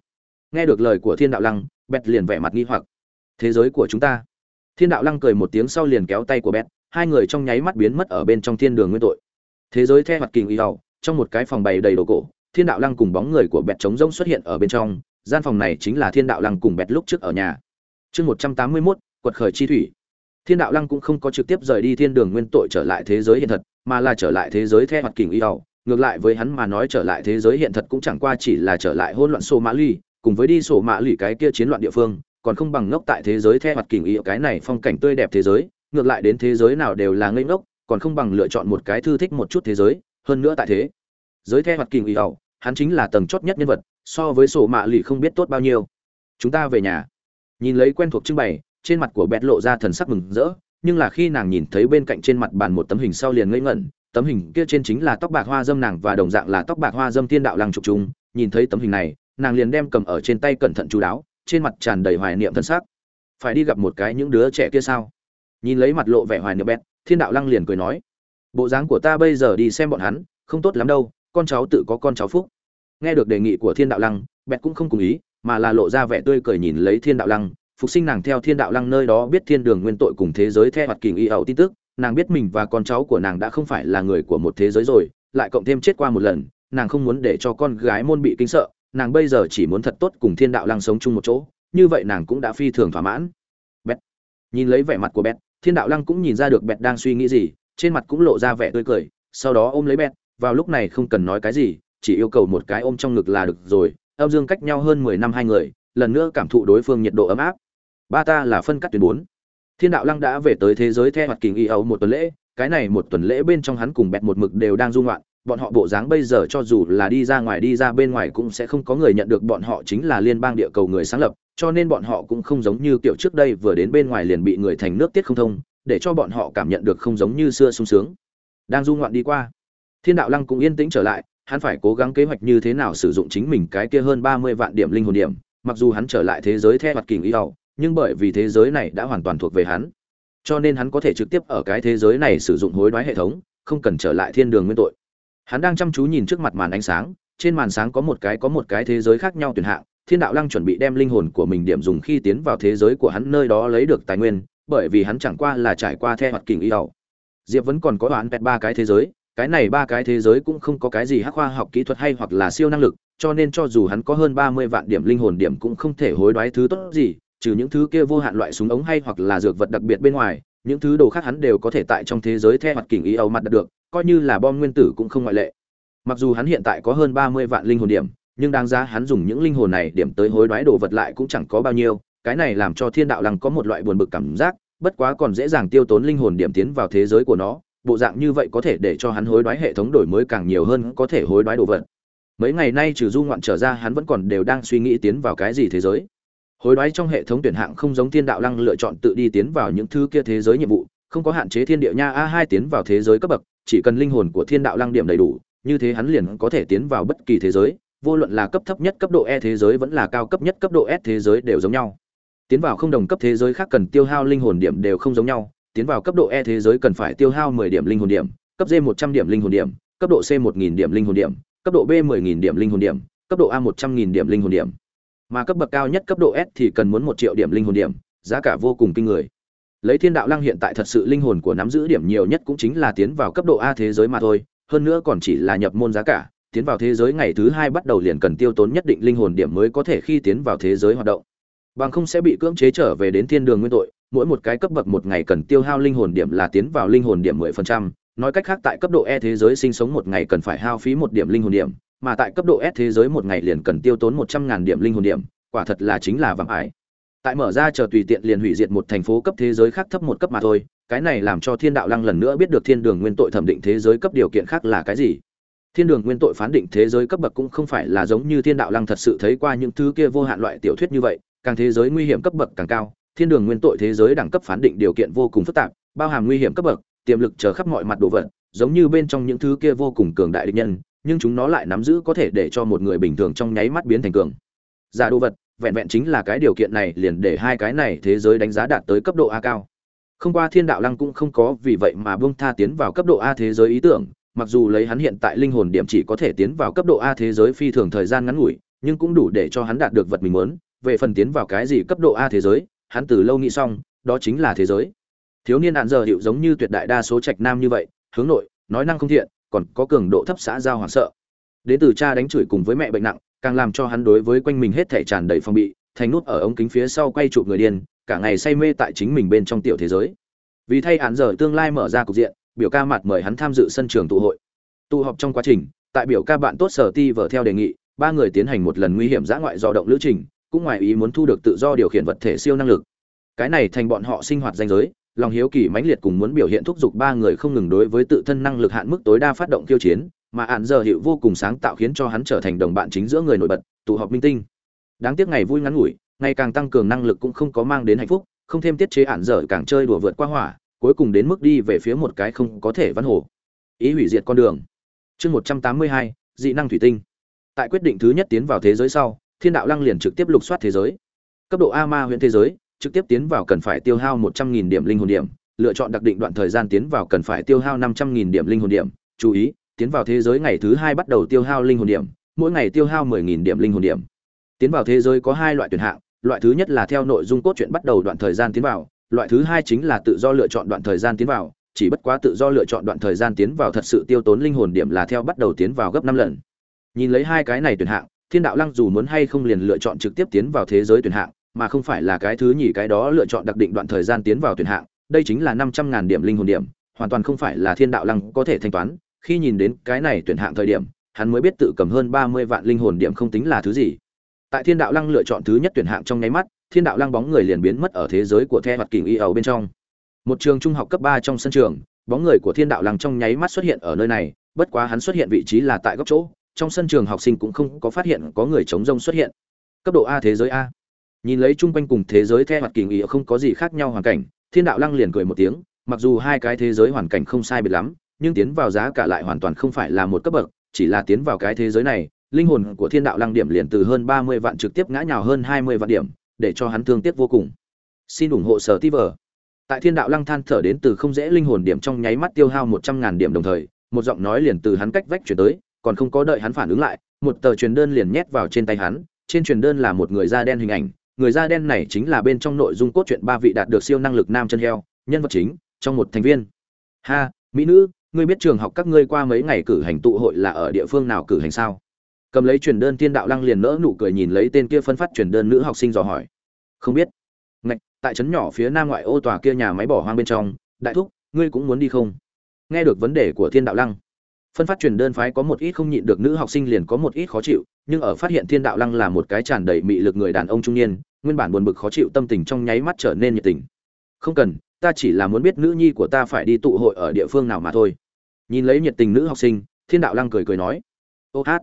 Nghe được lời của thiên đạo lăng, bẹt liền vẻ mặt nghi hoặc. Thế giới của chúng ta. Thiên đạo lăng cười một tiếng sau liền kéo tay của bẹt, hai người trong nháy mắt biến mất ở bên trong thiên đường nguyên tội. Thế giới theo mặt kỳ y hầu trong một cái phòng bày đầy đồ cổ, thiên đạo lăng cùng bóng người của bẹt trống rông xuất hiện ở bên trong, gian phòng này chính là thiên đạo lăng cùng bẹt lúc trước ở nhà. Chương một trăm tám mươi mốt quật khởi chi thủy. Thiên đạo lăng cũng không có trực tiếp rời đi thiên đường nguyên tội trở lại thế giới hiện thật, mà là trở lại thế giới theo mặt kình y đầu ngược lại với hắn mà nói trở lại thế giới hiện thật cũng chẳng qua chỉ là trở lại hỗn loạn sổ mã ly, cùng với đi sổ mã lì cái kia chiến loạn địa phương, còn không bằng ngốc tại thế giới theo mặt kình y cái này phong cảnh tươi đẹp thế giới. Ngược lại đến thế giới nào đều là ngây ngốc, còn không bằng lựa chọn một cái thư thích một chút thế giới. Hơn nữa tại thế giới theo mặt kình y đầu hắn chính là tầng chót nhất nhân vật, so với sổ mạ lì không biết tốt bao nhiêu. Chúng ta về nhà. Nhìn lấy quen thuộc trưng bày trên mặt của bẹt lộ ra thần sắc mừng rỡ, nhưng là khi nàng nhìn thấy bên cạnh trên mặt bàn một tấm hình sau liền ngây ngẩn, tấm hình kia trên chính là tóc bạc hoa dâm nàng và đồng dạng là tóc bạc hoa dâm thiên đạo lăng trục chúng nhìn thấy tấm hình này, nàng liền đem cầm ở trên tay cẩn thận chú đáo, trên mặt tràn đầy hoài niệm thân xác. Phải đi gặp một cái những đứa trẻ kia sao? Nhìn lấy mặt lộ vẻ hoài niệm bẹt, thiên đạo lăng liền cười nói, bộ dáng của ta bây giờ đi xem bọn hắn, không tốt lắm đâu, con cháu tự có con cháu phúc. Nghe được đề nghị của thiên đạo lăng, bẹt cũng không cùng ý, mà là lộ ra vẻ tươi cười nhìn lấy thiên đạo lăng phục sinh nàng theo thiên đạo lăng nơi đó biết thiên đường nguyên tội cùng thế giới theo hoạt kình y ẩu tin tức, nàng biết mình và con cháu của nàng đã không phải là người của một thế giới rồi, lại cộng thêm chết qua một lần, nàng không muốn để cho con gái môn bị kinh sợ, nàng bây giờ chỉ muốn thật tốt cùng thiên đạo lăng sống chung một chỗ, như vậy nàng cũng đã phi thường thỏa mãn. Bẹt. Nhìn lấy vẻ mặt của bẹt, thiên đạo lăng cũng nhìn ra được bẹt đang suy nghĩ gì, trên mặt cũng lộ ra vẻ tươi cười, sau đó ôm lấy bẹt, vào lúc này không cần nói cái gì, chỉ yêu cầu một cái ôm trong ngực là được rồi, âm dương cách nhau hơn mười năm hai người, lần nữa cảm thụ đối phương nhiệt độ ấm áp ba ta là phân cắt tuyến bốn. Thiên đạo lăng đã về tới thế giới theo hoạt kình y ấu một tuần lễ, cái này một tuần lễ bên trong hắn cùng bẹt một mực đều đang dung loạn bọn họ bộ dáng bây giờ cho dù là đi ra ngoài đi ra bên ngoài cũng sẽ không có người nhận được, bọn họ chính là liên bang địa cầu người sáng lập, cho nên bọn họ cũng không giống như kiểu trước đây vừa đến bên ngoài liền bị người thành nước tiết không thông, để cho bọn họ cảm nhận được không giống như xưa sung sướng. Đang dung loạn đi qua, thiên đạo lăng cũng yên tĩnh trở lại, hắn phải cố gắng kế hoạch như thế nào sử dụng chính mình cái kia hơn ba mươi vạn điểm linh hồn điểm, mặc dù hắn trở lại thế giới theo mặt kình ý ẩu nhưng bởi vì thế giới này đã hoàn toàn thuộc về hắn, cho nên hắn có thể trực tiếp ở cái thế giới này sử dụng hối đoái hệ thống, không cần trở lại thiên đường nguyên tội. Hắn đang chăm chú nhìn trước mặt màn ánh sáng, trên màn sáng có một cái có một cái thế giới khác nhau tuyển hạng, thiên đạo lăng chuẩn bị đem linh hồn của mình điểm dùng khi tiến vào thế giới của hắn nơi đó lấy được tài nguyên, bởi vì hắn chẳng qua là trải qua theo hoạt kình y đầu diệp vẫn còn có đoán pẹt ba cái thế giới, cái này ba cái thế giới cũng không có cái gì hắc khoa học kỹ thuật hay hoặc là siêu năng lực, cho nên cho dù hắn có hơn ba mươi vạn điểm linh hồn điểm cũng không thể hối đoái thứ tốt gì trừ những thứ kia vô hạn loại súng ống hay hoặc là dược vật đặc biệt bên ngoài, những thứ đồ khác hắn đều có thể tại trong thế giới theo mặt kỉnh ý âu mặt đạt được, coi như là bom nguyên tử cũng không ngoại lệ. Mặc dù hắn hiện tại có hơn ba mươi vạn linh hồn điểm, nhưng đáng giá hắn dùng những linh hồn này điểm tới hối đoái đồ vật lại cũng chẳng có bao nhiêu, cái này làm cho thiên đạo lăng có một loại buồn bực cảm giác, bất quá còn dễ dàng tiêu tốn linh hồn điểm tiến vào thế giới của nó, bộ dạng như vậy có thể để cho hắn hối đoái hệ thống đổi mới càng nhiều hơn có thể hối đoái đồ vật. Mấy ngày nay trừ du ngoạn trở ra hắn vẫn còn đều đang suy nghĩ tiến vào cái gì thế giới hối đoái trong hệ thống tuyển hạng không giống thiên đạo lăng lựa chọn tự đi tiến vào những thứ kia thế giới nhiệm vụ, không có hạn chế thiên địa nha a hai tiến vào thế giới cấp bậc, chỉ cần linh hồn của thiên đạo lăng điểm đầy đủ, như thế hắn liền có thể tiến vào bất kỳ thế giới, vô luận là cấp thấp nhất, cấp độ e thế giới vẫn là cao cấp nhất, cấp độ s thế giới đều giống nhau. Tiến vào không đồng cấp thế giới khác cần tiêu hao linh hồn điểm đều không giống nhau, tiến vào cấp độ e thế giới cần phải tiêu hao 10 điểm linh hồn điểm, cấp d 100 điểm linh hồn điểm, cấp độ c 1000 điểm linh hồn điểm, cấp độ b 10000 điểm linh hồn điểm, cấp độ a 100000 điểm linh hồn điểm mà cấp bậc cao nhất cấp độ s thì cần muốn một triệu điểm linh hồn điểm giá cả vô cùng kinh người. Lấy thiên đạo lăng hiện tại thật sự linh hồn của nắm giữ điểm nhiều nhất cũng chính là tiến vào cấp độ a thế giới mà thôi hơn nữa còn chỉ là nhập môn giá cả tiến vào thế giới ngày thứ hai bắt đầu liền cần tiêu tốn nhất định linh hồn điểm mới có thể khi tiến vào thế giới hoạt động. Bằng không sẽ bị cưỡng chế trở về đến thiên đường nguyên tội mỗi một cái cấp bậc một ngày cần tiêu hao linh hồn điểm là tiến vào linh hồn điểm 10%, nói cách khác tại cấp độ E thế giới sinh sống một ngày cần phải hao phí một điểm linh hồn điểm, mà tại cấp độ S thế giới một ngày liền cần tiêu tốn 100.000 điểm linh hồn điểm, quả thật là chính là vàng ải. Tại mở ra chờ tùy tiện liền hủy diệt một thành phố cấp thế giới khác thấp một cấp mà thôi, cái này làm cho Thiên Đạo Lăng lần nữa biết được Thiên Đường Nguyên tội thẩm định thế giới cấp điều kiện khác là cái gì. Thiên Đường Nguyên tội phán định thế giới cấp bậc cũng không phải là giống như Thiên Đạo Lăng thật sự thấy qua những thứ kia vô hạn loại tiểu thuyết như vậy, càng thế giới nguy hiểm cấp bậc càng cao, thiên đường nguyên tội thế giới đẳng cấp phán định điều kiện vô cùng phức tạp bao hàm nguy hiểm cấp bậc tiềm lực chờ khắp mọi mặt đồ vật giống như bên trong những thứ kia vô cùng cường đại địch nhân nhưng chúng nó lại nắm giữ có thể để cho một người bình thường trong nháy mắt biến thành cường. Giả đồ vật, vẹn vẹn chính là cái điều kiện này liền để hai cái này thế giới đánh giá đạt tới cấp độ a cao. Không qua thiên đạo lăng cũng không có vì vậy mà buông tha tiến vào cấp độ a thế giới ý tưởng, mặc dù lấy hắn hiện tại linh hồn điểm chỉ có thể tiến vào cấp độ a thế giới phi thường thời gian ngắn ngủi, nhưng cũng đủ để cho hắn đạt được vật mình muốn. Về phần tiến vào cái gì cấp độ a thế giới, hắn từ lâu nghĩ xong, đó chính là thế giới. Thiếu niên hạn giờ hiệu giống như tuyệt đại đa số trạch nam như vậy, hướng nội, nói năng không thiện còn có cường độ thấp xã giao hoảng sợ. Đến từ cha đánh chửi cùng với mẹ bệnh nặng, càng làm cho hắn đối với quanh mình hết thể tràn đầy phong bị, thành nút ở ống kính phía sau quay chụp người điên, cả ngày say mê tại chính mình bên trong tiểu thế giới. Vì thay án giờ tương lai mở ra cục diện, biểu ca mặt mời hắn tham dự sân trường tụ hội. Tụ họp trong quá trình, tại biểu ca bạn tốt sở ti vở theo đề nghị, ba người tiến hành một lần nguy hiểm giã ngoại do động lữ trình, cũng ngoài ý muốn thu được tự do điều khiển vật thể siêu năng lực. Cái này thành bọn họ sinh hoạt danh giới lòng hiếu kỳ mãnh liệt cùng muốn biểu hiện thúc giục ba người không ngừng đối với tự thân năng lực hạn mức tối đa phát động tiêu chiến, mà ạn giờ hiệu vô cùng sáng tạo khiến cho hắn trở thành đồng bạn chính giữa người nổi bật, tụ họp minh tinh. Đáng tiếc ngày vui ngắn ngủi, ngày càng tăng cường năng lực cũng không có mang đến hạnh phúc, không thêm tiết chế ạn dở càng chơi đùa vượt qua hỏa, cuối cùng đến mức đi về phía một cái không có thể văn hồ. Ý hủy diệt con đường. Chương một trăm tám mươi hai, dị năng thủy tinh. Tại quyết định thứ nhất tiến vào thế giới sau, thiên đạo lăng liền trực tiếp lục soát thế giới. Cấp độ a ma huyện thế giới trực tiếp tiến vào cần phải tiêu hao một trăm nghìn điểm linh hồn điểm, lựa chọn đặc định đoạn thời gian tiến vào cần phải tiêu hao năm trăm nghìn điểm linh hồn điểm. Chú ý, tiến vào thế giới ngày thứ hai bắt đầu tiêu hao linh hồn điểm, mỗi ngày tiêu hao mười nghìn điểm linh hồn điểm. Tiến vào thế giới có hai loại tuyển hạng, loại thứ nhất là theo nội dung cốt truyện bắt đầu đoạn thời gian tiến vào, loại thứ hai chính là tự do lựa chọn đoạn thời gian tiến vào, chỉ bất quá tự do lựa chọn đoạn thời gian tiến vào thật sự tiêu tốn linh hồn điểm là theo bắt đầu tiến vào gấp năm lần. Nhìn lấy hai cái này tuyển hạng, thiên đạo lăng dù muốn hay không liền lựa chọn trực tiếp tiến vào thế giới tuyển hạng mà không phải là cái thứ nhì cái đó lựa chọn đặc định đoạn thời gian tiến vào tuyển hạng, đây chính là năm trăm ngàn điểm linh hồn điểm, hoàn toàn không phải là thiên đạo lăng có thể thanh toán. Khi nhìn đến cái này tuyển hạng thời điểm, hắn mới biết tự cầm hơn ba mươi vạn linh hồn điểm không tính là thứ gì. Tại thiên đạo lăng lựa chọn thứ nhất tuyển hạng trong nháy mắt, thiên đạo lăng bóng người liền biến mất ở thế giới của the hoạt kình y ẩu bên trong. Một trường trung học cấp ba trong sân trường, bóng người của thiên đạo lăng trong nháy mắt xuất hiện ở nơi này, bất quá hắn xuất hiện vị trí là tại góc chỗ, trong sân trường học sinh cũng không có phát hiện có người chống rông xuất hiện. Cấp độ a thế giới a nhìn lấy chung quanh cùng thế giới the hoạt kỳ nghĩa không có gì khác nhau hoàn cảnh, thiên đạo lăng liền cười một tiếng, mặc dù hai cái thế giới hoàn cảnh không sai biệt lắm, nhưng tiến vào giá cả lại hoàn toàn không phải là một cấp bậc, chỉ là tiến vào cái thế giới này, linh hồn của thiên đạo lăng điểm liền từ hơn ba mươi vạn trực tiếp ngã nhào hơn hai mươi vạn điểm, để cho hắn thương tiếc vô cùng. Xin ủng hộ sở ti tại thiên đạo lăng than thở đến từ không dễ linh hồn điểm trong nháy mắt tiêu hao một trăm ngàn điểm đồng thời, một giọng nói liền từ hắn cách vách chuyển tới, còn không có đợi hắn phản ứng lại, một tờ truyền đơn liền nhét vào trên tay hắn, trên truyền đơn là một người da đen hình ảnh người da đen này chính là bên trong nội dung cốt truyện ba vị đạt được siêu năng lực nam chân heo, nhân vật chính, trong một thành viên. Ha, mỹ nữ, ngươi biết trường học các ngươi qua mấy ngày cử hành tụ hội là ở địa phương nào cử hành sao? Cầm lấy truyền đơn thiên đạo lăng liền nỡ nụ cười nhìn lấy tên kia phân phát truyền đơn nữ học sinh dò hỏi. Không biết. Ngạch, tại trấn nhỏ phía nam ngoại ô tòa kia nhà máy bỏ hoang bên trong, đại thúc, ngươi cũng muốn đi không? Nghe được vấn đề của thiên đạo lăng phân phát truyền đơn phái có một ít không nhịn được nữ học sinh liền có một ít khó chịu, nhưng ở phát hiện thiên đạo lăng là một cái tràn đầy mị lực người đàn ông trung niên, nguyên bản buồn bực khó chịu tâm tình trong nháy mắt trở nên nhiệt tình. Không cần, ta chỉ là muốn biết nữ nhi của ta phải đi tụ hội ở địa phương nào mà thôi. Nhìn lấy nhiệt tình nữ học sinh, thiên đạo lăng cười cười nói, ô hát,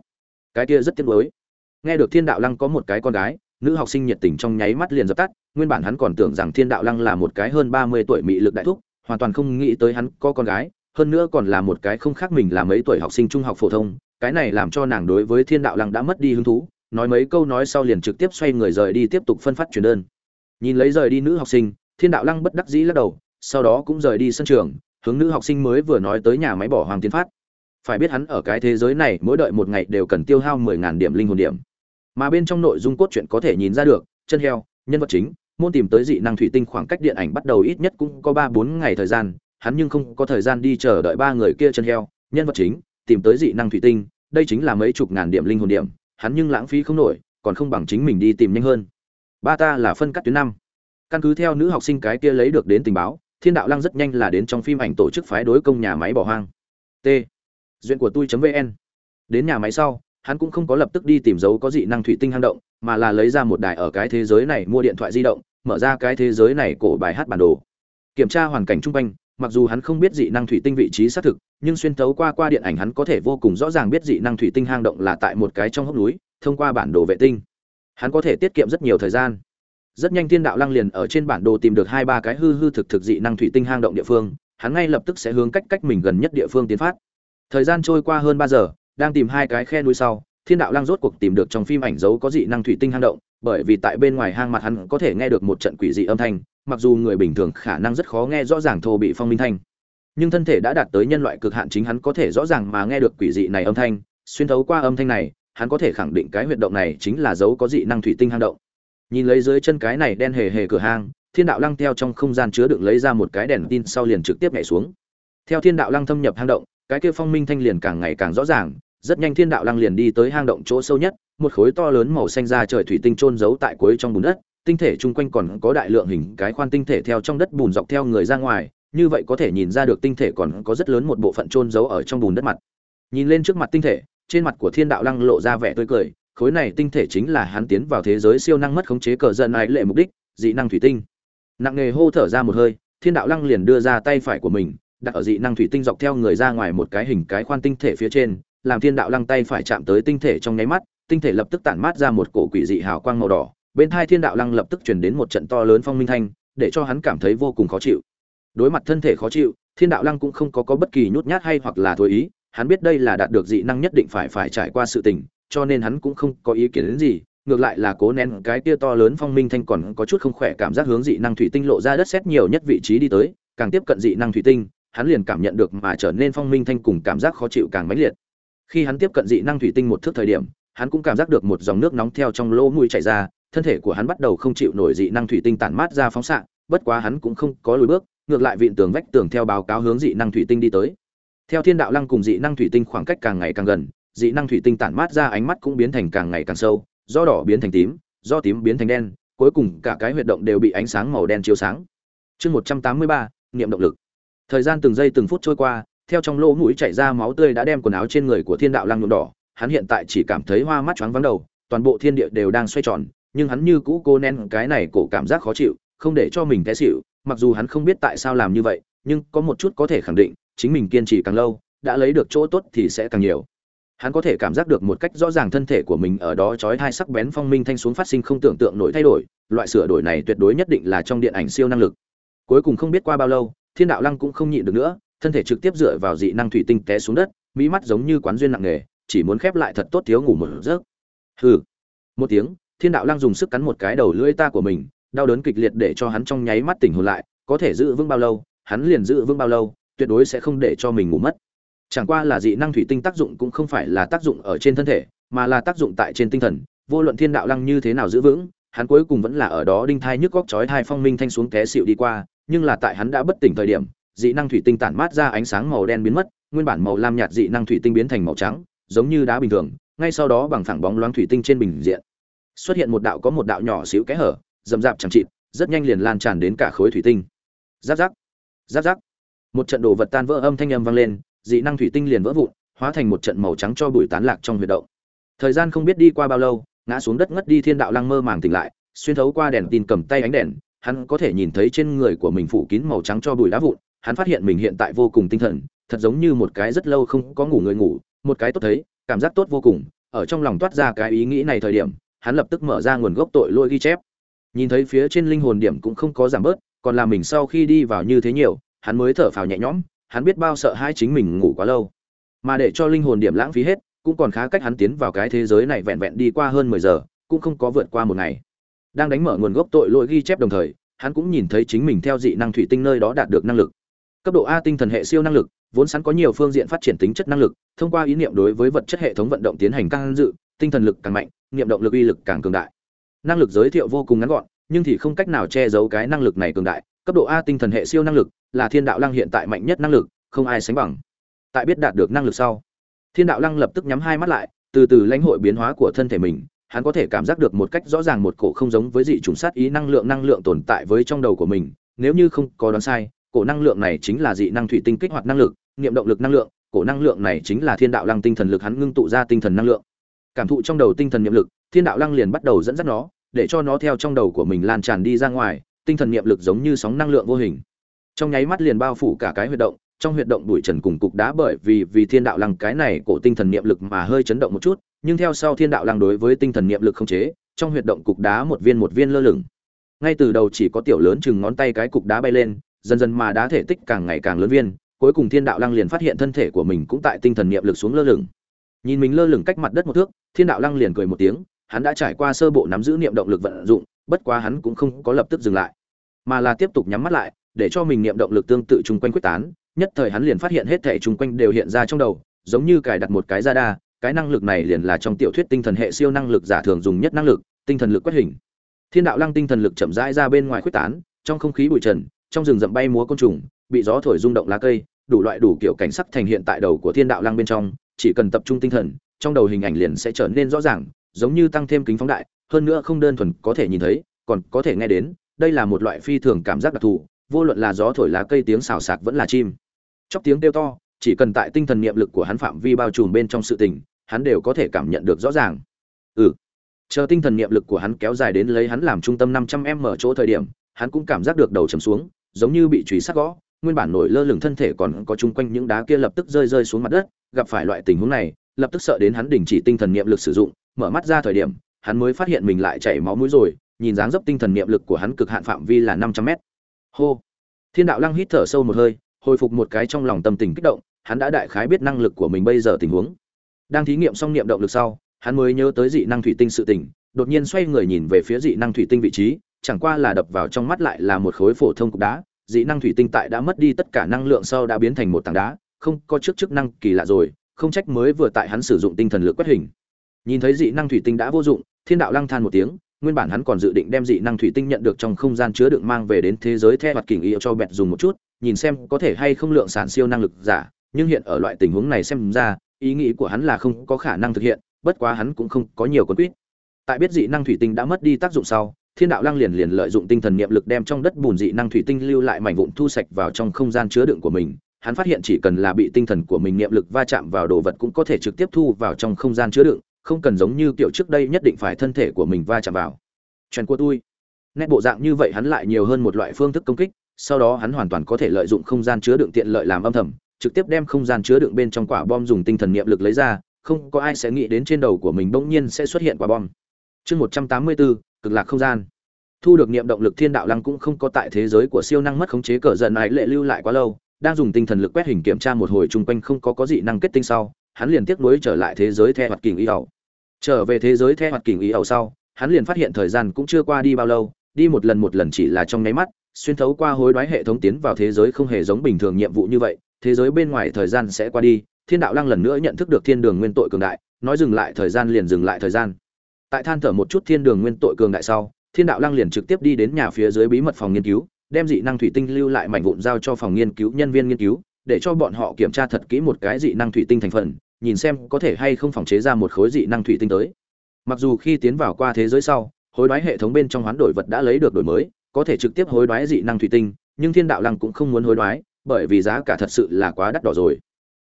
cái kia rất tiếc nuối. Nghe được thiên đạo lăng có một cái con gái, nữ học sinh nhiệt tình trong nháy mắt liền dập tắt, nguyên bản hắn còn tưởng rằng thiên đạo lăng là một cái hơn ba mươi tuổi mị lực đại thúc, hoàn toàn không nghĩ tới hắn có con gái hơn nữa còn là một cái không khác mình là mấy tuổi học sinh trung học phổ thông, cái này làm cho nàng đối với thiên đạo lăng đã mất đi hứng thú, nói mấy câu nói sau liền trực tiếp xoay người rời đi tiếp tục phân phát truyền đơn. Nhìn lấy rời đi nữ học sinh, thiên đạo lăng bất đắc dĩ lắc đầu, sau đó cũng rời đi sân trường, hướng nữ học sinh mới vừa nói tới nhà máy bỏ hoàng tiến phát. Phải biết hắn ở cái thế giới này mỗi đợi một ngày đều cần tiêu hao mười ngàn điểm linh hồn điểm. Mà bên trong nội dung cốt truyện có thể nhìn ra được, chân heo, nhân vật chính, môn tìm tới dị năng thủy tinh khoảng cách điện ảnh bắt đầu ít nhất cũng có ba bốn ngày thời gian hắn nhưng không có thời gian đi chờ đợi ba người kia chân heo, nhân vật chính, tìm tới dị năng thủy tinh, đây chính là mấy chục ngàn điểm linh hồn điểm, hắn nhưng lãng phí không nổi, còn không bằng chính mình đi tìm nhanh hơn. Ba ta là phân cắt tuyến năm. Căn cứ theo nữ học sinh cái kia lấy được đến tình báo, thiên đạo lăng rất nhanh là đến trong phim ảnh tổ chức phái đối công nhà máy bỏ hoang. T. Duyện của tôi.vn đến nhà máy sau, hắn cũng không có lập tức đi tìm dấu có dị năng thủy tinh hang động, mà là lấy ra một đài ở cái thế giới này mua điện thoại di động, mở ra cái thế giới này cổ bài hát bản đồ. Kiểm tra hoàn cảnh chung quanh mặc dù hắn không biết dị năng thủy tinh vị trí xác thực, nhưng xuyên thấu qua qua điện ảnh hắn có thể vô cùng rõ ràng biết dị năng thủy tinh hang động là tại một cái trong hốc núi, thông qua bản đồ vệ tinh. Hắn có thể tiết kiệm rất nhiều thời gian. Rất nhanh thiên đạo lăng liền ở trên bản đồ tìm được hai ba cái hư hư thực thực dị năng thủy tinh hang động địa phương, hắn ngay lập tức sẽ hướng cách cách mình gần nhất địa phương tiến phát. Thời gian trôi qua hơn ba giờ, đang tìm hai cái khe núi sau, thiên đạo lăng rốt cuộc tìm được trong phim ảnh dấu có dị năng thủy tinh hang động, bởi vì tại bên ngoài hang mặt hắn có thể nghe được một trận quỷ dị âm thanh mặc dù người bình thường khả năng rất khó nghe rõ ràng thô bị phong minh thanh, nhưng thân thể đã đạt tới nhân loại cực hạn chính hắn có thể rõ ràng mà nghe được quỷ dị này âm thanh, xuyên thấu qua âm thanh này, hắn có thể khẳng định cái huyệt động này chính là dấu có dị năng thủy tinh hang động. Nhìn lấy dưới chân cái này đen hề hề cửa hang, thiên đạo lăng theo trong không gian chứa đựng lấy ra một cái đèn tin sau liền trực tiếp nhảy xuống. Theo thiên đạo lăng thâm nhập hang động, cái kia phong minh thanh liền càng ngày càng rõ ràng, rất nhanh thiên đạo lăng liền đi tới hang động chỗ sâu nhất, một khối to lớn màu xanh ra trời thủy tinh trôn giấu tại cuối trong bùn đất tinh thể chung quanh còn có đại lượng hình cái khoan tinh thể theo trong đất bùn dọc theo người ra ngoài, như vậy có thể nhìn ra được tinh thể còn có rất lớn một bộ phận trôn giấu ở trong bùn đất mặt. Nhìn lên trước mặt tinh thể, trên mặt của thiên đạo lăng lộ ra vẻ tươi cười, khối này tinh thể chính là hắn tiến vào thế giới siêu năng mất khống chế cờ dân ái lệ mục đích, dị năng thủy tinh. Nặng nghề hô thở ra một hơi, thiên đạo lăng liền đưa ra tay phải của mình, đặt ở dị năng thủy tinh dọc theo người ra ngoài một cái hình cái khoan tinh thể phía trên, làm thiên đạo lăng tay phải chạm tới tinh thể trong nháy mắt, tinh thể lập tức tản mát ra một cổ quỷ dị hào quang màu đỏ bên thai thiên đạo lăng lập tức chuyển đến một trận to lớn phong minh thanh để cho hắn cảm thấy vô cùng khó chịu. Đối mặt thân thể khó chịu thiên đạo lăng cũng không có, có bất kỳ nhút nhát hay hoặc là thối ý hắn biết đây là đạt được dị năng nhất định phải phải trải qua sự tình cho nên hắn cũng không có ý kiến đến gì ngược lại là cố nén cái kia to lớn phong minh thanh còn có chút không khỏe cảm giác hướng dị năng thủy tinh lộ ra đất xét nhiều nhất vị trí đi tới càng tiếp cận dị năng thủy tinh hắn liền cảm nhận được mà trở nên phong minh thanh cùng cảm giác khó chịu càng mãnh liệt. Khi hắn tiếp cận dị năng thủy tinh một thước thời điểm hắn cũng cảm giác được một dòng nước nóng theo trong lỗ mũi chảy ra thân thể của hắn bắt đầu không chịu nổi dị năng thủy tinh tản mát ra phóng xạ, bất quá hắn cũng không có lùi bước, ngược lại vịn tường vách tường theo báo cáo hướng dị năng thủy tinh đi tới. Theo thiên đạo lăng cùng dị năng thủy tinh khoảng cách càng ngày càng gần, dị năng thủy tinh tản mát ra ánh mắt cũng biến thành càng ngày càng sâu, do đỏ biến thành tím, do tím biến thành đen, cuối cùng cả cái huyệt động đều bị ánh sáng màu đen chiếu sáng. Chương một trăm tám mươi ba, niệm động lực. Thời gian từng giây từng phút trôi qua, theo trong lỗ mũi chảy ra máu tươi đã đem quần áo trên người của thiên đạo lăng nhuộm đỏ, hắn hiện tại chỉ cảm thấy hoa mắt choáng váng đầu, toàn bộ thiên địa đều đang xoay tròn nhưng hắn như cũ cô nén cái này cổ cảm giác khó chịu, không để cho mình té xịu mặc dù hắn không biết tại sao làm như vậy, nhưng có một chút có thể khẳng định, chính mình kiên trì càng lâu, đã lấy được chỗ tốt thì sẽ càng nhiều. Hắn có thể cảm giác được một cách rõ ràng thân thể của mình ở đó trói hai sắc bén phong minh thanh xuống phát sinh không tưởng tượng nổi thay đổi, loại sửa đổi này tuyệt đối nhất định là trong điện ảnh siêu năng lực. Cuối cùng không biết qua bao lâu, thiên đạo lăng cũng không nhịn được nữa, thân thể trực tiếp dựa vào dị năng thủy tinh té xuống đất, mỹ mắt giống như quán duyên nặng nề, chỉ muốn khép lại thật tốt thiếu ngủ một giấc. Hừ. Một tiếng thiên đạo lăng dùng sức cắn một cái đầu lưỡi ta của mình, đau đớn kịch liệt để cho hắn trong nháy mắt tỉnh hồn lại, có thể giữ vững bao lâu, hắn liền giữ vững bao lâu, tuyệt đối sẽ không để cho mình ngủ mất. Chẳng qua là dị năng thủy tinh tác dụng cũng không phải là tác dụng ở trên thân thể, mà là tác dụng tại trên tinh thần. Vô luận thiên đạo lăng như thế nào giữ vững, hắn cuối cùng vẫn là ở đó đinh thai nhức góc chói thai phong minh thanh xuống té xịu đi qua, nhưng là tại hắn đã bất tỉnh thời điểm, dị năng thủy tinh tản mát ra ánh sáng màu đen biến mất, nguyên bản màu lam nhạt dị năng thủy tinh biến thành màu trắng, giống như đá bình thường, ngay sau đó bằng phẳng bóng loáng thủy tinh trên bình diện xuất hiện một đạo có một đạo nhỏ xíu kẽ hở rậm rạp chẳng chịt, rất nhanh liền lan tràn đến cả khối thủy tinh. Giáp giáp giáp giáp. Một trận đồ vật tan vỡ âm thanh âm vang lên, dị năng thủy tinh liền vỡ vụn, hóa thành một trận màu trắng cho bụi tán lạc trong huyệt động. Thời gian không biết đi qua bao lâu, ngã xuống đất ngất đi thiên đạo lăng mơ màng tỉnh lại, xuyên thấu qua đèn tin cầm tay ánh đèn, hắn có thể nhìn thấy trên người của mình phủ kín màu trắng cho bụi đá vụn, hắn phát hiện mình hiện tại vô cùng tinh thần, thật giống như một cái rất lâu không có ngủ người ngủ, một cái tốt thấy, cảm giác tốt vô cùng, ở trong lòng toát ra cái ý nghĩ này thời điểm hắn lập tức mở ra nguồn gốc tội lỗi ghi chép. Nhìn thấy phía trên linh hồn điểm cũng không có giảm bớt, còn là mình sau khi đi vào như thế nhiều, hắn mới thở phào nhẹ nhõm, hắn biết bao sợ hai chính mình ngủ quá lâu. Mà để cho linh hồn điểm lãng phí hết, cũng còn khá cách hắn tiến vào cái thế giới này vẹn vẹn đi qua hơn mười giờ, cũng không có vượt qua một ngày. Đang đánh mở nguồn gốc tội lỗi ghi chép đồng thời, hắn cũng nhìn thấy chính mình theo dị năng thủy tinh nơi đó đạt được năng lực. Cấp độ a tinh thần hệ siêu năng lực, vốn sẵn có nhiều phương diện phát triển tính chất năng lực, thông qua ý niệm đối với vật chất hệ thống vận động tiến hành căng dự tinh thần lực càng mạnh, niệm động lực uy lực càng cường đại. Năng lực giới thiệu vô cùng ngắn gọn, nhưng thì không cách nào che giấu cái năng lực này cường đại. Cấp độ a tinh thần hệ siêu năng lực, là thiên đạo lăng hiện tại mạnh nhất năng lực, không ai sánh bằng. Tại biết đạt được năng lực sau, thiên đạo lăng lập tức nhắm hai mắt lại, từ từ lãnh hội biến hóa của thân thể mình. Hắn có thể cảm giác được một cách rõ ràng một cổ không giống với dị chủng sát ý năng lượng năng lượng tồn tại với trong đầu của mình. Nếu như không có đoán sai, cổ năng lượng này chính là dị năng thủy tinh kích hoạt năng lực, niệm động lực năng lượng, cổ năng lượng này chính là thiên đạo lăng tinh thần lực hắn ngưng tụ ra tinh thần năng lượng cảm thụ trong đầu tinh thần niệm lực, thiên đạo lăng liền bắt đầu dẫn dắt nó, để cho nó theo trong đầu của mình lan tràn đi ra ngoài, tinh thần niệm lực giống như sóng năng lượng vô hình. Trong nháy mắt liền bao phủ cả cái huyệt động, trong huyệt động bụi trần cùng cục đá bởi vì vì thiên đạo lăng cái này cổ tinh thần niệm lực mà hơi chấn động một chút, nhưng theo sau thiên đạo lăng đối với tinh thần niệm lực không chế, trong huyệt động cục đá một viên một viên lơ lửng. Ngay từ đầu chỉ có tiểu lớn chừng ngón tay cái cục đá bay lên, dần dần mà đá thể tích càng ngày càng lớn viên, cuối cùng thiên đạo lăng liền phát hiện thân thể của mình cũng tại tinh thần niệm lực xuống lơ lửng nhìn mình lơ lửng cách mặt đất một thước, thiên đạo lăng liền cười một tiếng, hắn đã trải qua sơ bộ nắm giữ niệm động lực vận dụng, bất quá hắn cũng không có lập tức dừng lại, mà là tiếp tục nhắm mắt lại, để cho mình niệm động lực tương tự chung quanh quyết tán, nhất thời hắn liền phát hiện hết thể chung quanh đều hiện ra trong đầu, giống như cài đặt một cái ra đa cái năng lực này liền là trong tiểu thuyết tinh thần hệ siêu năng lực giả thường dùng nhất năng lực, tinh thần lực quét hình. Thiên đạo lăng tinh thần lực chậm rãi ra bên ngoài quyết tán, trong không khí bụi trần, trong rừng rậm bay múa côn trùng, bị gió thổi rung động lá cây, đủ loại đủ kiểu cảnh sắc thành hiện tại đầu của thiên đạo lăng bên trong chỉ cần tập trung tinh thần, trong đầu hình ảnh liền sẽ trở nên rõ ràng, giống như tăng thêm kính phóng đại, hơn nữa không đơn thuần có thể nhìn thấy, còn có thể nghe đến, đây là một loại phi thường cảm giác đặc thù, vô luận là gió thổi lá cây tiếng xào xạc vẫn là chim. Chóc tiếng kêu to, chỉ cần tại tinh thần niệm lực của hắn phạm vi bao trùm bên trong sự tình, hắn đều có thể cảm nhận được rõ ràng. Ừ. Chờ tinh thần niệm lực của hắn kéo dài đến lấy hắn làm trung tâm năm trăm m chỗ thời điểm, hắn cũng cảm giác được đầu chầm xuống, giống như bị trùy sát gõ nguyên bản nổi lơ lửng thân thể còn có chung quanh những đá kia lập tức rơi rơi xuống mặt đất, gặp phải loại tình huống này, lập tức sợ đến hắn đình chỉ tinh thần niệm lực sử dụng, mở mắt ra thời điểm, hắn mới phát hiện mình lại chảy máu mũi rồi, nhìn dáng dấp tinh thần niệm lực của hắn cực hạn phạm vi là năm trăm mét. Hô! Thiên đạo lăng hít thở sâu một hơi, hồi phục một cái trong lòng tâm tình kích động, hắn đã đại khái biết năng lực của mình bây giờ tình huống. Đang thí nghiệm xong niệm động lực sau, hắn mới nhớ tới dị năng thủy tinh sự tình, đột nhiên xoay người nhìn về phía dị năng thủy tinh vị trí, chẳng qua là đập vào trong mắt lại là một khối phổ thông cục đá dị năng thủy tinh tại đã mất đi tất cả năng lượng sau đã biến thành một tảng đá, không có trước chức năng kỳ lạ rồi, không trách mới vừa tại hắn sử dụng tinh thần lực quét hình. Nhìn thấy dị năng thủy tinh đã vô dụng, thiên đạo lăng than một tiếng, nguyên bản hắn còn dự định đem dị năng thủy tinh nhận được trong không gian chứa đựng mang về đến thế giới theo mặt kình yêu cho bẹt dùng một chút, nhìn xem có thể hay không lượng sản siêu năng lực giả, nhưng hiện ở loại tình huống này xem ra, ý nghĩ của hắn là không có khả năng thực hiện, bất quá hắn cũng không có nhiều quân quýt. Tại biết dị năng thủy tinh đã mất đi tác dụng sau thiên đạo lăng liền liền lợi dụng tinh thần niệm lực đem trong đất bùn dị năng thủy tinh lưu lại mảnh vụn thu sạch vào trong không gian chứa đựng của mình. Hắn phát hiện chỉ cần là bị tinh thần của mình niệm lực va chạm vào đồ vật cũng có thể trực tiếp thu vào trong không gian chứa đựng, không cần giống như kiểu trước đây nhất định phải thân thể của mình va chạm vào. Trần của tôi. Nét bộ dạng như vậy hắn lại nhiều hơn một loại phương thức công kích, sau đó hắn hoàn toàn có thể lợi dụng không gian chứa đựng tiện lợi làm âm thầm, trực tiếp đem không gian chứa đựng bên trong quả bom dùng tinh thần niệm lực lấy ra, không có ai sẽ nghĩ đến trên đầu của mình bỗng nhiên sẽ xuất hiện quả bom. Chương một trăm tám mươi bốn cực lạc không gian. Thu được niệm động lực thiên đạo lăng cũng không có tại thế giới của siêu năng mất khống chế cờ giận ái lệ lưu lại quá lâu, đang dùng tinh thần lực quét hình kiểm tra một hồi chung quanh không có có dị năng kết tinh sau, hắn liền tiếp nối trở lại thế giới theo hoạt kình y ẩu trở về thế giới theo hoạt kình y ẩu sau, hắn liền phát hiện thời gian cũng chưa qua đi bao lâu, đi một lần một lần chỉ là trong nháy mắt, xuyên thấu qua hối đoái hệ thống tiến vào thế giới không hề giống bình thường nhiệm vụ như vậy, thế giới bên ngoài thời gian sẽ qua đi, thiên đạo lăng lần nữa nhận thức được thiên đường nguyên tội cường đại, nói dừng lại thời gian liền dừng lại thời gian tại than thở một chút thiên đường nguyên tội cường đại sau, thiên đạo lăng liền trực tiếp đi đến nhà phía dưới bí mật phòng nghiên cứu, đem dị năng thủy tinh lưu lại mảnh vụn giao cho phòng nghiên cứu nhân viên nghiên cứu, để cho bọn họ kiểm tra thật kỹ một cái dị năng thủy tinh thành phần, nhìn xem có thể hay không phòng chế ra một khối dị năng thủy tinh tới. Mặc dù khi tiến vào qua thế giới sau, hối đoái hệ thống bên trong hoán đổi vật đã lấy được đổi mới, có thể trực tiếp hối đoái dị năng thủy tinh, nhưng thiên đạo lăng cũng không muốn hối đoái, bởi vì giá cả thật sự là quá đắt đỏ rồi.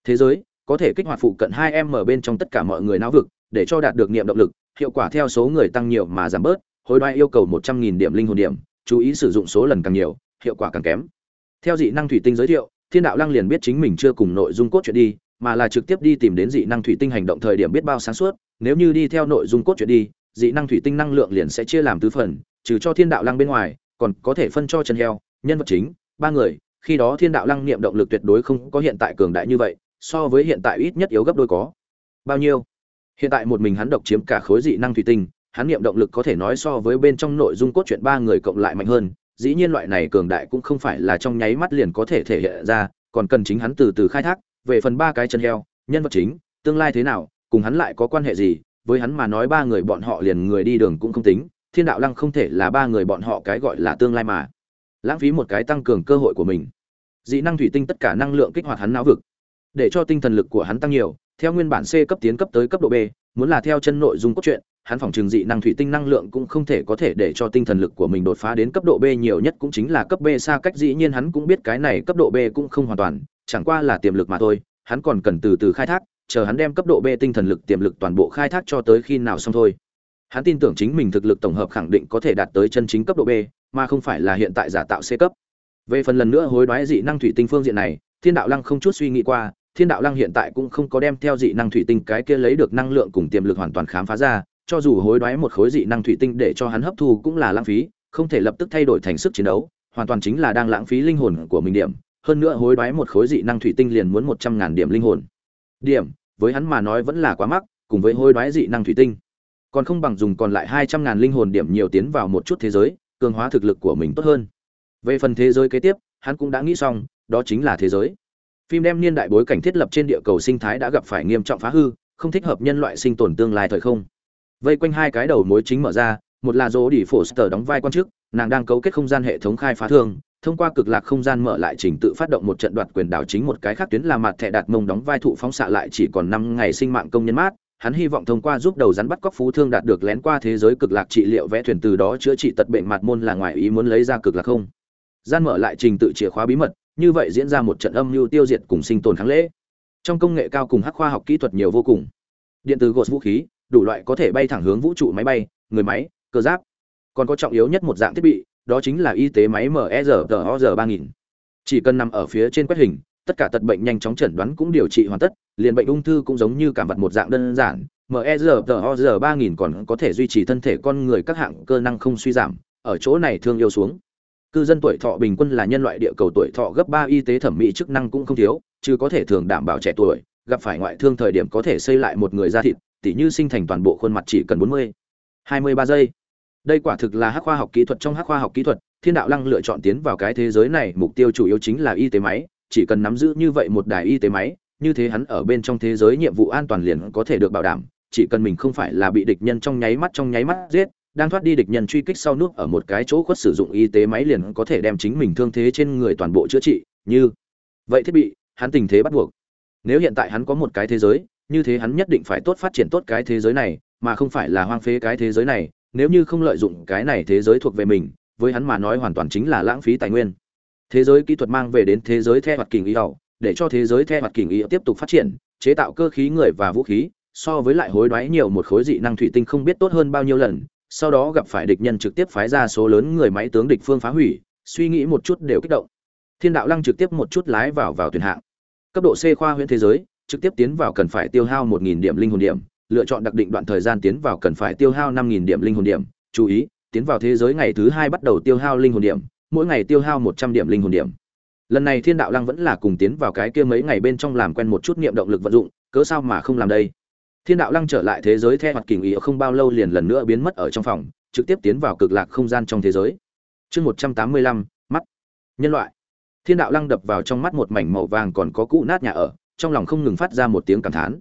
Thế giới, có thể kích hoạt phụ cận hai em ở bên trong tất cả mọi người não vực, để cho đạt được niệm động lực hiệu quả theo số người tăng nhiều mà giảm bớt, hối đoái yêu cầu một trăm nghìn điểm linh hồn điểm, chú ý sử dụng số lần càng nhiều, hiệu quả càng kém. Theo dị năng thủy tinh giới thiệu, thiên đạo lăng liền biết chính mình chưa cùng nội dung cốt truyện đi, mà là trực tiếp đi tìm đến dị năng thủy tinh hành động thời điểm biết bao sáng suốt. Nếu như đi theo nội dung cốt truyện đi, dị năng thủy tinh năng lượng liền sẽ chia làm tứ phần, trừ cho thiên đạo lăng bên ngoài, còn có thể phân cho chân heo, nhân vật chính, ba người. Khi đó thiên đạo lăng niệm động lực tuyệt đối không có hiện tại cường đại như vậy, so với hiện tại ít nhất yếu gấp đôi có. Bao nhiêu? Hiện tại một mình hắn độc chiếm cả khối dị năng thủy tinh, hắn niệm động lực có thể nói so với bên trong nội dung cốt truyện ba người cộng lại mạnh hơn, dĩ nhiên loại này cường đại cũng không phải là trong nháy mắt liền có thể thể hiện ra, còn cần chính hắn từ từ khai thác, về phần ba cái chân heo, nhân vật chính, tương lai thế nào, cùng hắn lại có quan hệ gì, với hắn mà nói ba người bọn họ liền người đi đường cũng không tính, thiên đạo lăng không thể là ba người bọn họ cái gọi là tương lai mà. Lãng phí một cái tăng cường cơ hội của mình. Dị năng thủy tinh tất cả năng lượng kích hoạt hắn não vực, để cho tinh thần lực của hắn tăng nhiều theo nguyên bản c cấp tiến cấp tới cấp độ b, muốn là theo chân nội dung cốt truyện, hắn phòng trường dị năng thủy tinh năng lượng cũng không thể có thể để cho tinh thần lực của mình đột phá đến cấp độ b nhiều nhất cũng chính là cấp b xa cách dĩ nhiên hắn cũng biết cái này cấp độ b cũng không hoàn toàn, chẳng qua là tiềm lực mà thôi, hắn còn cần từ từ khai thác, chờ hắn đem cấp độ b tinh thần lực, tiềm lực toàn bộ khai thác cho tới khi nào xong thôi. Hắn tin tưởng chính mình thực lực tổng hợp khẳng định có thể đạt tới chân chính cấp độ b, mà không phải là hiện tại giả tạo c cấp. Về phần lần nữa hối đoái dị năng thủy tinh phương diện này, thiên đạo lăng không chút suy nghĩ qua thiên đạo lăng hiện tại cũng không có đem theo dị năng thủy tinh cái kia lấy được năng lượng cùng tiềm lực hoàn toàn khám phá ra, cho dù hối đoái một khối dị năng thủy tinh để cho hắn hấp thu cũng là lãng phí, không thể lập tức thay đổi thành sức chiến đấu, hoàn toàn chính là đang lãng phí linh hồn của mình điểm. Hơn nữa hối đoái một khối dị năng thủy tinh liền muốn một trăm ngàn điểm linh hồn. Điểm, với hắn mà nói vẫn là quá mắc, cùng với hối đoái dị năng thủy tinh. Còn không bằng dùng còn lại hai trăm ngàn linh hồn điểm nhiều tiến vào một chút thế giới, cường hóa thực lực của mình tốt hơn. Về phần thế giới kế tiếp, hắn cũng đã nghĩ xong, đó chính là thế giới phim đem niên đại bối cảnh thiết lập trên địa cầu sinh thái đã gặp phải nghiêm trọng phá hư, không thích hợp nhân loại sinh tồn tương lai thời không. Vây quanh hai cái đầu mối chính mở ra, một là dỗ đi phổ sờ đóng vai quan chức, nàng đang cấu kết không gian hệ thống khai phá thương thông qua cực lạc không gian mở lại trình tự phát động một trận đoạt quyền đảo chính một cái khác tuyến là mặt thẻ đạt mông đóng vai thụ phóng xạ lại chỉ còn năm ngày sinh mạng công nhân mát, hắn hy vọng thông qua giúp đầu rắn bắt cóc phú thương đạt được lén qua thế giới cực lạc trị liệu vẽ thuyền từ đó chữa trị tật bệnh mặt môn là ngoài ý muốn lấy ra cực lạc không. Gian mở lại trình tự chìa khóa bí mật như vậy diễn ra một trận âm mưu tiêu diệt cùng sinh tồn kháng lễ. Trong công nghệ cao cùng hắc khoa học kỹ thuật nhiều vô cùng. Điện từ gột vũ khí, đủ loại có thể bay thẳng hướng vũ trụ máy bay, người máy, cơ giáp. Còn có trọng yếu nhất một dạng thiết bị, đó chính là y tế máy MERTOR 3000 chỉ cần nằm ở phía trên quét hình, tất cả tật bệnh nhanh chóng chẩn đoán cũng điều trị hoàn tất, liền bệnh ung thư cũng giống như cảm vật một dạng đơn giản MERTOR 3000 còn có thể duy trì thân thể con người các hạng cơ năng không suy giảm, ở chỗ này thương yêu xuống cư dân tuổi thọ bình quân là nhân loại địa cầu tuổi thọ gấp ba, y tế thẩm mỹ chức năng cũng không thiếu, chứ có thể thường đảm bảo trẻ tuổi, gặp phải ngoại thương thời điểm có thể xây lại một người da thịt, tỉ như sinh thành toàn bộ khuôn mặt chỉ cần 40 23 giây. Đây quả thực là hắc khoa học kỹ thuật trong hắc khoa học kỹ thuật, thiên đạo lăng lựa chọn tiến vào cái thế giới này, mục tiêu chủ yếu chính là y tế máy, chỉ cần nắm giữ như vậy một đài y tế máy, như thế hắn ở bên trong thế giới nhiệm vụ an toàn liền có thể được bảo đảm, chỉ cần mình không phải là bị địch nhân trong nháy mắt, trong nháy mắt giết đang thoát đi địch nhân truy kích sau nước ở một cái chỗ khuất sử dụng y tế máy liền có thể đem chính mình thương thế trên người toàn bộ chữa trị, như, vậy thiết bị, hắn tình thế bắt buộc. Nếu hiện tại hắn có một cái thế giới, như thế hắn nhất định phải tốt phát triển tốt cái thế giới này, mà không phải là hoang phế cái thế giới này, nếu như không lợi dụng cái này thế giới thuộc về mình, với hắn mà nói hoàn toàn chính là lãng phí tài nguyên. Thế giới kỹ thuật mang về đến thế giới theo hoạt kình y ẩu để cho thế giới theo hoạt kình y tiếp tục phát triển, chế tạo cơ khí người và vũ khí, so với lại hối đoái nhiều một khối dị năng thủy tinh không biết tốt hơn bao nhiêu lần sau đó gặp phải địch nhân trực tiếp phái ra số lớn người máy tướng địch phương phá hủy, suy nghĩ một chút đều kích động. Thiên đạo lăng trực tiếp một chút lái vào vào tuyển hạng. Cấp độ c khoa huyễn thế giới, trực tiếp tiến vào cần phải tiêu hao một nghìn điểm linh hồn điểm, lựa chọn đặc định đoạn thời gian tiến vào cần phải tiêu hao năm nghìn điểm linh hồn điểm, chú ý, tiến vào thế giới ngày thứ hai bắt đầu tiêu hao linh hồn điểm, mỗi ngày tiêu hao một trăm điểm linh hồn điểm. Lần này thiên đạo lăng vẫn là cùng tiến vào cái kia mấy ngày bên trong làm quen một chút niệm động lực vận dụng, cớ sao mà không làm đây? Thiên đạo lăng trở lại thế giới theo mặt kình ý không bao lâu liền lần nữa biến mất ở trong phòng, trực tiếp tiến vào cực lạc không gian trong thế giới. Chương một trăm tám mươi lăm, mắt. Nhân loại. Thiên đạo lăng đập vào trong mắt một mảnh màu vàng còn có cũ nát nhà ở, trong lòng không ngừng phát ra một tiếng cảm thán.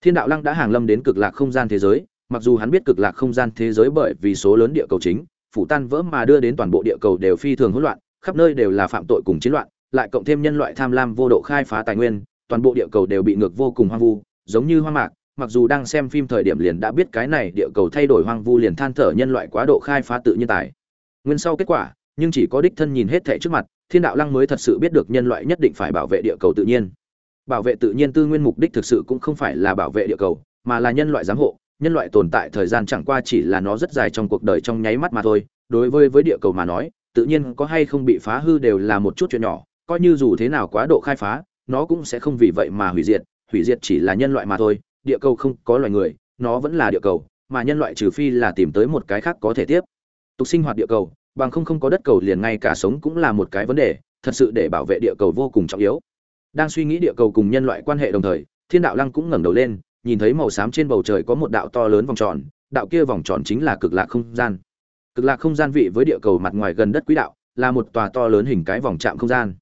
Thiên đạo lăng đã hàng lâm đến cực lạc không gian thế giới, mặc dù hắn biết cực lạc không gian thế giới bởi vì số lớn địa cầu chính, phủ tan vỡ mà đưa đến toàn bộ địa cầu đều phi thường hỗn loạn, khắp nơi đều là phạm tội cùng chiến loạn, lại cộng thêm nhân loại tham lam vô độ khai phá tài nguyên, toàn bộ địa cầu đều bị ngược vô cùng hoang vu, giống như hoang mạc mặc dù đang xem phim thời điểm liền đã biết cái này địa cầu thay đổi hoang vu liền than thở nhân loại quá độ khai phá tự nhiên tài. Nguyên sau kết quả, nhưng chỉ có đích thân nhìn hết thảy trước mặt, thiên đạo lăng mới thật sự biết được nhân loại nhất định phải bảo vệ địa cầu tự nhiên. Bảo vệ tự nhiên tư nguyên mục đích thực sự cũng không phải là bảo vệ địa cầu, mà là nhân loại giám hộ. Nhân loại tồn tại thời gian chẳng qua chỉ là nó rất dài trong cuộc đời trong nháy mắt mà thôi. Đối với với địa cầu mà nói, tự nhiên có hay không bị phá hư đều là một chút chuyện nhỏ, coi như dù thế nào quá độ khai phá, nó cũng sẽ không vì vậy mà hủy diệt. Hủy diệt chỉ là nhân loại mà thôi địa cầu không có loài người, nó vẫn là địa cầu, mà nhân loại trừ phi là tìm tới một cái khác có thể tiếp. Tục sinh hoạt địa cầu, bằng không không có đất cầu liền ngay cả sống cũng là một cái vấn đề, thật sự để bảo vệ địa cầu vô cùng trọng yếu. Đang suy nghĩ địa cầu cùng nhân loại quan hệ đồng thời, thiên đạo lăng cũng ngẩng đầu lên, nhìn thấy màu xám trên bầu trời có một đạo to lớn vòng tròn, đạo kia vòng tròn chính là cực lạc không gian. Cực lạc không gian vị với địa cầu mặt ngoài gần đất quỹ đạo, là một tòa to lớn hình cái vòng trạm không gian.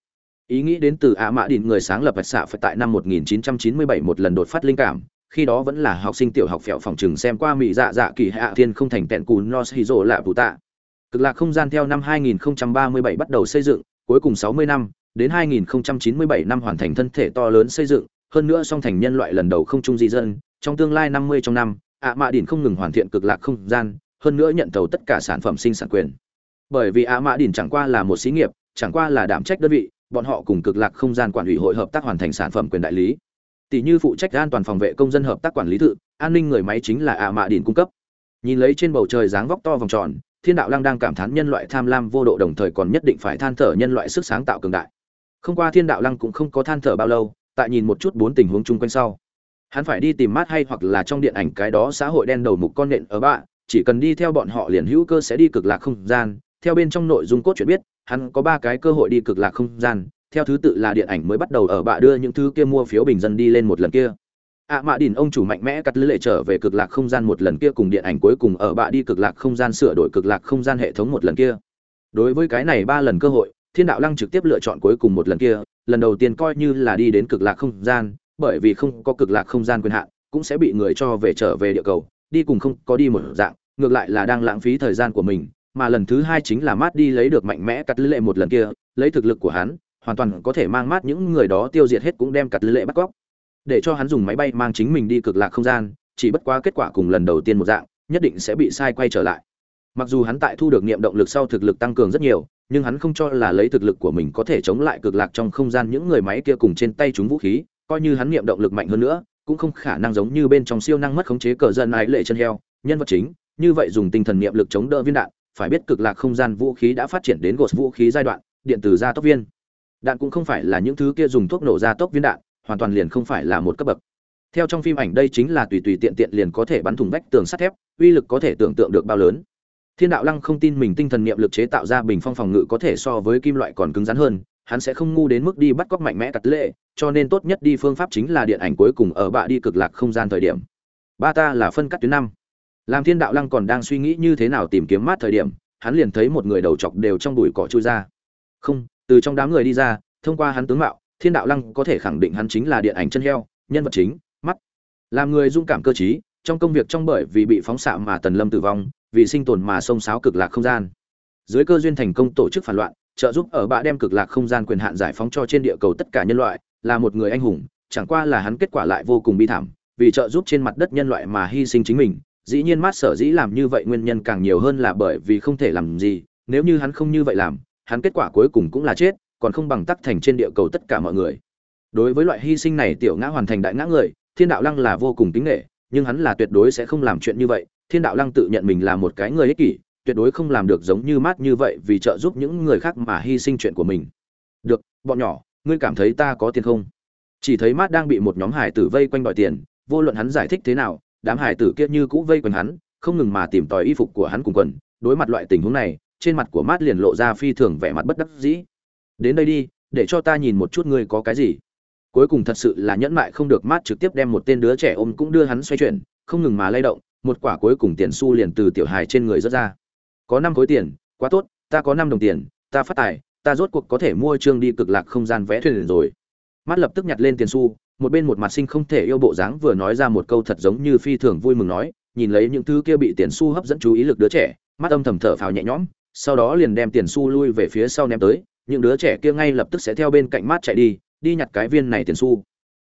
Ý nghĩ đến từ ạ mã đỉnh người sáng lập vật xạ phải tại năm 1997 một lần đột phát linh cảm khi đó vẫn là học sinh tiểu học phèo phòng trường xem qua mỹ dạ dạ kỳ hạ thiên không thành tẹn cù nos hì rồ lạ bù tạ. Cực lạc không gian theo năm 2037 bắt đầu xây dựng, cuối cùng 60 năm, đến 2097 năm hoàn thành thân thể to lớn xây dựng, hơn nữa song thành nhân loại lần đầu không trung di dân, trong tương lai 50 trong năm, ạ mã đỉnh không ngừng hoàn thiện cực lạc không gian, hơn nữa nhận thầu tất cả sản phẩm sinh sản quyền. Bởi vì ạ mã đỉnh chẳng qua là một xí nghiệp, chẳng qua là đảm trách đơn vị, bọn họ cùng cực lạc không gian quản ủy hội hợp tác hoàn thành sản phẩm quyền đại lý tỷ như phụ trách an toàn phòng vệ công dân hợp tác quản lý tự an ninh người máy chính là ạ mạ đỉn cung cấp. Nhìn lấy trên bầu trời dáng vóc to vòng tròn, thiên đạo lăng đang cảm thán nhân loại tham lam vô độ đồng thời còn nhất định phải than thở nhân loại sức sáng tạo cường đại. Không qua thiên đạo lăng cũng không có than thở bao lâu, tại nhìn một chút bốn tình huống chung quanh sau. Hắn phải đi tìm mát hay hoặc là trong điện ảnh cái đó xã hội đen đầu mục con nện ở bạ, chỉ cần đi theo bọn họ liền hữu cơ sẽ đi cực lạc không gian. Theo bên trong nội dung cốt truyện biết, hắn có ba cái cơ hội đi cực lạc không gian theo thứ tự là điện ảnh mới bắt đầu ở bạ đưa những thứ kia mua phiếu bình dân đi lên một lần kia. Ạ à mạ đình ông chủ mạnh mẽ cắt lưỡi lệ trở về cực lạc không gian một lần kia cùng điện ảnh cuối cùng ở bạ đi cực lạc không gian sửa đổi cực lạc không gian hệ thống một lần kia. Đối với cái này ba lần cơ hội, thiên đạo lăng trực tiếp lựa chọn cuối cùng một lần kia, lần đầu tiên coi như là đi đến cực lạc không gian, bởi vì không có cực lạc không gian quyền hạn, cũng sẽ bị người cho về trở về địa cầu, đi cùng không có đi một dạng, ngược lại là đang lãng phí thời gian của mình, mà lần thứ hai chính là mát đi lấy được mạnh mẽ cắt lệ một lần kia, lấy thực lực của hắn hoàn toàn có thể mang mát những người đó tiêu diệt hết cũng đem cặt lệ bắt cóc. Để cho hắn dùng máy bay mang chính mình đi cực lạc không gian, chỉ bất quá kết quả cùng lần đầu tiên một dạng, nhất định sẽ bị sai quay trở lại. Mặc dù hắn tại thu được niệm động lực sau thực lực tăng cường rất nhiều, nhưng hắn không cho là lấy thực lực của mình có thể chống lại cực lạc trong không gian những người máy kia cùng trên tay chúng vũ khí, coi như hắn niệm động lực mạnh hơn nữa, cũng không khả năng giống như bên trong siêu năng mất khống chế cờ dân ái lệ chân heo, nhân vật chính, như vậy dùng tinh thần niệm lực chống đỡ viên đạn, phải biết cực lạc không gian vũ khí đã phát triển đến gột vũ khí giai đoạn, điện tử gia tốc viên đạn cũng không phải là những thứ kia dùng thuốc nổ ra tốc viên đạn, hoàn toàn liền không phải là một cấp bậc. Theo trong phim ảnh đây chính là tùy tùy tiện tiện liền có thể bắn thủng vách tường sắt thép, uy lực có thể tưởng tượng được bao lớn. Thiên đạo lăng không tin mình tinh thần niệm lực chế tạo ra bình phong phòng ngự có thể so với kim loại còn cứng rắn hơn, hắn sẽ không ngu đến mức đi bắt cóc mạnh mẽ cắt lệ, cho nên tốt nhất đi phương pháp chính là điện ảnh cuối cùng ở bạ đi cực lạc không gian thời điểm. Ba ta là phân cắt tuyến năm. Làm thiên đạo lăng còn đang suy nghĩ như thế nào tìm kiếm mát thời điểm, hắn liền thấy một người đầu chọc đều trong bụi cỏ chui ra. Không từ trong đám người đi ra, thông qua hắn tướng mạo, thiên đạo lăng có thể khẳng định hắn chính là điện ảnh chân heo, nhân vật chính, mắt. Làm người dung cảm cơ t trong công việc trong bởi vì bị phóng xạ mà tần lâm tử vong, vì sinh tồn mà xông xáo cực lạc không gian. Dưới cơ duyên thành công tổ chức phản loạn, trợ giúp ở bạ đem cực lạc không gian quyền hạn giải phóng cho trên địa cầu tất cả nhân loại, là một người anh hùng, chẳng qua là hắn kết quả lại vô cùng bi thảm, vì trợ giúp trên mặt đất nhân loại mà hy sinh chính mình. Dĩ nhiên mát sở dĩ làm như vậy nguyên nhân càng nhiều hơn là bởi vì không thể làm gì, nếu như hắn không như vậy làm hắn kết quả cuối cùng cũng là chết, còn không bằng tắc thành trên địa cầu tất cả mọi người. Đối với loại hy sinh này, tiểu ngã hoàn thành đại ngã người, thiên đạo lăng là vô cùng tính nghệ nhưng hắn là tuyệt đối sẽ không làm chuyện như vậy. Thiên đạo lăng tự nhận mình là một cái người ích kỷ, tuyệt đối không làm được giống như mát như vậy vì trợ giúp những người khác mà hy sinh chuyện của mình. Được, bọn nhỏ, ngươi cảm thấy ta có tiền không? Chỉ thấy mát đang bị một nhóm hải tử vây quanh đòi tiền, vô luận hắn giải thích thế nào, đám hải tử kia như cũ vây quanh hắn, không ngừng mà tìm tòi y phục của hắn cùng quần. Đối mặt loại tình huống này trên mặt của mát liền lộ ra phi thường vẻ mặt bất đắc dĩ. Đến đây đi, để cho ta nhìn một chút ngươi có cái gì. Cuối cùng thật sự là nhẫn mại không được mát trực tiếp đem một tên đứa trẻ ôm cũng đưa hắn xoay chuyển, không ngừng mà lay động, một quả cuối cùng tiền xu liền từ tiểu hài trên người rớt ra. Có năm khối tiền, quá tốt, ta có năm đồng tiền, ta phát tài, ta rốt cuộc có thể mua trương đi cực lạc không gian vẽ thuyền rồi. Mắt lập tức nhặt lên tiền xu, một bên một mặt sinh không thể yêu bộ dáng vừa nói ra một câu thật giống như phi thường vui mừng nói, nhìn lấy những thứ kia bị tiền xu hấp dẫn chú ý lực đứa trẻ mắt âm thầm thở phào nhẹ nhõm sau đó liền đem tiền xu lui về phía sau ném tới, những đứa trẻ kia ngay lập tức sẽ theo bên cạnh mát chạy đi đi nhặt cái viên này tiền xu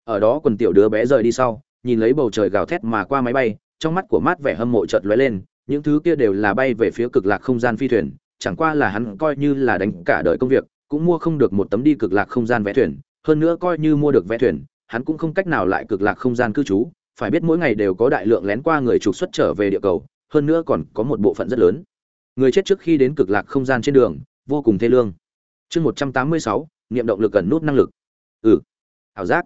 ở đó quần tiểu đứa bé rời đi sau, nhìn lấy bầu trời gào thét mà qua máy bay, trong mắt của mát vẻ hâm mộ chợt lóe lên, những thứ kia đều là bay về phía cực lạc không gian phi thuyền, chẳng qua là hắn coi như là đánh cả đời công việc, cũng mua không được một tấm đi cực lạc không gian vẽ thuyền, hơn nữa coi như mua được vẽ thuyền, hắn cũng không cách nào lại cực lạc không gian cư trú, phải biết mỗi ngày đều có đại lượng lén qua người trục xuất trở về địa cầu, hơn nữa còn có một bộ phận rất lớn người chết trước khi đến cực lạc không gian trên đường, vô cùng thê lương. Chương một trăm tám mươi sáu, niệm động lực cần nút năng lực. Ừ. Ảo giác.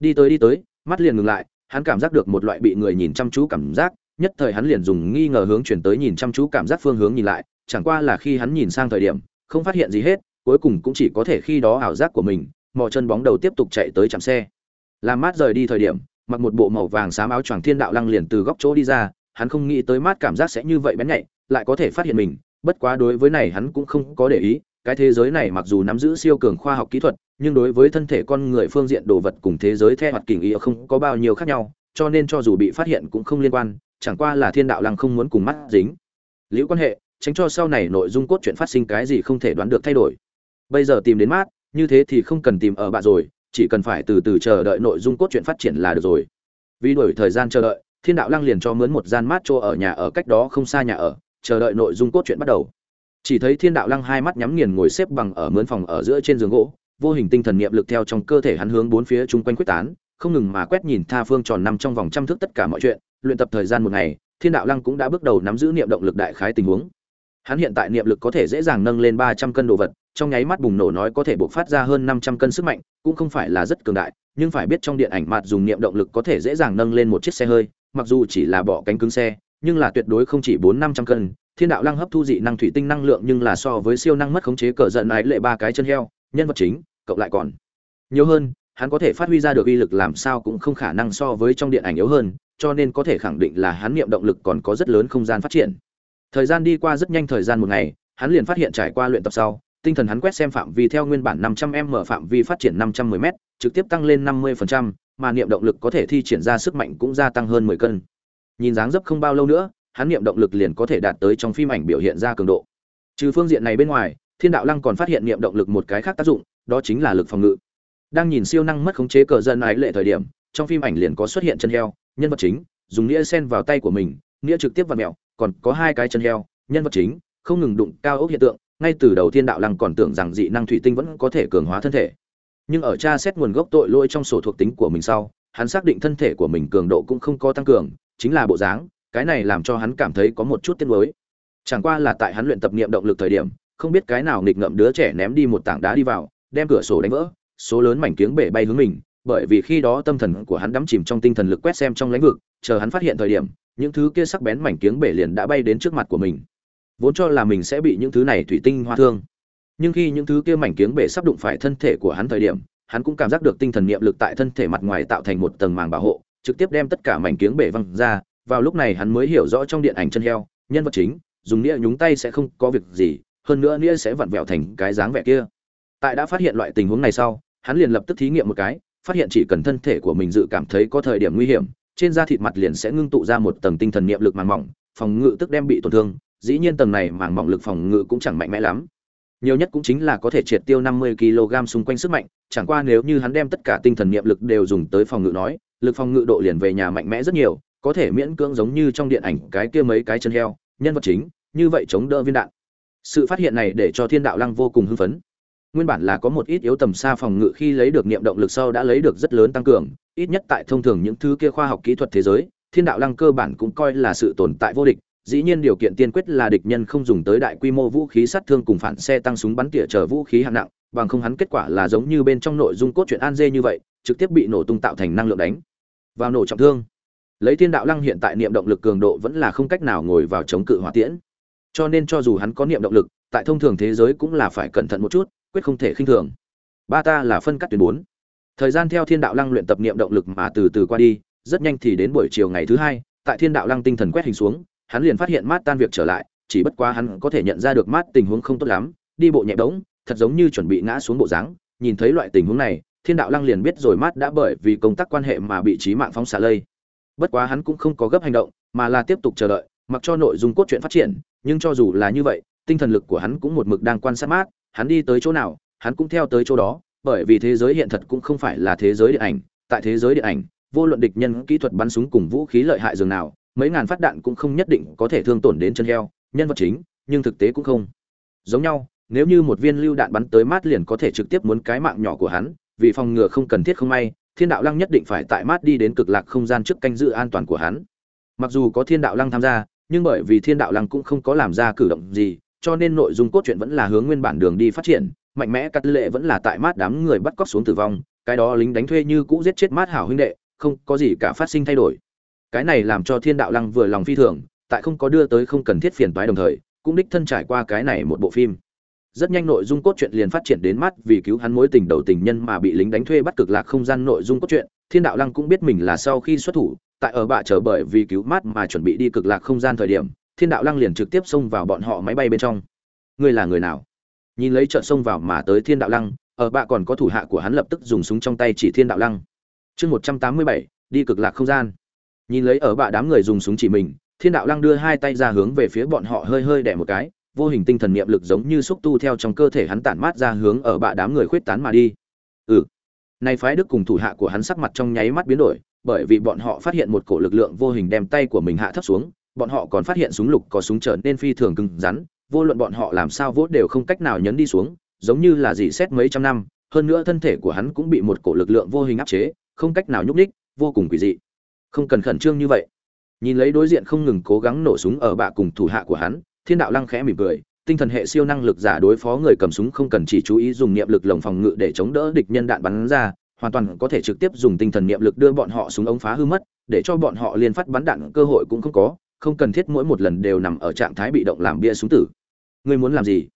Đi tới đi tới, mắt liền ngừng lại, hắn cảm giác được một loại bị người nhìn chăm chú cảm giác, nhất thời hắn liền dùng nghi ngờ hướng chuyển tới nhìn chăm chú cảm giác phương hướng nhìn lại, chẳng qua là khi hắn nhìn sang thời điểm, không phát hiện gì hết, cuối cùng cũng chỉ có thể khi đó ảo giác của mình, mò chân bóng đầu tiếp tục chạy tới chạm xe. Làm mát rời đi thời điểm, mặc một bộ màu vàng xám áo choàng thiên đạo lăng liền từ góc chỗ đi ra hắn không nghĩ tới mát cảm giác sẽ như vậy bén nhạy, lại có thể phát hiện mình, bất quá đối với này hắn cũng không có để ý, cái thế giới này mặc dù nắm giữ siêu cường khoa học kỹ thuật, nhưng đối với thân thể con người phương diện đồ vật cùng thế giới theo hoạt kình ý không có bao nhiêu khác nhau, cho nên cho dù bị phát hiện cũng không liên quan, chẳng qua là thiên đạo lăng không muốn cùng mắt dính. Liễu quan hệ, tránh cho sau này nội dung cốt truyện phát sinh cái gì không thể đoán được thay đổi. Bây giờ tìm đến mát, như thế thì không cần tìm ở bạn rồi, chỉ cần phải từ từ chờ đợi nội dung cốt truyện phát triển là được rồi. Vì đổi thời gian chờ đợi thiên đạo lăng liền cho mướn một gian mát chỗ ở nhà ở cách đó không xa nhà ở, chờ đợi nội dung cốt truyện bắt đầu. Chỉ thấy thiên đạo lăng hai mắt nhắm nghiền ngồi xếp bằng ở mướn phòng ở giữa trên giường gỗ, vô hình tinh thần niệm lực theo trong cơ thể hắn hướng bốn phía chung quanh quyết tán, không ngừng mà quét nhìn tha phương tròn năm trong vòng trăm thước tất cả mọi chuyện, luyện tập thời gian một ngày, thiên đạo lăng cũng đã bước đầu nắm giữ niệm động lực đại khái tình huống. Hắn hiện tại niệm lực có thể dễ dàng nâng lên ba trăm cân đồ vật, trong nháy mắt bùng nổ nói có thể buộc phát ra hơn năm trăm cân sức mạnh, cũng không phải là rất cường đại nhưng phải biết trong điện ảnh mặt dùng niệm động lực có thể dễ dàng nâng lên một chiếc xe hơi, mặc dù chỉ là bỏ cánh cứng xe, nhưng là tuyệt đối không chỉ bốn năm trăm cân. Thiên đạo lăng hấp thu dị năng thủy tinh năng lượng nhưng là so với siêu năng mất khống chế cờ giận ái lệ ba cái chân heo, nhân vật chính cộng lại còn nhiều hơn, hắn có thể phát huy ra được uy lực làm sao cũng không khả năng so với trong điện ảnh yếu hơn, cho nên có thể khẳng định là hắn niệm động lực còn có rất lớn không gian phát triển. Thời gian đi qua rất nhanh thời gian một ngày, hắn liền phát hiện trải qua luyện tập sau, tinh thần hắn quét xem phạm vi theo nguyên bản 500 m phạm vi phát triển 510 m trực tiếp tăng lên 50%, mà niệm động lực có thể thi triển ra sức mạnh cũng gia tăng hơn 10 cân. Nhìn dáng dấp không bao lâu nữa hắn niệm động lực liền có thể đạt tới trong phim ảnh biểu hiện ra cường độ. Trừ phương diện này bên ngoài thiên đạo lăng còn phát hiện niệm động lực một cái khác tác dụng đó chính là lực phòng ngự. Đang nhìn siêu năng mất khống chế cờ dân ái lệ thời điểm trong phim ảnh liền có xuất hiện chân heo nhân vật chính dùng nghĩa sen vào tay của mình nghĩa trực tiếp vặn mèo, còn có hai cái chân heo nhân vật chính không ngừng đụng cao ốc hiện tượng ngay từ đầu thiên đạo lăng còn tưởng rằng dị năng thủy tinh vẫn có thể cường hóa thân thể nhưng ở tra xét nguồn gốc tội lỗi trong sổ thuộc tính của mình sau, hắn xác định thân thể của mình cường độ cũng không có tăng cường, chính là bộ dáng, cái này làm cho hắn cảm thấy có một chút tiếc nuối. Chẳng qua là tại hắn luyện tập niệm động lực thời điểm, không biết cái nào nghịch ngợm đứa trẻ ném đi một tảng đá đi vào, đem cửa sổ đánh vỡ, số lớn mảnh kiếng bể bay hướng mình, bởi vì khi đó tâm thần của hắn đắm chìm trong tinh thần lực quét xem trong lãnh vực, chờ hắn phát hiện thời điểm, những thứ kia sắc bén mảnh kiếng bể liền đã bay đến trước mặt của mình. Vốn cho là mình sẽ bị những thứ này thủy tinh hoa thương nhưng khi những thứ kia mảnh kiếng bể sắp đụng phải thân thể của hắn thời điểm, hắn cũng cảm giác được tinh thần niệm lực tại thân thể mặt ngoài tạo thành một tầng màng bảo hộ, trực tiếp đem tất cả mảnh kiếng bể văng ra. Vào lúc này hắn mới hiểu rõ trong điện ảnh chân heo, nhân vật chính, dùng nĩa nhúng tay sẽ không có việc gì, hơn nữa nĩa sẽ vặn vẹo thành cái dáng vẻ kia. Tại đã phát hiện loại tình huống này sau, hắn liền lập tức thí nghiệm một cái, phát hiện chỉ cần thân thể của mình dự cảm thấy có thời điểm nguy hiểm, trên da thịt mặt liền sẽ ngưng tụ ra một tầng tinh thần niệm lực màng mỏng, phòng ngự tức đem bị tổn thương. Dĩ nhiên tầng này màng mỏng lực phòng ngự cũng chẳng mạnh mẽ lắm nhiều nhất cũng chính là có thể triệt tiêu 50 kg xung quanh sức mạnh, chẳng qua nếu như hắn đem tất cả tinh thần niệm lực đều dùng tới phòng ngự nói, lực phòng ngự độ liền về nhà mạnh mẽ rất nhiều, có thể miễn cưỡng giống như trong điện ảnh cái kia mấy cái chân heo, nhân vật chính, như vậy chống đỡ viên đạn. Sự phát hiện này để cho thiên đạo lăng vô cùng hưng phấn. Nguyên bản là có một ít yếu tầm xa phòng ngự khi lấy được niệm động lực sau đã lấy được rất lớn tăng cường, ít nhất tại thông thường những thứ kia khoa học kỹ thuật thế giới, thiên đạo lăng cơ bản cũng coi là sự tồn tại vô địch dĩ nhiên điều kiện tiên quyết là địch nhân không dùng tới đại quy mô vũ khí sát thương cùng phản xe tăng súng bắn tỉa chờ vũ khí hạng nặng, bằng không hắn kết quả là giống như bên trong nội dung cốt truyện an dê như vậy, trực tiếp bị nổ tung tạo thành năng lượng đánh. Vào nổ trọng thương. Lấy thiên đạo lăng hiện tại niệm động lực cường độ vẫn là không cách nào ngồi vào chống cự hỏa tiễn. Cho nên cho dù hắn có niệm động lực, tại thông thường thế giới cũng là phải cẩn thận một chút, quyết không thể khinh thường. Ba ta là phân cắt tuyến bốn. Thời gian theo thiên đạo lăng luyện tập niệm động lực mà từ từ qua đi, rất nhanh thì đến buổi chiều ngày thứ hai, tại thiên đạo lăng tinh thần quét hình xuống hắn liền phát hiện mát tan việc trở lại, chỉ bất quá hắn có thể nhận ra được mát tình huống không tốt lắm, đi bộ nhẹ bỗng, thật giống như chuẩn bị ngã xuống bộ dáng, nhìn thấy loại tình huống này, thiên đạo lăng liền biết rồi mát đã bởi vì công tác quan hệ mà bị trí mạng phóng xạ lây. Bất quá hắn cũng không có gấp hành động, mà là tiếp tục chờ đợi, mặc cho nội dung cốt truyện phát triển, nhưng cho dù là như vậy, tinh thần lực của hắn cũng một mực đang quan sát mát, hắn đi tới chỗ nào, hắn cũng theo tới chỗ đó, bởi vì thế giới hiện thật cũng không phải là thế giới điện ảnh, tại thế giới điện ảnh, vô luận địch nhân kỹ thuật bắn súng cùng vũ khí lợi hại dường nào mấy ngàn phát đạn cũng không nhất định có thể thương tổn đến chân heo, nhân vật chính, nhưng thực tế cũng không. Giống nhau, nếu như một viên lưu đạn bắn tới mát liền có thể trực tiếp muốn cái mạng nhỏ của hắn, vì phòng ngừa không cần thiết không may, thiên đạo lăng nhất định phải tại mát đi đến cực lạc không gian trước canh giữ an toàn của hắn. Mặc dù có thiên đạo lăng tham gia, nhưng bởi vì thiên đạo lăng cũng không có làm ra cử động gì, cho nên nội dung cốt truyện vẫn là hướng nguyên bản đường đi phát triển, mạnh mẽ cắt lệ vẫn là tại mát đám người bắt cóc xuống tử vong, cái đó lính đánh thuê như cũ giết chết mát hảo huynh đệ, không có gì cả phát sinh thay đổi cái này làm cho thiên đạo lăng vừa lòng phi thường, tại không có đưa tới không cần thiết phiền toái đồng thời, cũng đích thân trải qua cái này một bộ phim. Rất nhanh nội dung cốt truyện liền phát triển đến mắt vì cứu hắn mối tình đầu tình nhân mà bị lính đánh thuê bắt cực lạc không gian nội dung cốt truyện, thiên đạo lăng cũng biết mình là sau khi xuất thủ, tại ở bạ chờ bởi vì cứu mát mà chuẩn bị đi cực lạc không gian thời điểm, thiên đạo lăng liền trực tiếp xông vào bọn họ máy bay bên trong. Ngươi là người nào? Nhìn lấy trận xông vào mà tới thiên đạo lăng, ở bạ còn có thủ hạ của hắn lập tức dùng súng trong tay chỉ thiên đạo lăng. Chương một trăm tám mươi bảy, đi cực lạc không gian nhìn lấy ở bạ đám người dùng súng chỉ mình, thiên đạo lăng đưa hai tay ra hướng về phía bọn họ hơi hơi đẻ một cái, vô hình tinh thần niệm lực giống như xúc tu theo trong cơ thể hắn tản mát ra hướng ở bạ đám người khuyết tán mà đi. Ừ. Nay phái đức cùng thủ hạ của hắn sắc mặt trong nháy mắt biến đổi, bởi vì bọn họ phát hiện một cổ lực lượng vô hình đem tay của mình hạ thấp xuống, bọn họ còn phát hiện súng lục có súng trở nên phi thường cứng rắn, vô luận bọn họ làm sao vốt đều không cách nào nhấn đi xuống, giống như là dị xét mấy trăm năm, hơn nữa thân thể của hắn cũng bị một cổ lực lượng vô hình áp chế, không cách nào nhúc ních vô cùng quỷ dị không cần khẩn trương như vậy. Nhìn lấy đối diện không ngừng cố gắng nổ súng ở bạ cùng thủ hạ của hắn, thiên đạo lăng khẽ mỉm cười, tinh thần hệ siêu năng lực giả đối phó người cầm súng không cần chỉ chú ý dùng niệm lực lồng phòng ngự để chống đỡ địch nhân đạn bắn ra, hoàn toàn có thể trực tiếp dùng tinh thần niệm lực đưa bọn họ súng ống phá hư mất, để cho bọn họ liên phát bắn đạn cơ hội cũng không có, không cần thiết mỗi một lần đều nằm ở trạng thái bị động làm bia súng tử. Ngươi muốn làm gì?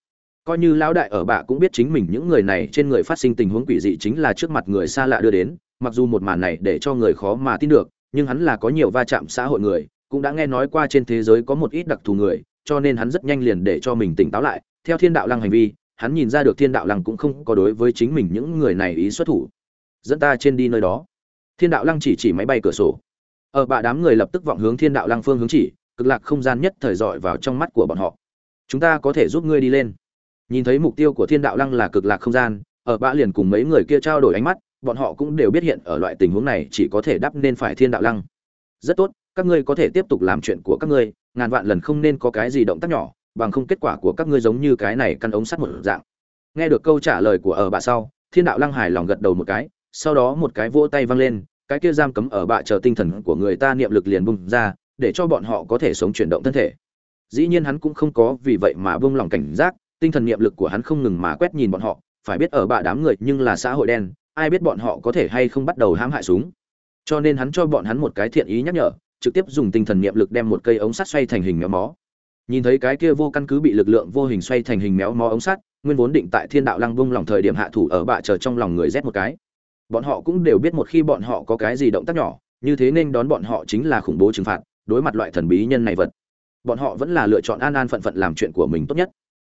Coi như lão đại ở bạ cũng biết chính mình những người này trên người phát sinh tình huống quỷ dị chính là trước mặt người xa lạ đưa đến, mặc dù một màn này để cho người khó mà tin được nhưng hắn là có nhiều va chạm xã hội người, cũng đã nghe nói qua trên thế giới có một ít đặc thù người, cho nên hắn rất nhanh liền để cho mình tỉnh táo lại. Theo thiên đạo lăng hành vi, hắn nhìn ra được thiên đạo lăng cũng không có đối với chính mình những người này ý xuất thủ. Dẫn ta trên đi nơi đó. Thiên đạo lăng chỉ chỉ máy bay cửa sổ. Ở bạ đám người lập tức vọng hướng thiên đạo lăng phương hướng chỉ, cực lạc không gian nhất thời dọi vào trong mắt của bọn họ. Chúng ta có thể giúp ngươi đi lên. Nhìn thấy mục tiêu của thiên đạo lăng là cực lạc không gian, ở bã liền cùng mấy người kia trao đổi ánh mắt bọn họ cũng đều biết hiện ở loại tình huống này chỉ có thể đắp nên phải thiên đạo lăng. Rất tốt, các ngươi có thể tiếp tục làm chuyện của các ngươi, ngàn vạn lần không nên có cái gì động tác nhỏ, bằng không kết quả của các ngươi giống như cái này căn ống sắt một dạng. Nghe được câu trả lời của ở bà sau, thiên đạo lăng hài lòng gật đầu một cái, sau đó một cái vỗ tay văng lên, cái kia giam cấm ở bạ chờ tinh thần của người ta niệm lực liền bung ra, để cho bọn họ có thể sống chuyển động thân thể. Dĩ nhiên hắn cũng không có vì vậy mà buông lòng cảnh giác, tinh thần niệm lực của hắn không ngừng mà quét nhìn bọn họ, phải biết ở bạ đám người nhưng là xã hội đen ai biết bọn họ có thể hay không bắt đầu hãm hại súng. Cho nên hắn cho bọn hắn một cái thiện ý nhắc nhở, trực tiếp dùng tinh thần niệm lực đem một cây ống sắt xoay thành hình méo mó. Nhìn thấy cái kia vô căn cứ bị lực lượng vô hình xoay thành hình méo mó ống sắt, nguyên vốn định tại thiên đạo lăng vung lòng thời điểm hạ thủ ở bạ chờ trong lòng người rét một cái. Bọn họ cũng đều biết một khi bọn họ có cái gì động tác nhỏ, như thế nên đón bọn họ chính là khủng bố trừng phạt, đối mặt loại thần bí nhân này vật. Bọn họ vẫn là lựa chọn an an phận phận làm chuyện của mình tốt nhất.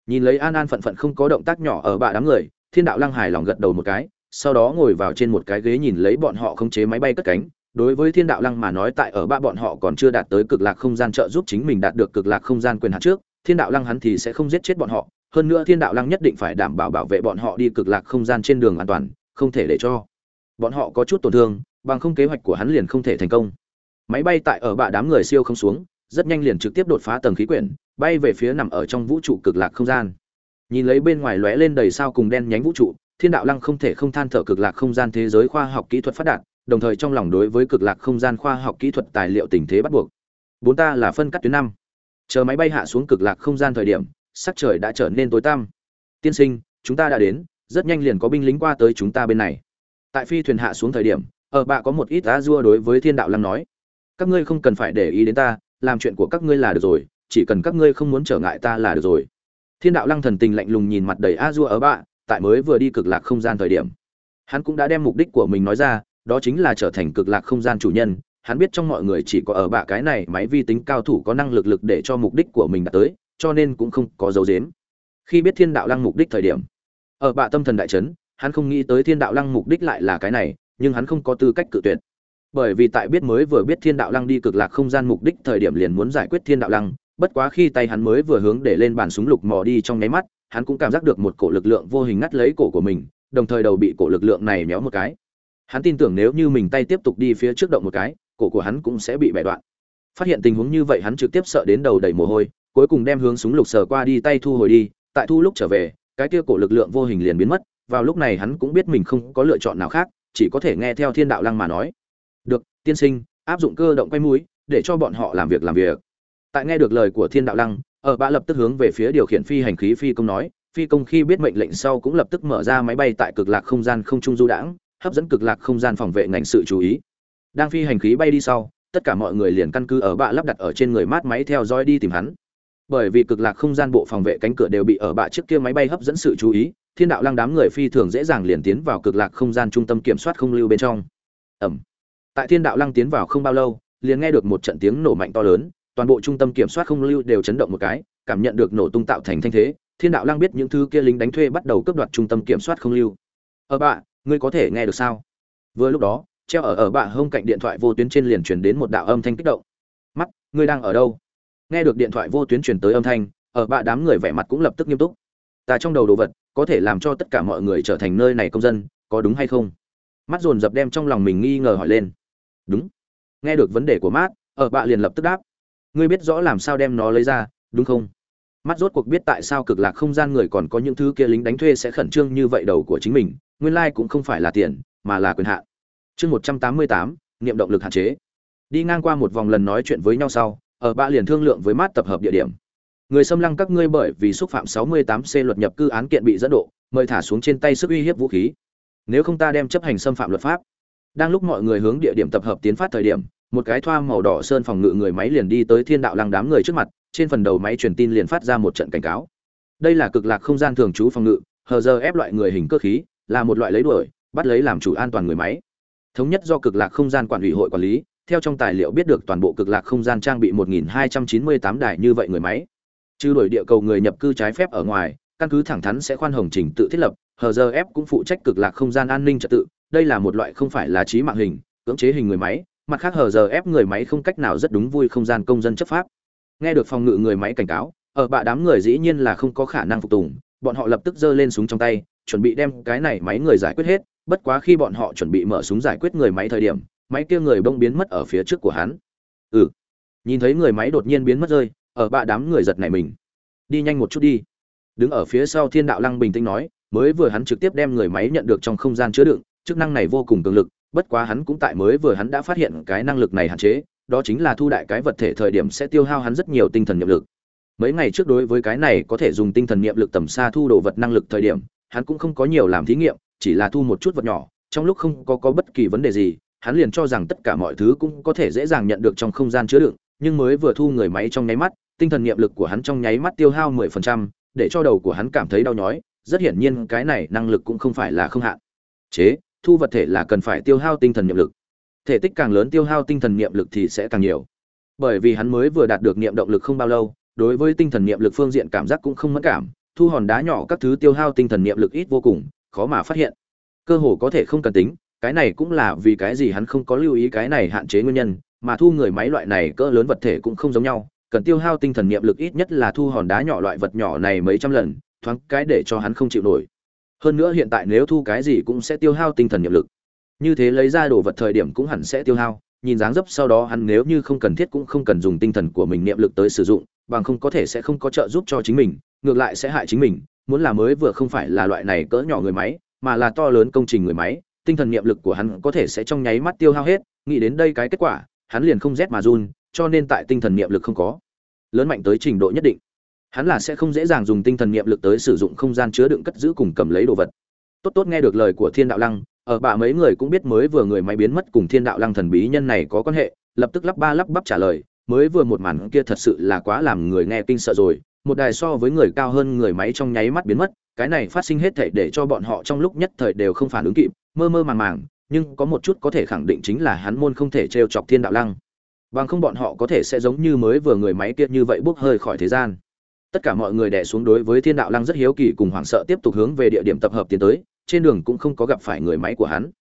Nhìn lấy an an phận phận không có động tác nhỏ ở bạ đám người, thiên đạo lăng hài lòng gật đầu một cái sau đó ngồi vào trên một cái ghế nhìn lấy bọn họ không chế máy bay cất cánh. Đối với thiên đạo lăng mà nói, tại ở ba bọn họ còn chưa đạt tới cực lạc không gian trợ giúp chính mình đạt được cực lạc không gian quyền hạn trước, thiên đạo lăng hắn thì sẽ không giết chết bọn họ. Hơn nữa thiên đạo lăng nhất định phải đảm bảo bảo vệ bọn họ đi cực lạc không gian trên đường an toàn, không thể để cho bọn họ có chút tổn thương, bằng không kế hoạch của hắn liền không thể thành công. Máy bay tại ở bạ đám người siêu không xuống, rất nhanh liền trực tiếp đột phá tầng khí quyển, bay về phía nằm ở trong vũ trụ cực lạc không gian. Nhìn lấy bên ngoài lóe lên đầy sao cùng đen nhánh vũ trụ thiên đạo lăng không thể không than thở cực lạc không gian thế giới khoa học kỹ thuật phát đạt, đồng thời trong lòng đối với cực lạc không gian khoa học kỹ thuật tài liệu tình thế bắt buộc. Bốn ta là phân cắt tuyến năm. Chờ máy bay hạ xuống cực lạc không gian thời điểm, sắc trời đã trở nên tối tăm. Tiên sinh, chúng ta đã đến, rất nhanh liền có binh lính qua tới chúng ta bên này. Tại phi thuyền hạ xuống thời điểm, ở bạ có một ít á dua đối với thiên đạo lăng nói, các ngươi không cần phải để ý đến ta, làm chuyện của các ngươi là được rồi, chỉ cần các ngươi không muốn trở ngại ta là được rồi. Thiên đạo lăng thần tình lạnh lùng nhìn mặt đầy a dua ở bạ tại mới vừa đi cực lạc không gian thời điểm. Hắn cũng đã đem mục đích của mình nói ra, đó chính là trở thành cực lạc không gian chủ nhân. Hắn biết trong mọi người chỉ có ở bạ cái này máy vi tính cao thủ có năng lực lực để cho mục đích của mình đạt tới, cho nên cũng không có dấu dếm khi biết thiên đạo lăng mục đích thời điểm, ở bạ tâm thần đại trấn hắn không nghĩ tới thiên đạo lăng mục đích lại là cái này, nhưng hắn không có tư cách cự tuyệt. Bởi vì tại biết mới vừa biết thiên đạo lăng đi cực lạc không gian mục đích thời điểm liền muốn giải quyết thiên đạo lăng, bất quá khi tay hắn mới vừa hướng để lên bàn súng lục mò đi trong nháy mắt hắn cũng cảm giác được một cổ lực lượng vô hình ngắt lấy cổ của mình, đồng thời đầu bị cổ lực lượng này méo một cái. Hắn tin tưởng nếu như mình tay tiếp tục đi phía trước động một cái, cổ của hắn cũng sẽ bị bẻ đoạn. Phát hiện tình huống như vậy hắn trực tiếp sợ đến đầu đầy mồ hôi, cuối cùng đem hướng súng lục sờ qua đi tay thu hồi đi, tại thu lúc trở về, cái kia cổ lực lượng vô hình liền biến mất, vào lúc này hắn cũng biết mình không có lựa chọn nào khác, chỉ có thể nghe theo thiên đạo lăng mà nói. Được, tiên sinh, áp dụng cơ động quay mũi, để cho bọn họ làm việc làm việc. Tại nghe được lời của thiên đạo lăng ở bạ lập tức hướng về phía điều khiển phi hành khí phi công nói, phi công khi biết mệnh lệnh sau cũng lập tức mở ra máy bay tại cực lạc không gian không trung du đãng, hấp dẫn cực lạc không gian phòng vệ ngành sự chú ý. Đang phi hành khí bay đi sau, tất cả mọi người liền căn cứ ở bạ lắp đặt ở trên người mát máy theo dõi đi tìm hắn. Bởi vì cực lạc không gian bộ phòng vệ cánh cửa đều bị ở bạ trước kia máy bay hấp dẫn sự chú ý, thiên đạo lăng đám người phi thường dễ dàng liền tiến vào cực lạc không gian trung tâm kiểm soát không lưu bên trong. Ẩm. Tại thiên đạo lăng tiến vào không bao lâu, liền nghe được một trận tiếng nổ mạnh to lớn toàn bộ trung tâm kiểm soát không lưu đều chấn động một cái, cảm nhận được nổ tung tạo thành thanh thế, thiên đạo lang biết những thứ kia lính đánh thuê bắt đầu cướp đoạt trung tâm kiểm soát không lưu. Ở bạ, ngươi có thể nghe được sao? Vừa lúc đó, treo ở ở bạ hông cạnh điện thoại vô tuyến trên liền truyền đến một đạo âm thanh kích động. Mắt, ngươi đang ở đâu? Nghe được điện thoại vô tuyến truyền tới âm thanh, ở bạ đám người vẻ mặt cũng lập tức nghiêm túc. Ta trong đầu đồ vật, có thể làm cho tất cả mọi người trở thành nơi này công dân, có đúng hay không? Mắt dồn dập đem trong lòng mình nghi ngờ hỏi lên. Đúng. Nghe được vấn đề của mát, ở bạ liền lập tức đáp ngươi biết rõ làm sao đem nó lấy ra, đúng không? Mắt rốt cuộc biết tại sao cực lạc không gian người còn có những thứ kia lính đánh thuê sẽ khẩn trương như vậy đầu của chính mình, nguyên lai cũng không phải là tiền, mà là quyền hạn. Chương một trăm tám mươi tám, niệm động lực hạn chế. Đi ngang qua một vòng lần nói chuyện với nhau sau, ở ba liền thương lượng với mát tập hợp địa điểm. Người xâm lăng các ngươi bởi vì xúc phạm 68 c luật nhập cư án kiện bị dẫn độ, mời thả xuống trên tay sức uy hiếp vũ khí. Nếu không ta đem chấp hành xâm phạm luật pháp. Đang lúc mọi người hướng địa điểm tập hợp tiến phát thời điểm một cái thoa màu đỏ sơn phòng ngự người máy liền đi tới thiên đạo lăng đám người trước mặt, trên phần đầu máy truyền tin liền phát ra một trận cảnh cáo. Đây là cực lạc không gian thường trú phòng ngự, hờ giờ ép loại người hình cơ khí, là một loại lấy đuổi, bắt lấy làm chủ an toàn người máy. Thống nhất do cực lạc không gian quản ủy hội quản lý, theo trong tài liệu biết được toàn bộ cực lạc không gian trang bị 1298 đài như vậy người máy. Trừ đuổi địa cầu người nhập cư trái phép ở ngoài, căn cứ thẳng thắn sẽ khoan hồng trình tự thiết lập, hờ dơ ép cũng phụ trách cực lạc không gian an ninh trật tự. Đây là một loại không phải là trí mạng hình, cưỡng chế hình người máy mặt khác hờ giờ ép người máy không cách nào rất đúng vui không gian công dân chấp pháp. Nghe được phòng ngự người máy cảnh cáo, ở bạ đám người dĩ nhiên là không có khả năng phục tùng, bọn họ lập tức giơ lên súng trong tay, chuẩn bị đem cái này máy người giải quyết hết, bất quá khi bọn họ chuẩn bị mở súng giải quyết người máy thời điểm, máy kia người bông biến mất ở phía trước của hắn. Ừ. Nhìn thấy người máy đột nhiên biến mất rơi, ở bạ đám người giật này mình. Đi nhanh một chút đi. Đứng ở phía sau thiên đạo lăng bình tĩnh nói, mới vừa hắn trực tiếp đem người máy nhận được trong không gian chứa đựng, chức năng này vô cùng cường lực bất quá hắn cũng tại mới vừa hắn đã phát hiện cái năng lực này hạn chế đó chính là thu đại cái vật thể thời điểm sẽ tiêu hao hắn rất nhiều tinh thần niệm lực. Mấy ngày trước đối với cái này có thể dùng tinh thần niệm lực tầm xa thu đồ vật năng lực thời điểm hắn cũng không có nhiều làm thí nghiệm chỉ là thu một chút vật nhỏ trong lúc không có có bất kỳ vấn đề gì hắn liền cho rằng tất cả mọi thứ cũng có thể dễ dàng nhận được trong không gian chứa đựng nhưng mới vừa thu người máy trong nháy mắt tinh thần niệm lực của hắn trong nháy mắt tiêu hao 10%, để cho đầu của hắn cảm thấy đau nhói rất hiển nhiên cái này năng lực cũng không phải là không hạn. Chế thu vật thể là cần phải tiêu hao tinh thần niệm lực thể tích càng lớn tiêu hao tinh thần niệm lực thì sẽ càng nhiều bởi vì hắn mới vừa đạt được niệm động lực không bao lâu đối với tinh thần niệm lực phương diện cảm giác cũng không mẫn cảm, thu hòn đá nhỏ các thứ tiêu hao tinh thần niệm lực ít vô cùng, khó mà phát hiện. Cơ hồ có thể không cần tính, cái này cũng là vì cái gì hắn không có lưu ý cái này hạn chế nguyên nhân, mà thu người máy loại này cỡ lớn vật thể cũng không giống nhau, cần tiêu hao tinh thần niệm lực ít nhất là thu hòn đá nhỏ loại vật nhỏ này mấy trăm lần, thoáng cái để cho hắn không chịu nổi. Hơn nữa hiện tại nếu thu cái gì cũng sẽ tiêu hao tinh thần niệm lực. Như thế lấy ra đồ vật thời điểm cũng hẳn sẽ tiêu hao, nhìn dáng dấp sau đó hắn nếu như không cần thiết cũng không cần dùng tinh thần của mình niệm lực tới sử dụng, bằng không có thể sẽ không có trợ giúp cho chính mình, ngược lại sẽ hại chính mình, muốn là mới vừa không phải là loại này cỡ nhỏ người máy, mà là to lớn công trình người máy, tinh thần niệm lực của hắn có thể sẽ trong nháy mắt tiêu hao hết, nghĩ đến đây cái kết quả, hắn liền không rét mà run, cho nên tại tinh thần niệm lực không có lớn mạnh tới trình độ nhất định, hắn là sẽ không dễ dàng dùng tinh thần niệm lực tới sử dụng không gian chứa đựng cất giữ cùng cầm lấy đồ vật. Tốt tốt nghe được lời của Thiên Đạo Lăng, ở bà mấy người cũng biết mới vừa người máy biến mất cùng Thiên Đạo Lăng thần bí nhân này có quan hệ, lập tức lắp ba lắp bắp trả lời, mới vừa một màn kia thật sự là quá làm người nghe kinh sợ rồi một đài so với người cao hơn người máy trong nháy mắt biến mất cái này phát sinh hết thể để cho bọn họ trong lúc nhất thời đều không phản ứng kịp mơ mơ màng màng nhưng có một chút có thể khẳng định chính là hắn môn không thể t chọc thiên đạo lăng bằng không bọn họ có thể sẽ giống như mới vừa người máy kia như vậy bốc hơi khỏi thế gian tất cả mọi người đè xuống đối với thiên đạo lăng rất hiếu kỳ cùng hoảng sợ tiếp tục hướng về địa điểm tập hợp tiến tới, trên đường cũng không có gặp phải người máy của hắn.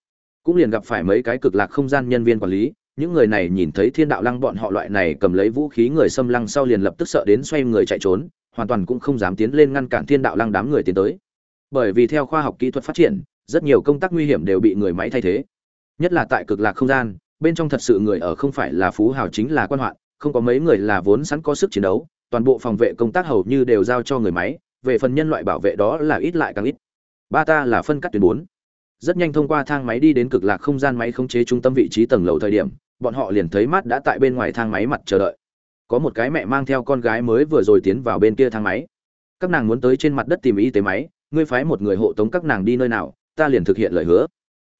Cũng liền gặp phải mấy cái cực lạc không gian nhân viên quản lý, những người này nhìn thấy thiên đạo lăng bọn họ loại này cầm lấy vũ khí người xâm lăng sau liền lập tức sợ đến xoay người chạy trốn, hoàn toàn cũng không dám tiến lên ngăn cản thiên đạo lăng đám người tiến tới. Bởi vì theo khoa học kỹ thuật phát triển, rất nhiều công tác nguy hiểm đều bị người máy thay thế. Nhất là tại cực lạc không gian, bên trong thật sự người ở không phải là phú hào chính là quan hoạn, không có mấy người là vốn sẵn có sức chiến đấu toàn bộ phòng vệ công tác hầu như đều giao cho người máy, về phần nhân loại bảo vệ đó là ít lại càng ít. Ba ta là phân cắt tuyến bốn. Rất nhanh thông qua thang máy đi đến cực lạc không gian máy khống chế trung tâm vị trí tầng lầu thời điểm, bọn họ liền thấy mắt đã tại bên ngoài thang máy mặt chờ đợi. Có một cái mẹ mang theo con gái mới vừa rồi tiến vào bên kia thang máy. Các nàng muốn tới trên mặt đất tìm y tế máy, ngươi phái một người hộ tống các nàng đi nơi nào, ta liền thực hiện lời hứa.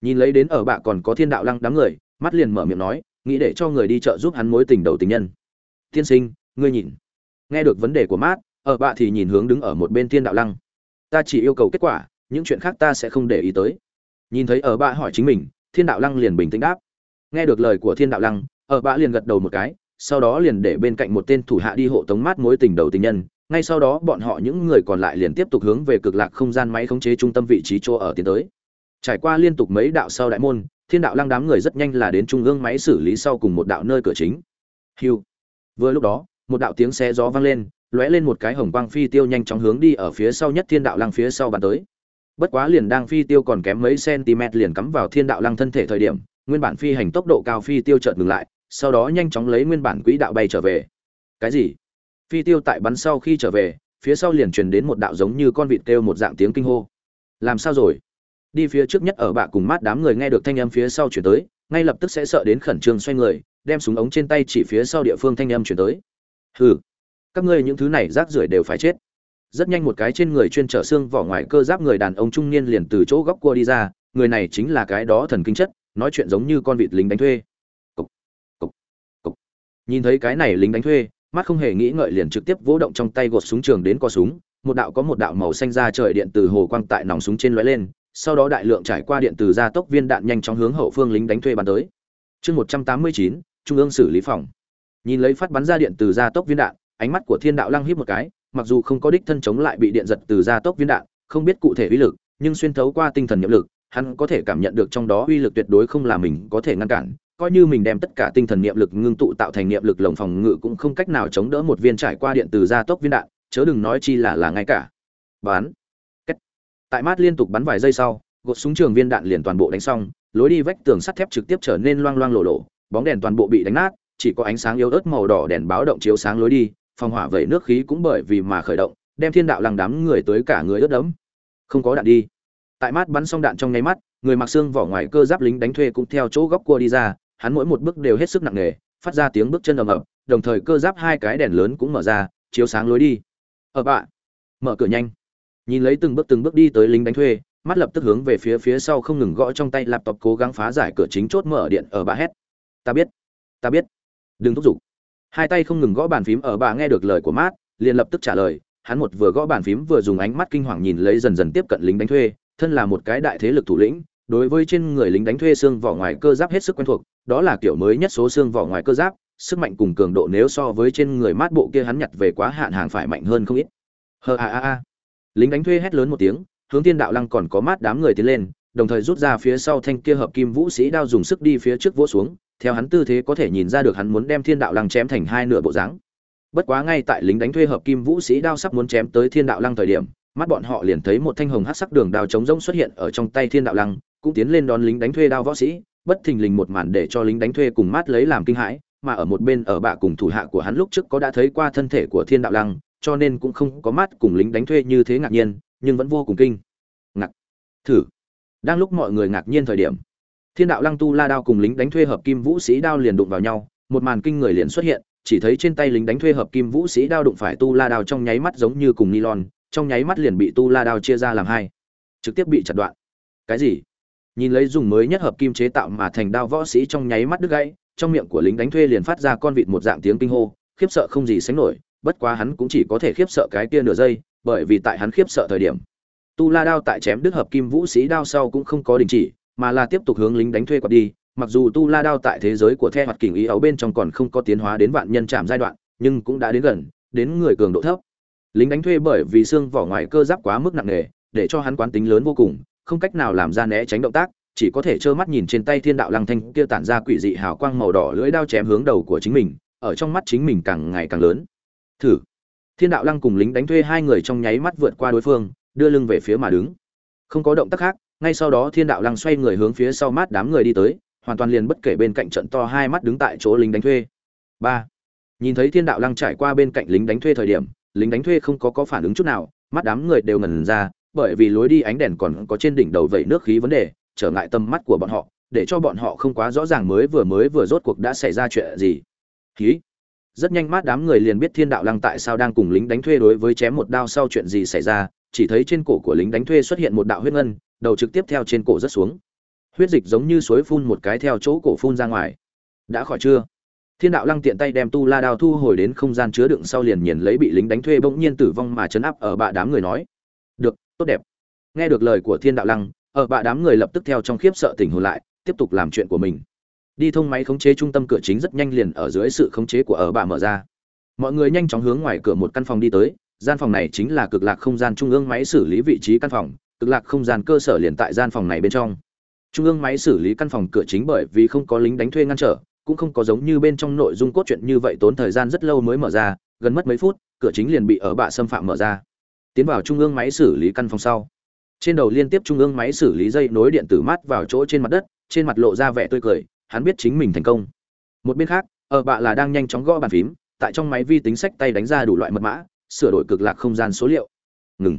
Nhìn lấy đến ở bạ còn có thiên đạo lăng đám người mắt liền mở miệng nói, nghĩ để cho người đi chợ giúp hắn mối tình đầu tình nhân. Tiên sinh, ngươi nhìn nghe được vấn đề của mát ở bạ thì nhìn hướng đứng ở một bên thiên đạo lăng. Ta chỉ yêu cầu kết quả, những chuyện khác ta sẽ không để ý tới. Nhìn thấy ở bạ hỏi chính mình, thiên đạo lăng liền bình tĩnh đáp. Nghe được lời của thiên đạo lăng, ở bạ liền gật đầu một cái, sau đó liền để bên cạnh một tên thủ hạ đi hộ tống mát mối tình đầu tình nhân. Ngay sau đó bọn họ những người còn lại liền tiếp tục hướng về cực lạc không gian máy khống chế trung tâm vị trí chỗ ở tiến tới. Trải qua liên tục mấy đạo sau đại môn, thiên đạo lăng đám người rất nhanh là đến trung ương máy xử lý sau cùng một đạo nơi cửa chính. Hiu vừa lúc đó một đạo tiếng xe gió vang lên, lóe lên một cái hồng quang phi tiêu nhanh chóng hướng đi ở phía sau nhất thiên đạo lăng phía sau bàn tới. Bất quá liền đang phi tiêu còn kém mấy cm liền cắm vào thiên đạo lăng thân thể thời điểm, nguyên bản phi hành tốc độ cao phi tiêu chợt ngừng lại, sau đó nhanh chóng lấy nguyên bản quỹ đạo bay trở về. Cái gì? Phi tiêu tại bắn sau khi trở về, phía sau liền truyền đến một đạo giống như con vịt kêu một dạng tiếng kinh hô. Làm sao rồi? Đi phía trước nhất ở bạ cùng mát đám người nghe được thanh âm phía sau chuyển tới, ngay lập tức sẽ sợ đến khẩn trương xoay người, đem súng ống trên tay chỉ phía sau địa phương thanh âm chuyển tới hừ các ngươi những thứ này rác rưởi đều phải chết. Rất nhanh một cái trên người chuyên trở xương vỏ ngoài cơ giáp người đàn ông trung niên liền từ chỗ góc cua đi ra người này chính là cái đó thần kinh chất nói chuyện giống như con vịt lính đánh thuê. Cục, cục, cục. nhìn thấy cái này lính đánh thuê mắt không hề nghĩ ngợi liền trực tiếp vỗ động trong tay gột súng trường đến co súng một đạo có một đạo màu xanh ra trời điện từ hồ quang tại nòng súng trên lóe lên sau đó đại lượng trải qua điện từ gia tốc viên đạn nhanh chóng hướng hậu phương lính đánh thuê bắn tới. Chương một trăm tám mươi chín trung ương xử lý phòng nhìn lấy phát bắn ra điện từ gia tốc viên đạn, ánh mắt của thiên đạo lăng híp một cái, mặc dù không có đích thân chống lại bị điện giật từ gia tốc viên đạn, không biết cụ thể uy lực, nhưng xuyên thấu qua tinh thần nhiệm lực, hắn có thể cảm nhận được trong đó uy lực tuyệt đối không là mình có thể ngăn cản, coi như mình đem tất cả tinh thần niệm lực ngưng tụ tạo thành niệm lực lồng phòng ngự cũng không cách nào chống đỡ một viên trải qua điện từ gia tốc viên đạn, chớ đừng nói chi là là ngay cả bán Kết. tại mát liên tục bắn vài giây sau, gột súng trường viên đạn liền toàn bộ đánh xong, lối đi vách tường sắt thép trực tiếp trở nên loang loang lộ lộ bóng đèn toàn bộ bị đánh nát chỉ có ánh sáng yếu ớt màu đỏ đèn báo động chiếu sáng lối đi, phòng hỏa vẩy nước khí cũng bởi vì mà khởi động, đem thiên đạo lăng đám người tới cả người ướt đẫm. Không có đạn đi. Tại mát bắn xong đạn trong nháy mắt, người mặc xương vỏ ngoài cơ giáp lính đánh thuê cũng theo chỗ góc cua đi ra, hắn mỗi một bước đều hết sức nặng nề, phát ra tiếng bước chân ầm ầm, đồng thời cơ giáp hai cái đèn lớn cũng mở ra, chiếu sáng lối đi. Ở bạ. Mở cửa nhanh. Nhìn lấy từng bước từng bước đi tới lính đánh thuê, mắt lập tức hướng về phía phía sau không ngừng gõ trong tay laptop cố gắng phá giải cửa chính chốt mở điện ở bà hét. Ta biết. Ta biết đừng thúc giục. Hai tay không ngừng gõ bàn phím ở bà nghe được lời của mát, liền lập tức trả lời, hắn một vừa gõ bàn phím vừa dùng ánh mắt kinh hoàng nhìn lấy dần dần tiếp cận lính đánh thuê, thân là một cái đại thế lực thủ lĩnh, đối với trên người lính đánh thuê xương vỏ ngoài cơ giáp hết sức quen thuộc, đó là kiểu mới nhất số xương vỏ ngoài cơ giáp, sức mạnh cùng cường độ nếu so với trên người mát bộ kia hắn nhặt về quá hạn hàng phải mạnh hơn không ít. Hờ a a a. Lính đánh thuê hét lớn một tiếng, hướng thiên đạo lăng còn có mát đám người tiến lên, đồng thời rút ra phía sau thanh kia hợp kim vũ sĩ đao dùng sức đi phía trước vỗ xuống theo hắn tư thế có thể nhìn ra được hắn muốn đem thiên đạo lăng chém thành hai nửa bộ dáng. Bất quá ngay tại lính đánh thuê hợp kim vũ sĩ đao sắp muốn chém tới thiên đạo lăng thời điểm, mắt bọn họ liền thấy một thanh hồng hát sắc đường đao trống rỗng xuất hiện ở trong tay thiên đạo lăng, cũng tiến lên đón lính đánh thuê đao võ sĩ, bất thình lình một màn để cho lính đánh thuê cùng mát lấy làm kinh hãi, mà ở một bên ở bạ cùng thủ hạ của hắn lúc trước có đã thấy qua thân thể của thiên đạo lăng, cho nên cũng không có mát cùng lính đánh thuê như thế ngạc nhiên, nhưng vẫn vô cùng kinh. Ngạc. Thử. Đang lúc mọi người ngạc nhiên thời điểm thiên đạo lăng tu la đao cùng lính đánh thuê hợp kim vũ sĩ đao liền đụng vào nhau, một màn kinh người liền xuất hiện, chỉ thấy trên tay lính đánh thuê hợp kim vũ sĩ đao đụng phải tu la đao trong nháy mắt giống như cùng nylon, trong nháy mắt liền bị tu la đao chia ra làm hai. Trực tiếp bị chặt đoạn. Cái gì? Nhìn lấy dùng mới nhất hợp kim chế tạo mà thành đao võ sĩ trong nháy mắt đứt gãy, trong miệng của lính đánh thuê liền phát ra con vịt một dạng tiếng kinh hô, khiếp sợ không gì sánh nổi, bất quá hắn cũng chỉ có thể khiếp sợ cái kia nửa giây, bởi vì tại hắn khiếp sợ thời điểm, tu la đao tại chém đứt hợp kim vũ sĩ đao sau cũng không có đình chỉ mà là tiếp tục hướng lính đánh thuê quạt đi, mặc dù tu la đao tại thế giới của the hoạt kình ý ấu bên trong còn không có tiến hóa đến vạn nhân chạm giai đoạn, nhưng cũng đã đến gần, đến người cường độ thấp. Lính đánh thuê bởi vì xương vỏ ngoài cơ giáp quá mức nặng nề, để cho hắn quán tính lớn vô cùng, không cách nào làm ra né tránh động tác, chỉ có thể trơ mắt nhìn trên tay thiên đạo lăng thanh kia tản ra quỷ dị hào quang màu đỏ lưỡi đao chém hướng đầu của chính mình, ở trong mắt chính mình càng ngày càng lớn. Thử. Thiên đạo lăng cùng lính đánh thuê hai người trong nháy mắt vượt qua đối phương, đưa lưng về phía mà đứng. Không có động tác khác ngay sau đó thiên đạo lăng xoay người hướng phía sau mát đám người đi tới, hoàn toàn liền bất kể bên cạnh trận to hai mắt đứng tại chỗ lính đánh thuê. Ba. Nhìn thấy thiên đạo lăng trải qua bên cạnh lính đánh thuê thời điểm, lính đánh thuê không có có phản ứng chút nào, mắt đám người đều ngẩn ra, bởi vì lối đi ánh đèn còn có trên đỉnh đầu vẩy nước khí vấn đề, trở ngại tâm mắt của bọn họ, để cho bọn họ không quá rõ ràng mới vừa mới vừa rốt cuộc đã xảy ra chuyện gì. Khí rất nhanh mắt đám người liền biết thiên đạo lăng tại sao đang cùng lính đánh thuê đối với chém một đao sau chuyện gì xảy ra chỉ thấy trên cổ của lính đánh thuê xuất hiện một đạo huyết ngân, đầu trực tiếp theo trên cổ rất xuống. Huyết dịch giống như suối phun một cái theo chỗ cổ phun ra ngoài. Đã khỏi chưa? Thiên đạo lăng tiện tay đem tu la đao thu hồi đến không gian chứa đựng sau liền nhìn lấy bị lính đánh thuê bỗng nhiên tử vong mà chấn áp ở bạ đám người nói. Được, tốt đẹp. Nghe được lời của thiên đạo lăng, ở bạ đám người lập tức theo trong khiếp sợ tỉnh hồn lại, tiếp tục làm chuyện của mình. Đi thông máy khống chế trung tâm cửa chính rất nhanh liền ở dưới sự khống chế của ở bạ mở ra. Mọi người nhanh chóng hướng ngoài cửa một căn phòng đi tới gian phòng này chính là cực lạc không gian trung ương máy xử lý vị trí căn phòng, cực lạc không gian cơ sở liền tại gian phòng này bên trong. Trung ương máy xử lý căn phòng cửa chính bởi vì không có lính đánh thuê ngăn trở, cũng không có giống như bên trong nội dung cốt truyện như vậy tốn thời gian rất lâu mới mở ra, gần mất mấy phút, cửa chính liền bị ở bạ xâm phạm mở ra. Tiến vào trung ương máy xử lý căn phòng sau. Trên đầu liên tiếp trung ương máy xử lý dây nối điện tử mát vào chỗ trên mặt đất, trên mặt lộ ra vẻ tươi cười, hắn biết chính mình thành công. Một bên khác, ở bạ là đang nhanh chóng gõ bàn phím, tại trong máy vi tính sách tay đánh ra đủ loại mật mã sửa đổi cực lạc không gian số liệu. Ngừng.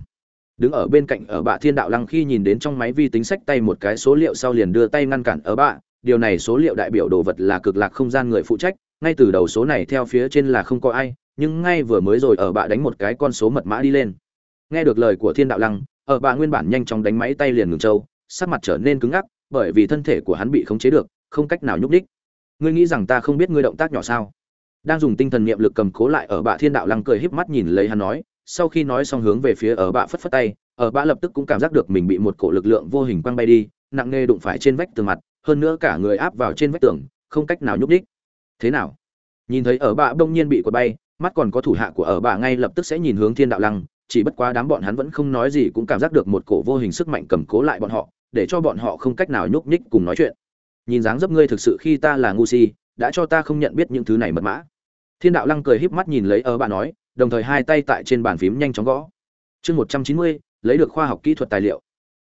Đứng ở bên cạnh ở bạ thiên đạo lăng khi nhìn đến trong máy vi tính sách tay một cái số liệu sau liền đưa tay ngăn cản ở bạ. Điều này số liệu đại biểu đồ vật là cực lạc không gian người phụ trách. Ngay từ đầu số này theo phía trên là không có ai, nhưng ngay vừa mới rồi ở bạ đánh một cái con số mật mã đi lên. Nghe được lời của thiên đạo lăng, ở bạ nguyên bản nhanh chóng đánh máy tay liền ngừng trâu, sắc mặt trở nên cứng ngắc, bởi vì thân thể của hắn bị khống chế được, không cách nào nhúc đích ngươi nghĩ rằng ta không biết ngươi động tác nhỏ sao? Đang dùng tinh thần niệm lực cầm cố lại ở bạ thiên đạo lăng cười híp mắt nhìn lấy hắn nói, sau khi nói xong hướng về phía ở bạ phất phất tay, ở bạ lập tức cũng cảm giác được mình bị một cổ lực lượng vô hình quăng bay đi, nặng nề đụng phải trên vách tường mặt, hơn nữa cả người áp vào trên vách tường, không cách nào nhúc đích thế nào? Nhìn thấy ở bạ đông nhiên bị quật bay, mắt còn có thủ hạ của ở bạ ngay lập tức sẽ nhìn hướng thiên đạo lăng, chỉ bất quá đám bọn hắn vẫn không nói gì cũng cảm giác được một cổ vô hình sức mạnh cầm cố lại bọn họ, để cho bọn họ không cách nào nhúc nhích cùng nói chuyện. Nhìn dáng dấp ngươi thực sự khi ta là ngu si, đã cho ta không nhận biết những thứ này mật mã thiên đạo lăng cười híp mắt nhìn lấy ở bạn nói, đồng thời hai tay tại trên bàn phím nhanh chóng gõ. Chương một trăm chín mươi, lấy được khoa học kỹ thuật tài liệu.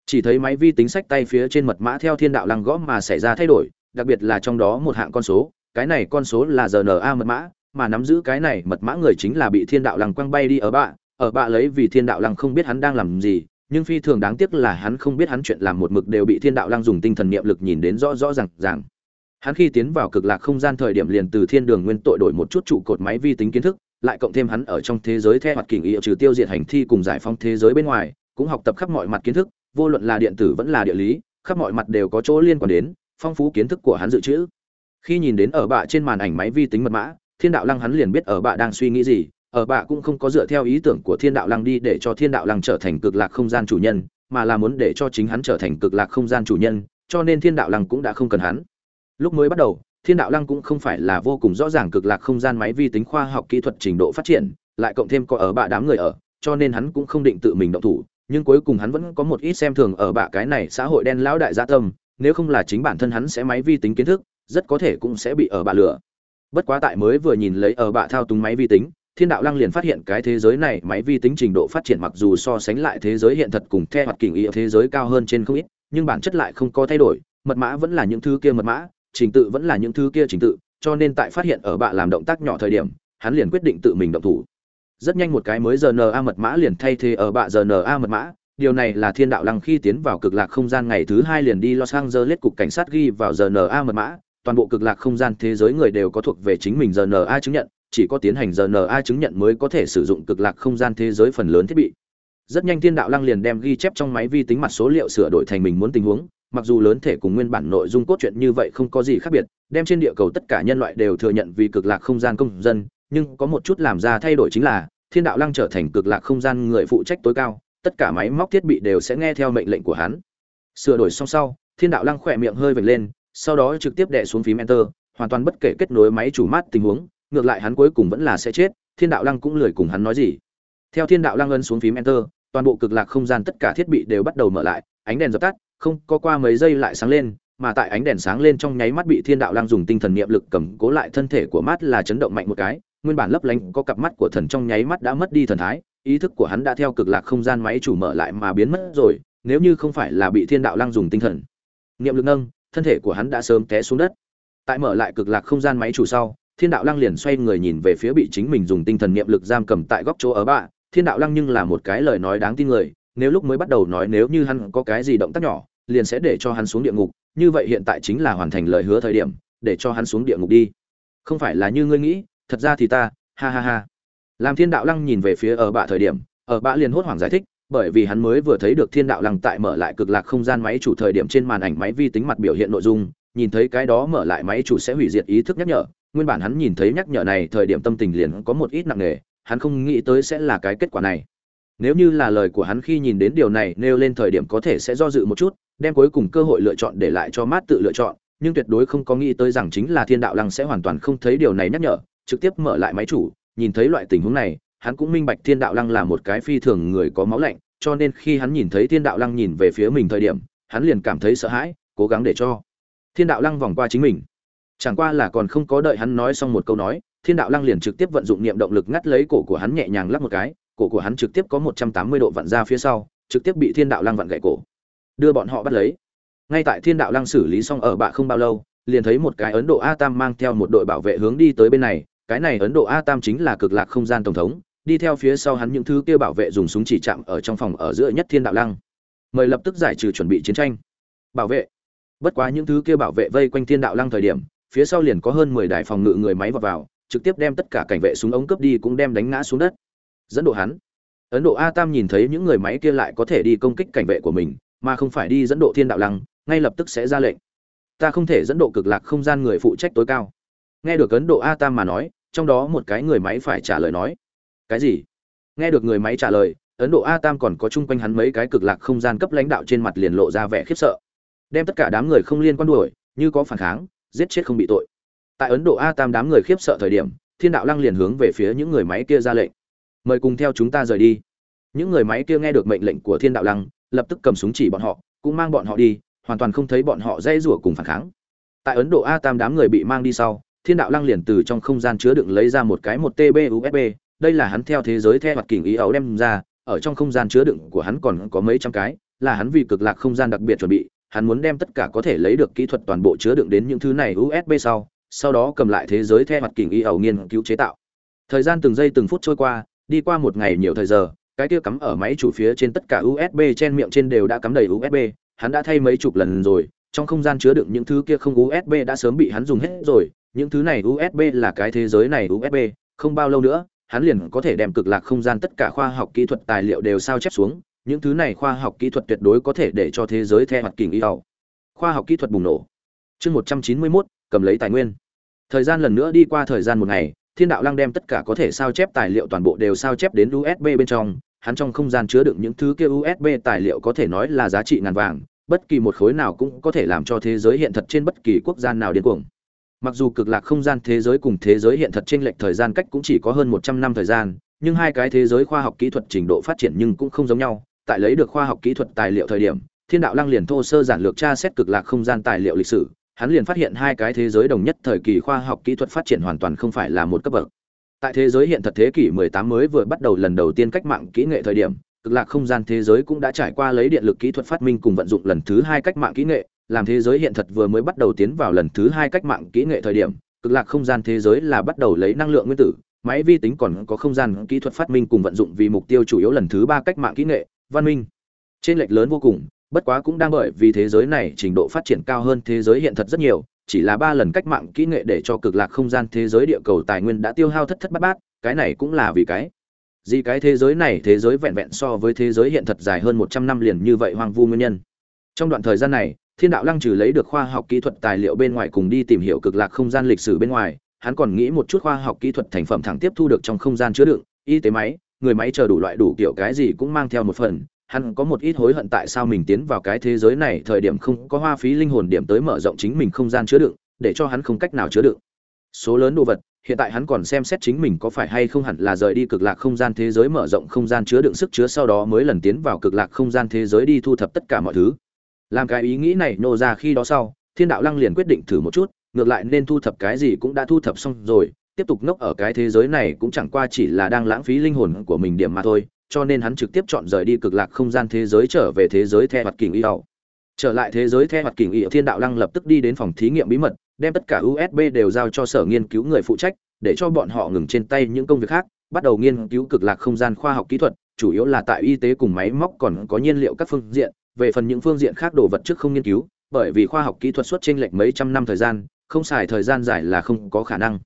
Chỉ thấy máy vi tính sách tay phía trên mật mã theo thiên đạo lăng gõ mà xảy ra thay đổi, đặc biệt là trong đó một hạng con số, cái này con số là rna mật mã, mà nắm giữ cái này mật mã người chính là bị thiên đạo lăng quăng bay đi ở bạ ở bạ lấy vì thiên đạo lăng không biết hắn đang làm gì, nhưng phi thường đáng tiếc là hắn không biết hắn chuyện làm một mực đều bị thiên đạo lăng dùng tinh thần niệm lực nhìn đến rõ rõ ràng ràng hắn khi tiến vào cực lạc không gian thời điểm liền từ thiên đường nguyên tội đổi một chút trụ cột máy vi tính kiến thức, lại cộng thêm hắn ở trong thế giới theo hoạt kỷ nghĩa trừ tiêu diệt hành thi cùng giải phóng thế giới bên ngoài, cũng học tập khắp mọi mặt kiến thức, vô luận là điện tử vẫn là địa lý, khắp mọi mặt đều có chỗ liên quan đến, phong phú kiến thức của hắn dự trữ. Khi nhìn đến ở bạ trên màn ảnh máy vi tính mật mã, thiên đạo lăng hắn liền biết ở bạ đang suy nghĩ gì, ở bạ cũng không có dựa theo ý tưởng của thiên đạo lăng đi để cho thiên đạo lăng trở thành cực lạc không gian chủ nhân, mà là muốn để cho chính hắn trở thành cực lạc không gian chủ nhân, cho nên thiên đạo lăng cũng đã không cần hắn lúc mới bắt đầu, thiên đạo lăng cũng không phải là vô cùng rõ ràng cực lạc không gian máy vi tính khoa học kỹ thuật trình độ phát triển, lại cộng thêm có ở bạ đám người ở, cho nên hắn cũng không định tự mình động thủ, nhưng cuối cùng hắn vẫn có một ít xem thường ở bạ cái này xã hội đen lão đại gia tâm, nếu không là chính bản thân hắn sẽ máy vi tính kiến thức, rất có thể cũng sẽ bị ở bạ lửa bất quá tại mới vừa nhìn lấy ở bạ thao túng máy vi tính, thiên đạo lăng liền phát hiện cái thế giới này máy vi tính trình độ phát triển mặc dù so sánh lại thế giới hiện thật cùng the hoặc kỷ ý thế giới cao hơn trên không ít, nhưng bản chất lại không có thay đổi, mật mã vẫn là những thứ kia mật mã trình tự vẫn là những thứ kia trình tự, cho nên tại phát hiện ở bạ làm động tác nhỏ thời điểm, hắn liền quyết định tự mình động thủ. Rất nhanh một cái mới rna mật mã liền thay thế ở bạ rna mật mã. Điều này là thiên đạo lăng khi tiến vào cực lạc không gian ngày thứ hai liền đi los angeles cục cảnh sát ghi vào rna mật mã. Toàn bộ cực lạc không gian thế giới người đều có thuộc về chính mình rna chứng nhận, chỉ có tiến hành rna chứng nhận mới có thể sử dụng cực lạc không gian thế giới phần lớn thiết bị. Rất nhanh thiên đạo lăng liền đem ghi chép trong máy vi tính mặt số liệu sửa đổi thành mình muốn tình huống mặc dù lớn thể cùng nguyên bản nội dung cốt truyện như vậy không có gì khác biệt, đem trên địa cầu tất cả nhân loại đều thừa nhận vì cực lạc không gian công dân, nhưng có một chút làm ra thay đổi chính là, thiên đạo lăng trở thành cực lạc không gian người phụ trách tối cao, tất cả máy móc thiết bị đều sẽ nghe theo mệnh lệnh của hắn. Sửa đổi xong sau, thiên đạo lăng khỏe miệng hơi vệt lên, sau đó trực tiếp đè xuống phím enter, hoàn toàn bất kể kết nối máy chủ mát tình huống, ngược lại hắn cuối cùng vẫn là sẽ chết, thiên đạo lăng cũng lười cùng hắn nói gì. Theo thiên đạo lăng ấn xuống phím enter, toàn bộ cực lạc không gian tất cả thiết bị đều bắt đầu mở lại, ánh đèn dập tắt không có qua mấy giây lại sáng lên, mà tại ánh đèn sáng lên trong nháy mắt bị thiên đạo lăng dùng tinh thần niệm lực cầm cố lại thân thể của mát là chấn động mạnh một cái, nguyên bản lấp lánh có cặp mắt của thần trong nháy mắt đã mất đi thần thái, ý thức của hắn đã theo cực lạc không gian máy chủ mở lại mà biến mất rồi, nếu như không phải là bị thiên đạo lăng dùng tinh thần niệm lực nâng, thân thể của hắn đã sớm té xuống đất. Tại mở lại cực lạc không gian máy chủ sau, thiên đạo lăng liền xoay người nhìn về phía bị chính mình dùng tinh thần niệm lực giam cầm tại góc chỗ ở bạ, thiên đạo lăng nhưng là một cái lời nói đáng tin người nếu lúc mới bắt đầu nói nếu như hắn có cái gì động tác nhỏ, liền sẽ để cho hắn xuống địa ngục, như vậy hiện tại chính là hoàn thành lời hứa thời điểm, để cho hắn xuống địa ngục đi. Không phải là như ngươi nghĩ, thật ra thì ta, ha ha ha. Làm thiên đạo lăng nhìn về phía ở bạ thời điểm, ở bạ liền hốt hoảng giải thích, bởi vì hắn mới vừa thấy được thiên đạo lăng tại mở lại cực lạc không gian máy chủ thời điểm trên màn ảnh máy vi tính mặt biểu hiện nội dung, nhìn thấy cái đó mở lại máy chủ sẽ hủy diệt ý thức nhắc nhở. Nguyên bản hắn nhìn thấy nhắc nhở này thời điểm tâm tình liền có một ít nặng nề, hắn không nghĩ tới sẽ là cái kết quả này nếu như là lời của hắn khi nhìn đến điều này nêu lên thời điểm có thể sẽ do dự một chút, đem cuối cùng cơ hội lựa chọn để lại cho mát tự lựa chọn, nhưng tuyệt đối không có nghĩ tới rằng chính là thiên đạo lăng sẽ hoàn toàn không thấy điều này nhắc nhở, trực tiếp mở lại máy chủ, nhìn thấy loại tình huống này, hắn cũng minh bạch thiên đạo lăng là một cái phi thường người có máu lạnh, cho nên khi hắn nhìn thấy thiên đạo lăng nhìn về phía mình thời điểm, hắn liền cảm thấy sợ hãi, cố gắng để cho thiên đạo lăng vòng qua chính mình. Chẳng qua là còn không có đợi hắn nói xong một câu nói, thiên đạo lăng liền trực tiếp vận dụng niệm động lực ngắt lấy cổ của hắn nhẹ nhàng lắc một cái cổ của hắn trực tiếp có một trăm tám mươi độ vặn ra phía sau, trực tiếp bị thiên đạo lăng vặn gãy cổ. Đưa bọn họ bắt lấy. Ngay tại thiên đạo lăng xử lý xong ở bạ không bao lâu, liền thấy một cái ấn độ a tam mang theo một đội bảo vệ hướng đi tới bên này. Cái này ấn độ a tam chính là cực lạc không gian tổng thống, đi theo phía sau hắn những thứ kia bảo vệ dùng súng chỉ chạm ở trong phòng ở giữa nhất thiên đạo lăng. Mời lập tức giải trừ chuẩn bị chiến tranh. Bảo vệ. Bất quá những thứ kia bảo vệ vây quanh thiên đạo lăng thời điểm, phía sau liền có hơn mười đài phòng ngự người máy vào vào, trực tiếp đem tất cả cảnh vệ súng ống cướp đi cũng đem đánh ngã xuống đất dẫn độ hắn. Ấn độ a tam nhìn thấy những người máy kia lại có thể đi công kích cảnh vệ của mình, mà không phải đi dẫn độ thiên đạo lăng, ngay lập tức sẽ ra lệnh. Ta không thể dẫn độ cực lạc không gian người phụ trách tối cao. Nghe được ấn độ a tam mà nói, trong đó một cái người máy phải trả lời nói. Cái gì? Nghe được người máy trả lời, ấn độ a tam còn có chung quanh hắn mấy cái cực lạc không gian cấp lãnh đạo trên mặt liền lộ ra vẻ khiếp sợ. Đem tất cả đám người không liên quan đuổi, như có phản kháng, giết chết không bị tội. Tại ấn độ a tam đám người khiếp sợ thời điểm, thiên đạo lăng liền hướng về phía những người máy kia ra lệnh mời cùng theo chúng ta rời đi. Những người máy kia nghe được mệnh lệnh của thiên đạo lăng, lập tức cầm súng chỉ bọn họ, cũng mang bọn họ đi, hoàn toàn không thấy bọn họ dây rủa cùng phản kháng. Tại ấn độ a tam đám người bị mang đi sau, thiên đạo lăng liền từ trong không gian chứa đựng lấy ra một cái một tb usb đây là hắn theo thế giới theo hoạt kình ý ấu đem ra, ở trong không gian chứa đựng của hắn còn có mấy trăm cái, là hắn vì cực lạc không gian đặc biệt chuẩn bị, hắn muốn đem tất cả có thể lấy được kỹ thuật toàn bộ chứa đựng đến những thứ này usb sau sau đó cầm lại thế giới theo hoạt kình ý ấu nghiên cứu chế tạo. Thời gian từng giây từng phút trôi qua đi qua một ngày nhiều thời giờ, cái kia cắm ở máy chủ phía trên tất cả usb trên miệng trên đều đã cắm đầy usb hắn đã thay mấy chục lần rồi, trong không gian chứa đựng những thứ kia không usb đã sớm bị hắn dùng hết rồi, những thứ này usb là cái thế giới này usb không bao lâu nữa, hắn liền có thể đem cực lạc không gian tất cả khoa học kỹ thuật tài liệu đều sao chép xuống, những thứ này khoa học kỹ thuật tuyệt đối có thể để cho thế giới theo mặt kình y tàu khoa học kỹ thuật bùng nổ. Chương một trăm chín mươi mốt, cầm lấy tài nguyên. Thời gian lần nữa đi qua thời gian một ngày thiên đạo lăng đem tất cả có thể sao chép tài liệu toàn bộ đều sao chép đến usb bên trong, hắn trong không gian chứa đựng những thứ kia usb tài liệu có thể nói là giá trị ngàn vàng, bất kỳ một khối nào cũng có thể làm cho thế giới hiện thật trên bất kỳ quốc gia nào điên cuồng. Mặc dù cực lạc không gian thế giới cùng thế giới hiện thật trên lệch thời gian cách cũng chỉ có hơn một trăm năm thời gian, nhưng hai cái thế giới khoa học kỹ thuật trình độ phát triển nhưng cũng không giống nhau. Tại lấy được khoa học kỹ thuật tài liệu thời điểm, thiên đạo lăng liền thô sơ giản lược tra xét cực lạc không gian tài liệu lịch sử hắn liền phát hiện hai cái thế giới đồng nhất thời kỳ khoa học kỹ thuật phát triển hoàn toàn không phải là một cấp bậc. Tại thế giới hiện thật thế kỷ 18 mới vừa bắt đầu lần đầu tiên cách mạng kỹ nghệ thời điểm, cực lạc không gian thế giới cũng đã trải qua lấy điện lực kỹ thuật phát minh cùng vận dụng lần thứ hai cách mạng kỹ nghệ, làm thế giới hiện thật vừa mới bắt đầu tiến vào lần thứ hai cách mạng kỹ nghệ thời điểm, cực lạc không gian thế giới là bắt đầu lấy năng lượng nguyên tử, máy vi tính còn có không gian kỹ thuật phát minh cùng vận dụng vì mục tiêu chủ yếu lần thứ ba cách mạng kỹ nghệ, văn minh. Trên lệch lớn vô cùng bất quá cũng đang bởi vì thế giới này trình độ phát triển cao hơn thế giới hiện thật rất nhiều, chỉ là ba lần cách mạng kỹ nghệ để cho cực lạc không gian thế giới địa cầu tài nguyên đã tiêu hao thất thất bát bát, cái này cũng là vì cái. Gì cái thế giới này, thế giới vẹn vẹn so với thế giới hiện thật dài hơn một trăm năm liền như vậy hoang vu nguyên nhân. Trong đoạn thời gian này, thiên đạo lăng trừ lấy được khoa học kỹ thuật tài liệu bên ngoài cùng đi tìm hiểu cực lạc không gian lịch sử bên ngoài, hắn còn nghĩ một chút khoa học kỹ thuật thành phẩm thẳng tiếp thu được trong không gian chứa đựng, y tế máy, người máy chờ đủ loại đủ kiểu cái gì cũng mang theo một phần hắn có một ít hối hận tại sao mình tiến vào cái thế giới này, thời điểm không có hoa phí linh hồn điểm tới mở rộng chính mình không gian chứa đựng, để cho hắn không cách nào chứa đựng. Số lớn đồ vật, hiện tại hắn còn xem xét chính mình có phải hay không hẳn là rời đi cực lạc không gian thế giới, mở rộng không gian chứa đựng sức chứa sau đó mới lần tiến vào cực lạc không gian thế giới đi thu thập tất cả mọi thứ. Làm cái ý nghĩ này nô ra khi đó sau, thiên đạo lăng liền quyết định thử một chút, ngược lại nên thu thập cái gì cũng đã thu thập xong rồi, tiếp tục ngốc ở cái thế giới này cũng chẳng qua chỉ là đang lãng phí linh hồn của mình điểm mà thôi cho nên hắn trực tiếp chọn rời đi cực lạc không gian thế giới trở về thế giới theo hoạt kình y ẩu trở lại thế giới theo hoạt kình y thiên đạo lăng lập tức đi đến phòng thí nghiệm bí mật, đem tất cả usb đều giao cho sở nghiên cứu người phụ trách, để cho bọn họ ngừng trên tay những công việc khác, bắt đầu nghiên cứu cực lạc không gian khoa học kỹ thuật, chủ yếu là tại y tế cùng máy móc còn có nhiên liệu các phương diện, về phần những phương diện khác đồ vật trước không nghiên cứu, bởi vì khoa học kỹ thuật xuất trên lệch mấy trăm năm thời gian, không xài thời gian dài là không có khả năng.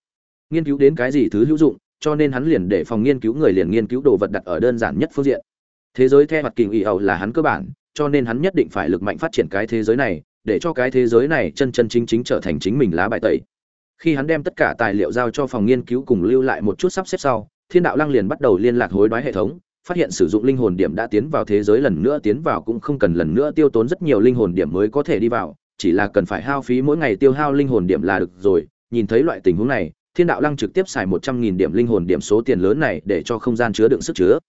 Nghiên cứu đến cái gì thứ hữu dụng cho nên hắn liền để phòng nghiên cứu người liền nghiên cứu đồ vật đặt ở đơn giản nhất phương diện. Thế giới theo mặt kình ỷ ẩu là hắn cơ bản, cho nên hắn nhất định phải lực mạnh phát triển cái thế giới này, để cho cái thế giới này chân chân chính chính trở thành chính mình lá bài tẩy. Khi hắn đem tất cả tài liệu giao cho phòng nghiên cứu cùng lưu lại một chút sắp xếp sau, thiên đạo lăng liền bắt đầu liên lạc hối đoái hệ thống, phát hiện sử dụng linh hồn điểm đã tiến vào thế giới lần nữa tiến vào cũng không cần lần nữa tiêu tốn rất nhiều linh hồn điểm mới có thể đi vào, chỉ là cần phải hao phí mỗi ngày tiêu hao linh hồn điểm là được rồi. Nhìn thấy loại tình huống này thiên đạo lăng trực tiếp xài một trăm nghìn điểm linh hồn điểm số tiền lớn này để cho không gian chứa đựng sức chứa.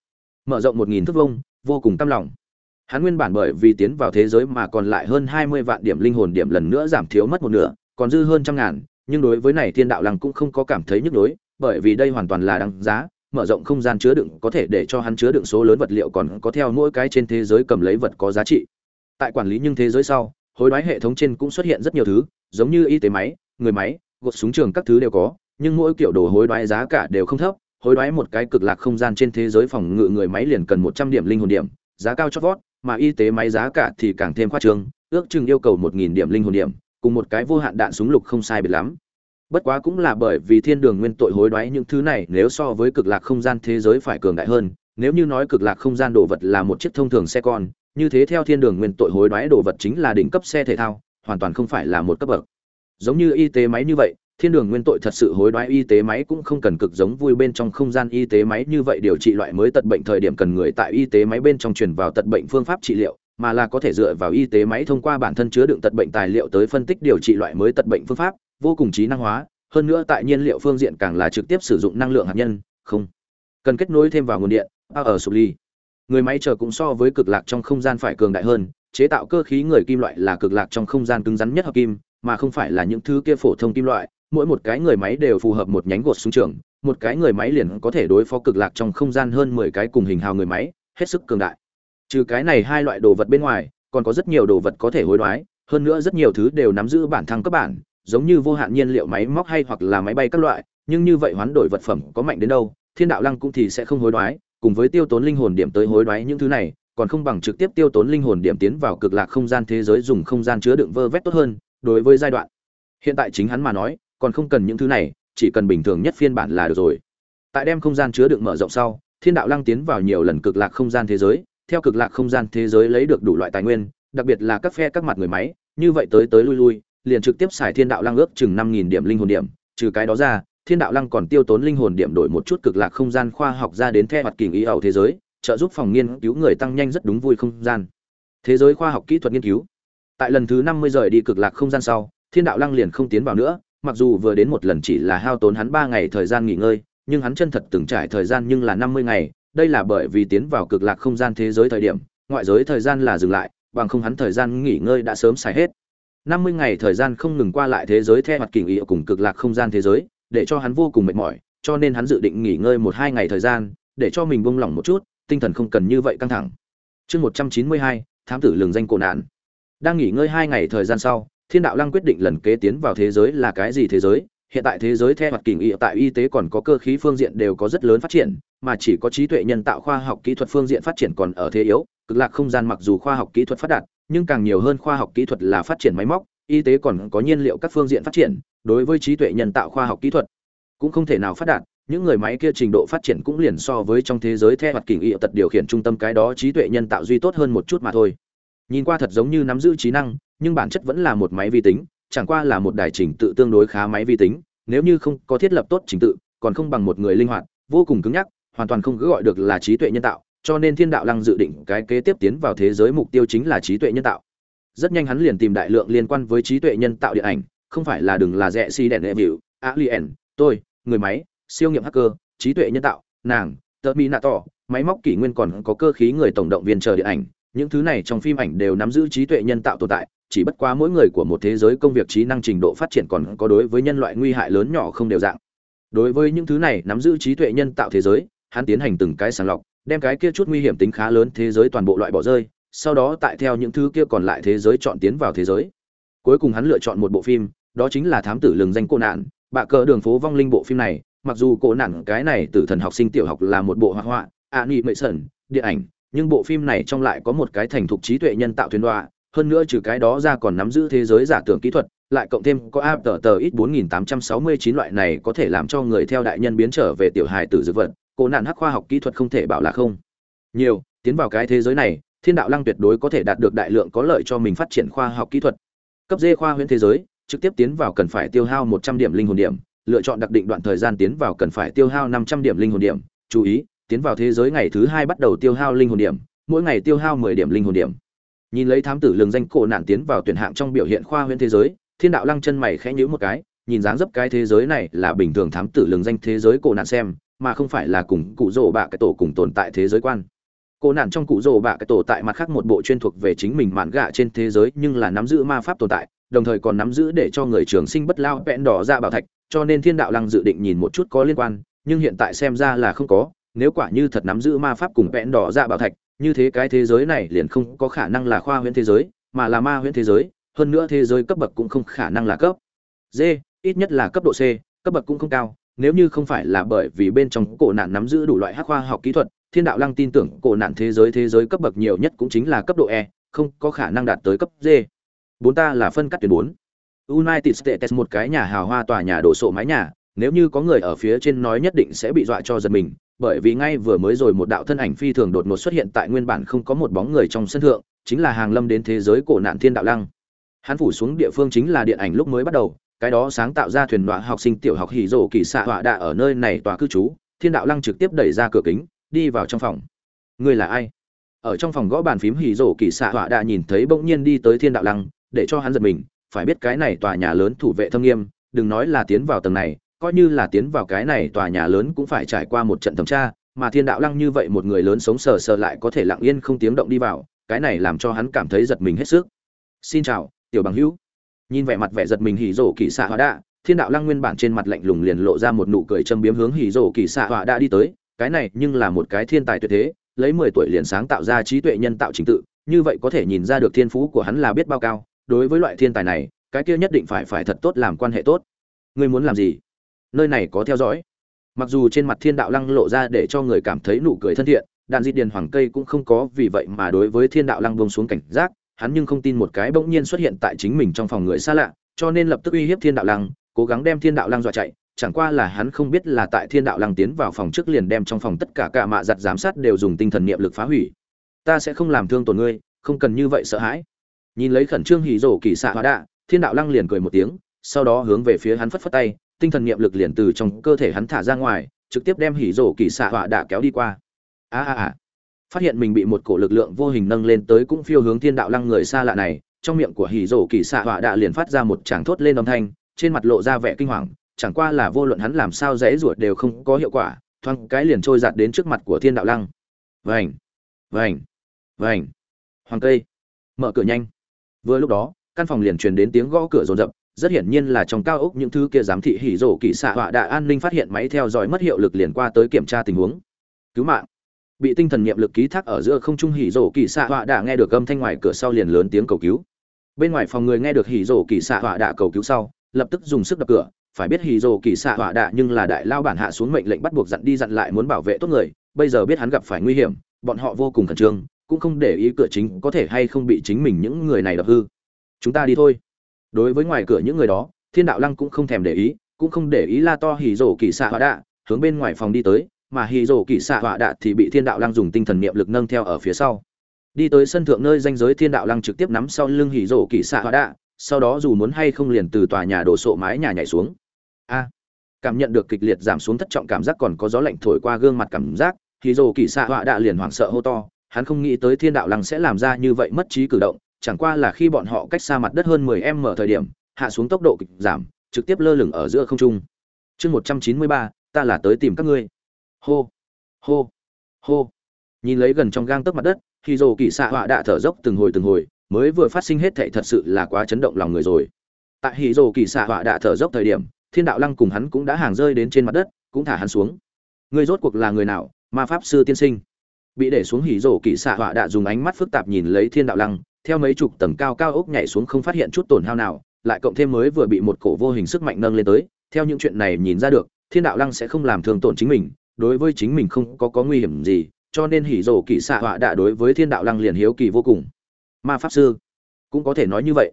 Mở rộng một nghìn thước vông vô cùng tâm lòng. Hắn nguyên bản bởi vì tiến vào thế giới mà còn lại hơn hai mươi vạn điểm linh hồn điểm lần nữa giảm thiếu mất một nửa, còn dư hơn trăm ngàn, nhưng đối với này thiên đạo lăng cũng không có cảm thấy nhức nhối, bởi vì đây hoàn toàn là đáng giá, mở rộng không gian chứa đựng có thể để cho hắn chứa đựng số lớn vật liệu còn có theo mỗi cái trên thế giới cầm lấy vật có giá trị. Tại quản lý nhưng thế giới sau, hối đoái hệ thống trên cũng xuất hiện rất nhiều thứ, giống như y tế máy, người máy, gột súng trường các thứ đều có nhưng mỗi kiểu đồ hối đoái giá cả đều không thấp, hối đoái một cái cực lạc không gian trên thế giới phòng ngự người máy liền cần một trăm điểm linh hồn điểm, giá cao chót vót, mà y tế máy giá cả thì càng thêm khoa trương, ước chừng yêu cầu một nghìn điểm linh hồn điểm, cùng một cái vô hạn đạn súng lục không sai biệt lắm. Bất quá cũng là bởi vì thiên đường nguyên tội hối đoái những thứ này, nếu so với cực lạc không gian thế giới phải cường đại hơn, nếu như nói cực lạc không gian đồ vật là một chiếc thông thường xe con, như thế theo thiên đường nguyên tội hối đoái đồ vật chính là đỉnh cấp xe thể thao, hoàn toàn không phải là một cấp bậc. Giống như y tế máy như vậy thiên đường nguyên tội thật sự hối đoái y tế máy cũng không cần cực giống vui bên trong không gian y tế máy như vậy điều trị loại mới tật bệnh thời điểm cần người tại y tế máy bên trong truyền vào tật bệnh phương pháp trị liệu, mà là có thể dựa vào y tế máy thông qua bản thân chứa đựng tật bệnh tài liệu tới phân tích điều trị loại mới tật bệnh phương pháp, vô cùng trí năng hóa, hơn nữa tại nhiên liệu phương diện càng là trực tiếp sử dụng năng lượng hạt nhân, không cần kết nối thêm vào nguồn điện ở sụp ly người máy chờ cũng so với cực lạc trong không gian phải cường đại hơn, chế tạo cơ khí người kim loại là cực lạc trong không gian cứng rắn nhất hợp kim, mà không phải là những thứ kia phổ thông kim loại mỗi một cái người máy đều phù hợp một nhánh gột súng trường, một cái người máy liền có thể đối phó cực lạc trong không gian hơn mười cái cùng hình hào người máy, hết sức cường đại. Trừ cái này hai loại đồ vật bên ngoài, còn có rất nhiều đồ vật có thể hối đoái, hơn nữa rất nhiều thứ đều nắm giữ bản thăng cấp bản, giống như vô hạn nhiên liệu máy móc hay hoặc là máy bay các loại, nhưng như vậy hoán đổi vật phẩm có mạnh đến đâu, thiên đạo lăng cũng thì sẽ không hối đoái, cùng với tiêu tốn linh hồn điểm tới hối đoái những thứ này, còn không bằng trực tiếp tiêu tốn linh hồn điểm tiến vào cực lạc không gian thế giới dùng không gian chứa đựng vơ vét tốt hơn, đối với giai đoạn. Hiện tại chính hắn mà nói còn không cần những thứ này, chỉ cần bình thường nhất phiên bản là được rồi. Tại đem không gian chứa đựng mở rộng sau, thiên đạo lăng tiến vào nhiều lần cực lạc không gian thế giới. Theo cực lạc không gian thế giới lấy được đủ loại tài nguyên, đặc biệt là các phe các mặt người máy, như vậy tới tới lui lui, liền trực tiếp xài thiên đạo lăng ước chừng năm nghìn điểm linh hồn điểm. Trừ cái đó ra, thiên đạo lăng còn tiêu tốn linh hồn điểm đổi một chút cực lạc không gian khoa học ra đến theo mặt kỳ ý ẩu thế giới, trợ giúp phòng nghiên cứu người tăng nhanh rất đúng vui không gian. Thế giới khoa học kỹ thuật nghiên cứu. Tại lần thứ năm mươi rời đi cực lạc không gian sau, thiên đạo lăng liền không tiến vào nữa mặc dù vừa đến một lần chỉ là hao tốn hắn ba ngày thời gian nghỉ ngơi, nhưng hắn chân thật từng trải thời gian nhưng là năm mươi ngày, đây là bởi vì tiến vào cực lạc không gian thế giới thời điểm, ngoại giới thời gian là dừng lại, bằng không hắn thời gian nghỉ ngơi đã sớm xài hết. Năm mươi ngày thời gian không ngừng qua lại thế giới theo mặt kình ý cùng cực lạc không gian thế giới, để cho hắn vô cùng mệt mỏi, cho nên hắn dự định nghỉ ngơi một hai ngày thời gian, để cho mình buông lỏng một chút, tinh thần không cần như vậy căng thẳng. Chương một trăm chín mươi hai, thám tử lường danh cổ nạn. Đang nghỉ ngơi hai ngày thời gian sau thiên đạo lăng quyết định lần kế tiến vào thế giới là cái gì thế giới? Hiện tại thế giới theo mặt kỳ nghị tại y tế còn có cơ khí phương diện đều có rất lớn phát triển, mà chỉ có trí tuệ nhân tạo khoa học kỹ thuật phương diện phát triển còn ở thế yếu, cực lạc không gian mặc dù khoa học kỹ thuật phát đạt, nhưng càng nhiều hơn khoa học kỹ thuật là phát triển máy móc, y tế còn có nhiên liệu các phương diện phát triển, đối với trí tuệ nhân tạo khoa học kỹ thuật cũng không thể nào phát đạt, những người máy kia trình độ phát triển cũng liền so với trong thế giới theo mặt kỳ nghị tật điều khiển trung tâm cái đó trí tuệ nhân tạo duy tốt hơn một chút mà thôi. Nhìn qua thật giống như nắm giữ trí năng nhưng bản chất vẫn là một máy vi tính, chẳng qua là một đài trình tự tương đối khá máy vi tính, nếu như không có thiết lập tốt trình tự, còn không bằng một người linh hoạt, vô cùng cứng nhắc, hoàn toàn không cứ gọi được là trí tuệ nhân tạo, cho nên thiên đạo lăng dự định cái kế tiếp tiến vào thế giới mục tiêu chính là trí tuệ nhân tạo. Rất nhanh hắn liền tìm đại lượng liên quan với trí tuệ nhân tạo điện ảnh, không phải là đừng là rẻ si đèn đệ biểu alien, tôi, người máy, siêu nghiệm hacker, trí tuệ nhân tạo, nàng tờ mỹ nạ tỏ máy móc kỷ nguyên còn có cơ khí người tổng động viên chờ điện ảnh, những thứ này trong phim ảnh đều nắm giữ trí tuệ nhân tạo tồn tại chỉ bất quá mỗi người của một thế giới công việc trí năng trình độ phát triển còn có đối với nhân loại nguy hại lớn nhỏ không đều dạng. Đối với những thứ này nắm giữ trí tuệ nhân tạo thế giới, hắn tiến hành từng cái sàng lọc, đem cái kia chút nguy hiểm tính khá lớn thế giới toàn bộ loại bỏ rơi, sau đó tại theo những thứ kia còn lại thế giới chọn tiến vào thế giới. Cuối cùng hắn lựa chọn một bộ phim, đó chính là thám tử lừng danh cô nạn, bạ cờ đường phố vong linh bộ phim này, mặc dù cô nạn cái này tử thần học sinh tiểu học là một bộ hoạt họa ạ nghị mệ sẩn điện ảnh, nhưng bộ phim này trong lại có một cái thành thục trí tuệ nhân tạo thuyền đoạ hơn nữa trừ cái đó ra còn nắm giữ thế giới giả tưởng kỹ thuật, lại cộng thêm có áp tờ tờ ít 4869 loại này có thể làm cho người theo đại nhân biến trở về tiểu hài tử dược vật, cô nạn hắc khoa học kỹ thuật không thể bảo là không. Nhiều, tiến vào cái thế giới này, thiên đạo lăng tuyệt đối có thể đạt được đại lượng có lợi cho mình phát triển khoa học kỹ thuật. Cấp d khoa huyễn thế giới, trực tiếp tiến vào cần phải tiêu hao 100 điểm linh hồn điểm, lựa chọn đặc định đoạn thời gian tiến vào cần phải tiêu hao 500 điểm linh hồn điểm, chú ý, tiến vào thế giới ngày thứ hai bắt đầu tiêu hao linh hồn điểm, mỗi ngày tiêu hao 10 điểm linh hồn điểm nhìn lấy thám tử lường danh cổ nạn tiến vào tuyển hạng trong biểu hiện khoa huyễn thế giới, thiên đạo lăng chân mày khẽ nhíu một cái, nhìn dáng dấp cái thế giới này là bình thường thám tử lường danh thế giới cổ nạn xem, mà không phải là cùng cụ rỗ bạ cái tổ cùng tồn tại thế giới quan. Cổ nạn trong cụ rỗ bạ cái tổ tại mặt khác một bộ chuyên thuộc về chính mình mạn gạ trên thế giới nhưng là nắm giữ ma pháp tồn tại, đồng thời còn nắm giữ để cho người trường sinh bất lao vẹn đỏ ra bảo thạch, cho nên thiên đạo lăng dự định nhìn một chút có liên quan, nhưng hiện tại xem ra là không có, nếu quả như thật nắm giữ ma pháp cùng vẹn đỏ ra bảo thạch như thế cái thế giới này liền không có khả năng là khoa huyễn thế giới, mà là ma huyễn thế giới, hơn nữa thế giới cấp bậc cũng không khả năng là cấp. D ít nhất là cấp độ c, cấp bậc cũng không cao, nếu như không phải là bởi vì bên trong cổ nạn nắm giữ đủ loại hắc khoa học kỹ thuật, thiên đạo lăng tin tưởng cổ nạn thế giới thế giới cấp bậc nhiều nhất cũng chính là cấp độ e không có khả năng đạt tới cấp d bốn ta là phân cắt tuyến bốn. United states một cái nhà hào hoa tòa nhà đổ sộ mái nhà, nếu như có người ở phía trên nói nhất định sẽ bị dọa cho giật mình bởi vì ngay vừa mới rồi một đạo thân ảnh phi thường đột ngột xuất hiện tại nguyên bản không có một bóng người trong sân thượng, chính là hàng lâm đến thế giới cổ nạn thiên đạo lăng. Hắn phủ xuống địa phương chính là điện ảnh lúc mới bắt đầu, cái đó sáng tạo ra thuyền đoạn học sinh tiểu học hỉ rồ kỳ xạ họa đạ ở nơi này tòa cư trú, thiên đạo lăng trực tiếp đẩy ra cửa kính, đi vào trong phòng. Người là ai? Ở trong phòng gõ bàn phím hỉ rồ kỳ xạ họa đạ nhìn thấy bỗng nhiên đi tới thiên đạo lăng, để cho hắn giật mình, phải biết cái này tòa nhà lớn thủ vệ thâm nghiêm, đừng nói là tiến vào tầng này coi như là tiến vào cái này tòa nhà lớn cũng phải trải qua một trận thẩm tra, mà thiên đạo lăng như vậy một người lớn sống sờ sờ lại có thể lặng yên không tiếng động đi vào, cái này làm cho hắn cảm thấy giật mình hết sức. Xin chào, tiểu bằng hữu. Nhìn vẻ mặt vẻ giật mình hỉ rồ kỳ xạ hóa đạ, thiên đạo lăng nguyên bản trên mặt lạnh lùng liền lộ ra một nụ cười châm biếm hướng hỉ rồ kỳ xạ họa đã đi tới, cái này nhưng là một cái thiên tài tuyệt thế, lấy mười tuổi liền sáng tạo ra trí tuệ nhân tạo chính tự, như vậy có thể nhìn ra được thiên phú của hắn là biết bao cao, đối với loại thiên tài này, cái kia nhất định phải phải thật tốt làm quan hệ tốt. Ngươi muốn làm gì? Nơi này có theo dõi. Mặc dù trên mặt thiên đạo lăng lộ ra để cho người cảm thấy nụ cười thân thiện, đạn di điền hoàng cây cũng không có vì vậy mà đối với thiên đạo lăng bông xuống cảnh giác, hắn nhưng không tin một cái bỗng nhiên xuất hiện tại chính mình trong phòng người xa lạ, cho nên lập tức uy hiếp thiên đạo lăng, cố gắng đem thiên đạo lăng dọa chạy, chẳng qua là hắn không biết là tại thiên đạo lăng tiến vào phòng trước liền đem trong phòng tất cả cả mạ giặt giám sát đều dùng tinh thần niệm lực phá hủy. Ta sẽ không làm thương tổn ngươi, không cần như vậy sợ hãi. Nhìn lấy khẩn trương hỉ rổ kỳ xạ hóa đạ, thiên đạo lăng liền cười một tiếng, sau đó hướng về phía hắn phất phất tay tinh thần niệm lực liền từ trong cơ thể hắn thả ra ngoài, trực tiếp đem hỉ rổ kỳ xạ họa đã kéo đi qua. A a a. Phát hiện mình bị một cổ lực lượng vô hình nâng lên tới cũng phiêu hướng thiên đạo lăng người xa lạ này, trong miệng của hỉ rổ kỳ xạ họa đã liền phát ra một tràng thốt lên âm thanh, trên mặt lộ ra vẻ kinh hoàng, chẳng qua là vô luận hắn làm sao dễ ruột đều không có hiệu quả, thoáng cái liền trôi giạt đến trước mặt của thiên đạo lăng. Vành vành vành. Hoàng cây. Mở cửa nhanh. Vừa lúc đó, căn phòng liền truyền đến tiếng gõ cửa rồn rập rất hiển nhiên là trong cao ốc những thứ kia giám thị hỉ rổ kỳ xạ họa đại an ninh phát hiện máy theo dõi mất hiệu lực liền qua tới kiểm tra tình huống. Cứu mạng. Bị tinh thần niệm lực ký thác ở giữa không trung hỉ rổ kỳ xạ họa đã nghe được âm thanh ngoài cửa sau liền lớn tiếng cầu cứu. Bên ngoài phòng người nghe được hỉ rổ kỳ xạ họa đã cầu cứu sau, lập tức dùng sức đập cửa. Phải biết hỉ rổ kỳ xạ họa đã nhưng là đại lao bản hạ xuống mệnh lệnh bắt buộc dặn đi dặn lại muốn bảo vệ tốt người. Bây giờ biết hắn gặp phải nguy hiểm, bọn họ vô cùng khẩn trương, cũng không để ý cửa chính có thể hay không bị chính mình những người này đập hư. Chúng ta đi thôi đối với ngoài cửa những người đó, thiên đạo lăng cũng không thèm để ý, cũng không để ý la to hì rổ kỳ xạ họa đạ, hướng bên ngoài phòng đi tới, mà hì rổ kỳ xạ họa đạ thì bị thiên đạo lăng dùng tinh thần niệm lực nâng theo ở phía sau. Đi tới sân thượng nơi danh giới, thiên đạo lăng trực tiếp nắm sau lưng hì rổ kỳ xạ họa đạ, sau đó dù muốn hay không liền từ tòa nhà đổ sộ mái nhà nhảy xuống. A! Cảm nhận được kịch liệt giảm xuống thất trọng cảm giác còn có gió lạnh thổi qua gương mặt cảm giác hì rổ kỳ xạ họa đạ liền hoảng sợ hô to, hắn không nghĩ tới thiên đạo lăng sẽ làm ra như vậy mất trí cử động chẳng qua là khi bọn họ cách xa mặt đất hơn 10 m thời điểm, hạ xuống tốc độ kịch giảm, trực tiếp lơ lửng ở giữa không trung. Chương 193, ta là tới tìm các ngươi. Hô, hô, hô. Nhìn lấy gần trong gang tấc mặt đất, khi Dụ Kỳ sạ Họa đã thở dốc từng hồi từng hồi, mới vừa phát sinh hết thảy thật sự là quá chấn động lòng người rồi. Tại Hỉ Dụ Kỳ sạ Họa đã thở dốc thời điểm, Thiên Đạo Lăng cùng hắn cũng đã hàng rơi đến trên mặt đất, cũng thả hắn xuống. Ngươi rốt cuộc là người nào? Ma pháp sư tiên sinh. Bị để xuống Hỉ Dụ Kỳ sạ Họa đã dùng ánh mắt phức tạp nhìn lấy Thiên Đạo Lăng, theo mấy chục tầng cao cao ốc nhảy xuống không phát hiện chút tổn hao nào, lại cộng thêm mới vừa bị một cổ vô hình sức mạnh nâng lên tới, theo những chuyện này nhìn ra được, Thiên đạo lăng sẽ không làm thương tổn chính mình, đối với chính mình không có có nguy hiểm gì, cho nên hỉ rồ kỳ xạ họa đã đối với Thiên đạo lăng liền hiếu kỳ vô cùng. Ma pháp sư, cũng có thể nói như vậy.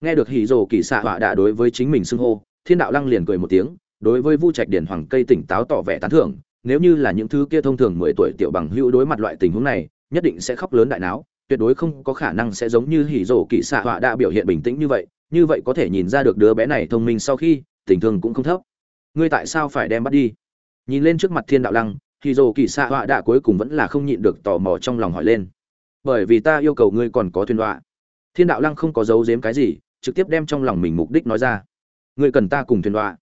Nghe được hỉ rồ kỳ xạ họa đã đối với chính mình xưng hô, Thiên đạo lăng liền cười một tiếng, đối với Vu Trạch Điển Hoàng cây tỉnh táo tỏ vẻ tán thưởng, nếu như là những thứ kia thông thường mười tuổi tiểu bằng hữu đối mặt loại tình huống này, nhất định sẽ khóc lớn đại náo, tuyệt đối không có khả năng sẽ giống như hỉ rổ kỳ xạ họa đã biểu hiện bình tĩnh như vậy như vậy có thể nhìn ra được đứa bé này thông minh sau khi, tình thương cũng không thấp. Ngươi tại sao phải đem bắt đi? Nhìn lên trước mặt thiên đạo lăng, hỉ rổ kỳ xạ họa đã cuối cùng vẫn là không nhịn được tò mò trong lòng hỏi lên. Bởi vì ta yêu cầu ngươi còn có thuyền đọa thiên đạo lăng không có giấu giếm cái gì, trực tiếp đem trong lòng mình mục đích nói ra. Ngươi cần ta cùng thuyền đọa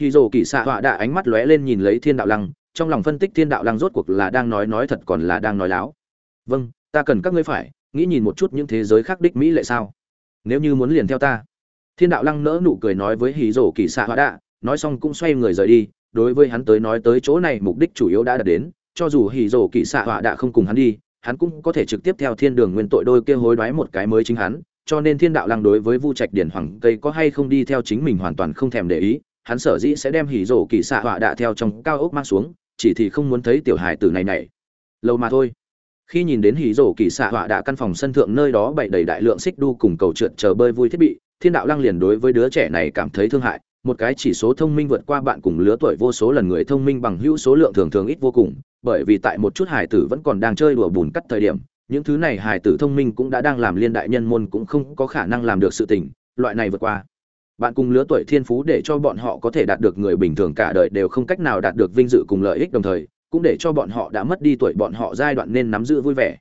hỉ rổ kỳ xạ họa đã ánh mắt lóe lên nhìn lấy thiên đạo lăng, trong lòng phân tích thiên đạo lăng rốt cuộc là đang nói nói thật còn là đang nói láo. Vâng ta cần các ngươi phải, nghĩ nhìn một chút những thế giới khác đích mỹ lệ sao? Nếu như muốn liền theo ta. Thiên đạo lăng nỡ nụ cười nói với hí rổ kỳ xạ hóa đạ, nói xong cũng xoay người rời đi, đối với hắn tới nói tới chỗ này mục đích chủ yếu đã đạt đến, cho dù hí rổ kỳ xạ hóa đạ không cùng hắn đi, hắn cũng có thể trực tiếp theo thiên đường nguyên tội đôi kia hối đoái một cái mới chính hắn, cho nên thiên đạo lăng đối với vu trạch điển hoàng cây có hay không đi theo chính mình hoàn toàn không thèm để ý, hắn sở dĩ sẽ đem hỉ rổ kỳ xạ họa đạ theo trong cao ốc mang xuống, chỉ thì không muốn thấy tiểu hài tử này này. Lâu mà thôi khi nhìn đến hí rổ kỳ xạ họa đã căn phòng sân thượng nơi đó bày đầy đại lượng xích đu cùng cầu trượt chờ bơi vui thiết bị, thiên đạo lăng liền đối với đứa trẻ này cảm thấy thương hại, một cái chỉ số thông minh vượt qua bạn cùng lứa tuổi vô số lần người thông minh bằng hữu số lượng thường thường ít vô cùng, bởi vì tại một chút hải tử vẫn còn đang chơi đùa bùn cắt thời điểm, những thứ này hải tử thông minh cũng đã đang làm liên đại nhân môn cũng không có khả năng làm được sự tình, loại này vượt qua. Bạn cùng lứa tuổi thiên phú để cho bọn họ có thể đạt được người bình thường cả đời đều không cách nào đạt được vinh dự cùng lợi ích đồng thời cũng để cho bọn họ đã mất đi tuổi bọn họ giai đoạn nên nắm giữ vui vẻ.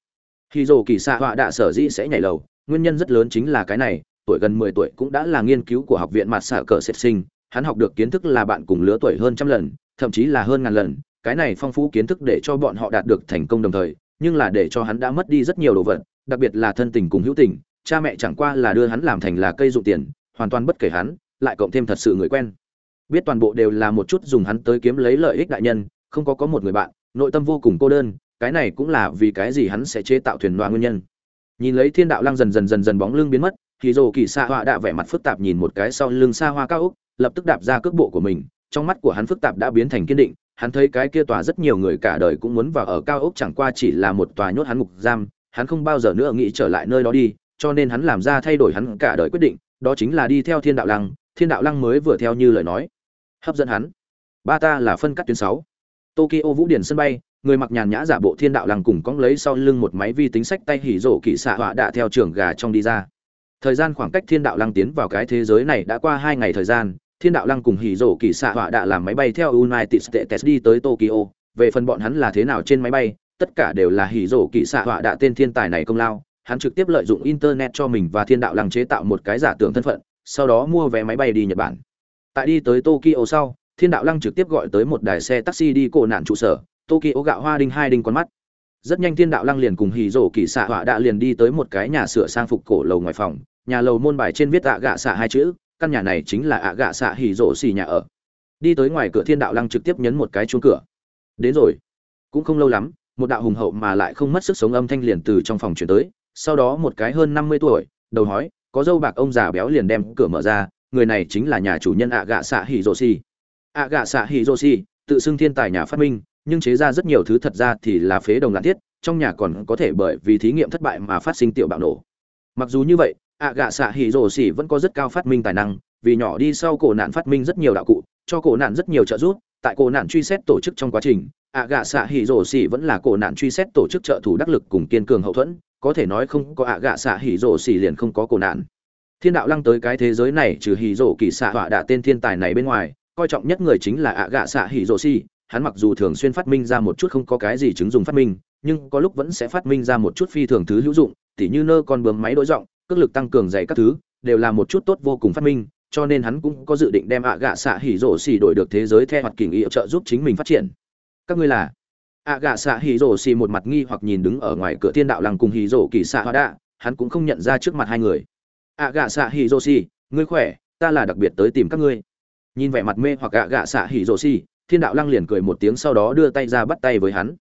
Khi dồ kỳ xạ họa đạ sở dĩ sẽ nhảy lầu, nguyên nhân rất lớn chính là cái này, tuổi gần mười tuổi cũng đã là nghiên cứu của học viện mặt xạ cờ sệt sinh, hắn học được kiến thức là bạn cùng lứa tuổi hơn trăm lần, thậm chí là hơn ngàn lần, cái này phong phú kiến thức để cho bọn họ đạt được thành công đồng thời, nhưng là để cho hắn đã mất đi rất nhiều đồ vật, đặc biệt là thân tình cùng hữu tình, cha mẹ chẳng qua là đưa hắn làm thành là cây dụng tiền, hoàn toàn bất kể hắn, lại cộng thêm thật sự người quen. Biết toàn bộ đều là một chút dùng hắn tới kiếm lấy lợi ích đại nhân không có có một người bạn, nội tâm vô cùng cô đơn, cái này cũng là vì cái gì hắn sẽ chế tạo thuyền đoa nguyên nhân. Nhìn lấy thiên đạo lăng dần dần dần dần bóng lưng biến mất thì dồ kỳ xa hoa đã vẻ mặt phức tạp nhìn một cái sau lưng xa hoa cao úc, lập tức đạp ra cước bộ của mình, trong mắt của hắn phức tạp đã biến thành kiên định, hắn thấy cái kia tòa rất nhiều người cả đời cũng muốn vào ở cao ốc chẳng qua chỉ là một tòa nhốt hắn ngục giam, hắn không bao giờ nữa nghĩ trở lại nơi đó đi, cho nên hắn làm ra thay đổi hắn cả đời quyết định, đó chính là đi theo thiên đạo lăng, thiên đạo lăng mới vừa theo như lời nói. Hấp dẫn hắn. Ba ta là phân cắt tuyến sáu tokyo vũ điển sân bay, người mặc nhàn nhã giả bộ thiên đạo lăng cùng cóng lấy sau lưng một máy vi tính sách tay hỉ rổ kỵ xạ họa đã theo trường gà trong đi ra. Thời gian khoảng cách thiên đạo lăng tiến vào cái thế giới này đã qua hai ngày thời gian, thiên đạo lăng cùng hỉ rổ kỳ xạ họa đã làm máy bay theo united states đi tới tokyo. Về phần bọn hắn là thế nào trên máy bay, tất cả đều là hỉ rổ kỳ xạ họa đã tên thiên tài này công lao. Hắn trực tiếp lợi dụng internet cho mình và thiên đạo lăng chế tạo một cái giả tưởng thân phận, sau đó mua vé máy bay đi nhật bản. Tại đi tới tokyo sau thiên đạo lăng trực tiếp gọi tới một đài xe taxi đi cổ nạn trụ sở, tokyo gạo hoa đinh hai đinh con mắt. Rất nhanh thiên đạo lăng liền cùng hì rổ kỳ xạ họa đã liền đi tới một cái nhà sửa sang phục cổ lầu ngoài phòng, nhà lầu môn bài trên viết ạ gạ xạ hai chữ, căn nhà này chính là ạ gạ xạ hì rổ xì nhà ở. Đi tới ngoài cửa thiên đạo lăng trực tiếp nhấn một cái chuông cửa. Đến rồi. Cũng không lâu lắm, một đạo hùng hậu mà lại không mất sức sống âm thanh liền từ trong phòng chuyển tới, sau đó một cái hơn năm mươi tuổi, đầu hói, có dâu bạc ông già béo liền đem cửa mở ra, người này chính là nhà chủ nhân ạ gạ xạ hì rổ xì ạ gạ xạ hỉ rổ xì, tự xưng thiên tài nhà phát minh, nhưng chế ra rất nhiều thứ thật ra thì là phế đồng lạn thiết, trong nhà còn có thể bởi vì thí nghiệm thất bại mà phát sinh tiểu bạo nổ. Mặc dù như vậy ạ gạ xạ hỉ rổ xỉ vẫn có rất cao phát minh tài năng, vì nhỏ đi sau cổ nạn phát minh rất nhiều đạo cụ, cho cổ nạn rất nhiều trợ giúp, tại cổ nạn truy xét tổ chức trong quá trình ạ gạ xạ hỉ rổ xỉ vẫn là cổ nạn truy xét tổ chức trợ thủ đắc lực cùng kiên cường hậu thuẫn, có thể nói không có ạ gạ xạ hỉ rổ xỉ liền không có cổ nạn. Thiên đạo lăng tới cái thế giới này trừ hỉ rổ kỳ xạ họa đạ tên thiên tài này bên ngoài coi trọng nhất người chính là ạ gạ xạ hỉ rồ xỉ hắn mặc dù thường xuyên phát minh ra một chút không có cái gì chứng dùng phát minh, nhưng có lúc vẫn sẽ phát minh ra một chút phi thường thứ hữu dụng, tỉ như nơ con bướm máy đổi giọng, cước lực tăng cường dày các thứ, đều là một chút tốt vô cùng phát minh, cho nên hắn cũng có dự định đem ạ gạ xạ hỉ rổ xỉ đổi được thế giới theo mặt kình ý trợ giúp chính mình phát triển. Các ngươi là? ạ gạ xạ hỉ rổ xỉ một mặt nghi hoặc nhìn đứng ở ngoài cửa thiên đạo lăng cùng hỉ rổ kỳ xạ hoa đạ, hắn cũng không nhận ra trước mặt hai người. ạ gạ xạ hỉ rổ xỉ, ngươi khỏe, ta là đặc biệt tới tìm các ngươi. Nhìn vẻ mặt mê hoặc gạ gạ xạ hỉ rồ xì, thiên đạo lăng liền cười một tiếng sau đó đưa tay ra bắt tay với hắn.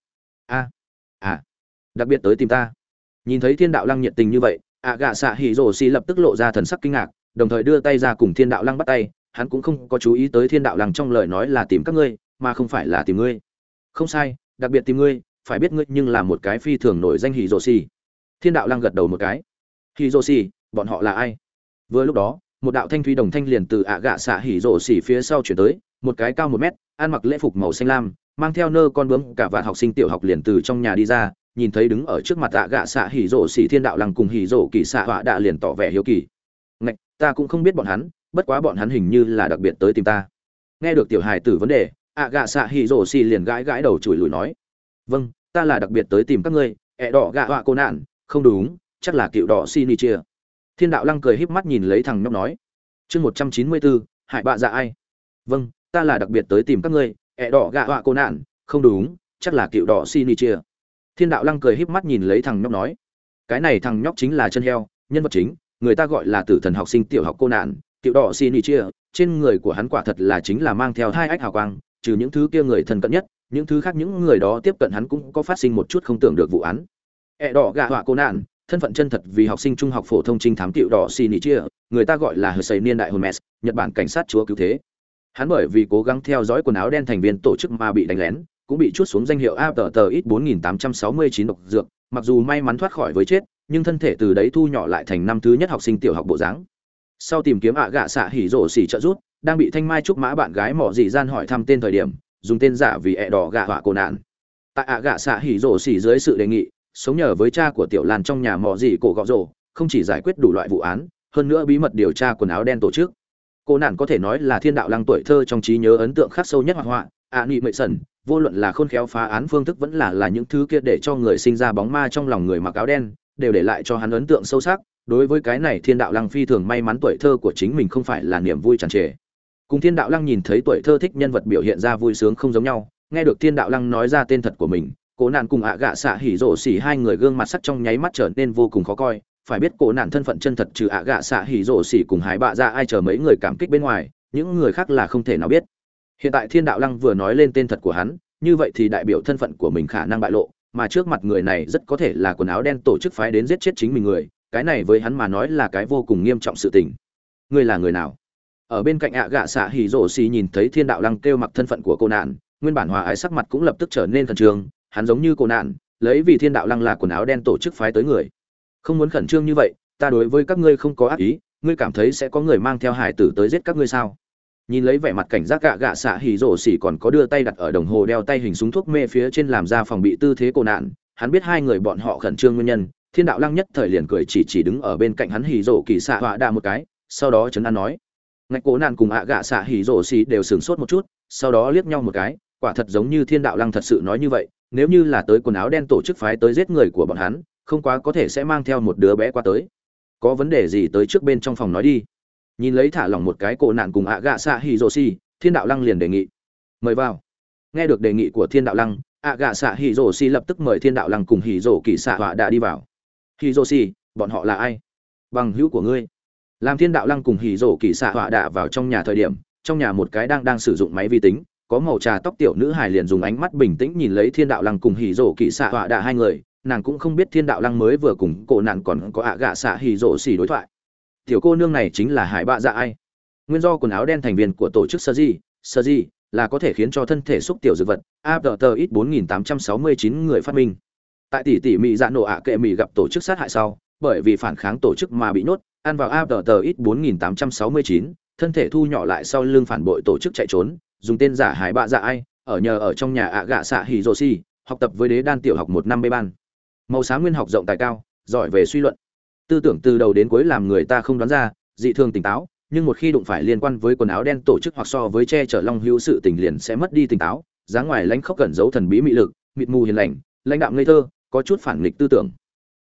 A à đặc biệt tới tìm ta. Nhìn thấy thiên đạo lăng nhiệt tình như vậy, ạ gạ xạ hỉ rồ xì lập tức lộ ra thần sắc kinh ngạc, đồng thời đưa tay ra cùng thiên đạo lăng bắt tay. Hắn cũng không có chú ý tới thiên đạo lăng trong lời nói là tìm các ngươi, mà không phải là tìm ngươi. Không sai, đặc biệt tìm ngươi, phải biết ngươi nhưng là một cái phi thường nổi danh hỉ rồ xì. Thiên đạo lăng gật đầu một cái. Hỉ rồ xì, bọn họ là ai? Vừa lúc đó một đạo thanh thủy đồng thanh liền từ ạ gạ xạ hỉ rổ xỉ phía sau chuyển tới, một cái cao một mét, ăn mặc lễ phục màu xanh lam, mang theo nơ con bướm, cả vạn học sinh tiểu học liền từ trong nhà đi ra, nhìn thấy đứng ở trước mặt ạ gạ xạ hỉ rổ xỉ thiên đạo lăng cùng hỉ rổ kỳ xạ họa đạ liền tỏ vẻ hiếu kỳ. Ngạch, ta cũng không biết bọn hắn, bất quá bọn hắn hình như là đặc biệt tới tìm ta. Nghe được tiểu hài tử vấn đề, ạ gạ xạ hỉ rổ xỉ liền gãi gãi đầu chùi lùi nói vâng ta là đặc biệt tới tìm các ngươi, ẹ đỏ gạ họa cô nạn, không đúng, chắc là cựu đỏ xin đi chia thiên đạo lăng cười híp mắt nhìn lấy thằng nhóc nói, chương một trăm chín mươi bốn hại bạ dạ ai? Vâng ta là đặc biệt tới tìm các ngươi, ẹ đỏ gạ họa cô nạn, không đúng, chắc là cựu đỏ xin chia thiên đạo lăng cười híp mắt nhìn lấy thằng nhóc nói, cái này thằng nhóc chính là chân heo, nhân vật chính, người ta gọi là tử thần học sinh tiểu học cô nạn, cựu đỏ xin chia trên người của hắn quả thật là chính là mang theo hai ách hào quang, trừ những thứ kia người thân cận nhất, những thứ khác những người đó tiếp cận hắn cũng có phát sinh một chút không tưởng được vụ án. Ẹ đỏ gạ họa cô nạn thân phận chân thật vì học sinh trung học phổ thông trinh thám cựu đỏ xin chia người ta gọi là hờ sầy niên đại Hermes, nhật bản cảnh sát chúa cứu thế Hắn bởi vì cố gắng theo dõi quần áo đen thành viên tổ chức mà bị đánh lén, cũng bị chuốt xuống danh hiệu A tờ ít 4869 độc dược, mặc dù may mắn thoát khỏi với chết, nhưng thân thể từ đấy thu nhỏ lại thành năm thứ nhất học sinh tiểu học bộ dáng. Sau tìm kiếm ạ gạ xạ hỉ rổ xỉ trợ rút, đang bị Thanh Mai trúc mã bạn gái mỏ dị gian hỏi thăm tên thời điểm, dùng tên giả vì ẹ đỏ gạ họa cô nạn. Tại ạ gạ xạ hỉ rổ xỉ dưới sự đề nghị, sống nhờ với cha của tiểu Lan trong nhà mỏ dị cổ gọ rổ, không chỉ giải quyết đủ loại vụ án, hơn nữa bí mật điều tra quần áo đen tổ chức. Cô nạn có thể nói là thiên đạo lăng tuổi thơ trong trí nhớ ấn tượng khắc sâu nhất hoạt họa ạ nị mệ sẩn vô luận là khôn khéo phá án phương thức vẫn là là những thứ kia để cho người sinh ra bóng ma trong lòng người mặc áo đen đều để lại cho hắn ấn tượng sâu sắc. Đối với cái này thiên đạo lăng phi thường may mắn tuổi thơ của chính mình không phải là niềm vui tràn trề. Cùng thiên đạo lăng nhìn thấy tuổi thơ thích nhân vật biểu hiện ra vui sướng không giống nhau nghe được thiên đạo lăng nói ra tên thật của mình cổ nạn cùng ạ gạ xạ hỉ rổ xỉ hai người gương mặt sắc trong nháy mắt trở nên vô cùng khó coi. Phải biết cổ nạn thân phận chân thật trừ ạ gạ xạ hỉ rổ xỉ cùng hái bạ ra ai chờ mấy người cảm kích bên ngoài, những người khác là không thể nào biết. Hiện tại thiên đạo lăng vừa nói lên tên thật của hắn, như vậy thì đại biểu thân phận của mình khả năng bại lộ, mà trước mặt người này rất có thể là quần áo đen tổ chức phái đến giết chết chính mình người, cái này với hắn mà nói là cái vô cùng nghiêm trọng sự tình. Ngươi là người nào? Ở bên cạnh ạ gạ xạ hỉ rổ xì nhìn thấy thiên đạo lăng kêu mặc thân phận của cô nạn, nguyên bản hòa ái sắc mặt cũng lập tức trở nên thần trường hắn giống như cổ nạn, lấy vì thiên đạo lăng là quần áo đen tổ chức phái tới người. Không muốn khẩn trương như vậy, ta đối với các ngươi không có ác ý, ngươi cảm thấy sẽ có người mang theo hải tử tới giết các ngươi sao? Nhìn lấy vẻ mặt cảnh giác gạ gạ xạ hỉ rổ xỉ còn có đưa tay đặt ở đồng hồ đeo tay hình súng thuốc mê phía trên làm ra phòng bị tư thế cổ nạn, hắn biết hai người bọn họ khẩn trương nguyên nhân, thiên đạo lăng nhất thời liền cười chỉ chỉ đứng ở bên cạnh hắn hỉ rổ kỳ xạ họa đạ một cái, sau đó chấn an nói. Ngạch cổ nạn cùng ạ gạ xạ hỉ rổ xỉ đều sửng sốt một chút, sau đó liếc nhau một cái, quả thật giống như thiên đạo lăng thật sự nói như vậy nếu như là tới quần áo đen tổ chức phái tới giết người của bọn hắn, không quá có thể sẽ mang theo một đứa bé qua tới. Có vấn đề gì tới trước bên trong phòng nói đi. Nhìn lấy thả lỏng một cái cổ nạn cùng ạ gạ xạ hỉ rồ xì thiên đạo lăng liền đề nghị. Mời vào. Nghe được đề nghị của thiên đạo lăng ạ gạ xạ hỉ rồ xì lập tức mời thiên đạo lăng cùng hỉ rồ kỳ xạ họa đã đi vào. Hỉ rồ xì bọn họ là ai? Bằng hữu của ngươi. Làm thiên đạo lăng cùng hỉ rồ kỳ xạ họa đạ vào trong nhà thời điểm, trong nhà một cái đang đang sử dụng máy vi tính có màu trà tóc tiểu nữ hài liền dùng ánh mắt bình tĩnh nhìn lấy thiên đạo lăng cùng hỉ rổ kỵ xạ họa đạ hai người, nàng cũng không biết thiên đạo lăng mới vừa cùng cổ nạn còn có ạ gạ xạ hỉ rổ xì đối thoại. Tiểu cô nương này chính là hải bạ dạ ai. Nguyên do quần áo đen thành viên của tổ chức sơ di sơ di là có thể khiến cho thân thể xúc tiểu dược vật apter ít 4869 người phát minh. Tại tỷ tỷ mỹ dạ nổ ạ kệ mỹ gặp tổ chức sát hại sau, bởi vì phản kháng tổ chức mà bị nhốt, ăn vào apter ít 4869 thân thể thu nhỏ lại sau lưng phản bội tổ chức chạy trốn dùng tên giả hải bạ dạ ai, ở nhờ ở trong nhà ạ gạ xạ hì rô si học tập với đế đan tiểu học một năm bê ban. Màu sáng nguyên học rộng tài cao, giỏi về suy luận. Tư tưởng từ đầu đến cuối làm người ta không đoán ra, dị thường tỉnh táo, nhưng một khi đụng phải liên quan với quần áo đen tổ chức hoặc so với che chở long hữu sự tình liền sẽ mất đi tỉnh táo, dáng ngoài lãnh khóc cẩn giấu thần bí mị lực, mịt mù hiền lành, lãnh đạo ngây thơ, có chút phản nghịch tư tưởng.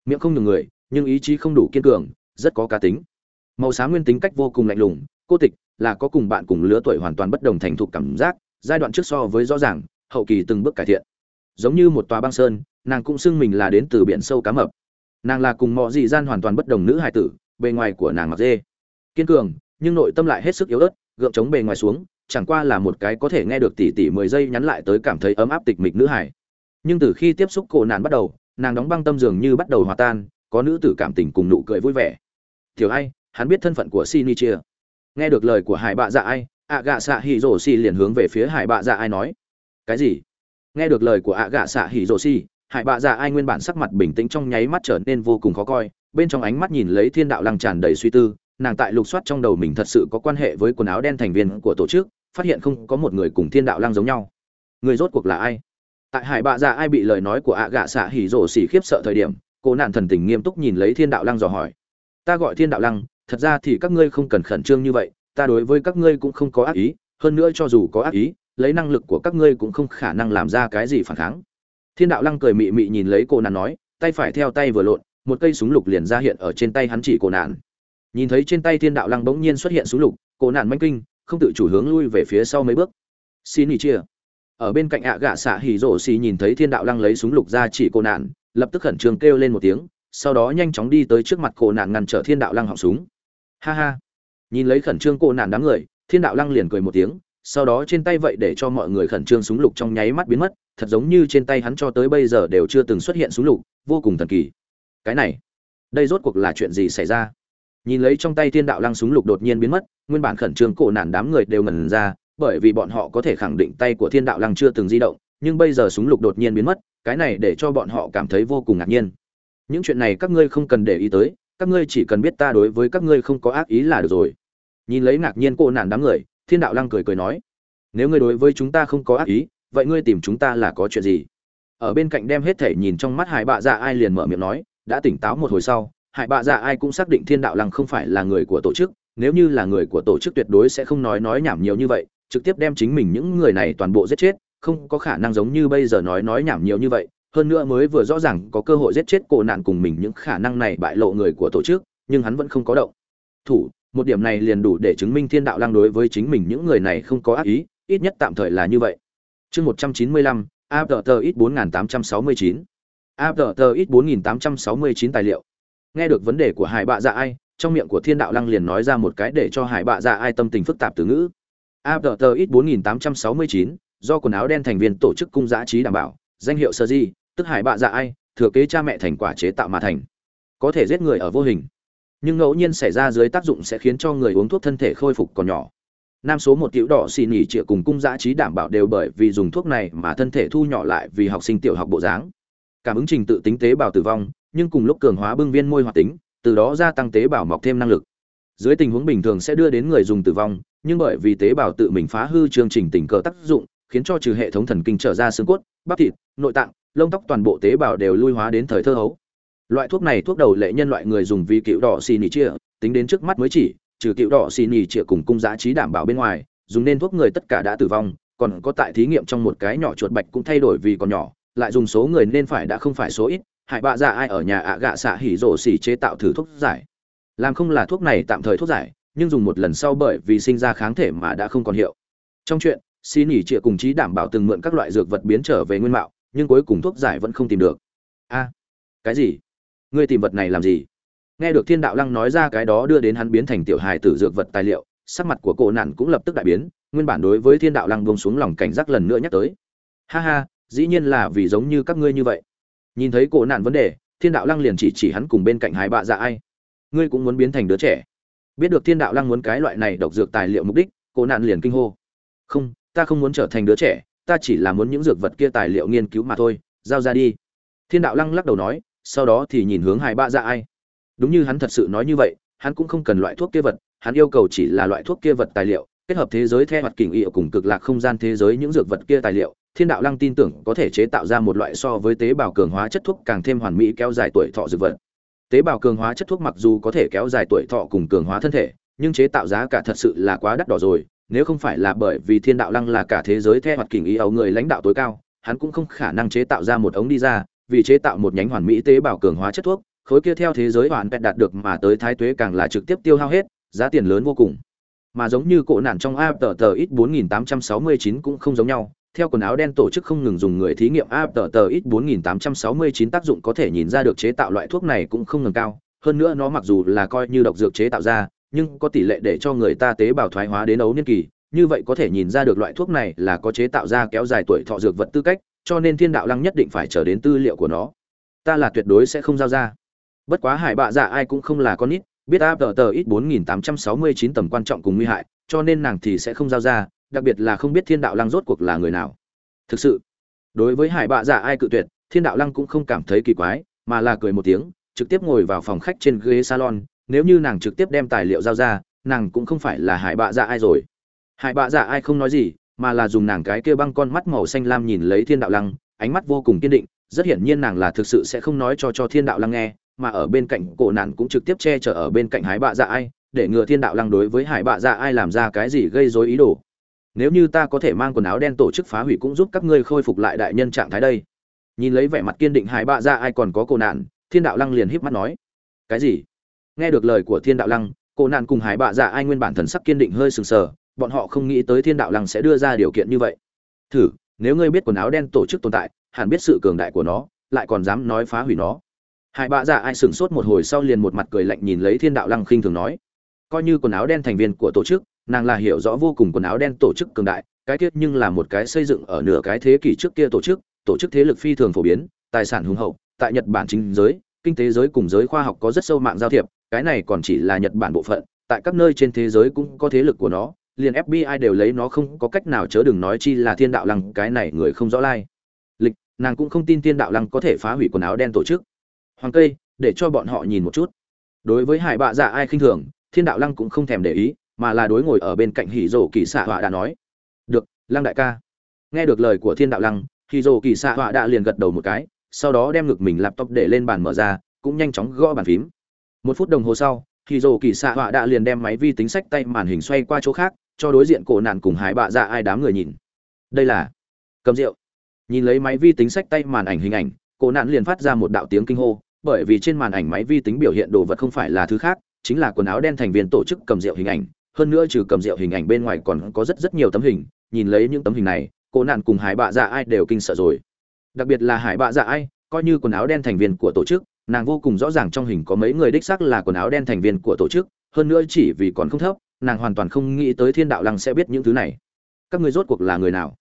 Miệng không nhường người, nhưng ý chí không đủ kiên cường, rất có cá tính. Màu sáng nguyên tính cách vô cùng lạnh lùng, cô tịch là có cùng bạn cùng lứa tuổi hoàn toàn bất đồng thành thục cảm giác, giai đoạn trước so với rõ ràng, hậu kỳ từng bước cải thiện. Giống như một tòa băng sơn, nàng cũng xưng mình là đến từ biển sâu cá mập. Nàng là cùng mọi dị gian hoàn toàn bất đồng nữ hài tử, bề ngoài của nàng mặc dê. Kiên cường, nhưng nội tâm lại hết sức yếu ớt, gượng chống bề ngoài xuống, chẳng qua là một cái có thể nghe được tỉ tỉ mười giây nhắn lại tới cảm thấy ấm áp tịch mịch nữ hải nhưng từ khi tiếp xúc cổ nạn bắt đầu, nàng đóng băng tâm dường như bắt đầu hòa tan, có nữ tử cảm tình cùng nụ cười vui vẻ. Thiểu hay hắn biết thân phận của Sinichia nghe được lời của hải bạ dạ ai, ạ gạ xạ hỉ rổ xì liền hướng về phía hải bạ dạ ai nói. Cái gì? Nghe được lời của ạ gạ xạ hỉ rổ xì, hải bạ dạ ai nguyên bản sắc mặt bình tĩnh trong nháy mắt trở nên vô cùng khó coi, bên trong ánh mắt nhìn lấy thiên đạo lăng tràn đầy suy tư, nàng tại lục soát trong đầu mình thật sự có quan hệ với quần áo đen thành viên của tổ chức, phát hiện không có một người cùng thiên đạo lăng giống nhau. Người rốt cuộc là ai? Tại hải bạ dạ ai bị lời nói của ạ gạ xạ hỉ rổ xỉ khiếp sợ thời điểm, cô nạn thần tình nghiêm túc nhìn lấy thiên đạo lăng dò hỏi. Ta gọi thiên đạo lăng thật ra thì các ngươi không cần khẩn trương như vậy, ta đối với các ngươi cũng không có ác ý, hơn nữa cho dù có ác ý, lấy năng lực của các ngươi cũng không khả năng làm ra cái gì phản kháng. Thiên đạo lăng cười mị mị nhìn lấy cô nạn nói, tay phải theo tay vừa lộn, một cây súng lục liền ra hiện ở trên tay hắn chỉ cô nạn. Nhìn thấy trên tay thiên đạo lăng bỗng nhiên xuất hiện súng lục, cô nạn manh kinh, không tự chủ hướng lui về phía sau mấy bước. Xin ý chia. Ở bên cạnh ạ gạ xạ hỉ rổ xì nhìn thấy thiên đạo lăng lấy súng lục ra chỉ cô nạn, lập tức khẩn trương kêu lên một tiếng, sau đó nhanh chóng đi tới trước mặt cô nạn ngăn trở thiên đạo lăng họng súng ha ha. Nhìn lấy khẩn trương cô nạn đám người, thiên đạo lăng liền cười một tiếng, sau đó trên tay vậy để cho mọi người khẩn trương súng lục trong nháy mắt biến mất, thật giống như trên tay hắn cho tới bây giờ đều chưa từng xuất hiện súng lục, vô cùng thần kỳ. Cái này, đây rốt cuộc là chuyện gì xảy ra? Nhìn lấy trong tay thiên đạo lăng súng lục đột nhiên biến mất, nguyên bản khẩn trương cổ nạn đám người đều ngẩn ra, bởi vì bọn họ có thể khẳng định tay của thiên đạo lăng chưa từng di động, nhưng bây giờ súng lục đột nhiên biến mất, cái này để cho bọn họ cảm thấy vô cùng ngạc nhiên. Những chuyện này các ngươi không cần để ý tới các ngươi chỉ cần biết ta đối với các ngươi không có ác ý là được rồi. Nhìn lấy ngạc nhiên cô nản đám người, thiên đạo lăng cười cười nói, nếu ngươi đối với chúng ta không có ác ý, vậy ngươi tìm chúng ta là có chuyện gì? Ở bên cạnh đem hết thể nhìn trong mắt hải bạ dạ ai liền mở miệng nói, đã tỉnh táo một hồi sau, hải bạ dạ ai cũng xác định thiên đạo lăng không phải là người của tổ chức, nếu như là người của tổ chức tuyệt đối sẽ không nói nói nhảm nhiều như vậy, trực tiếp đem chính mình những người này toàn bộ giết chết, không có khả năng giống như bây giờ nói nói nhảm nhiều như vậy hơn nữa mới vừa rõ ràng có cơ hội giết chết cổ nạn cùng mình những khả năng này bại lộ người của tổ chức nhưng hắn vẫn không có động thủ một điểm này liền đủ để chứng minh thiên đạo lang đối với chính mình những người này không có ác ý ít nhất tạm thời là như vậy chương một trăm chín mươi lăm APT ít 4869. APT ít 4869 tài liệu. Nghe được vấn đề của Hải Bạ Dạ ai, trong miệng của thiên đạo lăng liền nói ra một cái để cho hải bạ dạ ai tâm tình phức tạp từ ngữ abtờ ít 4869, do quần áo đen thành viên tổ chức cung giã trí đảm bảo danh hiệu sơ di tức hải bạ dạ ai, thừa kế cha mẹ thành quả chế tạo mà thành. Có thể giết người ở vô hình. Nhưng ngẫu nhiên xảy ra dưới tác dụng sẽ khiến cho người uống thuốc thân thể khôi phục còn nhỏ. Nam số một tiểu đỏ xì nỉ trịa cùng cung giã trí đảm bảo đều bởi vì dùng thuốc này mà thân thể thu nhỏ lại vì học sinh tiểu học bộ dáng. Cảm ứng trình tự tính tế bào tử vong, nhưng cùng lúc cường hóa bưng viên môi hoạt tính, từ đó gia tăng tế bào mọc thêm năng lực. Dưới tình huống bình thường sẽ đưa đến người dùng tử vong, nhưng bởi vì tế bào tự mình phá hư chương trình tình cờ tác dụng, khiến cho trừ hệ thống thần kinh trở ra xương cốt, bắp thịt, nội tạng lông tóc toàn bộ tế bào đều lui hóa đến thời thơ hấu. Loại thuốc này thuốc đầu lệ nhân loại người dùng vì cựu đỏ xì nỉ chia tính đến trước mắt mới chỉ, trừ cựu đỏ xì nỉ chia cùng cung giá trí đảm bảo bên ngoài, dùng nên thuốc người tất cả đã tử vong, còn có tại thí nghiệm trong một cái nhỏ chuột bạch cũng thay đổi vì còn nhỏ, lại dùng số người nên phải đã không phải số ít, hại bạ dạ ai ở nhà ạ gạ xạ hỉ rổ xỉ chế tạo thử thuốc giải. Làm không là thuốc này tạm thời thuốc giải, nhưng dùng một lần sau bởi vì sinh ra kháng thể mà đã không còn hiệu. Trong chuyện xin nghỉ trịa cùng trí đảm bảo từng mượn các loại dược vật biến trở về nguyên mạo nhưng cuối cùng thuốc giải vẫn không tìm được. A, cái gì? Ngươi tìm vật này làm gì? Nghe được thiên đạo lăng nói ra cái đó đưa đến hắn biến thành tiểu hài tử dược vật tài liệu, sắc mặt của cổ nạn cũng lập tức đại biến, nguyên bản đối với thiên đạo lăng buông xuống lòng cảnh giác lần nữa nhắc tới. Ha ha, dĩ nhiên là vì giống như các ngươi như vậy. Nhìn thấy cổ nạn vấn đề, thiên đạo lăng liền chỉ chỉ hắn cùng bên cạnh hai bạ dạ ai. Ngươi cũng muốn biến thành đứa trẻ. Biết được thiên đạo lăng muốn cái loại này độc dược tài liệu mục đích cổ nạn liền kinh hô. Không, ta không muốn trở thành đứa trẻ ta chỉ là muốn những dược vật kia tài liệu nghiên cứu mà thôi, giao ra đi. Thiên đạo lăng lắc đầu nói, sau đó thì nhìn hướng hai bạ dạ ai. Đúng như hắn thật sự nói như vậy, hắn cũng không cần loại thuốc kia vật, hắn yêu cầu chỉ là loại thuốc kia vật tài liệu, kết hợp thế giới theo hoạt kình ỉa cùng cực lạc không gian thế giới những dược vật kia tài liệu, thiên đạo lăng tin tưởng có thể chế tạo ra một loại so với tế bào cường hóa chất thuốc càng thêm hoàn mỹ kéo dài tuổi thọ dược vật. Tế bào cường hóa chất thuốc mặc dù có thể kéo dài tuổi thọ cùng cường hóa thân thể, nhưng chế tạo giá cả thật sự là quá đắt đỏ rồi nếu không phải là bởi vì thiên đạo lăng là cả thế giới theo hoạt kình ý ấu người lãnh đạo tối cao, hắn cũng không khả năng chế tạo ra một ống đi ra, vì chế tạo một nhánh hoàn mỹ tế bào cường hóa chất thuốc, khối kia theo thế giới hoàn pet đạt được mà tới thái tuế càng là trực tiếp tiêu hao hết, giá tiền lớn vô cùng. Mà giống như cổ nạn trong a tờ tờ ít 4869 cũng không giống nhau, theo quần áo đen tổ chức không ngừng dùng người thí nghiệm a tờ tờ ít 4869 tác dụng có thể nhìn ra được chế tạo loại thuốc này cũng không ngừng cao, hơn nữa nó mặc dù là coi như độc dược chế tạo ra nhưng có tỷ lệ để cho người ta tế bào thoái hóa đến ấu niên kỳ, như vậy có thể nhìn ra được loại thuốc này là có chế tạo ra kéo dài tuổi thọ dược vật tư cách, cho nên thiên đạo lăng nhất định phải chờ đến tư liệu của nó. Ta là tuyệt đối sẽ không giao ra. Bất quá hải bạ dạ ai cũng không là con nít, biết áp tờ tờ ít 4869 tầm quan trọng cùng nguy hại, cho nên nàng thì sẽ không giao ra, đặc biệt là không biết thiên đạo lăng rốt cuộc là người nào. Thực sự, đối với hải bạ dạ ai cự tuyệt, thiên đạo lăng cũng không cảm thấy kỳ quái, mà là cười một tiếng, trực tiếp ngồi vào phòng khách trên ghế salon nếu như nàng trực tiếp đem tài liệu giao ra, nàng cũng không phải là hải bạ dạ ai rồi. Hải bạ dạ ai không nói gì, mà là dùng nàng cái kia băng con mắt màu xanh lam nhìn lấy thiên đạo lăng, ánh mắt vô cùng kiên định, rất hiển nhiên nàng là thực sự sẽ không nói cho cho thiên đạo lăng nghe, mà ở bên cạnh cổ nạn cũng trực tiếp che chở ở bên cạnh hải bạ dạ ai, để ngừa thiên đạo lăng đối với hải bạ dạ ai làm ra cái gì gây rối ý đồ. Nếu như ta có thể mang quần áo đen tổ chức phá hủy cũng giúp các ngươi khôi phục lại đại nhân trạng thái đây. Nhìn lấy vẻ mặt kiên định hải bạ dạ ai còn có cổ nạn, thiên đạo lăng liền híp mắt nói, cái gì? Nghe được lời của thiên đạo lăng, cổ nạn cùng hải bạ dạ ai nguyên bản thần sắc kiên định hơi sừng sờ, bọn họ không nghĩ tới thiên đạo lăng sẽ đưa ra điều kiện như vậy. Thử, nếu ngươi biết quần áo đen tổ chức tồn tại, hẳn biết sự cường đại của nó, lại còn dám nói phá hủy nó. Hải bạ dạ ai sửng sốt một hồi sau liền một mặt cười lạnh nhìn lấy thiên đạo lăng khinh thường nói, coi như quần áo đen thành viên của tổ chức, nàng là hiểu rõ vô cùng quần áo đen tổ chức cường đại, cái tiết nhưng là một cái xây dựng ở nửa cái thế kỷ trước kia tổ chức tổ chức thế lực phi thường phổ biến, tài sản hùng hậu, tại nhật bản chính giới, kinh tế giới cùng giới khoa học có rất sâu mạng giao thiệp cái này còn chỉ là nhật bản bộ phận, tại các nơi trên thế giới cũng có thế lực của nó, liền fbi đều lấy nó không có cách nào chớ đừng nói chi là thiên đạo lăng, cái này người không rõ lai. Lịch, nàng cũng không tin thiên đạo lăng có thể phá hủy quần áo đen tổ chức. Hoàng cây để cho bọn họ nhìn một chút. Đối với hải bạ dạ ai khinh thường, thiên đạo lăng cũng không thèm để ý, mà là đối ngồi ở bên cạnh hỉ Dỗ kỳ xạ họa đã nói. Được, lăng đại ca. Nghe được lời của thiên đạo lăng, hỉ Dỗ kỳ xạ họa đã liền gật đầu một cái, sau đó đem ngực mình laptop để lên bàn mở ra, cũng nhanh chóng gõ bàn phím một phút đồng hồ sau khi rổ kỳ xạ họa đã liền đem máy vi tính sách tay màn hình xoay qua chỗ khác, cho đối diện cổ nạn cùng hải bạ dạ ai đám người nhìn. Đây là cầm rượu. Nhìn lấy máy vi tính sách tay màn ảnh hình ảnh, cổ nạn liền phát ra một đạo tiếng kinh hô, bởi vì trên màn ảnh máy vi tính biểu hiện đồ vật không phải là thứ khác, chính là quần áo đen thành viên tổ chức cầm rượu hình ảnh. Hơn nữa trừ cầm rượu hình ảnh bên ngoài còn có rất rất nhiều tấm hình. Nhìn lấy những tấm hình này, cổ nạn cùng hải bạ dạ ai đều kinh sợ rồi. Đặc biệt là hải bạ dạ ai, coi như quần áo đen thành viên của tổ chức nàng vô cùng rõ ràng trong hình có mấy người đích xác là quần áo đen thành viên của tổ chức, hơn nữa chỉ vì còn không thấp, nàng hoàn toàn không nghĩ tới thiên đạo lăng sẽ biết những thứ này. Các người rốt cuộc là người nào?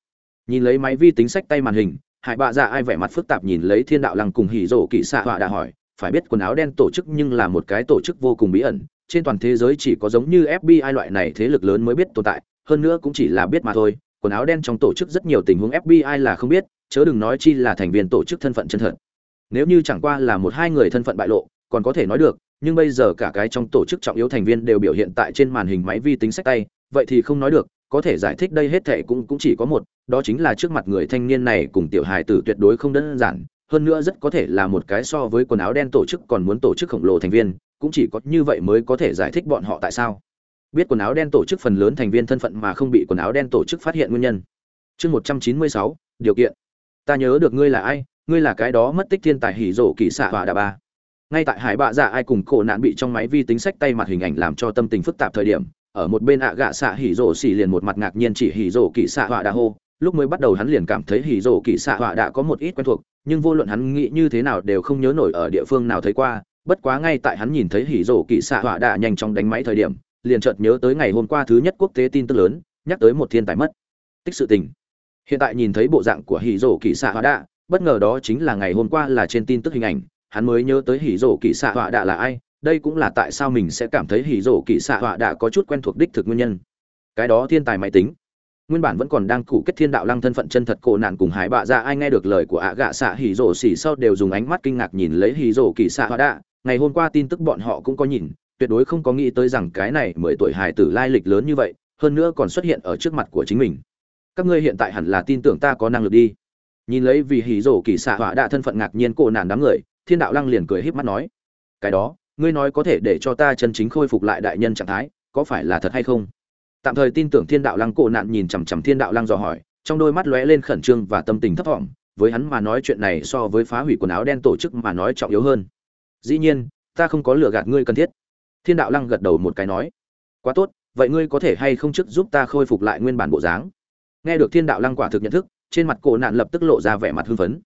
Nhìn lấy máy vi tính sách tay màn hình, hải bạ dạ ai vẻ mặt phức tạp nhìn lấy thiên đạo lăng cùng hỉ rổ kỵ xạ họa đã hỏi, phải biết quần áo đen tổ chức nhưng là một cái tổ chức vô cùng bí ẩn, trên toàn thế giới chỉ có giống như fbi loại này thế lực lớn mới biết tồn tại, hơn nữa cũng chỉ là biết mà thôi, quần áo đen trong tổ chức rất nhiều tình huống fbi là không biết, chớ đừng nói chi là thành viên tổ chức thân phận chân thật nếu như chẳng qua là một hai người thân phận bại lộ, còn có thể nói được, nhưng bây giờ cả cái trong tổ chức trọng yếu thành viên đều biểu hiện tại trên màn hình máy vi tính sách tay, vậy thì không nói được, có thể giải thích đây hết thệ cũng cũng chỉ có một, đó chính là trước mặt người thanh niên này cùng tiểu hài tử tuyệt đối không đơn giản, hơn nữa rất có thể là một cái so với quần áo đen tổ chức còn muốn tổ chức khổng lồ thành viên, cũng chỉ có như vậy mới có thể giải thích bọn họ tại sao. Biết quần áo đen tổ chức phần lớn thành viên thân phận mà không bị quần áo đen tổ chức phát hiện nguyên nhân. Chương một trăm chín mươi sáu, điều kiện. Ta nhớ được ngươi là ai ngươi là cái đó mất tích thiên tài hỉ rổ kỳ xạ họa đà ba. Ngay tại hải bạ dạ ai cùng cổ nạn bị trong máy vi tính sách tay mặt hình ảnh làm cho tâm tình phức tạp thời điểm, ở một bên ạ gạ xạ hỉ rổ xỉ liền một mặt ngạc nhiên chỉ hỉ rổ kỳ xạ họa đà hô. Lúc mới bắt đầu hắn liền cảm thấy hỉ rổ kỳ xạ họa đà có một ít quen thuộc, nhưng vô luận hắn nghĩ như thế nào đều không nhớ nổi ở địa phương nào thấy qua. Bất quá ngay tại hắn nhìn thấy hỉ rổ kỳ xạ họa đà nhanh chóng đánh máy thời điểm, liền chợt nhớ tới ngày hôm qua thứ nhất quốc tế tin tức lớn, nhắc tới một thiên tài mất tích sự tình. Hiện tại nhìn thấy bộ dạng của hỉ rổ kỳ xạ họa đà bất ngờ đó chính là ngày hôm qua là trên tin tức hình ảnh, hắn mới nhớ tới hỉ rổ kỳ xạ họa đạ là ai, đây cũng là tại sao mình sẽ cảm thấy hỉ rổ kỳ xạ họa đạ có chút quen thuộc đích thực nguyên nhân. Cái đó thiên tài máy tính. Nguyên bản vẫn còn đang cụ kết thiên đạo lăng thân phận chân thật cổ nạn cùng hải bạ ra ai nghe được lời của ạ gạ xạ hỉ rổ xỉ sau đều dùng ánh mắt kinh ngạc nhìn lấy hỉ rổ kỳ xạ họa đạ. Ngày hôm qua tin tức bọn họ cũng có nhìn, tuyệt đối không có nghĩ tới rằng cái này mười tuổi hài tử lai lịch lớn như vậy, hơn nữa còn xuất hiện ở trước mặt của chính mình. Các ngươi hiện tại hẳn là tin tưởng ta có năng lực đi nhìn lấy vì hỉ rổ kỳ xạ họa đã thân phận ngạc nhiên cổ nản đám người, thiên đạo lăng liền cười híp mắt nói, cái đó, ngươi nói có thể để cho ta chân chính khôi phục lại đại nhân trạng thái, có phải là thật hay không? Tạm thời tin tưởng thiên đạo lăng cổ nạn nhìn chằm chằm thiên đạo lăng dò hỏi, trong đôi mắt lóe lên khẩn trương và tâm tình thấp thỏm với hắn mà nói chuyện này so với phá hủy quần áo đen tổ chức mà nói trọng yếu hơn. Dĩ nhiên, ta không có lừa gạt ngươi cần thiết. Thiên đạo lăng gật đầu một cái nói, quá tốt, vậy ngươi có thể hay không chức giúp ta khôi phục lại nguyên bản bộ dáng? Nghe được thiên đạo lăng quả thực nhận thức trên mặt cổ nạn lập tức lộ ra vẻ mặt hưng phấn.